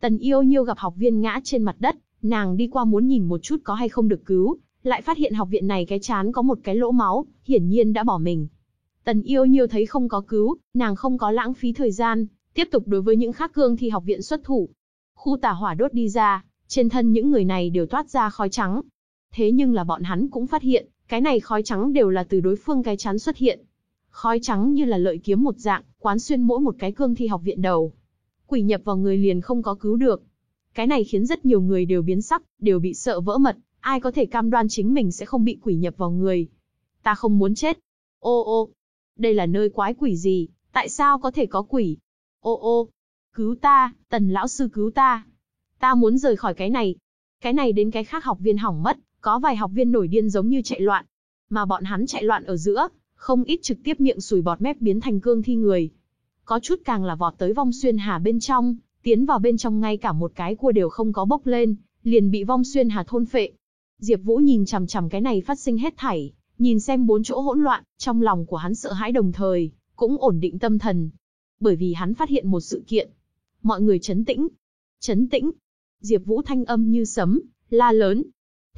Tần yêu nhiêu gặp học viên ngã trên mặt đất, Nàng đi qua muốn nhìn một chút có hay không được cứu, lại phát hiện học viện này cái chán có một cái lỗ máu, hiển nhiên đã bỏ mình. Tần yêu nhiêu thấy không có cứu, nàng không có lãng phí thời gian, tiếp tục đối với những khác cương thi học viện xuất thủ. Khu tà hỏa đốt đi ra, trên thân những người này đều toát ra khói trắng. Thế nhưng là bọn hắn cũng phát hiện, cái này khói trắng đều là từ đối phương cái chán xuất hiện. Khói trắng như là lợi kiếm một dạng, quán xuyên mỗi một cái cương thi học viện đầu. Quỷ nhập vào người liền không có cứu được. Cái này khiến rất nhiều người đều biến sắc, đều bị sợ vỡ mật, ai có thể cam đoan chính mình sẽ không bị quỷ nhập vào người. Ta không muốn chết. Ô ô, đây là nơi quái quỷ gì, tại sao có thể có quỷ? Ô ô, cứu ta, tần lão sư cứu ta. Ta muốn rời khỏi cái này. Cái này đến cái khác học viên hỏng mất, có vài học viên nổi điên giống như chạy loạn. Mà bọn hắn chạy loạn ở giữa, không ít trực tiếp miệng sùi bọt mép biến thành cương thi người. Có chút càng là vọt tới vong xuyên hà bên trong, tiến vào bên trong ngay cả một cái cua đều không có bốc lên, liền bị vong xuyên hà thôn phệ. Diệp Vũ nhìn chằm chằm cái này phát sinh hết thảy, nhìn xem bốn chỗ hỗn loạn, trong lòng của hắn sợ hãi đồng thời, cũng ổn định tâm thần. Bởi vì hắn phát hiện một sự kiện. Mọi người chấn tĩnh. Chấn tĩnh. Diệp Vũ thanh âm như sấm, la lớn.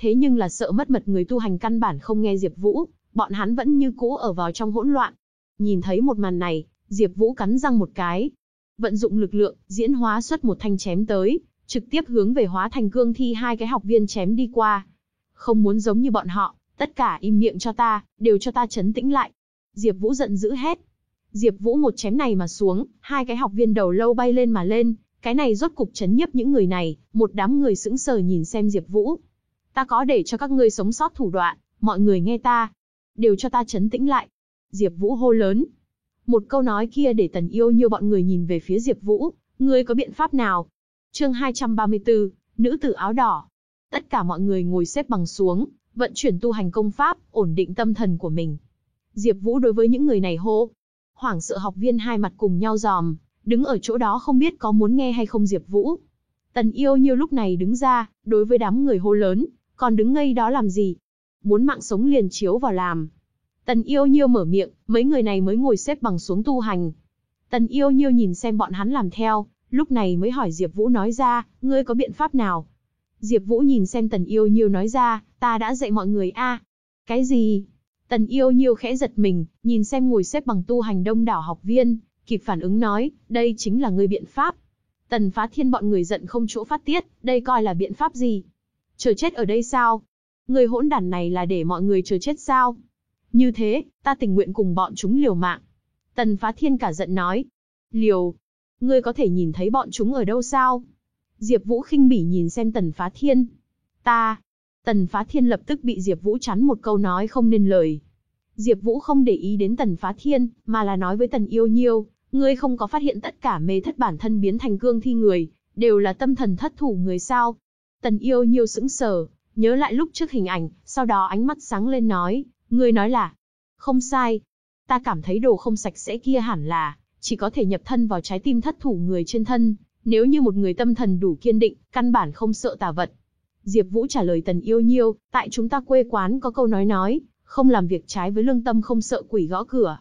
Thế nhưng là sợ mất mật người tu hành căn bản không nghe Diệp Vũ, bọn hắn vẫn như cũ ở vào trong hỗn loạn. Nhìn thấy một màn này, Diệp Vũ cắn răng một cái, vận dụng lực lượng, diễn hóa xuất một thanh chém tới, trực tiếp hướng về hóa thành cương thi hai cái học viên chém đi qua. Không muốn giống như bọn họ, tất cả im miệng cho ta, đều cho ta chấn tĩnh lại. Diệp Vũ giận dữ hét. Diệp Vũ một chém này mà xuống, hai cái học viên đầu lâu bay lên mà lên, cái này rốt cục chấn nhiếp những người này, một đám người sững sờ nhìn xem Diệp Vũ. Ta có để cho các ngươi sống sót thủ đoạn, mọi người nghe ta, đều cho ta chấn tĩnh lại. Diệp Vũ hô lớn. Một câu nói kia để Tần Yêu Nhiêu bọn người nhìn về phía Diệp Vũ, ngươi có biện pháp nào? Chương 234, nữ tử áo đỏ. Tất cả mọi người ngồi xếp bằng xuống, vận chuyển tu hành công pháp, ổn định tâm thần của mình. Diệp Vũ đối với những người này hô. Hoảng sợ học viên hai mặt cùng nhau giòm, đứng ở chỗ đó không biết có muốn nghe hay không Diệp Vũ. Tần Yêu Nhiêu lúc này đứng ra, đối với đám người hô lớn, còn đứng ngây đó làm gì? Muốn mạng sống liền chiếu vào làm. Tần Yêu Nhiêu mở miệng, mấy người này mới ngồi xếp bằng xuống tu hành. Tần Yêu Nhiêu nhìn xem bọn hắn làm theo, lúc này mới hỏi Diệp Vũ nói ra, ngươi có biện pháp nào? Diệp Vũ nhìn xem Tần Yêu Nhiêu nói ra, ta đã dạy mọi người a. Cái gì? Tần Yêu Nhiêu khẽ giật mình, nhìn xem ngồi xếp bằng tu hành đông đảo học viên, kịp phản ứng nói, đây chính là ngươi biện pháp. Tần Phá Thiên bọn người giận không chỗ phát tiết, đây coi là biện pháp gì? Chờ chết ở đây sao? Người hỗn đản này là để mọi người chờ chết sao? Như thế, ta tình nguyện cùng bọn chúng liều mạng. Tần Phá Thiên cả giận nói. Liều? Ngươi có thể nhìn thấy bọn chúng ở đâu sao? Diệp Vũ khinh bỉ nhìn xem Tần Phá Thiên. Ta. Tần Phá Thiên lập tức bị Diệp Vũ chắn một câu nói không nên lời. Diệp Vũ không để ý đến Tần Phá Thiên, mà là nói với Tần Yêu Nhiêu, ngươi không có phát hiện tất cả mê thất bản thân biến thành cương thi người, đều là tâm thần thất thủ người sao? Tần Yêu Nhiêu sững sờ, nhớ lại lúc trước hình ảnh, sau đó ánh mắt sáng lên nói, ngươi nói là, không sai. Ta cảm thấy đồ không sạch sẽ kia hẳn là, chỉ có thể nhập thân vào trái tim thất thủ người trên thân, nếu như một người tâm thần đủ kiên định, căn bản không sợ tà vật. Diệp Vũ trả lời Tần Yêu Nhiêu, tại chúng ta quê quán có câu nói nói, không làm việc trái với lương tâm không sợ quỷ gõ cửa.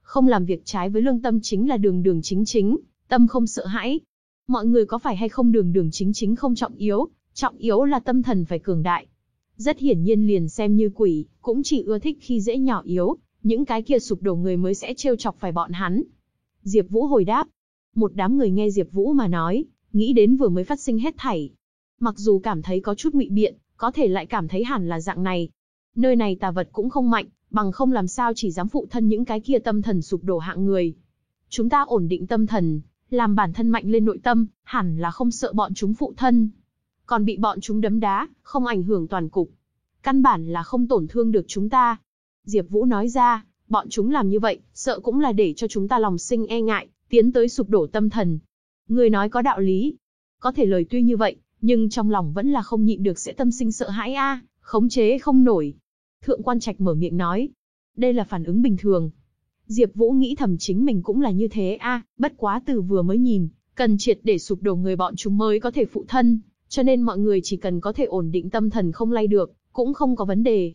Không làm việc trái với lương tâm chính là đường đường chính chính, tâm không sợ hãi. Mọi người có phải hay không đường đường chính chính không trọng yếu, trọng yếu là tâm thần phải cường đại. Rất hiển nhiên liền xem như quỷ, cũng chỉ ưa thích khi dễ nhỏ yếu, những cái kia sụp đổ người mới sẽ trêu chọc phải bọn hắn. Diệp Vũ hồi đáp. Một đám người nghe Diệp Vũ mà nói, nghĩ đến vừa mới phát sinh hết thảy. Mặc dù cảm thấy có chút ngụy biện, có thể lại cảm thấy hẳn là dạng này. Nơi này tà vật cũng không mạnh, bằng không làm sao chỉ dám phụ thân những cái kia tâm thần sụp đổ hạng người. Chúng ta ổn định tâm thần, làm bản thân mạnh lên nội tâm, hẳn là không sợ bọn chúng phụ thân. Còn bị bọn chúng đấm đá, không ảnh hưởng toàn cục. Căn bản là không tổn thương được chúng ta. Diệp Vũ nói ra, bọn chúng làm như vậy, sợ cũng là để cho chúng ta lòng sinh e ngại, tiến tới sụp đổ tâm thần. Người nói có đạo lý. Có thể lời tuy như vậy, nhưng trong lòng vẫn là không nhịn được sẽ tâm sinh sợ hãi a, khống chế không nổi. Thượng quan Trạch mở miệng nói, đây là phản ứng bình thường. Diệp Vũ nghĩ thầm chính mình cũng là như thế a, bất quá từ vừa mới nhìn, cần triệt để sụp đổ người bọn chúng mới có thể phụ thân, cho nên mọi người chỉ cần có thể ổn định tâm thần không lay được, cũng không có vấn đề.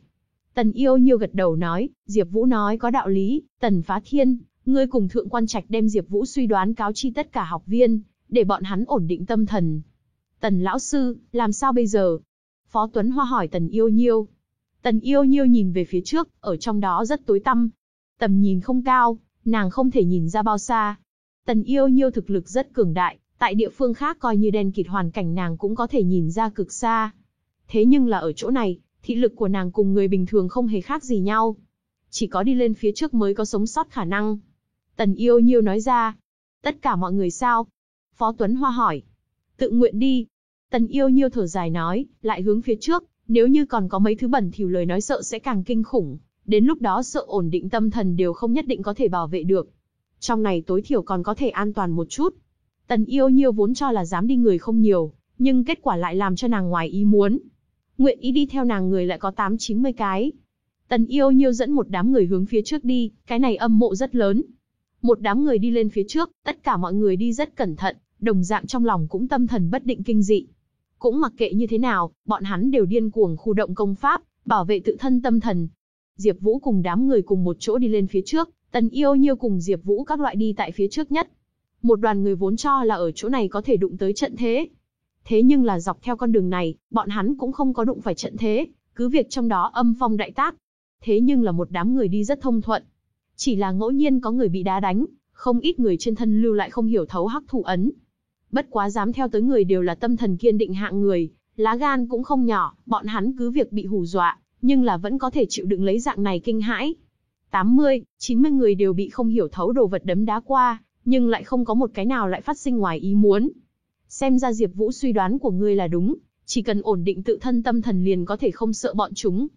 Tần Yêu Nhiêu gật đầu nói, Diệp Vũ nói có đạo lý, Tần Phá Thiên, ngươi cùng Thượng Quan Trạch đem Diệp Vũ suy đoán cáo chi tất cả học viên, để bọn hắn ổn định tâm thần. Tần lão sư, làm sao bây giờ? Phó Tuấn Hoa hỏi Tần Yêu Nhiêu. Tần Yêu Nhiêu nhìn về phía trước, ở trong đó rất tối tăm. Tầm nhìn không cao, nàng không thể nhìn ra bao xa. Tần Yêu Nhiêu thực lực rất cường đại, tại địa phương khác coi như đen kịt hoàn cảnh nàng cũng có thể nhìn ra cực xa. Thế nhưng là ở chỗ này, thị lực của nàng cùng người bình thường không hề khác gì nhau. Chỉ có đi lên phía trước mới có sống sót khả năng. Tần Yêu Nhiêu nói ra. Tất cả mọi người sao? Phó Tuấn Hoa hỏi. Tự nguyện đi. Tần Yêu Nhiêu thở dài nói, lại hướng phía trước, nếu như còn có mấy thứ bẩn thỉu lời nói sợ sẽ càng kinh khủng, đến lúc đó sợ ổn định tâm thần đều không nhất định có thể bảo vệ được. Trong này tối thiểu còn có thể an toàn một chút. Tần Yêu Nhiêu vốn cho là dám đi người không nhiều, nhưng kết quả lại làm cho nàng ngoài ý muốn. Nguyện ý đi theo nàng người lại có 8-90 cái. Tần Yêu Nhiêu dẫn một đám người hướng phía trước đi, cái này âm mộ rất lớn. Một đám người đi lên phía trước, tất cả mọi người đi rất cẩn thận, đồng dạng trong lòng cũng tâm thần bất định kinh dị. Cũng mặc kệ như thế nào, bọn hắn đều điên cuồng khu động công pháp, bảo vệ tự thân tâm thần. Diệp Vũ cùng đám người cùng một chỗ đi lên phía trước, Tần Yêu Nhiêu cùng Diệp Vũ các loại đi tại phía trước nhất. Một đoàn người vốn cho là ở chỗ này có thể đụng tới trận thế. Thế nhưng là dọc theo con đường này, bọn hắn cũng không có đụng phải trận thế, cứ việc trong đó âm phong đại tác. Thế nhưng là một đám người đi rất thông thuận. Chỉ là ngẫu nhiên có người bị đá đánh, không ít người trên thân lưu lại không hiểu thấu hắc thủ ấn, Bất quá dám theo tới người đều là tâm thần kiên định hạng người, lá gan cũng không nhỏ, bọn hắn cứ việc bị hù dọa, nhưng là vẫn có thể chịu đựng lấy dạng này kinh hãi. 80, 90 người đều bị không hiểu thấu đồ vật đấm đá qua, nhưng lại không có một cái nào lại phát sinh ngoài ý muốn. Xem ra Diệp Vũ suy đoán của ngươi là đúng, chỉ cần ổn định tự thân tâm thần liền có thể không sợ bọn chúng.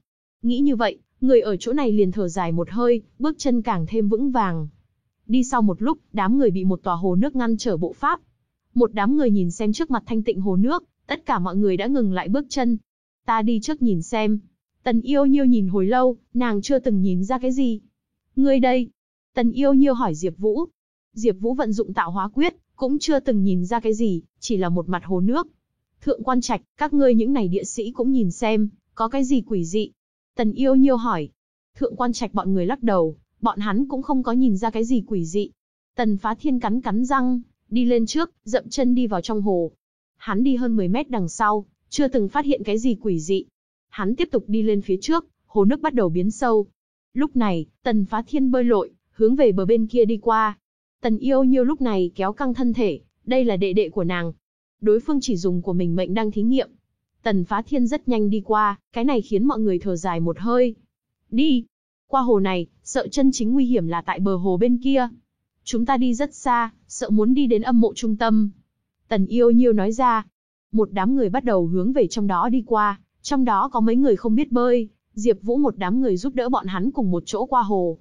Nghĩ như vậy, người ở chỗ này liền thở dài một hơi, bước chân càng thêm vững vàng. Đi sau một lúc, đám người bị một tòa hồ nước ngăn trở bộ pháp, một đám người nhìn xem trước mặt thanh tịnh hồ nước, tất cả mọi người đã ngừng lại bước chân. Ta đi trước nhìn xem. Tần yêu nhiêu nhìn hồi lâu, nàng chưa từng nhìn ra cái gì. Ngươi đây. Tần yêu nhiêu hỏi Diệp Vũ. Diệp Vũ vận dụng tạo hóa quyết, cũng chưa từng nhìn ra cái gì, chỉ là một mặt hồ nước. Thượng quan trạch, các ngươi những này địa sĩ cũng nhìn xem, có cái gì quỷ dị. Tần yêu nhiêu hỏi. Thượng quan trạch bọn người lắc đầu, bọn hắn cũng không có nhìn ra cái gì quỷ dị. Tần phá thiên cắn cắn răng, đi lên trước, dậm chân đi vào trong hồ. Hắn đi hơn 10 mét đằng sau, chưa từng phát hiện cái gì quỷ dị. Hắn tiếp tục đi lên phía trước, hồ nước bắt đầu biến sâu. Lúc này, Tần Phá Thiên bơi lội, hướng về bờ bên kia đi qua. Tần Yêu Nhiêu lúc này kéo căng thân thể, đây là đệ đệ của nàng. Đối phương chỉ dùng của mình mệnh đang thí nghiệm. Tần Phá Thiên rất nhanh đi qua, cái này khiến mọi người thở dài một hơi. Đi! Qua hồ này, sợ chân chính nguy hiểm là tại bờ hồ bên kia. Chúng ta đi rất xa, sợ muốn đi đến âm mộ trung tâm. Tần yêu nhiêu nói ra. Một đám người bắt đầu hướng về trong đó đi qua, trong đó có mấy người không biết bơi, Diệp Vũ một đám người giúp đỡ bọn hắn cùng một chỗ qua hồ.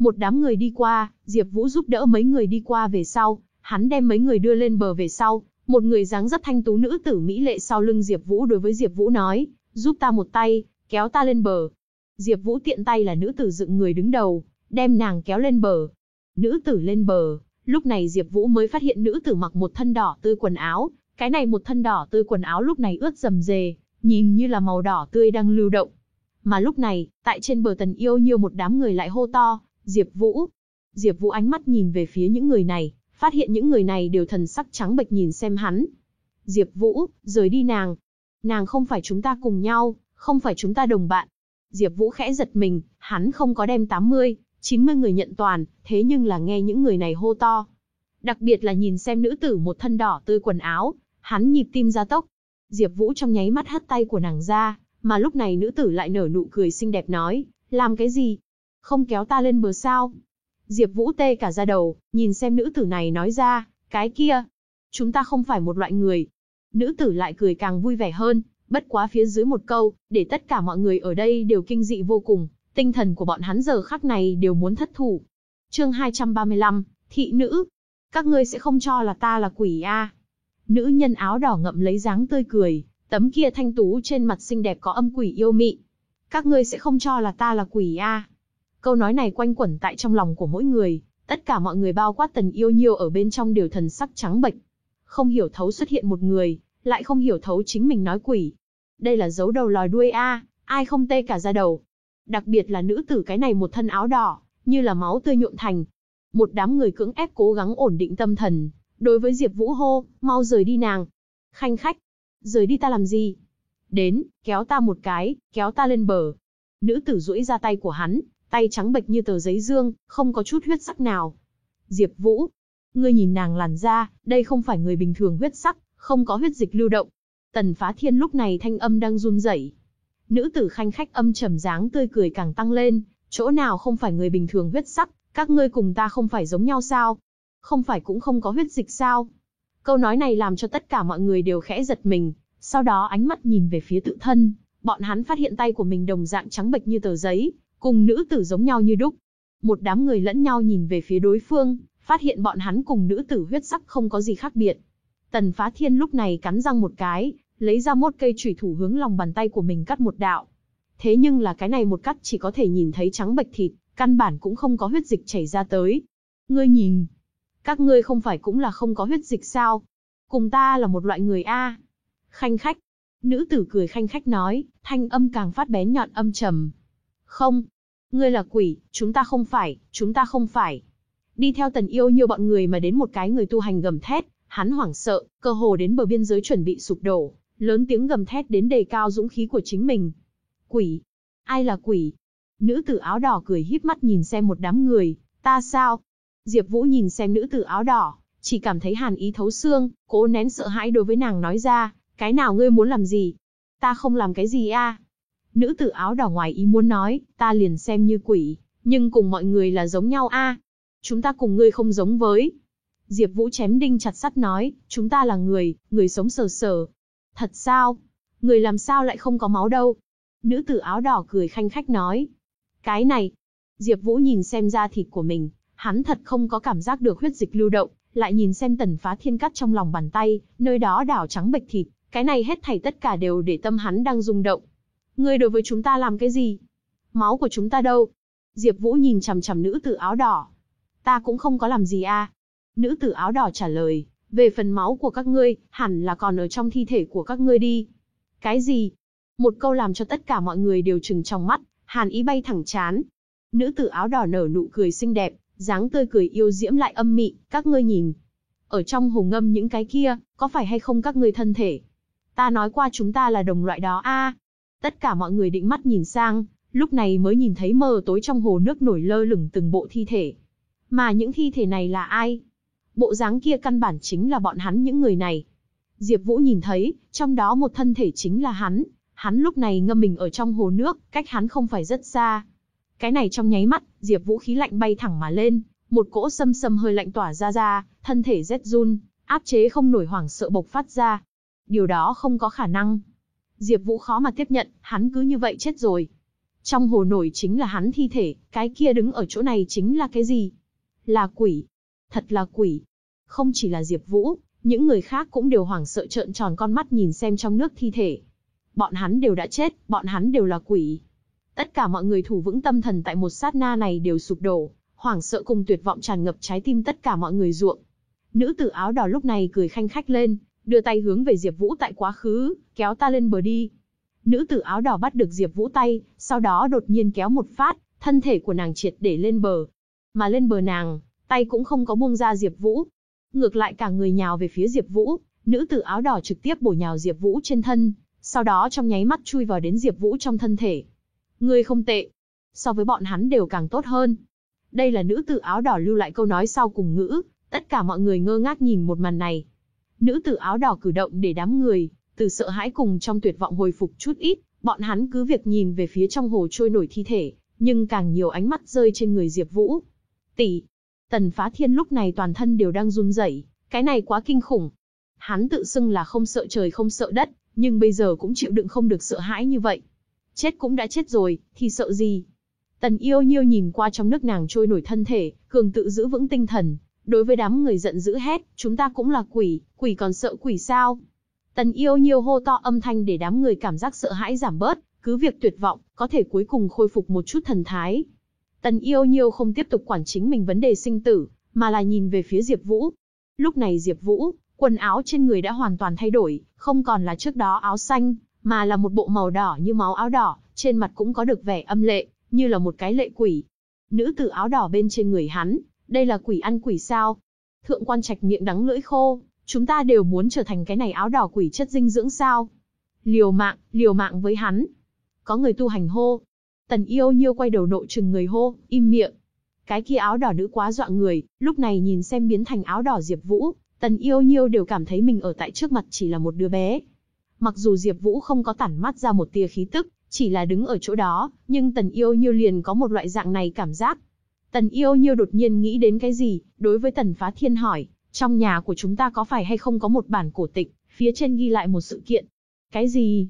Một đám người đi qua, Diệp Vũ giúp đỡ mấy người đi qua về sau, hắn đem mấy người đưa lên bờ về sau, một người dáng rất thanh tú nữ tử mỹ lệ sau lưng Diệp Vũ đối với Diệp Vũ nói, giúp ta một tay, kéo ta lên bờ. Diệp Vũ tiện tay là nữ tử dựng người đứng đầu, đem nàng kéo lên bờ, Nữ tử lên bờ, lúc này Diệp Vũ mới phát hiện nữ tử mặc một thân đỏ tươi quần áo, cái này một thân đỏ tươi quần áo lúc này ướt rầm rề, nhìn như là màu đỏ tươi đang lưu động. Mà lúc này, tại trên bờ Tần Yêu nhiều một đám người lại hô to, "Diệp Vũ!" Diệp Vũ ánh mắt nhìn về phía những người này, phát hiện những người này đều thần sắc trắng bệch nhìn xem hắn. "Diệp Vũ, rời đi nàng. Nàng không phải chúng ta cùng nhau, không phải chúng ta đồng bạn." Diệp Vũ khẽ giật mình, hắn không có đem 80, 90 người nhận toàn, thế nhưng là nghe những người này hô to. Đặc biệt là nhìn xem nữ tử một thân đỏ tươi quần áo, hắn nhịp tim gia tốc. Diệp Vũ trong nháy mắt hất tay của nàng ra, mà lúc này nữ tử lại nở nụ cười xinh đẹp nói, làm cái gì? Không kéo ta lên bờ sao? Diệp Vũ tê cả da đầu, nhìn xem nữ tử này nói ra, cái kia, chúng ta không phải một loại người. Nữ tử lại cười càng vui vẻ hơn, bất quá phía dưới một câu, để tất cả mọi người ở đây đều kinh dị vô cùng, Tinh thần của bọn hắn giờ khắc này đều muốn thất thủ. Chương 235, thị nữ. Các ngươi sẽ không cho là ta là quỷ a? Nữ nhân áo đỏ ngậm lấy dáng tươi cười, tấm kia thanh tú trên mặt xinh đẹp có âm quỷ yêu mị. Các ngươi sẽ không cho là ta là quỷ a? Câu nói này quanh quẩn tại trong lòng của mỗi người, tất cả mọi người bao quát tần yêu nhiêu ở bên trong đều thần sắc trắng bệch. Không hiểu thấu xuất hiện một người, lại không hiểu thấu chính mình nói quỷ. Đây là dấu đầu lòi đuôi a, ai không tê cả da đầu. Đặc biệt là nữ tử cái này một thân áo đỏ, như là máu tươi nhuộm thành. Một đám người cưỡng ép cố gắng ổn định tâm thần, đối với Diệp Vũ hô, mau rời đi nàng. Khanh khách, Rời đi ta làm gì? Đến, kéo ta một cái, kéo ta lên bờ. Nữ tử duỗi ra tay của hắn, tay trắng bệch như tờ giấy dương, không có chút huyết sắc nào. Diệp Vũ, ngươi nhìn nàng làn da, đây không phải người bình thường huyết sắc, không có huyết dịch lưu động. Tần Phá Thiên lúc này thanh âm đang run rẩy. Nữ tử khanh khách âm trầm dáng tươi cười càng tăng lên, chỗ nào không phải người bình thường huyết sắc, các ngươi cùng ta không phải giống nhau sao? Không phải cũng không có huyết dịch sao? Câu nói này làm cho tất cả mọi người đều khẽ giật mình, sau đó ánh mắt nhìn về phía tự thân, bọn hắn phát hiện tay của mình đồng dạng trắng bệch như tờ giấy, cùng nữ tử giống nhau như đúc. Một đám người lẫn nhau nhìn về phía đối phương, phát hiện bọn hắn cùng nữ tử huyết sắc không có gì khác biệt. Tần Phá Thiên lúc này cắn răng một cái, lấy ra một cây chủy thủ hướng lòng bàn tay của mình cắt một đạo. Thế nhưng là cái này một cắt chỉ có thể nhìn thấy trắng bệch thịt, căn bản cũng không có huyết dịch chảy ra tới. Ngươi nhìn, các ngươi không phải cũng là không có huyết dịch sao? Cùng ta là một loại người A. Khanh khách. Nữ tử cười khanh khách nói, thanh âm càng phát bén nhọn âm trầm. Không. Ngươi là quỷ, chúng ta không phải, chúng ta không phải. Đi theo tần yêu nhiều bọn người mà đến một cái người tu hành gầm thét, hắn hoảng sợ, cơ hồ đến bờ biên giới chuẩn bị sụp đổ, lớn tiếng gầm thét đến đề cao dũng khí của chính mình. Quỷ? Ai là quỷ? Nữ tử áo đỏ cười híp mắt nhìn xem một đám người, ta sao? Diệp Vũ nhìn xem nữ tử áo đỏ, chỉ cảm thấy hàn ý thấu xương, cố nén sợ hãi đối với nàng nói ra, cái nào ngươi muốn làm gì? Ta không làm cái gì a. Nữ tử áo đỏ ngoài ý muốn nói, ta liền xem như quỷ, nhưng cùng mọi người là giống nhau a. Chúng ta cùng ngươi không giống với. Diệp Vũ chém đinh chặt sắt nói, chúng ta là người, người sống sờ sờ. Thật sao? Người làm sao lại không có máu đâu? Nữ tử áo đỏ cười khanh khách nói. Cái này. Diệp Vũ nhìn xem da thịt của mình, hắn thật không có cảm giác được huyết dịch lưu động, lại nhìn xem tần phá thiên cắt trong lòng bàn tay, nơi đó đảo trắng bệch thịt, cái này hết thảy tất cả đều để tâm hắn đang rung động. Ngươi đối với chúng ta làm cái gì? Máu của chúng ta đâu? Diệp Vũ nhìn chằm chằm nữ tử áo đỏ. Ta cũng không có làm gì a. À? Nữ tử áo đỏ trả lời, về phần máu của các ngươi, hẳn là còn ở trong thi thể của các ngươi đi. Cái gì? Một câu làm cho tất cả mọi người đều trừng trong mắt, hàn ý bay thẳng chán. Nữ tử áo đỏ nở nụ cười xinh đẹp, dáng tươi cười yêu diễm lại âm mị, các ngươi nhìn. Ở trong hồ ngâm những cái kia, có phải hay không các ngươi thân thể? Ta nói qua chúng ta là đồng loại đó a. Tất cả mọi người định mắt nhìn sang, lúc này mới nhìn thấy mờ tối trong hồ nước nổi lơ lửng từng bộ thi thể. Mà những thi thể này là ai? Bộ dáng kia căn bản chính là bọn hắn những người này. Diệp Vũ nhìn thấy, trong đó một thân thể chính là hắn, hắn lúc này ngâm mình ở trong hồ nước, cách hắn không phải rất xa. Cái này trong nháy mắt, Diệp Vũ khí lạnh bay thẳng mà lên, một cỗ xâm xâm hơi lạnh tỏa ra ra, thân thể rét run, áp chế không nổi hoảng sợ bộc phát ra. Điều đó không có khả năng. Diệp Vũ khó mà tiếp nhận, hắn cứ như vậy chết rồi. Trong hồ nổi chính là hắn thi thể, cái kia đứng ở chỗ này chính là cái gì? Là quỷ. Thật là quỷ. Không chỉ là Diệp Vũ, những người khác cũng đều hoảng sợ trợn tròn con mắt nhìn xem trong nước thi thể. Bọn hắn đều đã chết, bọn hắn đều là quỷ. Tất cả mọi người thủ vững tâm thần tại một sát na này đều sụp đổ, hoảng sợ cùng tuyệt vọng tràn ngập trái tim tất cả mọi người ruộng. Nữ tử áo đỏ lúc này cười khanh khách lên, đưa tay hướng về Diệp Vũ tại quá khứ, kéo ta lên bờ đi. Nữ tử áo đỏ bắt được Diệp Vũ tay, sau đó đột nhiên kéo một phát, thân thể của nàng triệt để lên bờ. Mà lên bờ nàng, tay cũng không có buông ra Diệp Vũ. Ngược lại cả người nhào về phía Diệp Vũ, nữ tử áo đỏ trực tiếp bổ nhào Diệp Vũ trên thân, sau đó trong nháy mắt chui vào đến Diệp Vũ trong thân thể. Ngươi không tệ. So với bọn hắn đều càng tốt hơn. Đây là nữ tử áo đỏ lưu lại câu nói sau cùng ngữ, tất cả mọi người ngơ ngác nhìn một màn này. Nữ tử áo đỏ cử động để đám người, từ sợ hãi cùng trong tuyệt vọng hồi phục chút ít, bọn hắn cứ việc nhìn về phía trong hồ trôi nổi thi thể, nhưng càng nhiều ánh mắt rơi trên người Diệp Vũ. Tỷ, Tần Phá Thiên lúc này toàn thân đều đang run rẩy, cái này quá kinh khủng. Hắn tự xưng là không sợ trời không sợ đất, nhưng bây giờ cũng chịu đựng không được sợ hãi như vậy. Chết cũng đã chết rồi, thì sợ gì? Tần yêu nhiêu nhìn qua trong nước nàng trôi nổi thân thể, cường tự giữ vững tinh thần. Đối với đám người giận dữ hét, chúng ta cũng là quỷ, quỷ còn sợ quỷ sao? Tần yêu nhiêu hô to âm thanh để đám người cảm giác sợ hãi giảm bớt, cứ việc tuyệt vọng, có thể cuối cùng khôi phục một chút thần thái. Tần yêu nhiêu không tiếp tục quản chính mình vấn đề sinh tử, mà là nhìn về phía Diệp Vũ. Lúc này Diệp Vũ, quần áo trên người đã hoàn toàn thay đổi, không còn là trước đó áo xanh, mà là một bộ màu đỏ như máu áo đỏ, trên mặt cũng có được vẻ âm lệ, như là một cái lệ quỷ. Nữ tử áo đỏ bên trên người hắn, đây là quỷ ăn quỷ sao? Thượng quan trạch miệng đắng lưỡi khô, chúng ta đều muốn trở thành cái này áo đỏ quỷ chất dinh dưỡng sao? Liều mạng, liều mạng với hắn. Có người tu hành hô. Tần yêu nhiêu quay đầu nộ trừng người hô, im miệng. Cái kia áo đỏ nữ quá dọa người, lúc này nhìn xem biến thành áo đỏ Diệp Vũ, tần yêu nhiêu đều cảm thấy mình ở tại trước mặt chỉ là một đứa bé. Mặc dù Diệp Vũ không có tản mắt ra một tia khí tức, chỉ là đứng ở chỗ đó, nhưng tần yêu nhiêu liền có một loại dạng này cảm giác. Tần yêu nhiêu đột nhiên nghĩ đến cái gì, đối với tần phá thiên hỏi, trong nhà của chúng ta có phải hay không có một bản cổ tịch, phía trên ghi lại một sự kiện. Cái gì?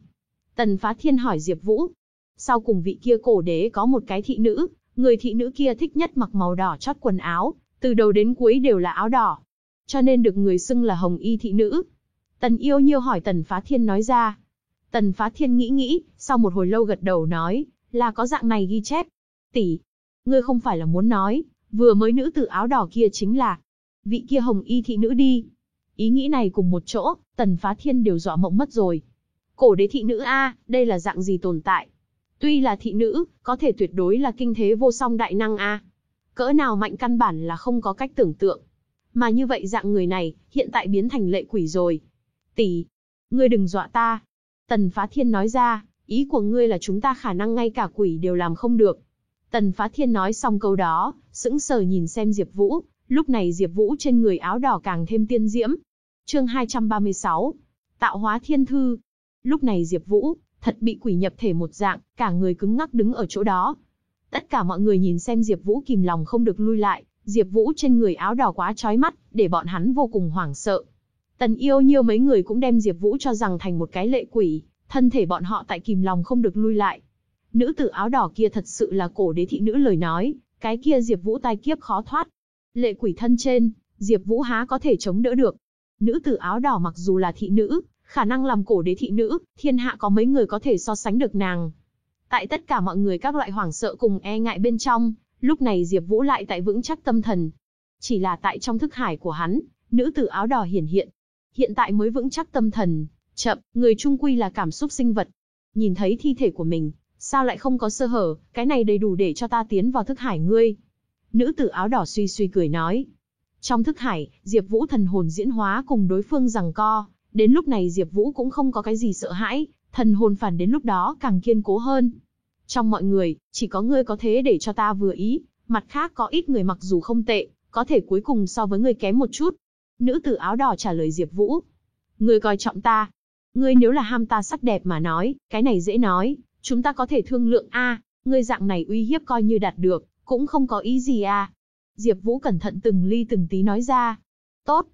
Tần phá thiên hỏi Diệp Vũ. Sau cùng vị kia cổ đế có một cái thị nữ, người thị nữ kia thích nhất mặc màu đỏ chót quần áo, từ đầu đến cuối đều là áo đỏ. Cho nên được người xưng là hồng y thị nữ. Tần yêu nhiêu hỏi tần phá thiên nói ra. Tần phá thiên nghĩ nghĩ, sau một hồi lâu gật đầu nói, là có dạng này ghi chép. Tỷ, ngươi không phải là muốn nói, vừa mới nữ tử áo đỏ kia chính là vị kia hồng y thị nữ đi. Ý nghĩ này cùng một chỗ, tần phá thiên đều dọa mộng mất rồi. Cổ đế thị nữ A, đây là dạng gì tồn tại? Tuy là thị nữ, có thể tuyệt đối là kinh thế vô song đại năng A. Cỡ nào mạnh căn bản là không có cách tưởng tượng. Mà như vậy dạng người này, hiện tại biến thành lệ quỷ rồi. Tỷ, ngươi đừng dọa ta. Tần phá thiên nói ra, ý của ngươi là chúng ta khả năng ngay cả quỷ đều làm không được. Tần phá thiên nói xong câu đó, sững sờ nhìn xem Diệp Vũ, Lúc này Diệp Vũ trên người áo đỏ càng thêm tiên diễm. Chương 236. Tạo hóa thiên thư. Lúc này Diệp Vũ thật bị quỷ nhập thể một dạng, cả người cứng ngắc đứng ở chỗ đó. Tất cả mọi người nhìn xem Diệp Vũ kìm lòng không được lui lại, Diệp Vũ trên người áo đỏ quá chói mắt, để bọn hắn vô cùng hoảng sợ. Tần Yêu Nhiêu mấy người cũng đem Diệp Vũ cho rằng thành một cái lệ quỷ, thân thể bọn họ tại kìm lòng không được lui lại. Nữ tử áo đỏ kia thật sự là cổ đế thị nữ lời nói, cái kia Diệp Vũ tai kiếp khó thoát, Lệ quỷ thân trên, Diệp Vũ há có thể chống đỡ được. Nữ tử áo đỏ mặc dù là thị nữ, khả năng làm cổ đế thị nữ, thiên hạ có mấy người có thể so sánh được nàng. Tại tất cả mọi người các loại hoảng sợ cùng e ngại bên trong, lúc này Diệp Vũ lại tại vững chắc tâm thần. Chỉ là tại trong thức hải của hắn, nữ tử áo đỏ hiển hiện. Hiện tại mới vững chắc tâm thần, chậm, người trung quy là cảm xúc sinh vật. Nhìn thấy thi thể của mình, sao lại không có sơ hở, cái này đầy đủ để cho ta tiến vào thức hải ngươi. Nữ tử áo đỏ suy suy cười nói. Trong thức hải, Diệp Vũ thần hồn diễn hóa cùng đối phương rằng co, đến lúc này Diệp Vũ cũng không có cái gì sợ hãi, thần hồn phản đến lúc đó càng kiên cố hơn. Trong mọi người, chỉ có ngươi có thế để cho ta vừa ý, mặt khác có ít người mặc dù không tệ, có thể cuối cùng so với ngươi kém một chút. Nữ tử áo đỏ trả lời Diệp Vũ. Ngươi coi trọng ta. Ngươi nếu là ham ta sắc đẹp mà nói, cái này dễ nói, chúng ta có thể thương lượng a, ngươi dạng này uy hiếp coi như đạt được, cũng không có ý gì à. Diệp Vũ cẩn thận từng ly từng tí nói ra. Tốt.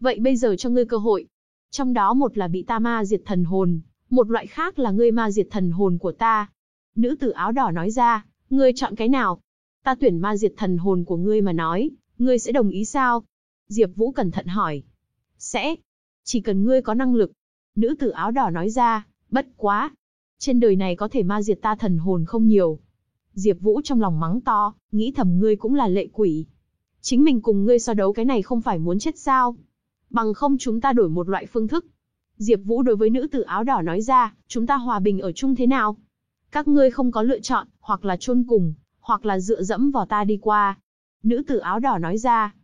Vậy bây giờ cho ngươi cơ hội. Trong đó một là bị ta ma diệt thần hồn, một loại khác là ngươi ma diệt thần hồn của ta. Nữ tử áo đỏ nói ra, ngươi chọn cái nào? Ta tuyển ma diệt thần hồn của ngươi mà nói, ngươi sẽ đồng ý sao? Diệp Vũ cẩn thận hỏi. Sẽ. Chỉ cần ngươi có năng lực. Nữ tử áo đỏ nói ra, bất quá. Trên đời này có thể ma diệt ta thần hồn không nhiều, Diệp Vũ trong lòng mắng to, nghĩ thầm ngươi cũng là lệ quỷ. Chính mình cùng ngươi so đấu cái này không phải muốn chết sao? Bằng không chúng ta đổi một loại phương thức. Diệp Vũ đối với nữ tử áo đỏ nói ra, chúng ta hòa bình ở chung thế nào? Các ngươi không có lựa chọn, hoặc là chôn cùng, hoặc là dựa dẫm vào ta đi qua. Nữ tử áo đỏ nói ra.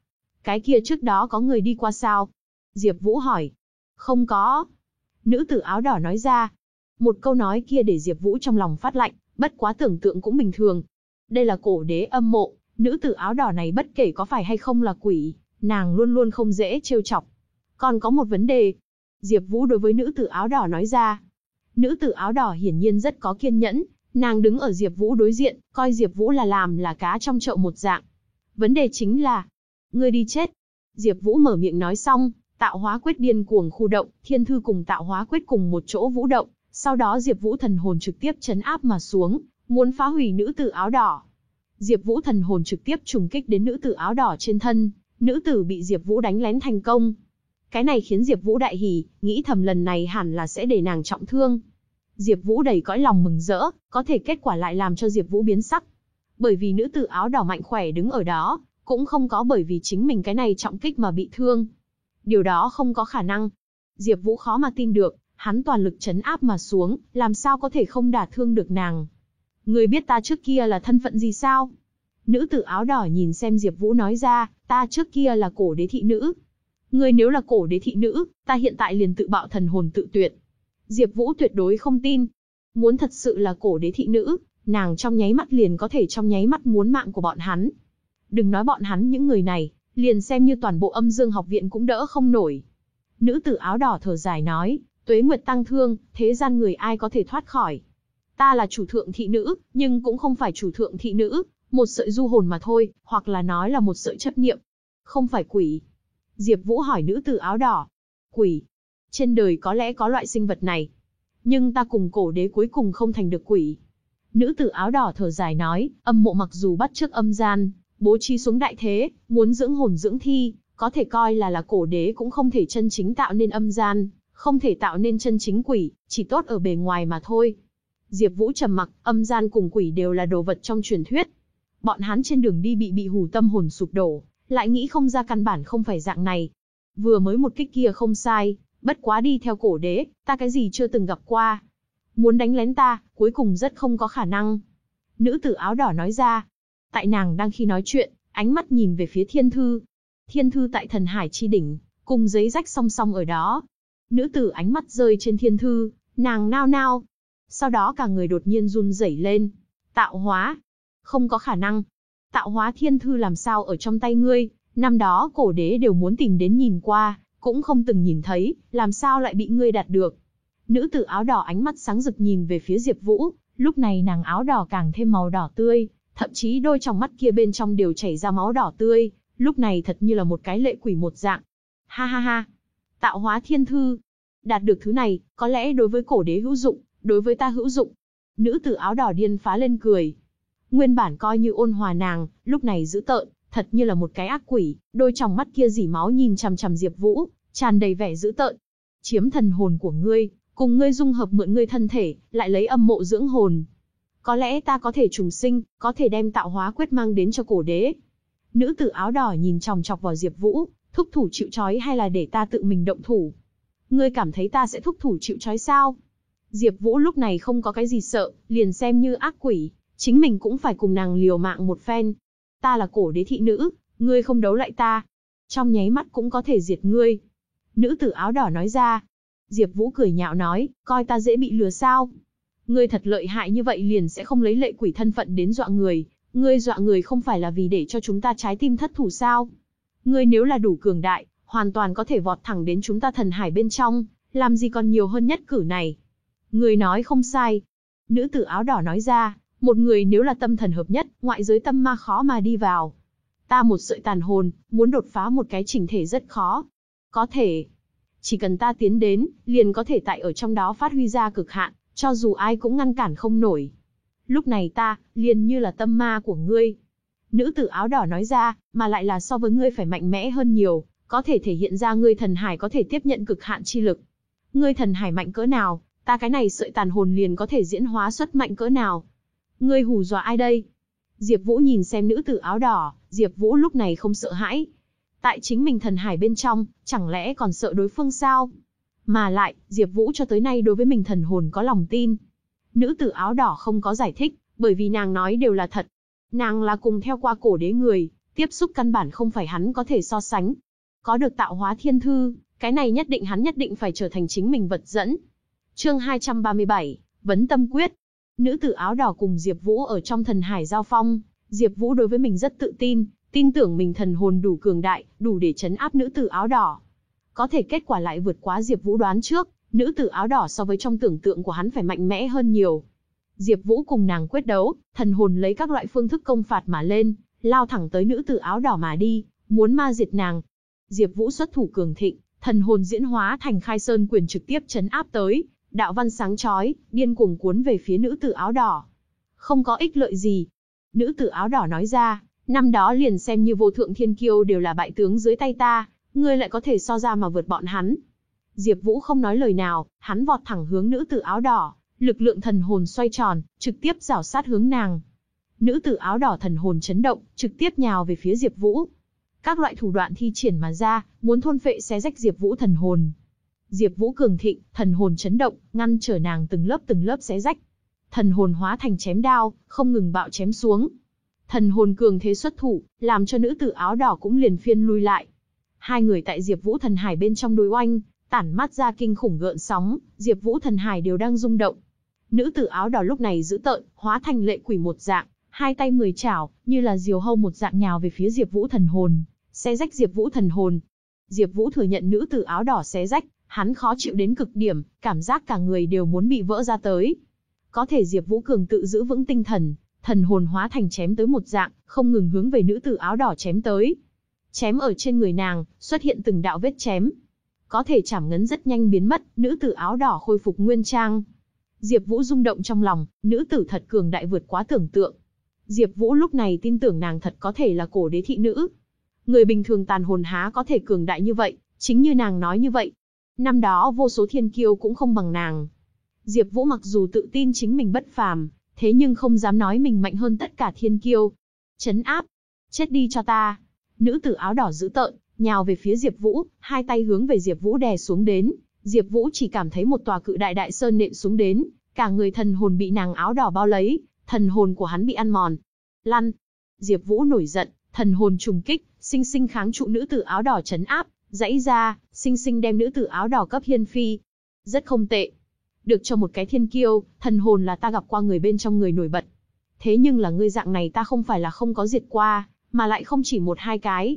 Cái kia trước đó có người đi qua sao? Diệp Vũ hỏi. Không có. Nữ tử áo đỏ nói ra. Một câu nói kia để Diệp Vũ trong lòng phát lạnh, bất quá tưởng tượng cũng bình thường. Đây là cổ đế âm mộ, nữ tử áo đỏ này bất kể có phải hay không là quỷ, nàng luôn luôn không dễ trêu chọc. Còn có một vấn đề. Diệp Vũ đối với nữ tử áo đỏ nói ra. Nữ tử áo đỏ hiển nhiên rất có kiên nhẫn, nàng đứng ở Diệp Vũ đối diện, coi Diệp Vũ là làm là cá trong chậu một dạng. Vấn đề chính là, ngươi đi chết. Diệp Vũ mở miệng nói xong, tạo hóa quyết điên cuồng khu động, thiên thư cùng tạo hóa quyết cùng một chỗ vũ động, sau đó Diệp Vũ thần hồn trực tiếp chấn áp mà xuống, muốn phá hủy nữ tử áo đỏ. Diệp Vũ thần hồn trực tiếp trùng kích đến nữ tử áo đỏ trên thân, nữ tử bị Diệp Vũ đánh lén thành công. Cái này khiến Diệp Vũ đại hỉ, nghĩ thầm lần này hẳn là sẽ để nàng trọng thương. Diệp Vũ đầy cõi lòng mừng rỡ, có thể kết quả lại làm cho Diệp Vũ biến sắc. Bởi vì nữ tử áo đỏ mạnh khỏe đứng ở đó, cũng không có bởi vì chính mình cái này trọng kích mà bị thương. Điều đó không có khả năng. Diệp Vũ khó mà tin được, hắn toàn lực chấn áp mà xuống, làm sao có thể không đả thương được nàng. Người biết ta trước kia là thân phận gì sao? Nữ tử áo đỏ nhìn xem Diệp Vũ nói ra, ta trước kia là cổ đế thị nữ. Ngươi nếu là cổ đế thị nữ, ta hiện tại liền tự bạo thần hồn tự tuyệt. Diệp Vũ tuyệt đối không tin. Muốn thật sự là cổ đế thị nữ, nàng trong nháy mắt liền có thể trong nháy mắt muốn mạng của bọn hắn. Đừng nói bọn hắn những người này, liền xem như toàn bộ âm dương học viện cũng đỡ không nổi. Nữ tử áo đỏ thở dài nói, tuế nguyệt tăng thương, thế gian người ai có thể thoát khỏi. Ta là chủ thượng thị nữ, nhưng cũng không phải chủ thượng thị nữ, một sợi du hồn mà thôi, hoặc là nói là một sợi chấp niệm. Không phải quỷ. Diệp Vũ hỏi nữ tử áo đỏ. Quỷ. Trên đời có lẽ có loại sinh vật này. Nhưng ta cùng cổ đế cuối cùng không thành được quỷ. Nữ tử áo đỏ thở dài nói, âm mộ mặc dù bắt trước âm gian, bố trí xuống đại thế, muốn dưỡng hồn dưỡng thi, có thể coi là là cổ đế cũng không thể chân chính tạo nên âm gian, không thể tạo nên chân chính quỷ, chỉ tốt ở bề ngoài mà thôi. Diệp Vũ trầm mặc, âm gian cùng quỷ đều là đồ vật trong truyền thuyết. Bọn hắn trên đường đi bị bị hù tâm hồn sụp đổ, lại nghĩ không ra căn bản không phải dạng này. Vừa mới một kích kia không sai, bất quá đi theo cổ đế, ta cái gì chưa từng gặp qua. Muốn đánh lén ta, cuối cùng rất không có khả năng. Nữ tử áo đỏ nói ra. Tại nàng đang khi nói chuyện, ánh mắt nhìn về phía thiên thư. Thiên thư tại thần hải chi đỉnh, cùng giấy rách song song ở đó. Nữ tử ánh mắt rơi trên thiên thư, nàng nao nao. Sau đó cả người đột nhiên run rẩy lên. Tạo hóa. Không có khả năng. Tạo hóa thiên thư làm sao ở trong tay ngươi, năm đó cổ đế đều muốn tìm đến nhìn qua, cũng không từng nhìn thấy, làm sao lại bị ngươi đạt được. Nữ tử áo đỏ ánh mắt sáng rực nhìn về phía Diệp Vũ, lúc này nàng áo đỏ càng thêm màu đỏ tươi, thậm chí đôi trong mắt kia bên trong đều chảy ra máu đỏ tươi, lúc này thật như là một cái lệ quỷ một dạng. Ha ha ha. Tạo hóa thiên thư. Đạt được thứ này, có lẽ đối với cổ đế hữu dụng, đối với ta hữu dụng. Nữ tử áo đỏ điên phá lên cười. Nguyên bản coi như ôn hòa nàng, lúc này giữ tợn, thật như là một cái ác quỷ, đôi tròng mắt kia dỉ máu nhìn chằm chằm Diệp Vũ, tràn đầy vẻ dữ tợn. Chiếm thần hồn của ngươi, cùng ngươi dung hợp mượn ngươi thân thể, lại lấy âm mộ dưỡng hồn. Có lẽ ta có thể trùng sinh, có thể đem tạo hóa quyết mang đến cho cổ đế. Nữ tử áo đỏ nhìn chòng chọc vào Diệp Vũ, thúc thủ chịu trói hay là để ta tự mình động thủ? Ngươi cảm thấy ta sẽ thúc thủ chịu trói sao? Diệp Vũ lúc này không có cái gì sợ, liền xem như ác quỷ, chính mình cũng phải cùng nàng liều mạng một phen. Ta là cổ đế thị nữ, ngươi không đấu lại ta, trong nháy mắt cũng có thể diệt ngươi. Nữ tử áo đỏ nói ra. Diệp Vũ cười nhạo nói, coi ta dễ bị lừa sao? Ngươi thật lợi hại như vậy liền sẽ không lấy lệ quỷ thân phận đến dọa người, ngươi dọa người không phải là vì để cho chúng ta trái tim thất thủ sao? Ngươi nếu là đủ cường đại, hoàn toàn có thể vọt thẳng đến chúng ta thần hải bên trong, làm gì còn nhiều hơn nhất cử này. Ngươi nói không sai. Nữ tử áo đỏ nói ra, một người nếu là tâm thần hợp nhất, ngoại giới tâm ma khó mà đi vào. Ta một sợi tàn hồn, muốn đột phá một cái chỉnh thể rất khó. Có thể, chỉ cần ta tiến đến, liền có thể tại ở trong đó phát huy ra cực hạn, cho dù ai cũng ngăn cản không nổi. Lúc này ta, liền như là tâm ma của ngươi. Nữ tử áo đỏ nói ra, mà lại là so với ngươi phải mạnh mẽ hơn nhiều, có thể thể hiện ra ngươi thần hải có thể tiếp nhận cực hạn chi lực. Ngươi thần hải mạnh cỡ nào, ta cái này sợi tàn hồn liền có thể diễn hóa xuất mạnh cỡ nào. Ngươi hù dọa ai đây? Diệp Vũ nhìn xem nữ tử áo đỏ, Diệp Vũ lúc này không sợ hãi. Tại chính mình thần hải bên trong, chẳng lẽ còn sợ đối phương sao? Mà lại, Diệp Vũ cho tới nay đối với mình thần hồn có lòng tin. Nữ tử áo đỏ không có giải thích, bởi vì nàng nói đều là thật. Nàng là cùng theo qua cổ đế người, tiếp xúc căn bản không phải hắn có thể so sánh. Có được tạo hóa thiên thư, cái này nhất định hắn nhất định phải trở thành chính mình vật dẫn. Chương 237, Vấn Tâm Quyết. Nữ tử áo đỏ cùng Diệp Vũ ở trong thần hải giao phong, Diệp Vũ đối với mình rất tự tin, tin tưởng mình thần hồn đủ cường đại, đủ để chấn áp nữ tử áo đỏ. Có thể kết quả lại vượt quá Diệp Vũ đoán trước, nữ tử áo đỏ so với trong tưởng tượng của hắn phải mạnh mẽ hơn nhiều. Diệp Vũ cùng nàng quyết đấu, thần hồn lấy các loại phương thức công phạt mà lên, lao thẳng tới nữ tử áo đỏ mà đi, muốn ma diệt nàng. Diệp Vũ xuất thủ cường thịnh, thần hồn diễn hóa thành Khai Sơn quyền trực tiếp chấn áp tới, đạo văn sáng chói, điên cuồng cuốn về phía nữ tử áo đỏ. Không có ích lợi gì. Nữ tử áo đỏ nói ra, năm đó liền xem như vô thượng thiên kiêu đều là bại tướng dưới tay ta, ngươi lại có thể so ra mà vượt bọn hắn. Diệp Vũ không nói lời nào, hắn vọt thẳng hướng nữ tử áo đỏ, lực lượng thần hồn xoay tròn, trực tiếp rảo sát hướng nàng. Nữ tử áo đỏ thần hồn chấn động, trực tiếp nhào về phía Diệp Vũ. Các loại thủ đoạn thi triển mà ra, muốn thôn phệ xé rách Diệp Vũ thần hồn. Diệp Vũ cường thịnh, thần hồn chấn động, ngăn trở nàng từng lớp từng lớp xé rách. Thần hồn hóa thành chém đao, không ngừng bạo chém xuống. Thần hồn cường thế xuất thủ, làm cho nữ tử áo đỏ cũng liền phiên lui lại. Hai người tại Diệp Vũ Thần Hải bên trong đối oanh, tản mát ra kinh khủng gợn sóng, Diệp Vũ Thần Hải đều đang rung động. Nữ tử áo đỏ lúc này giữ tợn, hóa thành lệ quỷ một dạng, hai tay mười chảo, như là diều hâu một dạng nhào về phía Diệp Vũ thần hồn, xé rách Diệp Vũ thần hồn. Diệp Vũ thừa nhận nữ tử áo đỏ xé rách, hắn khó chịu đến cực điểm, cảm giác cả người đều muốn bị vỡ ra tới. Có thể Diệp Vũ cường tự giữ vững tinh thần, thần hồn hóa thành chém tới một dạng, không ngừng hướng về nữ tử áo đỏ chém tới. Chém ở trên người nàng, xuất hiện từng đạo vết chém. Có thể chảm ngấn rất nhanh biến mất, nữ tử áo đỏ khôi phục nguyên trang. Diệp Vũ rung động trong lòng, nữ tử thật cường đại vượt quá tưởng tượng. Diệp Vũ lúc này tin tưởng nàng thật có thể là cổ đế thị nữ. Người bình thường tàn hồn há có thể cường đại như vậy, chính như nàng nói như vậy. Năm đó vô số thiên kiêu cũng không bằng nàng. Diệp Vũ mặc dù tự tin chính mình bất phàm, thế nhưng không dám nói mình mạnh hơn tất cả thiên kiêu. Chấn áp, chết đi cho ta. Nữ tử áo đỏ dữ tợn, nhào về phía Diệp Vũ, hai tay hướng về Diệp Vũ đè xuống đến. Diệp Vũ chỉ cảm thấy một tòa cự đại đại sơn nện xuống đến, cả người thần hồn bị nàng áo đỏ bao lấy, thần hồn của hắn bị ăn mòn. Lăn! Diệp Vũ nổi giận, thần hồn trùng kích, sinh sinh kháng trụ nữ tử áo đỏ chấn áp, dãy ra, sinh sinh đem nữ tử áo đỏ cấp hiên phi. Rất không tệ. Được cho một cái thiên kiêu, thần hồn là ta gặp qua người bên trong người nổi bật. Thế nhưng là ngươi dạng này ta không phải là không có diệt qua, mà lại không chỉ một hai cái.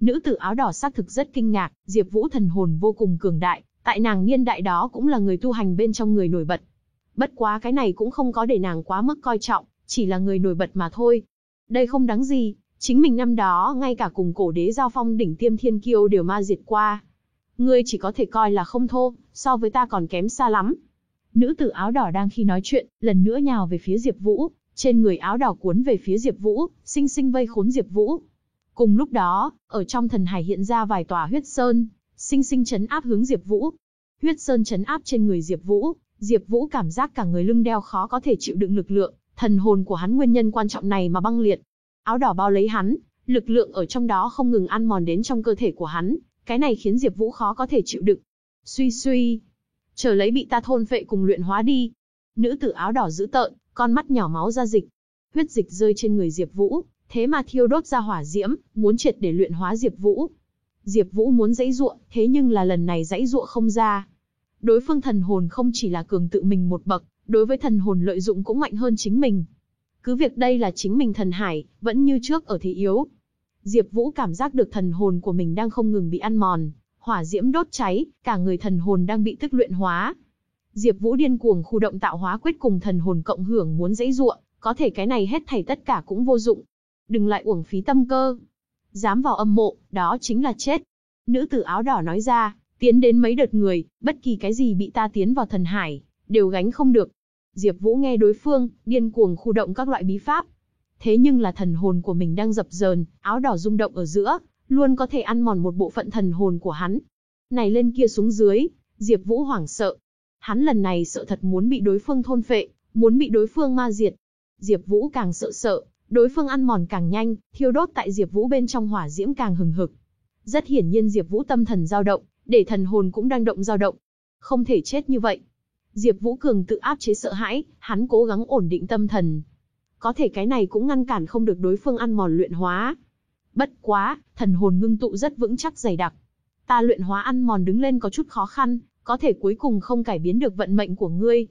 Nữ tử áo đỏ xác thực rất kinh ngạc, Diệp Vũ thần hồn vô cùng cường đại, tại nàng niên đại đó cũng là người tu hành bên trong người nổi bật. Bất quá cái này cũng không có để nàng quá mức coi trọng, chỉ là người nổi bật mà thôi. Đây không đáng gì, chính mình năm đó ngay cả cùng cổ đế giao phong đỉnh tiêm thiên kiêu đều ma diệt qua. Ngươi chỉ có thể coi là không thô, so với ta còn kém xa lắm. Nữ tử áo đỏ đang khi nói chuyện, lần nữa nhào về phía Diệp Vũ, trên người áo đỏ cuốn về phía Diệp Vũ, sinh sinh vây khốn Diệp Vũ. Cùng lúc đó, ở trong thần hải hiện ra vài tòa huyết sơn, sinh sinh chấn áp hướng Diệp Vũ. Huyết sơn chấn áp trên người Diệp Vũ, Diệp Vũ cảm giác cả người lưng đeo khó có thể chịu đựng lực lượng, thần hồn của hắn nguyên nhân quan trọng này mà băng liệt. Áo đỏ bao lấy hắn, lực lượng ở trong đó không ngừng ăn mòn đến trong cơ thể của hắn, cái này khiến Diệp Vũ khó có thể chịu đựng. Suy suy, chờ lấy bị ta thôn phệ cùng luyện hóa đi. Nữ tử áo đỏ dữ tợn, con mắt nhỏ máu ra dịch. Huyết dịch rơi trên người Diệp Vũ, thế mà thiêu đốt ra hỏa diễm, muốn triệt để luyện hóa Diệp Vũ. Diệp Vũ muốn dãy dụa, thế nhưng là lần này dãy dụa không ra. Đối phương thần hồn không chỉ là cường tự mình một bậc, đối với thần hồn lợi dụng cũng mạnh hơn chính mình. Cứ việc đây là chính mình thần hải, vẫn như trước ở thế yếu. Diệp Vũ cảm giác được thần hồn của mình đang không ngừng bị ăn mòn, hỏa diễm đốt cháy, cả người thần hồn đang bị tức luyện hóa. Diệp Vũ điên cuồng khu động tạo hóa quyết cùng thần hồn cộng hưởng muốn dãy dụa, có thể cái này hết thảy tất cả cũng vô dụng. Đừng lại uổng phí tâm cơ. Dám vào âm mộ, đó chính là chết. Nữ tử áo đỏ nói ra, tiến đến mấy đợt người, bất kỳ cái gì bị ta tiến vào thần hải, đều gánh không được. Diệp Vũ nghe đối phương, điên cuồng khu động các loại bí pháp. Thế nhưng là thần hồn của mình đang dập dờn, áo đỏ rung động ở giữa, luôn có thể ăn mòn một bộ phận thần hồn của hắn. Này lên kia xuống dưới, Diệp Vũ hoảng sợ. Hắn lần này sợ thật muốn bị đối phương thôn phệ, muốn bị đối phương ma diệt. Diệp Vũ càng sợ sợ, đối phương ăn mòn càng nhanh, thiêu đốt tại Diệp Vũ bên trong hỏa diễm càng hừng hực. Rất hiển nhiên Diệp Vũ tâm thần dao động, để thần hồn cũng đang động dao động. Không thể chết như vậy. Diệp Vũ Cường tự áp chế sợ hãi, hắn cố gắng ổn định tâm thần. Có thể cái này cũng ngăn cản không được đối phương ăn mòn luyện hóa. Bất quá, thần hồn ngưng tụ rất vững chắc dày đặc. Ta luyện hóa ăn mòn đứng lên có chút khó khăn, có thể cuối cùng không cải biến được vận mệnh của ngươi.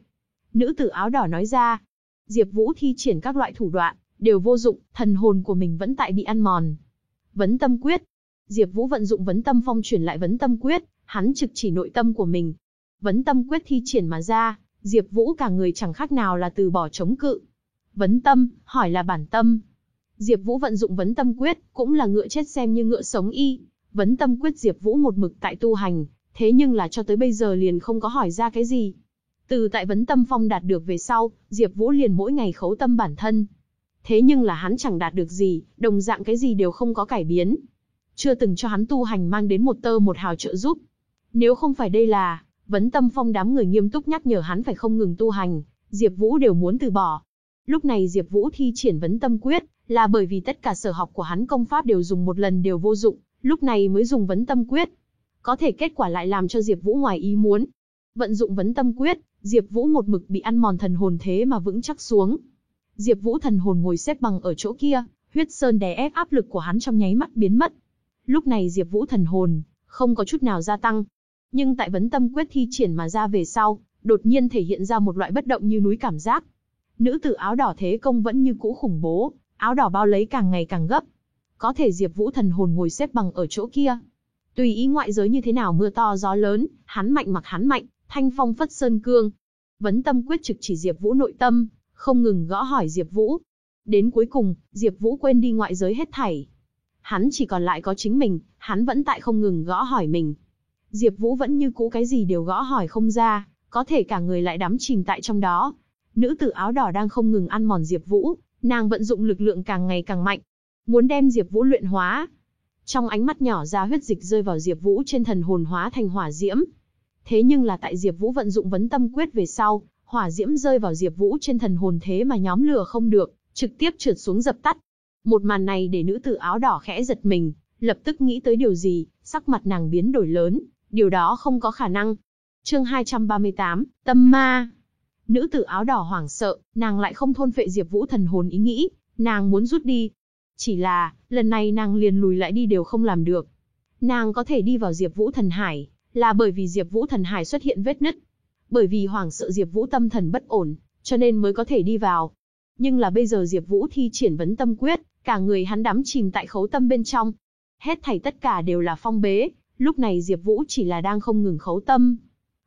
Nữ tử áo đỏ nói ra. Diệp Vũ thi triển các loại thủ đoạn, đều vô dụng, thần hồn của mình vẫn tại bị ăn mòn. Vấn tâm quyết. Diệp Vũ vận dụng vấn tâm phong chuyển lại vấn tâm quyết, hắn trực chỉ nội tâm của mình, Vấn tâm quyết thi triển mà ra, Diệp Vũ cả người chẳng khác nào là từ bỏ chống cự. Vấn tâm, hỏi là bản tâm. Diệp Vũ vận dụng vấn tâm quyết, cũng là ngựa chết xem như ngựa sống y. Vấn tâm quyết Diệp Vũ một mực tại tu hành, thế nhưng là cho tới bây giờ liền không có hỏi ra cái gì. Từ tại vấn tâm phong đạt được về sau, Diệp Vũ liền mỗi ngày khấu tâm bản thân. Thế nhưng là hắn chẳng đạt được gì, đồng dạng cái gì đều không có cải biến. Chưa từng cho hắn tu hành mang đến một tơ một hào trợ giúp. Nếu không phải đây là Vấn tâm phong đám người nghiêm túc nhắc nhở hắn phải không ngừng tu hành, Diệp Vũ đều muốn từ bỏ. Lúc này Diệp Vũ thi triển vấn tâm quyết, là bởi vì tất cả sở học của hắn công pháp đều dùng một lần đều vô dụng, lúc này mới dùng vấn tâm quyết. Có thể kết quả lại làm cho Diệp Vũ ngoài ý muốn. Vận dụng vấn tâm quyết, Diệp Vũ một mực bị ăn mòn thần hồn thế mà vững chắc xuống. Diệp Vũ thần hồn ngồi xếp bằng ở chỗ kia, huyết sơn đè ép áp lực của hắn trong nháy mắt biến mất. Lúc này Diệp Vũ thần hồn không có chút nào gia tăng, nhưng tại vấn tâm quyết thi triển mà ra về sau, đột nhiên thể hiện ra một loại bất động như núi cảm giác. Nữ tử áo đỏ thế công vẫn như cũ khủng bố, áo đỏ bao lấy càng ngày càng gấp. Có thể Diệp Vũ thần hồn ngồi xếp bằng ở chỗ kia. Tùy ý ngoại giới như thế nào mưa to gió lớn, hắn mạnh mặc hắn mạnh, thanh phong phất sơn cương. Vấn tâm quyết trực chỉ Diệp Vũ nội tâm, không ngừng gõ hỏi Diệp Vũ. Đến cuối cùng, Diệp Vũ quên đi ngoại giới hết thảy. Hắn chỉ còn lại có chính mình, hắn vẫn tại không ngừng gõ hỏi mình. Diệp Vũ vẫn như cũ cái gì đều gõ hỏi không ra, có thể cả người lại đắm chìm tại trong đó. Nữ tử áo đỏ đang không ngừng ăn mòn Diệp Vũ, nàng vận dụng lực lượng càng ngày càng mạnh, muốn đem Diệp Vũ luyện hóa. Trong ánh mắt nhỏ ra huyết dịch rơi vào Diệp Vũ trên thần hồn hóa thành hỏa diễm. Thế nhưng là tại Diệp Vũ vận dụng vấn tâm quyết về sau, hỏa diễm rơi vào Diệp Vũ trên thần hồn thế mà nhóm lửa không được, trực tiếp trượt xuống dập tắt. Một màn này để nữ tử áo đỏ khẽ giật mình, lập tức nghĩ tới điều gì, sắc mặt nàng biến đổi lớn, điều đó không có khả năng. Chương 238, Tâm ma. Nữ tử áo đỏ hoảng sợ, nàng lại không thôn phệ Diệp Vũ thần hồn ý nghĩ, nàng muốn rút đi. Chỉ là, lần này nàng liền lùi lại đi đều không làm được. Nàng có thể đi vào Diệp Vũ thần hải, là bởi vì Diệp Vũ thần hải xuất hiện vết nứt. Bởi vì hoàng sợ Diệp Vũ tâm thần bất ổn, cho nên mới có thể đi vào. Nhưng là bây giờ Diệp Vũ thi triển vấn tâm quyết, cả người hắn đắm chìm tại khấu tâm bên trong. Hết thảy tất cả đều là phong bế, lúc này Diệp Vũ chỉ là đang không ngừng khấu tâm.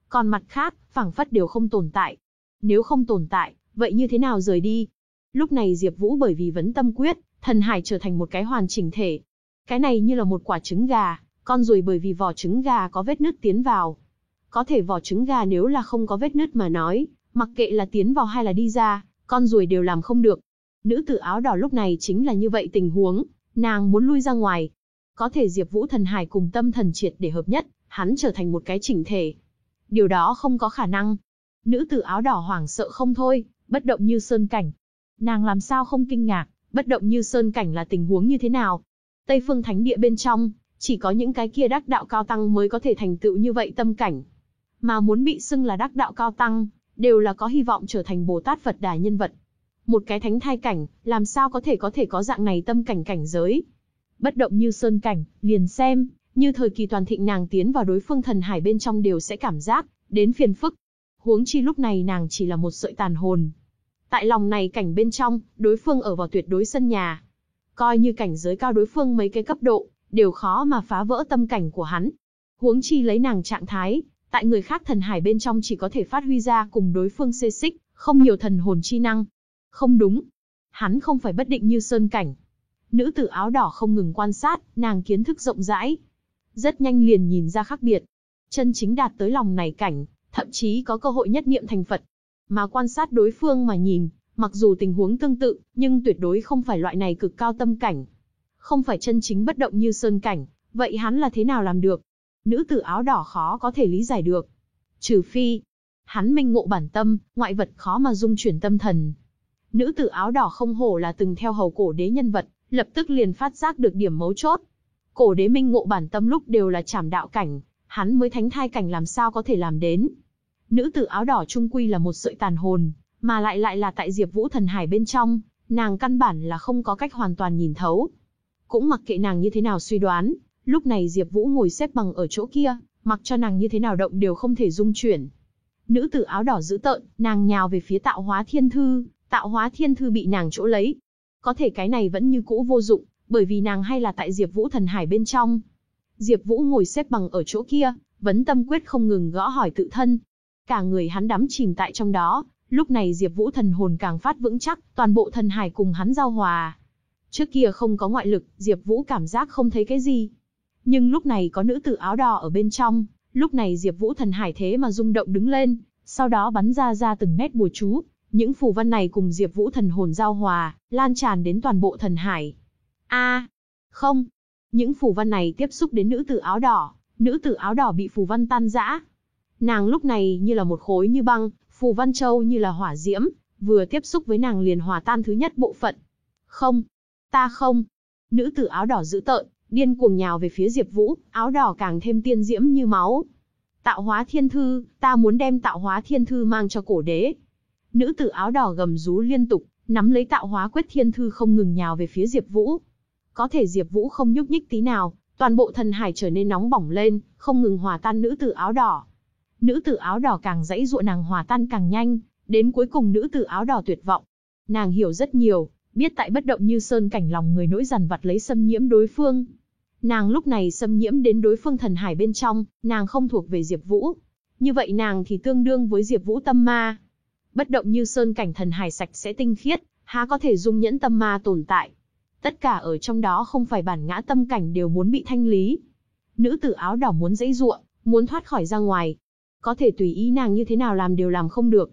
Còn mặt khác, phảng phất đều không tồn tại. Nếu không tồn tại, vậy như thế nào rời đi? Lúc này Diệp Vũ bởi vì vấn tâm quyết, thần hải trở thành một cái hoàn chỉnh thể. Cái này như là một quả trứng gà, con ruồi bởi vì vỏ trứng gà có vết nứt tiến vào. Có thể vỏ trứng gà nếu là không có vết nứt mà nói, mặc kệ là tiến vào hay là đi ra, con ruồi đều làm không được. Nữ tử áo đỏ lúc này chính là như vậy tình huống, nàng muốn lui ra ngoài. Có thể Diệp Vũ thần hải cùng tâm thần triệt để hợp nhất, hắn trở thành một cái chỉnh thể. Điều đó không có khả năng. Nữ tử áo đỏ hoảng sợ không thôi, bất động như sơn cảnh. Nàng làm sao không kinh ngạc, bất động như sơn cảnh là tình huống như thế nào? Tây Phương Thánh Địa bên trong, chỉ có những cái kia đắc đạo cao tăng mới có thể thành tựu như vậy tâm cảnh. Mà muốn bị xưng là đắc đạo cao tăng, đều là có hy vọng trở thành Bồ Tát Phật Đà nhân vật. Một cái thánh thai cảnh, làm sao có thể có thể có dạng này tâm cảnh cảnh giới? Bất động như sơn cảnh, liền xem, như thời kỳ toàn thịnh nàng tiến vào đối phương thần hải bên trong đều sẽ cảm giác, đến phiền phức. Huống chi lúc này nàng chỉ là một sợi tàn hồn. Tại lòng này cảnh bên trong, đối phương ở vào tuyệt đối sân nhà. Coi như cảnh giới cao đối phương mấy cái cấp độ, đều khó mà phá vỡ tâm cảnh của hắn. Huống chi lấy nàng trạng thái, tại người khác thần hải bên trong chỉ có thể phát huy ra cùng đối phương xê xích, không nhiều thần hồn chi năng. Không đúng. Hắn không phải bất định như sơn cảnh. Nữ tử áo đỏ không ngừng quan sát, nàng kiến thức rộng rãi. Rất nhanh liền nhìn ra khác biệt. Chân chính đạt tới lòng này cảnh, thậm chí có cơ hội nhất niệm thành Phật. Mà quan sát đối phương mà nhìn, mặc dù tình huống tương tự, nhưng tuyệt đối không phải loại này cực cao tâm cảnh. Không phải chân chính bất động như sơn cảnh, vậy hắn là thế nào làm được? Nữ tử áo đỏ khó có thể lý giải được. Trừ phi, hắn minh ngộ bản tâm, ngoại vật khó mà dung chuyển tâm thần. Nữ tử áo đỏ không hổ là từng theo hầu cổ đế nhân vật, lập tức liền phát giác được điểm mấu chốt. Cổ đế minh ngộ bản tâm lúc đều là chảm đạo cảnh, hắn mới thánh thai cảnh làm sao có thể làm đến. Nữ tử áo đỏ trung quy là một sợi tàn hồn, mà lại lại là tại Diệp Vũ thần hải bên trong, nàng căn bản là không có cách hoàn toàn nhìn thấu. Cũng mặc kệ nàng như thế nào suy đoán, lúc này Diệp Vũ ngồi xếp bằng ở chỗ kia, mặc cho nàng như thế nào động đều không thể dung chuyển. Nữ tử áo đỏ dữ tợn, nàng nhào về phía Tạo Hóa Thiên Thư, Tạo Hóa Thiên Thư bị nàng chỗ lấy. Có thể cái này vẫn như cũ vô dụng, bởi vì nàng hay là tại Diệp Vũ thần hải bên trong. Diệp Vũ ngồi xếp bằng ở chỗ kia, vấn tâm quyết không ngừng gõ hỏi tự thân. Cả người hắn đắm chìm tại trong đó, lúc này Diệp Vũ thần hồn càng phát vững chắc, toàn bộ thần hải cùng hắn giao hòa. Trước kia không có ngoại lực, Diệp Vũ cảm giác không thấy cái gì. Nhưng lúc này có nữ tử áo đỏ ở bên trong, lúc này Diệp Vũ thần hải thế mà rung động đứng lên, sau đó bắn ra ra từng nét bùa chú, những phù văn này cùng Diệp Vũ thần hồn giao hòa, lan tràn đến toàn bộ thần hải. A, không, những phù văn này tiếp xúc đến nữ tử áo đỏ, nữ tử áo đỏ bị phù văn tan rã. Nàng lúc này như là một khối như băng, phù văn châu như là hỏa diễm, vừa tiếp xúc với nàng liền hòa tan thứ nhất bộ phận. Không, ta không. Nữ tử áo đỏ dữ tợn, điên cuồng nhào về phía Diệp Vũ, áo đỏ càng thêm tiên diễm như máu. Tạo hóa thiên thư, ta muốn đem tạo hóa thiên thư mang cho cổ đế. Nữ tử áo đỏ gầm rú liên tục, nắm lấy tạo hóa quyết thiên thư không ngừng nhào về phía Diệp Vũ. Có thể Diệp Vũ không nhúc nhích tí nào, Toàn bộ thần hải trở nên nóng bỏng lên, không ngừng hòa tan nữ tử áo đỏ. Nữ tử áo đỏ càng dãy dụa nàng hòa tan càng nhanh, đến cuối cùng nữ tử áo đỏ tuyệt vọng. Nàng hiểu rất nhiều, biết tại bất động như sơn cảnh lòng người nỗi dằn vặt lấy xâm nhiễm đối phương. Nàng lúc này xâm nhiễm đến đối phương thần hải bên trong, nàng không thuộc về Diệp Vũ. Như vậy nàng thì tương đương với Diệp Vũ tâm ma. Bất động như sơn cảnh thần hải sạch sẽ tinh khiết, há có thể dung nhẫn tâm ma tồn tại. Tất cả ở trong đó không phải bản ngã tâm cảnh đều muốn bị thanh lý. Nữ tử áo đỏ muốn dãy ruộng, muốn thoát khỏi ra ngoài. Có thể tùy ý nàng như thế nào làm đều làm không được.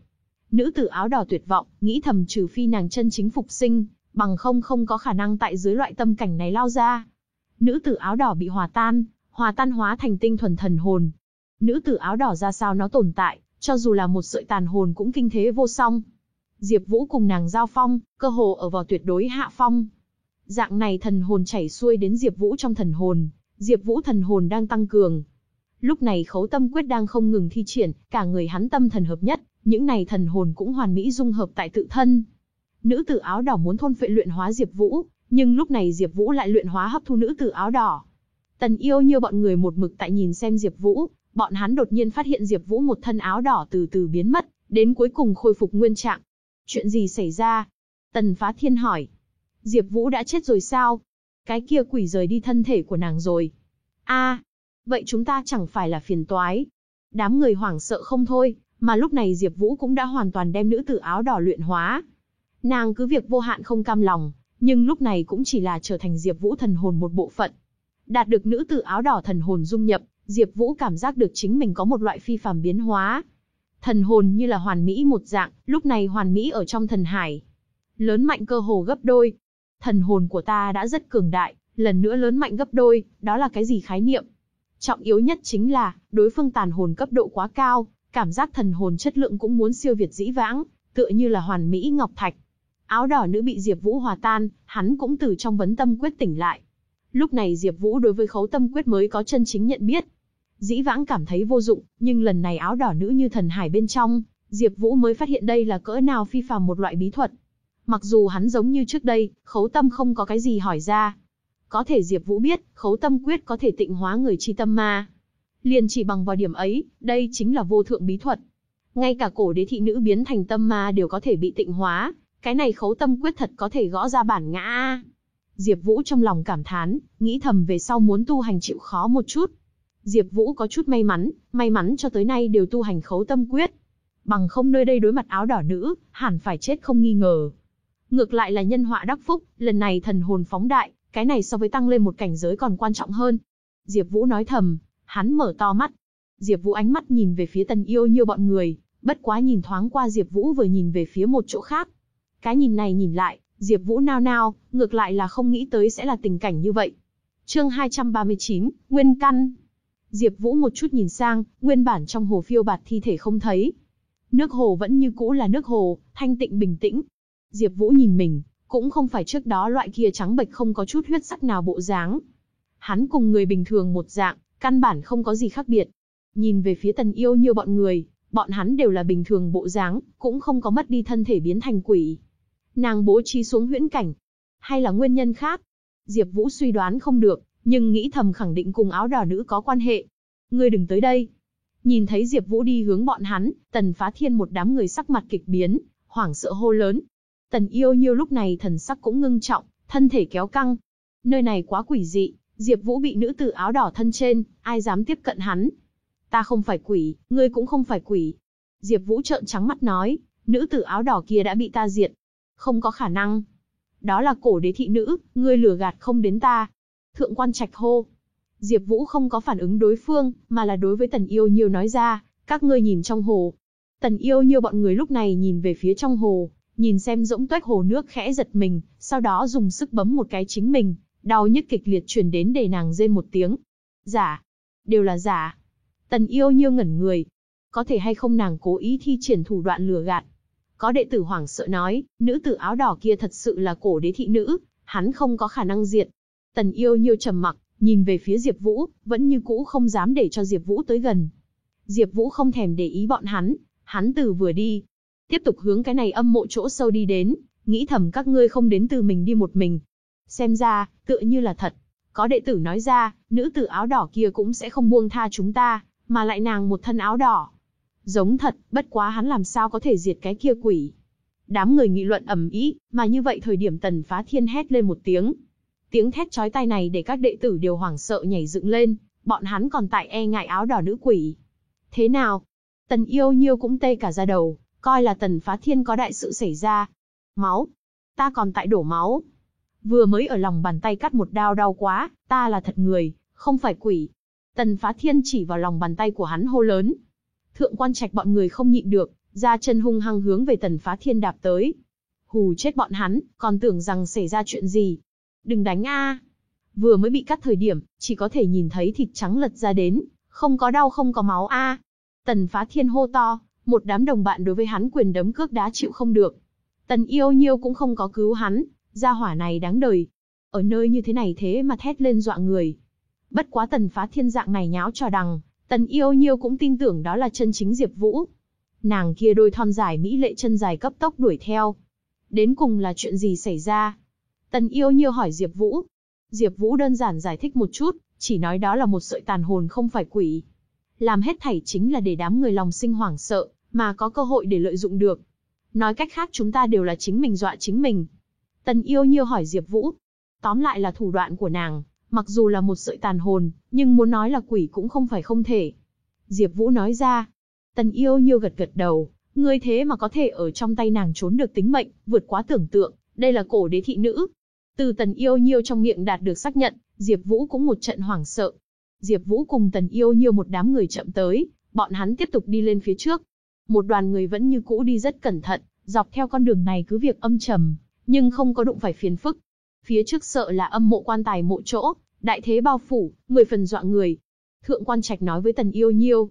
Nữ tử áo đỏ tuyệt vọng, nghĩ thầm trừ phi nàng chân chính phục sinh, bằng không không có khả năng tại dưới loại tâm cảnh này lao ra. Nữ tử áo đỏ bị hòa tan, hòa tan hóa thành tinh thuần thần hồn. Nữ tử áo đỏ ra sao nó tồn tại, cho dù là một sợi tàn hồn cũng kinh thế vô song. Diệp Vũ cùng nàng giao phong, cơ hồ ở vào tuyệt đối hạ phong. Dạng này thần hồn chảy xuôi đến Diệp Vũ trong thần hồn, Diệp Vũ thần hồn đang tăng cường. Lúc này Khấu Tâm Quyết đang không ngừng thi triển, cả người hắn tâm thần hợp nhất, những này thần hồn cũng hoàn mỹ dung hợp tại tự thân. Nữ tử áo đỏ muốn thôn phệ luyện hóa Diệp Vũ, nhưng lúc này Diệp Vũ lại luyện hóa hấp thu nữ tử áo đỏ. Tần Yêu như bọn người một mực tại nhìn xem Diệp Vũ, bọn hắn đột nhiên phát hiện Diệp Vũ một thân áo đỏ từ từ biến mất, đến cuối cùng khôi phục nguyên trạng. Chuyện gì xảy ra? Tần Phá Thiên hỏi. Diệp Vũ đã chết rồi sao? Cái kia quỷ rời đi thân thể của nàng rồi. A, vậy chúng ta chẳng phải là phiền toái. Đám người hoảng sợ không thôi, mà lúc này Diệp Vũ cũng đã hoàn toàn đem nữ tử áo đỏ luyện hóa. Nàng cứ việc vô hạn không cam lòng, nhưng lúc này cũng chỉ là trở thành Diệp Vũ thần hồn một bộ phận. Đạt được nữ tử áo đỏ thần hồn dung nhập, Diệp Vũ cảm giác được chính mình có một loại phi phàm biến hóa. Thần hồn như là hoàn mỹ một dạng, lúc này hoàn mỹ ở trong thần hải. Lớn mạnh cơ hồ gấp đôi. Thần hồn của ta đã rất cường đại, lần nữa lớn mạnh gấp đôi, đó là cái gì khái niệm? Trọng yếu nhất chính là, đối phương tàn hồn cấp độ quá cao, cảm giác thần hồn chất lượng cũng muốn siêu việt dĩ vãng, tựa như là hoàn mỹ ngọc thạch. Áo đỏ nữ bị Diệp Vũ hòa tan, hắn cũng từ trong vấn tâm quyết tỉnh lại. Lúc này Diệp Vũ đối với khấu tâm quyết mới có chân chính nhận biết. Dĩ vãng cảm thấy vô dụng, nhưng lần này áo đỏ nữ như thần hải bên trong, Diệp Vũ mới phát hiện đây là cỡ nào phi phàm một loại bí thuật. Mặc dù hắn giống như trước đây, khấu tâm không có cái gì hỏi ra. Có thể Diệp Vũ biết, khấu tâm quyết có thể tịnh hóa người chi tâm ma. Liền chỉ bằng vào điểm ấy, đây chính là vô thượng bí thuật. Ngay cả cổ đế thị nữ biến thành tâm ma đều có thể bị tịnh hóa, cái này khấu tâm quyết thật có thể gõ ra bản ngã. Diệp Vũ trong lòng cảm thán, nghĩ thầm về sau muốn tu hành chịu khó một chút. Diệp Vũ có chút may mắn, may mắn cho tới nay đều tu hành khấu tâm quyết. Bằng không nơi đây đối mặt áo đỏ nữ, hẳn phải chết không nghi ngờ. Ngược lại là nhân họa đắc phúc, lần này thần hồn phóng đại, cái này so với tăng lên một cảnh giới còn quan trọng hơn. Diệp Vũ nói thầm, hắn mở to mắt. Diệp Vũ ánh mắt nhìn về phía Tần Yêu như bọn người, bất quá nhìn thoáng qua Diệp Vũ vừa nhìn về phía một chỗ khác. Cái nhìn này nhìn lại, Diệp Vũ nao nao, ngược lại là không nghĩ tới sẽ là tình cảnh như vậy. Chương 239, Nguyên căn. Diệp Vũ một chút nhìn sang, nguyên bản trong hồ phiêu bạt thi thể không thấy. Nước hồ vẫn như cũ là nước hồ, thanh tịnh bình tĩnh. Diệp Vũ nhìn mình, cũng không phải trước đó loại kia trắng bệch không có chút huyết sắc nào bộ dáng. Hắn cùng người bình thường một dạng, căn bản không có gì khác biệt. Nhìn về phía Tần Yêu như bọn người, bọn hắn đều là bình thường bộ dáng, cũng không có mất đi thân thể biến thành quỷ. Nàng bố trí xuống huyễn cảnh, hay là nguyên nhân khác? Diệp Vũ suy đoán không được, nhưng nghĩ thầm khẳng định cùng áo đỏ nữ có quan hệ. Ngươi đừng tới đây. Nhìn thấy Diệp Vũ đi hướng bọn hắn, Tần Phá Thiên một đám người sắc mặt kịch biến, hoảng sợ hô lớn. Tần Yêu Nhiêu lúc này thần sắc cũng ngưng trọng, thân thể kéo căng. Nơi này quá quỷ dị, Diệp Vũ bị nữ tử áo đỏ thân trên, ai dám tiếp cận hắn? Ta không phải quỷ, ngươi cũng không phải quỷ. Diệp Vũ trợn trắng mắt nói, nữ tử áo đỏ kia đã bị ta diệt. Không có khả năng. Đó là cổ đế thị nữ, ngươi lừa gạt không đến ta. Thượng quan trạch hô. Diệp Vũ không có phản ứng đối phương, mà là đối với Tần Yêu Nhiêu nói ra, các ngươi nhìn trong hồ. Tần Yêu Nhiêu bọn người lúc này nhìn về phía trong hồ, nhìn xem rỗng tuếch hồ nước khẽ giật mình, sau đó dùng sức bấm một cái chính mình, đau nhức kịch liệt truyền đến để nàng rên một tiếng. Giả, đều là giả. Tần Yêu Nhiêu ngẩn người, có thể hay không nàng cố ý thi triển thủ đoạn lừa gạt. Có đệ tử hoảng sợ nói, nữ tử áo đỏ kia thật sự là cổ đế thị nữ, hắn không có khả năng diệt. Tần yêu nhiêu trầm mặc, nhìn về phía Diệp Vũ, vẫn như cũ không dám để cho Diệp Vũ tới gần. Diệp Vũ không thèm để ý bọn hắn, hắn từ vừa đi, tiếp tục hướng cái này âm mộ chỗ sâu đi đến, nghĩ thầm các ngươi không đến từ mình đi một mình. Xem ra, tựa như là thật. Có đệ tử nói ra, nữ tử áo đỏ kia cũng sẽ không buông tha chúng ta, mà lại nàng một thân áo đỏ. Giống thật, bất quá hắn làm sao có thể diệt cái kia quỷ. Đám người nghị luận ầm ĩ, mà như vậy thời điểm tần phá thiên hét lên một tiếng. Tiếng thét chói tai này để các đệ tử đều hoảng sợ nhảy dựng lên, bọn hắn còn tại e ngại áo đỏ nữ quỷ. Thế nào? Tần yêu nhiêu cũng tê cả ra đầu, coi là tần phá thiên có đại sự xảy ra. Máu. Ta còn tại đổ máu. Vừa mới ở lòng bàn tay cắt một đao đau quá, ta là thật người, không phải quỷ. Tần phá thiên chỉ vào lòng bàn tay của hắn hô lớn. Thượng quan trạch bọn người không nhịn được, ra chân hung hăng hướng về tần phá thiên đạp tới. Hù chết bọn hắn, còn tưởng rằng xảy ra chuyện gì. Đừng đánh a! Vừa mới bị cắt thời điểm, chỉ có thể nhìn thấy thịt trắng lật ra đến, không có đau không có máu a. Tần phá thiên hô to, một đám đồng bạn đối với hắn quyền đấm cước đá chịu không được. Tần yêu nhiêu cũng không có cứu hắn, gia hỏa này đáng đời. Ở nơi như thế này thế mà thét lên dọa người. Bất quá tần phá thiên dạng này nháo trò đằng, tần yêu nhiêu cũng tin tưởng đó là chân chính Diệp Vũ. Nàng kia đôi thon dài mỹ lệ chân dài cấp tốc đuổi theo. Đến cùng là chuyện gì xảy ra? Tần yêu nhiêu hỏi Diệp Vũ. Diệp Vũ đơn giản giải thích một chút, chỉ nói đó là một sợi tàn hồn không phải quỷ. Làm hết thảy chính là để đám người lòng sinh hoảng sợ, mà có cơ hội để lợi dụng được. Nói cách khác chúng ta đều là chính mình dọa chính mình. Tần yêu nhiêu hỏi Diệp Vũ. Tóm lại là thủ đoạn của nàng, mặc dù là một sợi tàn hồn, nhưng muốn nói là quỷ cũng không phải không thể. Diệp Vũ nói ra. Tần yêu nhiêu gật gật đầu, ngươi thế mà có thể ở trong tay nàng trốn được tính mệnh, vượt quá tưởng tượng, đây là cổ đế thị nữ. Từ tần yêu nhiêu trong miệng đạt được xác nhận, Diệp Vũ cũng một trận hoảng sợ. Diệp Vũ cùng tần yêu nhiêu một đám người chậm tới, bọn hắn tiếp tục đi lên phía trước. Một đoàn người vẫn như cũ đi rất cẩn thận, dọc theo con đường này cứ việc âm trầm, nhưng không có đụng phải phiền phức. Phía trước sợ là âm mộ quan tài mộ chỗ, đại thế bao phủ, mười phần dọa người. Thượng quan trạch nói với Tần Yêu Nhiêu.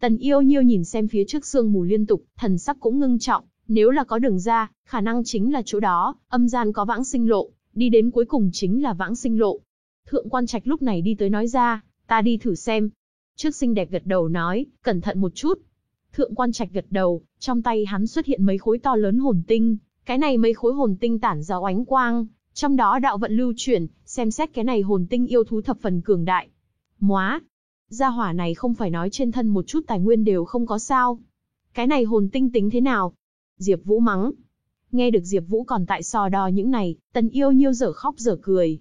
Tần Yêu Nhiêu nhìn xem phía trước sương mù liên tục, thần sắc cũng ngưng trọng, nếu là có đường ra, khả năng chính là chỗ đó, âm gian có vãng sinh lộ, đi đến cuối cùng chính là vãng sinh lộ. Thượng quan trạch lúc này đi tới nói ra, ta đi thử xem. Trước xinh đẹp gật đầu nói, cẩn thận một chút. Thượng quan trạch gật đầu, trong tay hắn xuất hiện mấy khối to lớn hồn tinh, cái này mấy khối hồn tinh tản ra ánh quang, trong đó đạo vận lưu chuyển, xem xét cái này hồn tinh yêu thú thập phần cường đại. Móa! Gia hỏa này không phải nói trên thân một chút tài nguyên đều không có sao. Cái này hồn tinh tính thế nào? Diệp Vũ mắng. Nghe được Diệp Vũ còn tại so đo những này, tần yêu nhiêu dở khóc dở cười.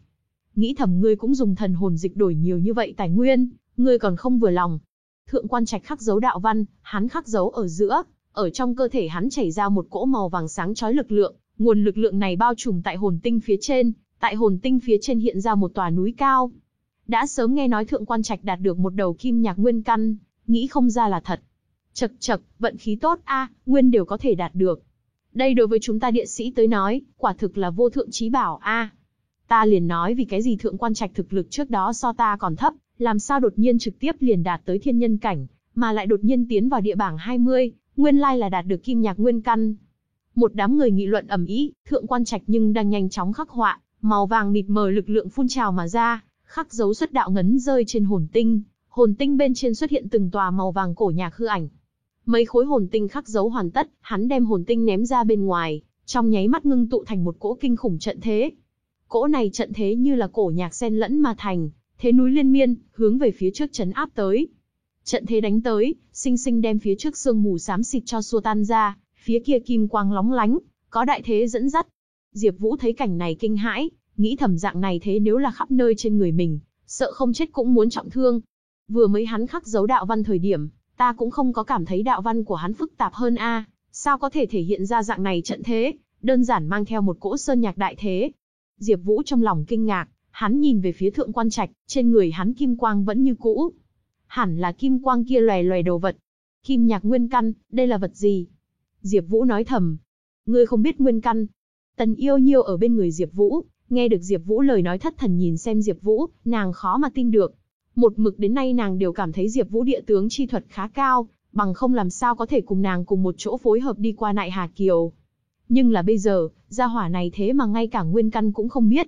Nghĩ thầm ngươi cũng dùng thần hồn dịch đổi nhiều như vậy tài nguyên, ngươi còn không vừa lòng. Thượng quan trạch khắc dấu đạo văn, hắn khắc dấu ở giữa, ở trong cơ thể hắn chảy ra một cỗ màu vàng sáng chói lực lượng, nguồn lực lượng này bao trùm tại hồn tinh phía trên, tại hồn tinh phía trên hiện ra một tòa núi cao. Đã sớm nghe nói thượng quan trạch đạt được một đầu kim nhạc nguyên căn, nghĩ không ra là thật. Chậc chậc, vận khí tốt a, nguyên đều có thể đạt được. Đây đối với chúng ta địa sĩ tới nói, quả thực là vô thượng trí bảo a. Ta liền nói vì cái gì thượng quan trạch thực lực trước đó so ta còn thấp, làm sao đột nhiên trực tiếp liền đạt tới thiên nhân cảnh, mà lại đột nhiên tiến vào địa bảng 20, nguyên lai là đạt được kim nhạc nguyên căn. Một đám người nghị luận ầm ĩ, thượng quan trạch nhưng đang nhanh chóng khắc họa, màu vàng mịt mờ lực lượng phun trào mà ra, khắc dấu xuất đạo ngấn rơi trên hồn tinh, hồn tinh bên trên xuất hiện từng tòa màu vàng cổ nhạc hư ảnh. Mấy khối hồn tinh khắc dấu hoàn tất, hắn đem hồn tinh ném ra bên ngoài, trong nháy mắt ngưng tụ thành một cỗ kinh khủng trận thế. Cỗ này trận thế như là cổ nhạc xen lẫn mà thành, thế núi liên miên, hướng về phía trước chấn áp tới. Trận thế đánh tới, sinh sinh đem phía trước sương mù xám xịt cho xua tan ra, phía kia kim quang lóng lánh, có đại thế dẫn dắt. Diệp Vũ thấy cảnh này kinh hãi, nghĩ thầm dạng này thế nếu là khắp nơi trên người mình, sợ không chết cũng muốn trọng thương. Vừa mới hắn khắc dấu đạo văn thời điểm, ta cũng không có cảm thấy đạo văn của hắn phức tạp hơn a, sao có thể thể hiện ra dạng này trận thế, đơn giản mang theo một cỗ sơn nhạc đại thế. Diệp Vũ trong lòng kinh ngạc, hắn nhìn về phía thượng quan trạch, trên người hắn kim quang vẫn như cũ. Hẳn là kim quang kia loè loè đồ vật. Kim nhạc nguyên căn, đây là vật gì? Diệp Vũ nói thầm. Ngươi không biết nguyên căn. Tần yêu nhiêu ở bên người Diệp Vũ, nghe được Diệp Vũ lời nói thất thần nhìn xem Diệp Vũ, nàng khó mà tin được. Một mực đến nay nàng đều cảm thấy Diệp Vũ địa tướng chi thuật khá cao, bằng không làm sao có thể cùng nàng cùng một chỗ phối hợp đi qua nại Hà Kiều. Nhưng là bây giờ, gia hỏa này thế mà ngay cả nguyên căn cũng không biết.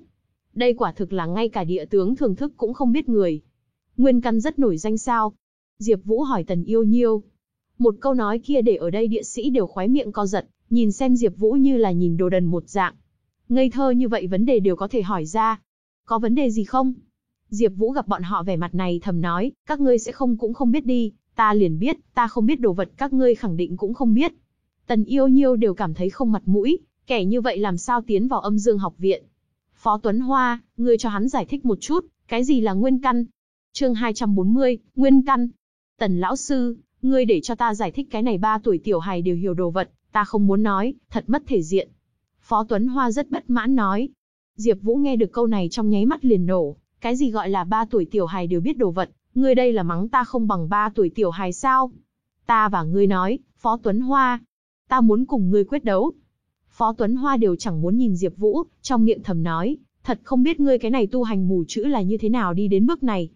Đây quả thực là ngay cả địa tướng thường thức cũng không biết người. Nguyên căn rất nổi danh sao? Diệp Vũ hỏi Tần Yêu Nhiêu. Một câu nói kia để ở đây địa sĩ đều khoái miệng co giật, nhìn xem Diệp Vũ như là nhìn đồ đần một dạng. Ngây thơ như vậy vấn đề đều có thể hỏi ra. Có vấn đề gì không? Diệp Vũ gặp bọn họ vẻ mặt này thầm nói, các ngươi sẽ không cũng không biết đi, ta liền biết, ta không biết đồ vật các ngươi khẳng định cũng không biết. Tần Yêu Nhiêu đều cảm thấy không mặt mũi, kẻ như vậy làm sao tiến vào âm dương học viện. Phó Tuấn Hoa, ngươi cho hắn giải thích một chút, cái gì là nguyên căn? Chương 240, nguyên căn. Tần lão sư, ngươi để cho ta giải thích cái này ba tuổi tiểu hài đều hiểu đồ vật, ta không muốn nói, thật mất thể diện. Phó Tuấn Hoa rất bất mãn nói. Diệp Vũ nghe được câu này trong nháy mắt liền nổ, cái gì gọi là ba tuổi tiểu hài đều biết đồ vật, ngươi đây là mắng ta không bằng ba tuổi tiểu hài sao? Ta và ngươi nói, Phó Tuấn Hoa, ta muốn cùng ngươi quyết đấu. Phó Tuấn Hoa đều chẳng muốn nhìn Diệp Vũ, trong miệng thầm nói, thật không biết ngươi cái này tu hành mù chữ là như thế nào đi đến bước này.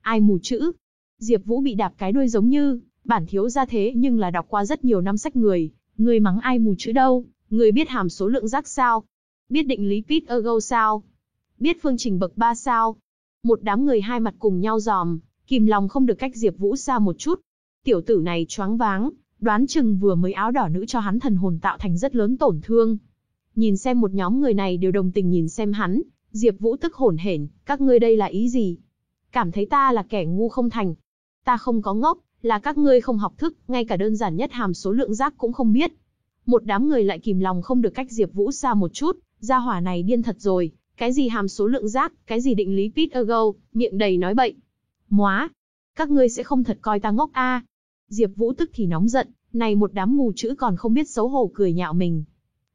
Ai mù chữ? Diệp Vũ bị đạp cái đuôi giống như, bản thiếu gia thế nhưng là đọc qua rất nhiều năm sách người, người mắng ai mù chữ đâu, người biết hàm số lượng rác sao? Biết định lý Pythagore sao? Biết phương trình bậc 3 sao? Một đám người hai mặt cùng nhau giòm, kìm lòng không được cách Diệp Vũ xa một chút. Tiểu tử này choáng váng, đoán chừng vừa mới áo đỏ nữ cho hắn thần hồn tạo thành rất lớn tổn thương. Nhìn xem một nhóm người này đều đồng tình nhìn xem hắn, Diệp Vũ tức hổn hển, các ngươi đây là ý gì? Cảm thấy ta là kẻ ngu không thành? Ta không có ngốc, là các ngươi không học thức, ngay cả đơn giản nhất hàm số lượng rác cũng không biết. Một đám người lại kìm lòng không được cách Diệp Vũ xa một chút, gia hỏa này điên thật rồi, cái gì hàm số lượng rác, cái gì định lý Pythagore, miệng đầy nói bậy. Móa, các ngươi sẽ không thật coi ta ngốc a? Diệp Vũ tức thì nóng giận, này một đám mù chữ còn không biết xấu hổ cười nhạo mình.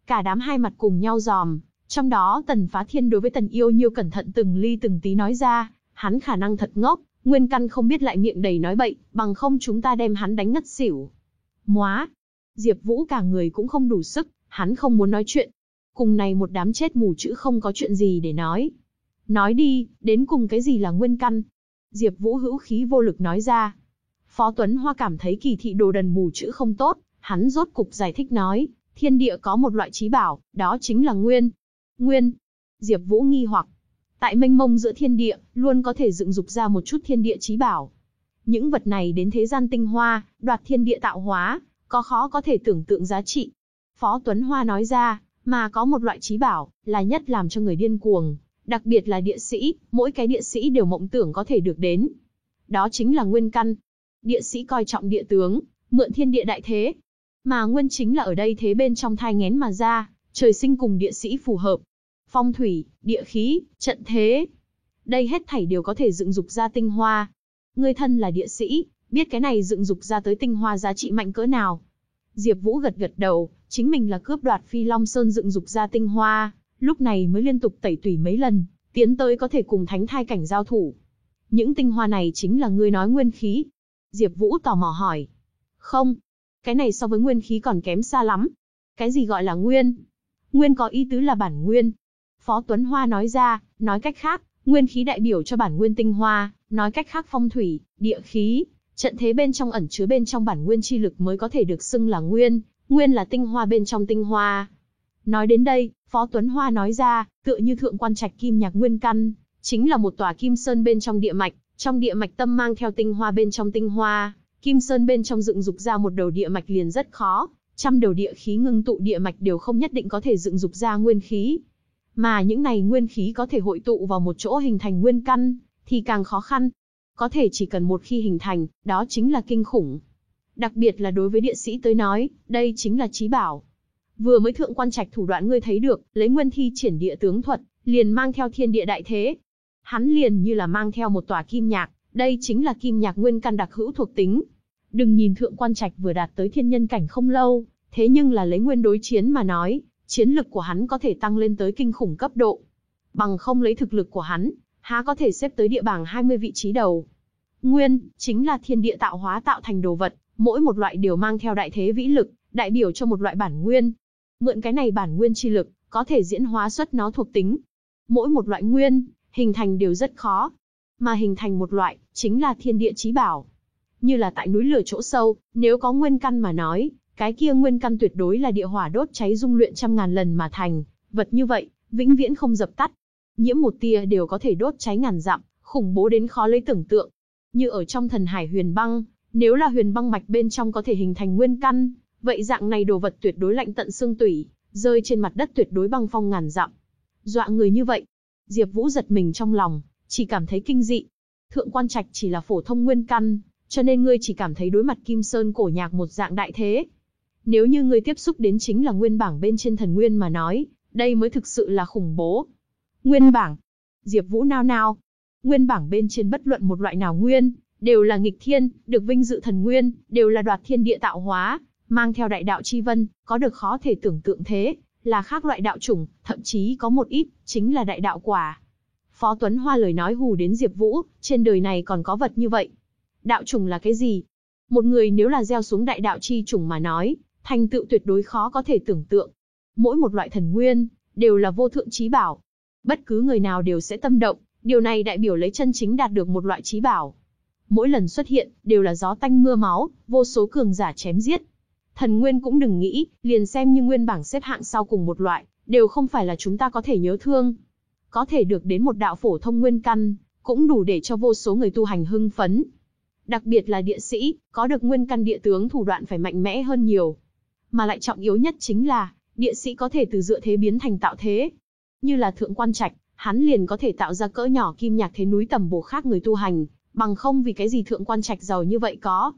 Cả đám hai mặt cùng nhau giòm, trong đó Tần Phá Thiên đối với Tần Yêu Nhiêu cẩn thận từng ly từng tí nói ra, hắn khả năng thật ngốc, nguyên căn không biết lại miệng đầy nói bậy, bằng không chúng ta đem hắn đánh ngất xỉu. Móa, Diệp Vũ cả người cũng không đủ sức, hắn không muốn nói chuyện. Cùng này một đám chết mù chữ không có chuyện gì để nói. Nói đi, đến cùng cái gì là nguyên căn? Diệp Vũ hữu khí vô lực nói ra. Phó Tuấn Hoa cảm thấy kỳ thị đồ đần mù chữ không tốt, hắn rốt cục giải thích nói, thiên địa có một loại trí bảo, đó chính là nguyên. Nguyên. Diệp Vũ nghi hoặc. Tại mênh mông giữa thiên địa, luôn có thể dựng dục ra một chút thiên địa trí bảo. Những vật này đến thế gian tinh hoa, đoạt thiên địa tạo hóa, có khó có thể tưởng tượng giá trị. Phó Tuấn Hoa nói ra, mà có một loại trí bảo, là nhất làm cho người điên cuồng, đặc biệt là địa sĩ, mỗi cái địa sĩ đều mộng tưởng có thể được đến. Đó chính là nguyên căn. Địa sĩ coi trọng địa tướng, mượn thiên địa đại thế. Mà nguyên chính là ở đây thế bên trong thai ngén mà ra, trời sinh cùng địa sĩ phù hợp. Phong thủy, địa khí, trận thế. Đây hết thảy đều có thể dựng dục ra tinh hoa. Ngươi thân là địa sĩ, biết cái này dựng dục ra tới tinh hoa giá trị mạnh cỡ nào. Diệp Vũ gật gật đầu, chính mình là cướp đoạt Phi Long Sơn dựng dục ra tinh hoa, lúc này mới liên tục tẩy tủy mấy lần, tiến tới có thể cùng thánh thai cảnh giao thủ. Những tinh hoa này chính là ngươi nói nguyên khí. Diệp Vũ tò mò hỏi. Không, cái này so với nguyên khí còn kém xa lắm. Cái gì gọi là nguyên? Nguyên có ý tứ là bản nguyên. Phó Tuấn Hoa nói ra, nói cách khác, nguyên khí đại biểu cho bản nguyên tinh hoa, nói cách khác phong thủy, địa khí, trận thế bên trong ẩn chứa bên trong bản nguyên chi lực mới có thể được xưng là nguyên, nguyên là tinh hoa bên trong tinh hoa. Nói đến đây, Phó Tuấn Hoa nói ra, tựa như thượng quan trạch kim nhạc nguyên căn, chính là một tòa kim sơn bên trong địa mạch, trong địa mạch tâm mang theo tinh hoa bên trong tinh hoa, kim sơn bên trong dựng dục ra một đầu địa mạch liền rất khó, trăm đầu địa khí ngưng tụ địa mạch đều không nhất định có thể dựng dục ra nguyên khí. Mà những này nguyên khí có thể hội tụ vào một chỗ hình thành nguyên căn, thì càng khó khăn. Có thể chỉ cần một khi hình thành, đó chính là kinh khủng. Đặc biệt là đối với địa sĩ tới nói, đây chính là trí bảo. Vừa mới thượng quan trạch thủ đoạn ngươi thấy được, lấy nguyên thi triển địa tướng thuật, liền mang theo thiên địa đại thế. Hắn liền như là mang theo một tòa kim nhạc, đây chính là kim nhạc nguyên căn đặc hữu thuộc tính. Đừng nhìn thượng quan trạch vừa đạt tới thiên nhân cảnh không lâu, thế nhưng là lấy nguyên đối chiến mà nói, chiến lực của hắn có thể tăng lên tới kinh khủng cấp độ. Bằng không lấy thực lực của hắn, há có thể xếp tới địa bảng 20 vị trí đầu. Nguyên, chính là thiên địa tạo hóa tạo thành đồ vật, mỗi một loại đều mang theo đại thế vĩ lực, đại biểu cho một loại bản nguyên. Mượn cái này bản nguyên chi lực, có thể diễn hóa xuất nó thuộc tính. Mỗi một loại nguyên, hình thành đều rất khó. Mà hình thành một loại, chính là thiên địa chí bảo. Như là tại núi lửa chỗ sâu, nếu có nguyên căn mà nói, cái kia nguyên căn tuyệt đối là địa hỏa đốt cháy dung luyện trăm ngàn lần mà thành, vật như vậy, vĩnh viễn không dập tắt. Nhiễm một tia đều có thể đốt cháy ngàn dặm, khủng bố đến khó lấy tưởng tượng. Như ở trong thần hải huyền băng, nếu là huyền băng mạch bên trong có thể hình thành nguyên căn, vậy dạng này đồ vật tuyệt đối lạnh tận xương tủy, rơi trên mặt đất tuyệt đối băng phong ngàn dặm. Dọa người như vậy, Diệp Vũ giật mình trong lòng, chỉ cảm thấy kinh dị. Thượng quan trạch chỉ là phổ thông nguyên căn, cho nên ngươi chỉ cảm thấy đối mặt Kim Sơn cổ nhạc một dạng đại thế. Nếu như ngươi tiếp xúc đến chính là nguyên bảng bên trên thần nguyên mà nói, đây mới thực sự là khủng bố. Nguyên bảng. Diệp Vũ nao nao. Nguyên bảng bên trên bất luận một loại nào nguyên, đều là nghịch thiên, được vinh dự thần nguyên, đều là đoạt thiên địa tạo hóa, mang theo đại đạo chi vân, có được khó thể tưởng tượng thế, là khác loại đạo chủng, thậm chí có một ít, chính là đại đạo quả. Phó Tuấn Hoa lời nói hù đến Diệp Vũ, trên đời này còn có vật như vậy. Đạo chủng là cái gì? Một người nếu là gieo xuống đại đạo chi chủng mà nói, thành tựu tuyệt đối khó có thể tưởng tượng. Mỗi một loại thần nguyên, đều là vô thượng trí bảo. Bất cứ người nào đều sẽ tâm động, điều này đại biểu lấy chân chính đạt được một loại trí bảo. Mỗi lần xuất hiện, đều là gió tanh mưa máu, vô số cường giả chém giết. Thần nguyên cũng đừng nghĩ, liền xem như nguyên bảng xếp hạng sau cùng một loại, đều không phải là chúng ta có thể nhớ thương. Có thể được đến một đạo phổ thông nguyên căn, cũng đủ để cho vô số người tu hành hưng phấn. Đặc biệt là địa sĩ, có được nguyên căn địa tướng thủ đoạn phải mạnh mẽ hơn nhiều. Mà lại trọng yếu nhất chính là, địa sĩ có thể từ dựa thế biến thành tạo thế. Như là thượng quan trạch, hắn liền có thể tạo ra cỡ nhỏ kim nhạc thế núi tầm bổ khác người tu hành, bằng không vì cái gì thượng quan trạch giàu như vậy có.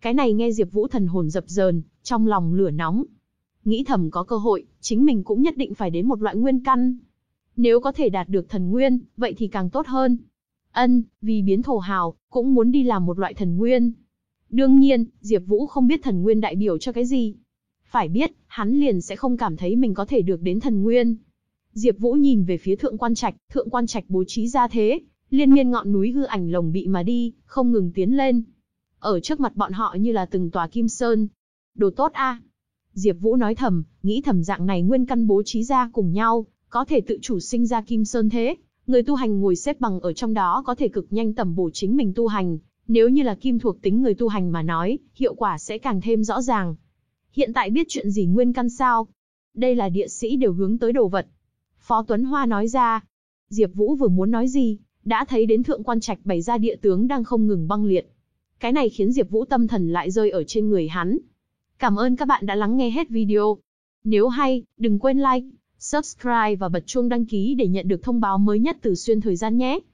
Cái này nghe Diệp Vũ thần hồn dập dờn, trong lòng lửa nóng. Nghĩ thầm có cơ hội, chính mình cũng nhất định phải đến một loại nguyên căn. Nếu có thể đạt được thần nguyên, vậy thì càng tốt hơn. Ân, vì biến thổ hào, cũng muốn đi làm một loại thần nguyên. Đương nhiên, Diệp Vũ không biết thần nguyên đại biểu cho cái gì. Phải biết, hắn liền sẽ không cảm thấy mình có thể được đến thần nguyên. Diệp Vũ nhìn về phía thượng quan trạch, thượng quan trạch bố trí ra thế, liên miên ngọn núi hư ảnh lồng bị mà đi, không ngừng tiến lên. Ở trước mặt bọn họ như là từng tòa kim sơn. Đồ tốt a. Diệp Vũ nói thầm, nghĩ thầm dạng này nguyên căn bố trí ra cùng nhau, có thể tự chủ sinh ra kim sơn thế, người tu hành ngồi xếp bằng ở trong đó có thể cực nhanh tầm bổ chính mình tu hành, nếu như là kim thuộc tính người tu hành mà nói, hiệu quả sẽ càng thêm rõ ràng. Hiện tại biết chuyện gì nguyên căn sao? Đây là địa sĩ đều hướng tới đồ vật. Phó Tuấn Hoa nói ra. Diệp Vũ vừa muốn nói gì, đã thấy đến thượng quan trạch bày ra địa tướng đang không ngừng băng liệt. Cái này khiến Diệp Vũ tâm thần lại rơi ở trên người hắn. Cảm ơn các bạn đã lắng nghe hết video. Nếu hay, đừng quên like, subscribe và bật chuông đăng ký để nhận được thông báo mới nhất từ xuyên thời gian nhé.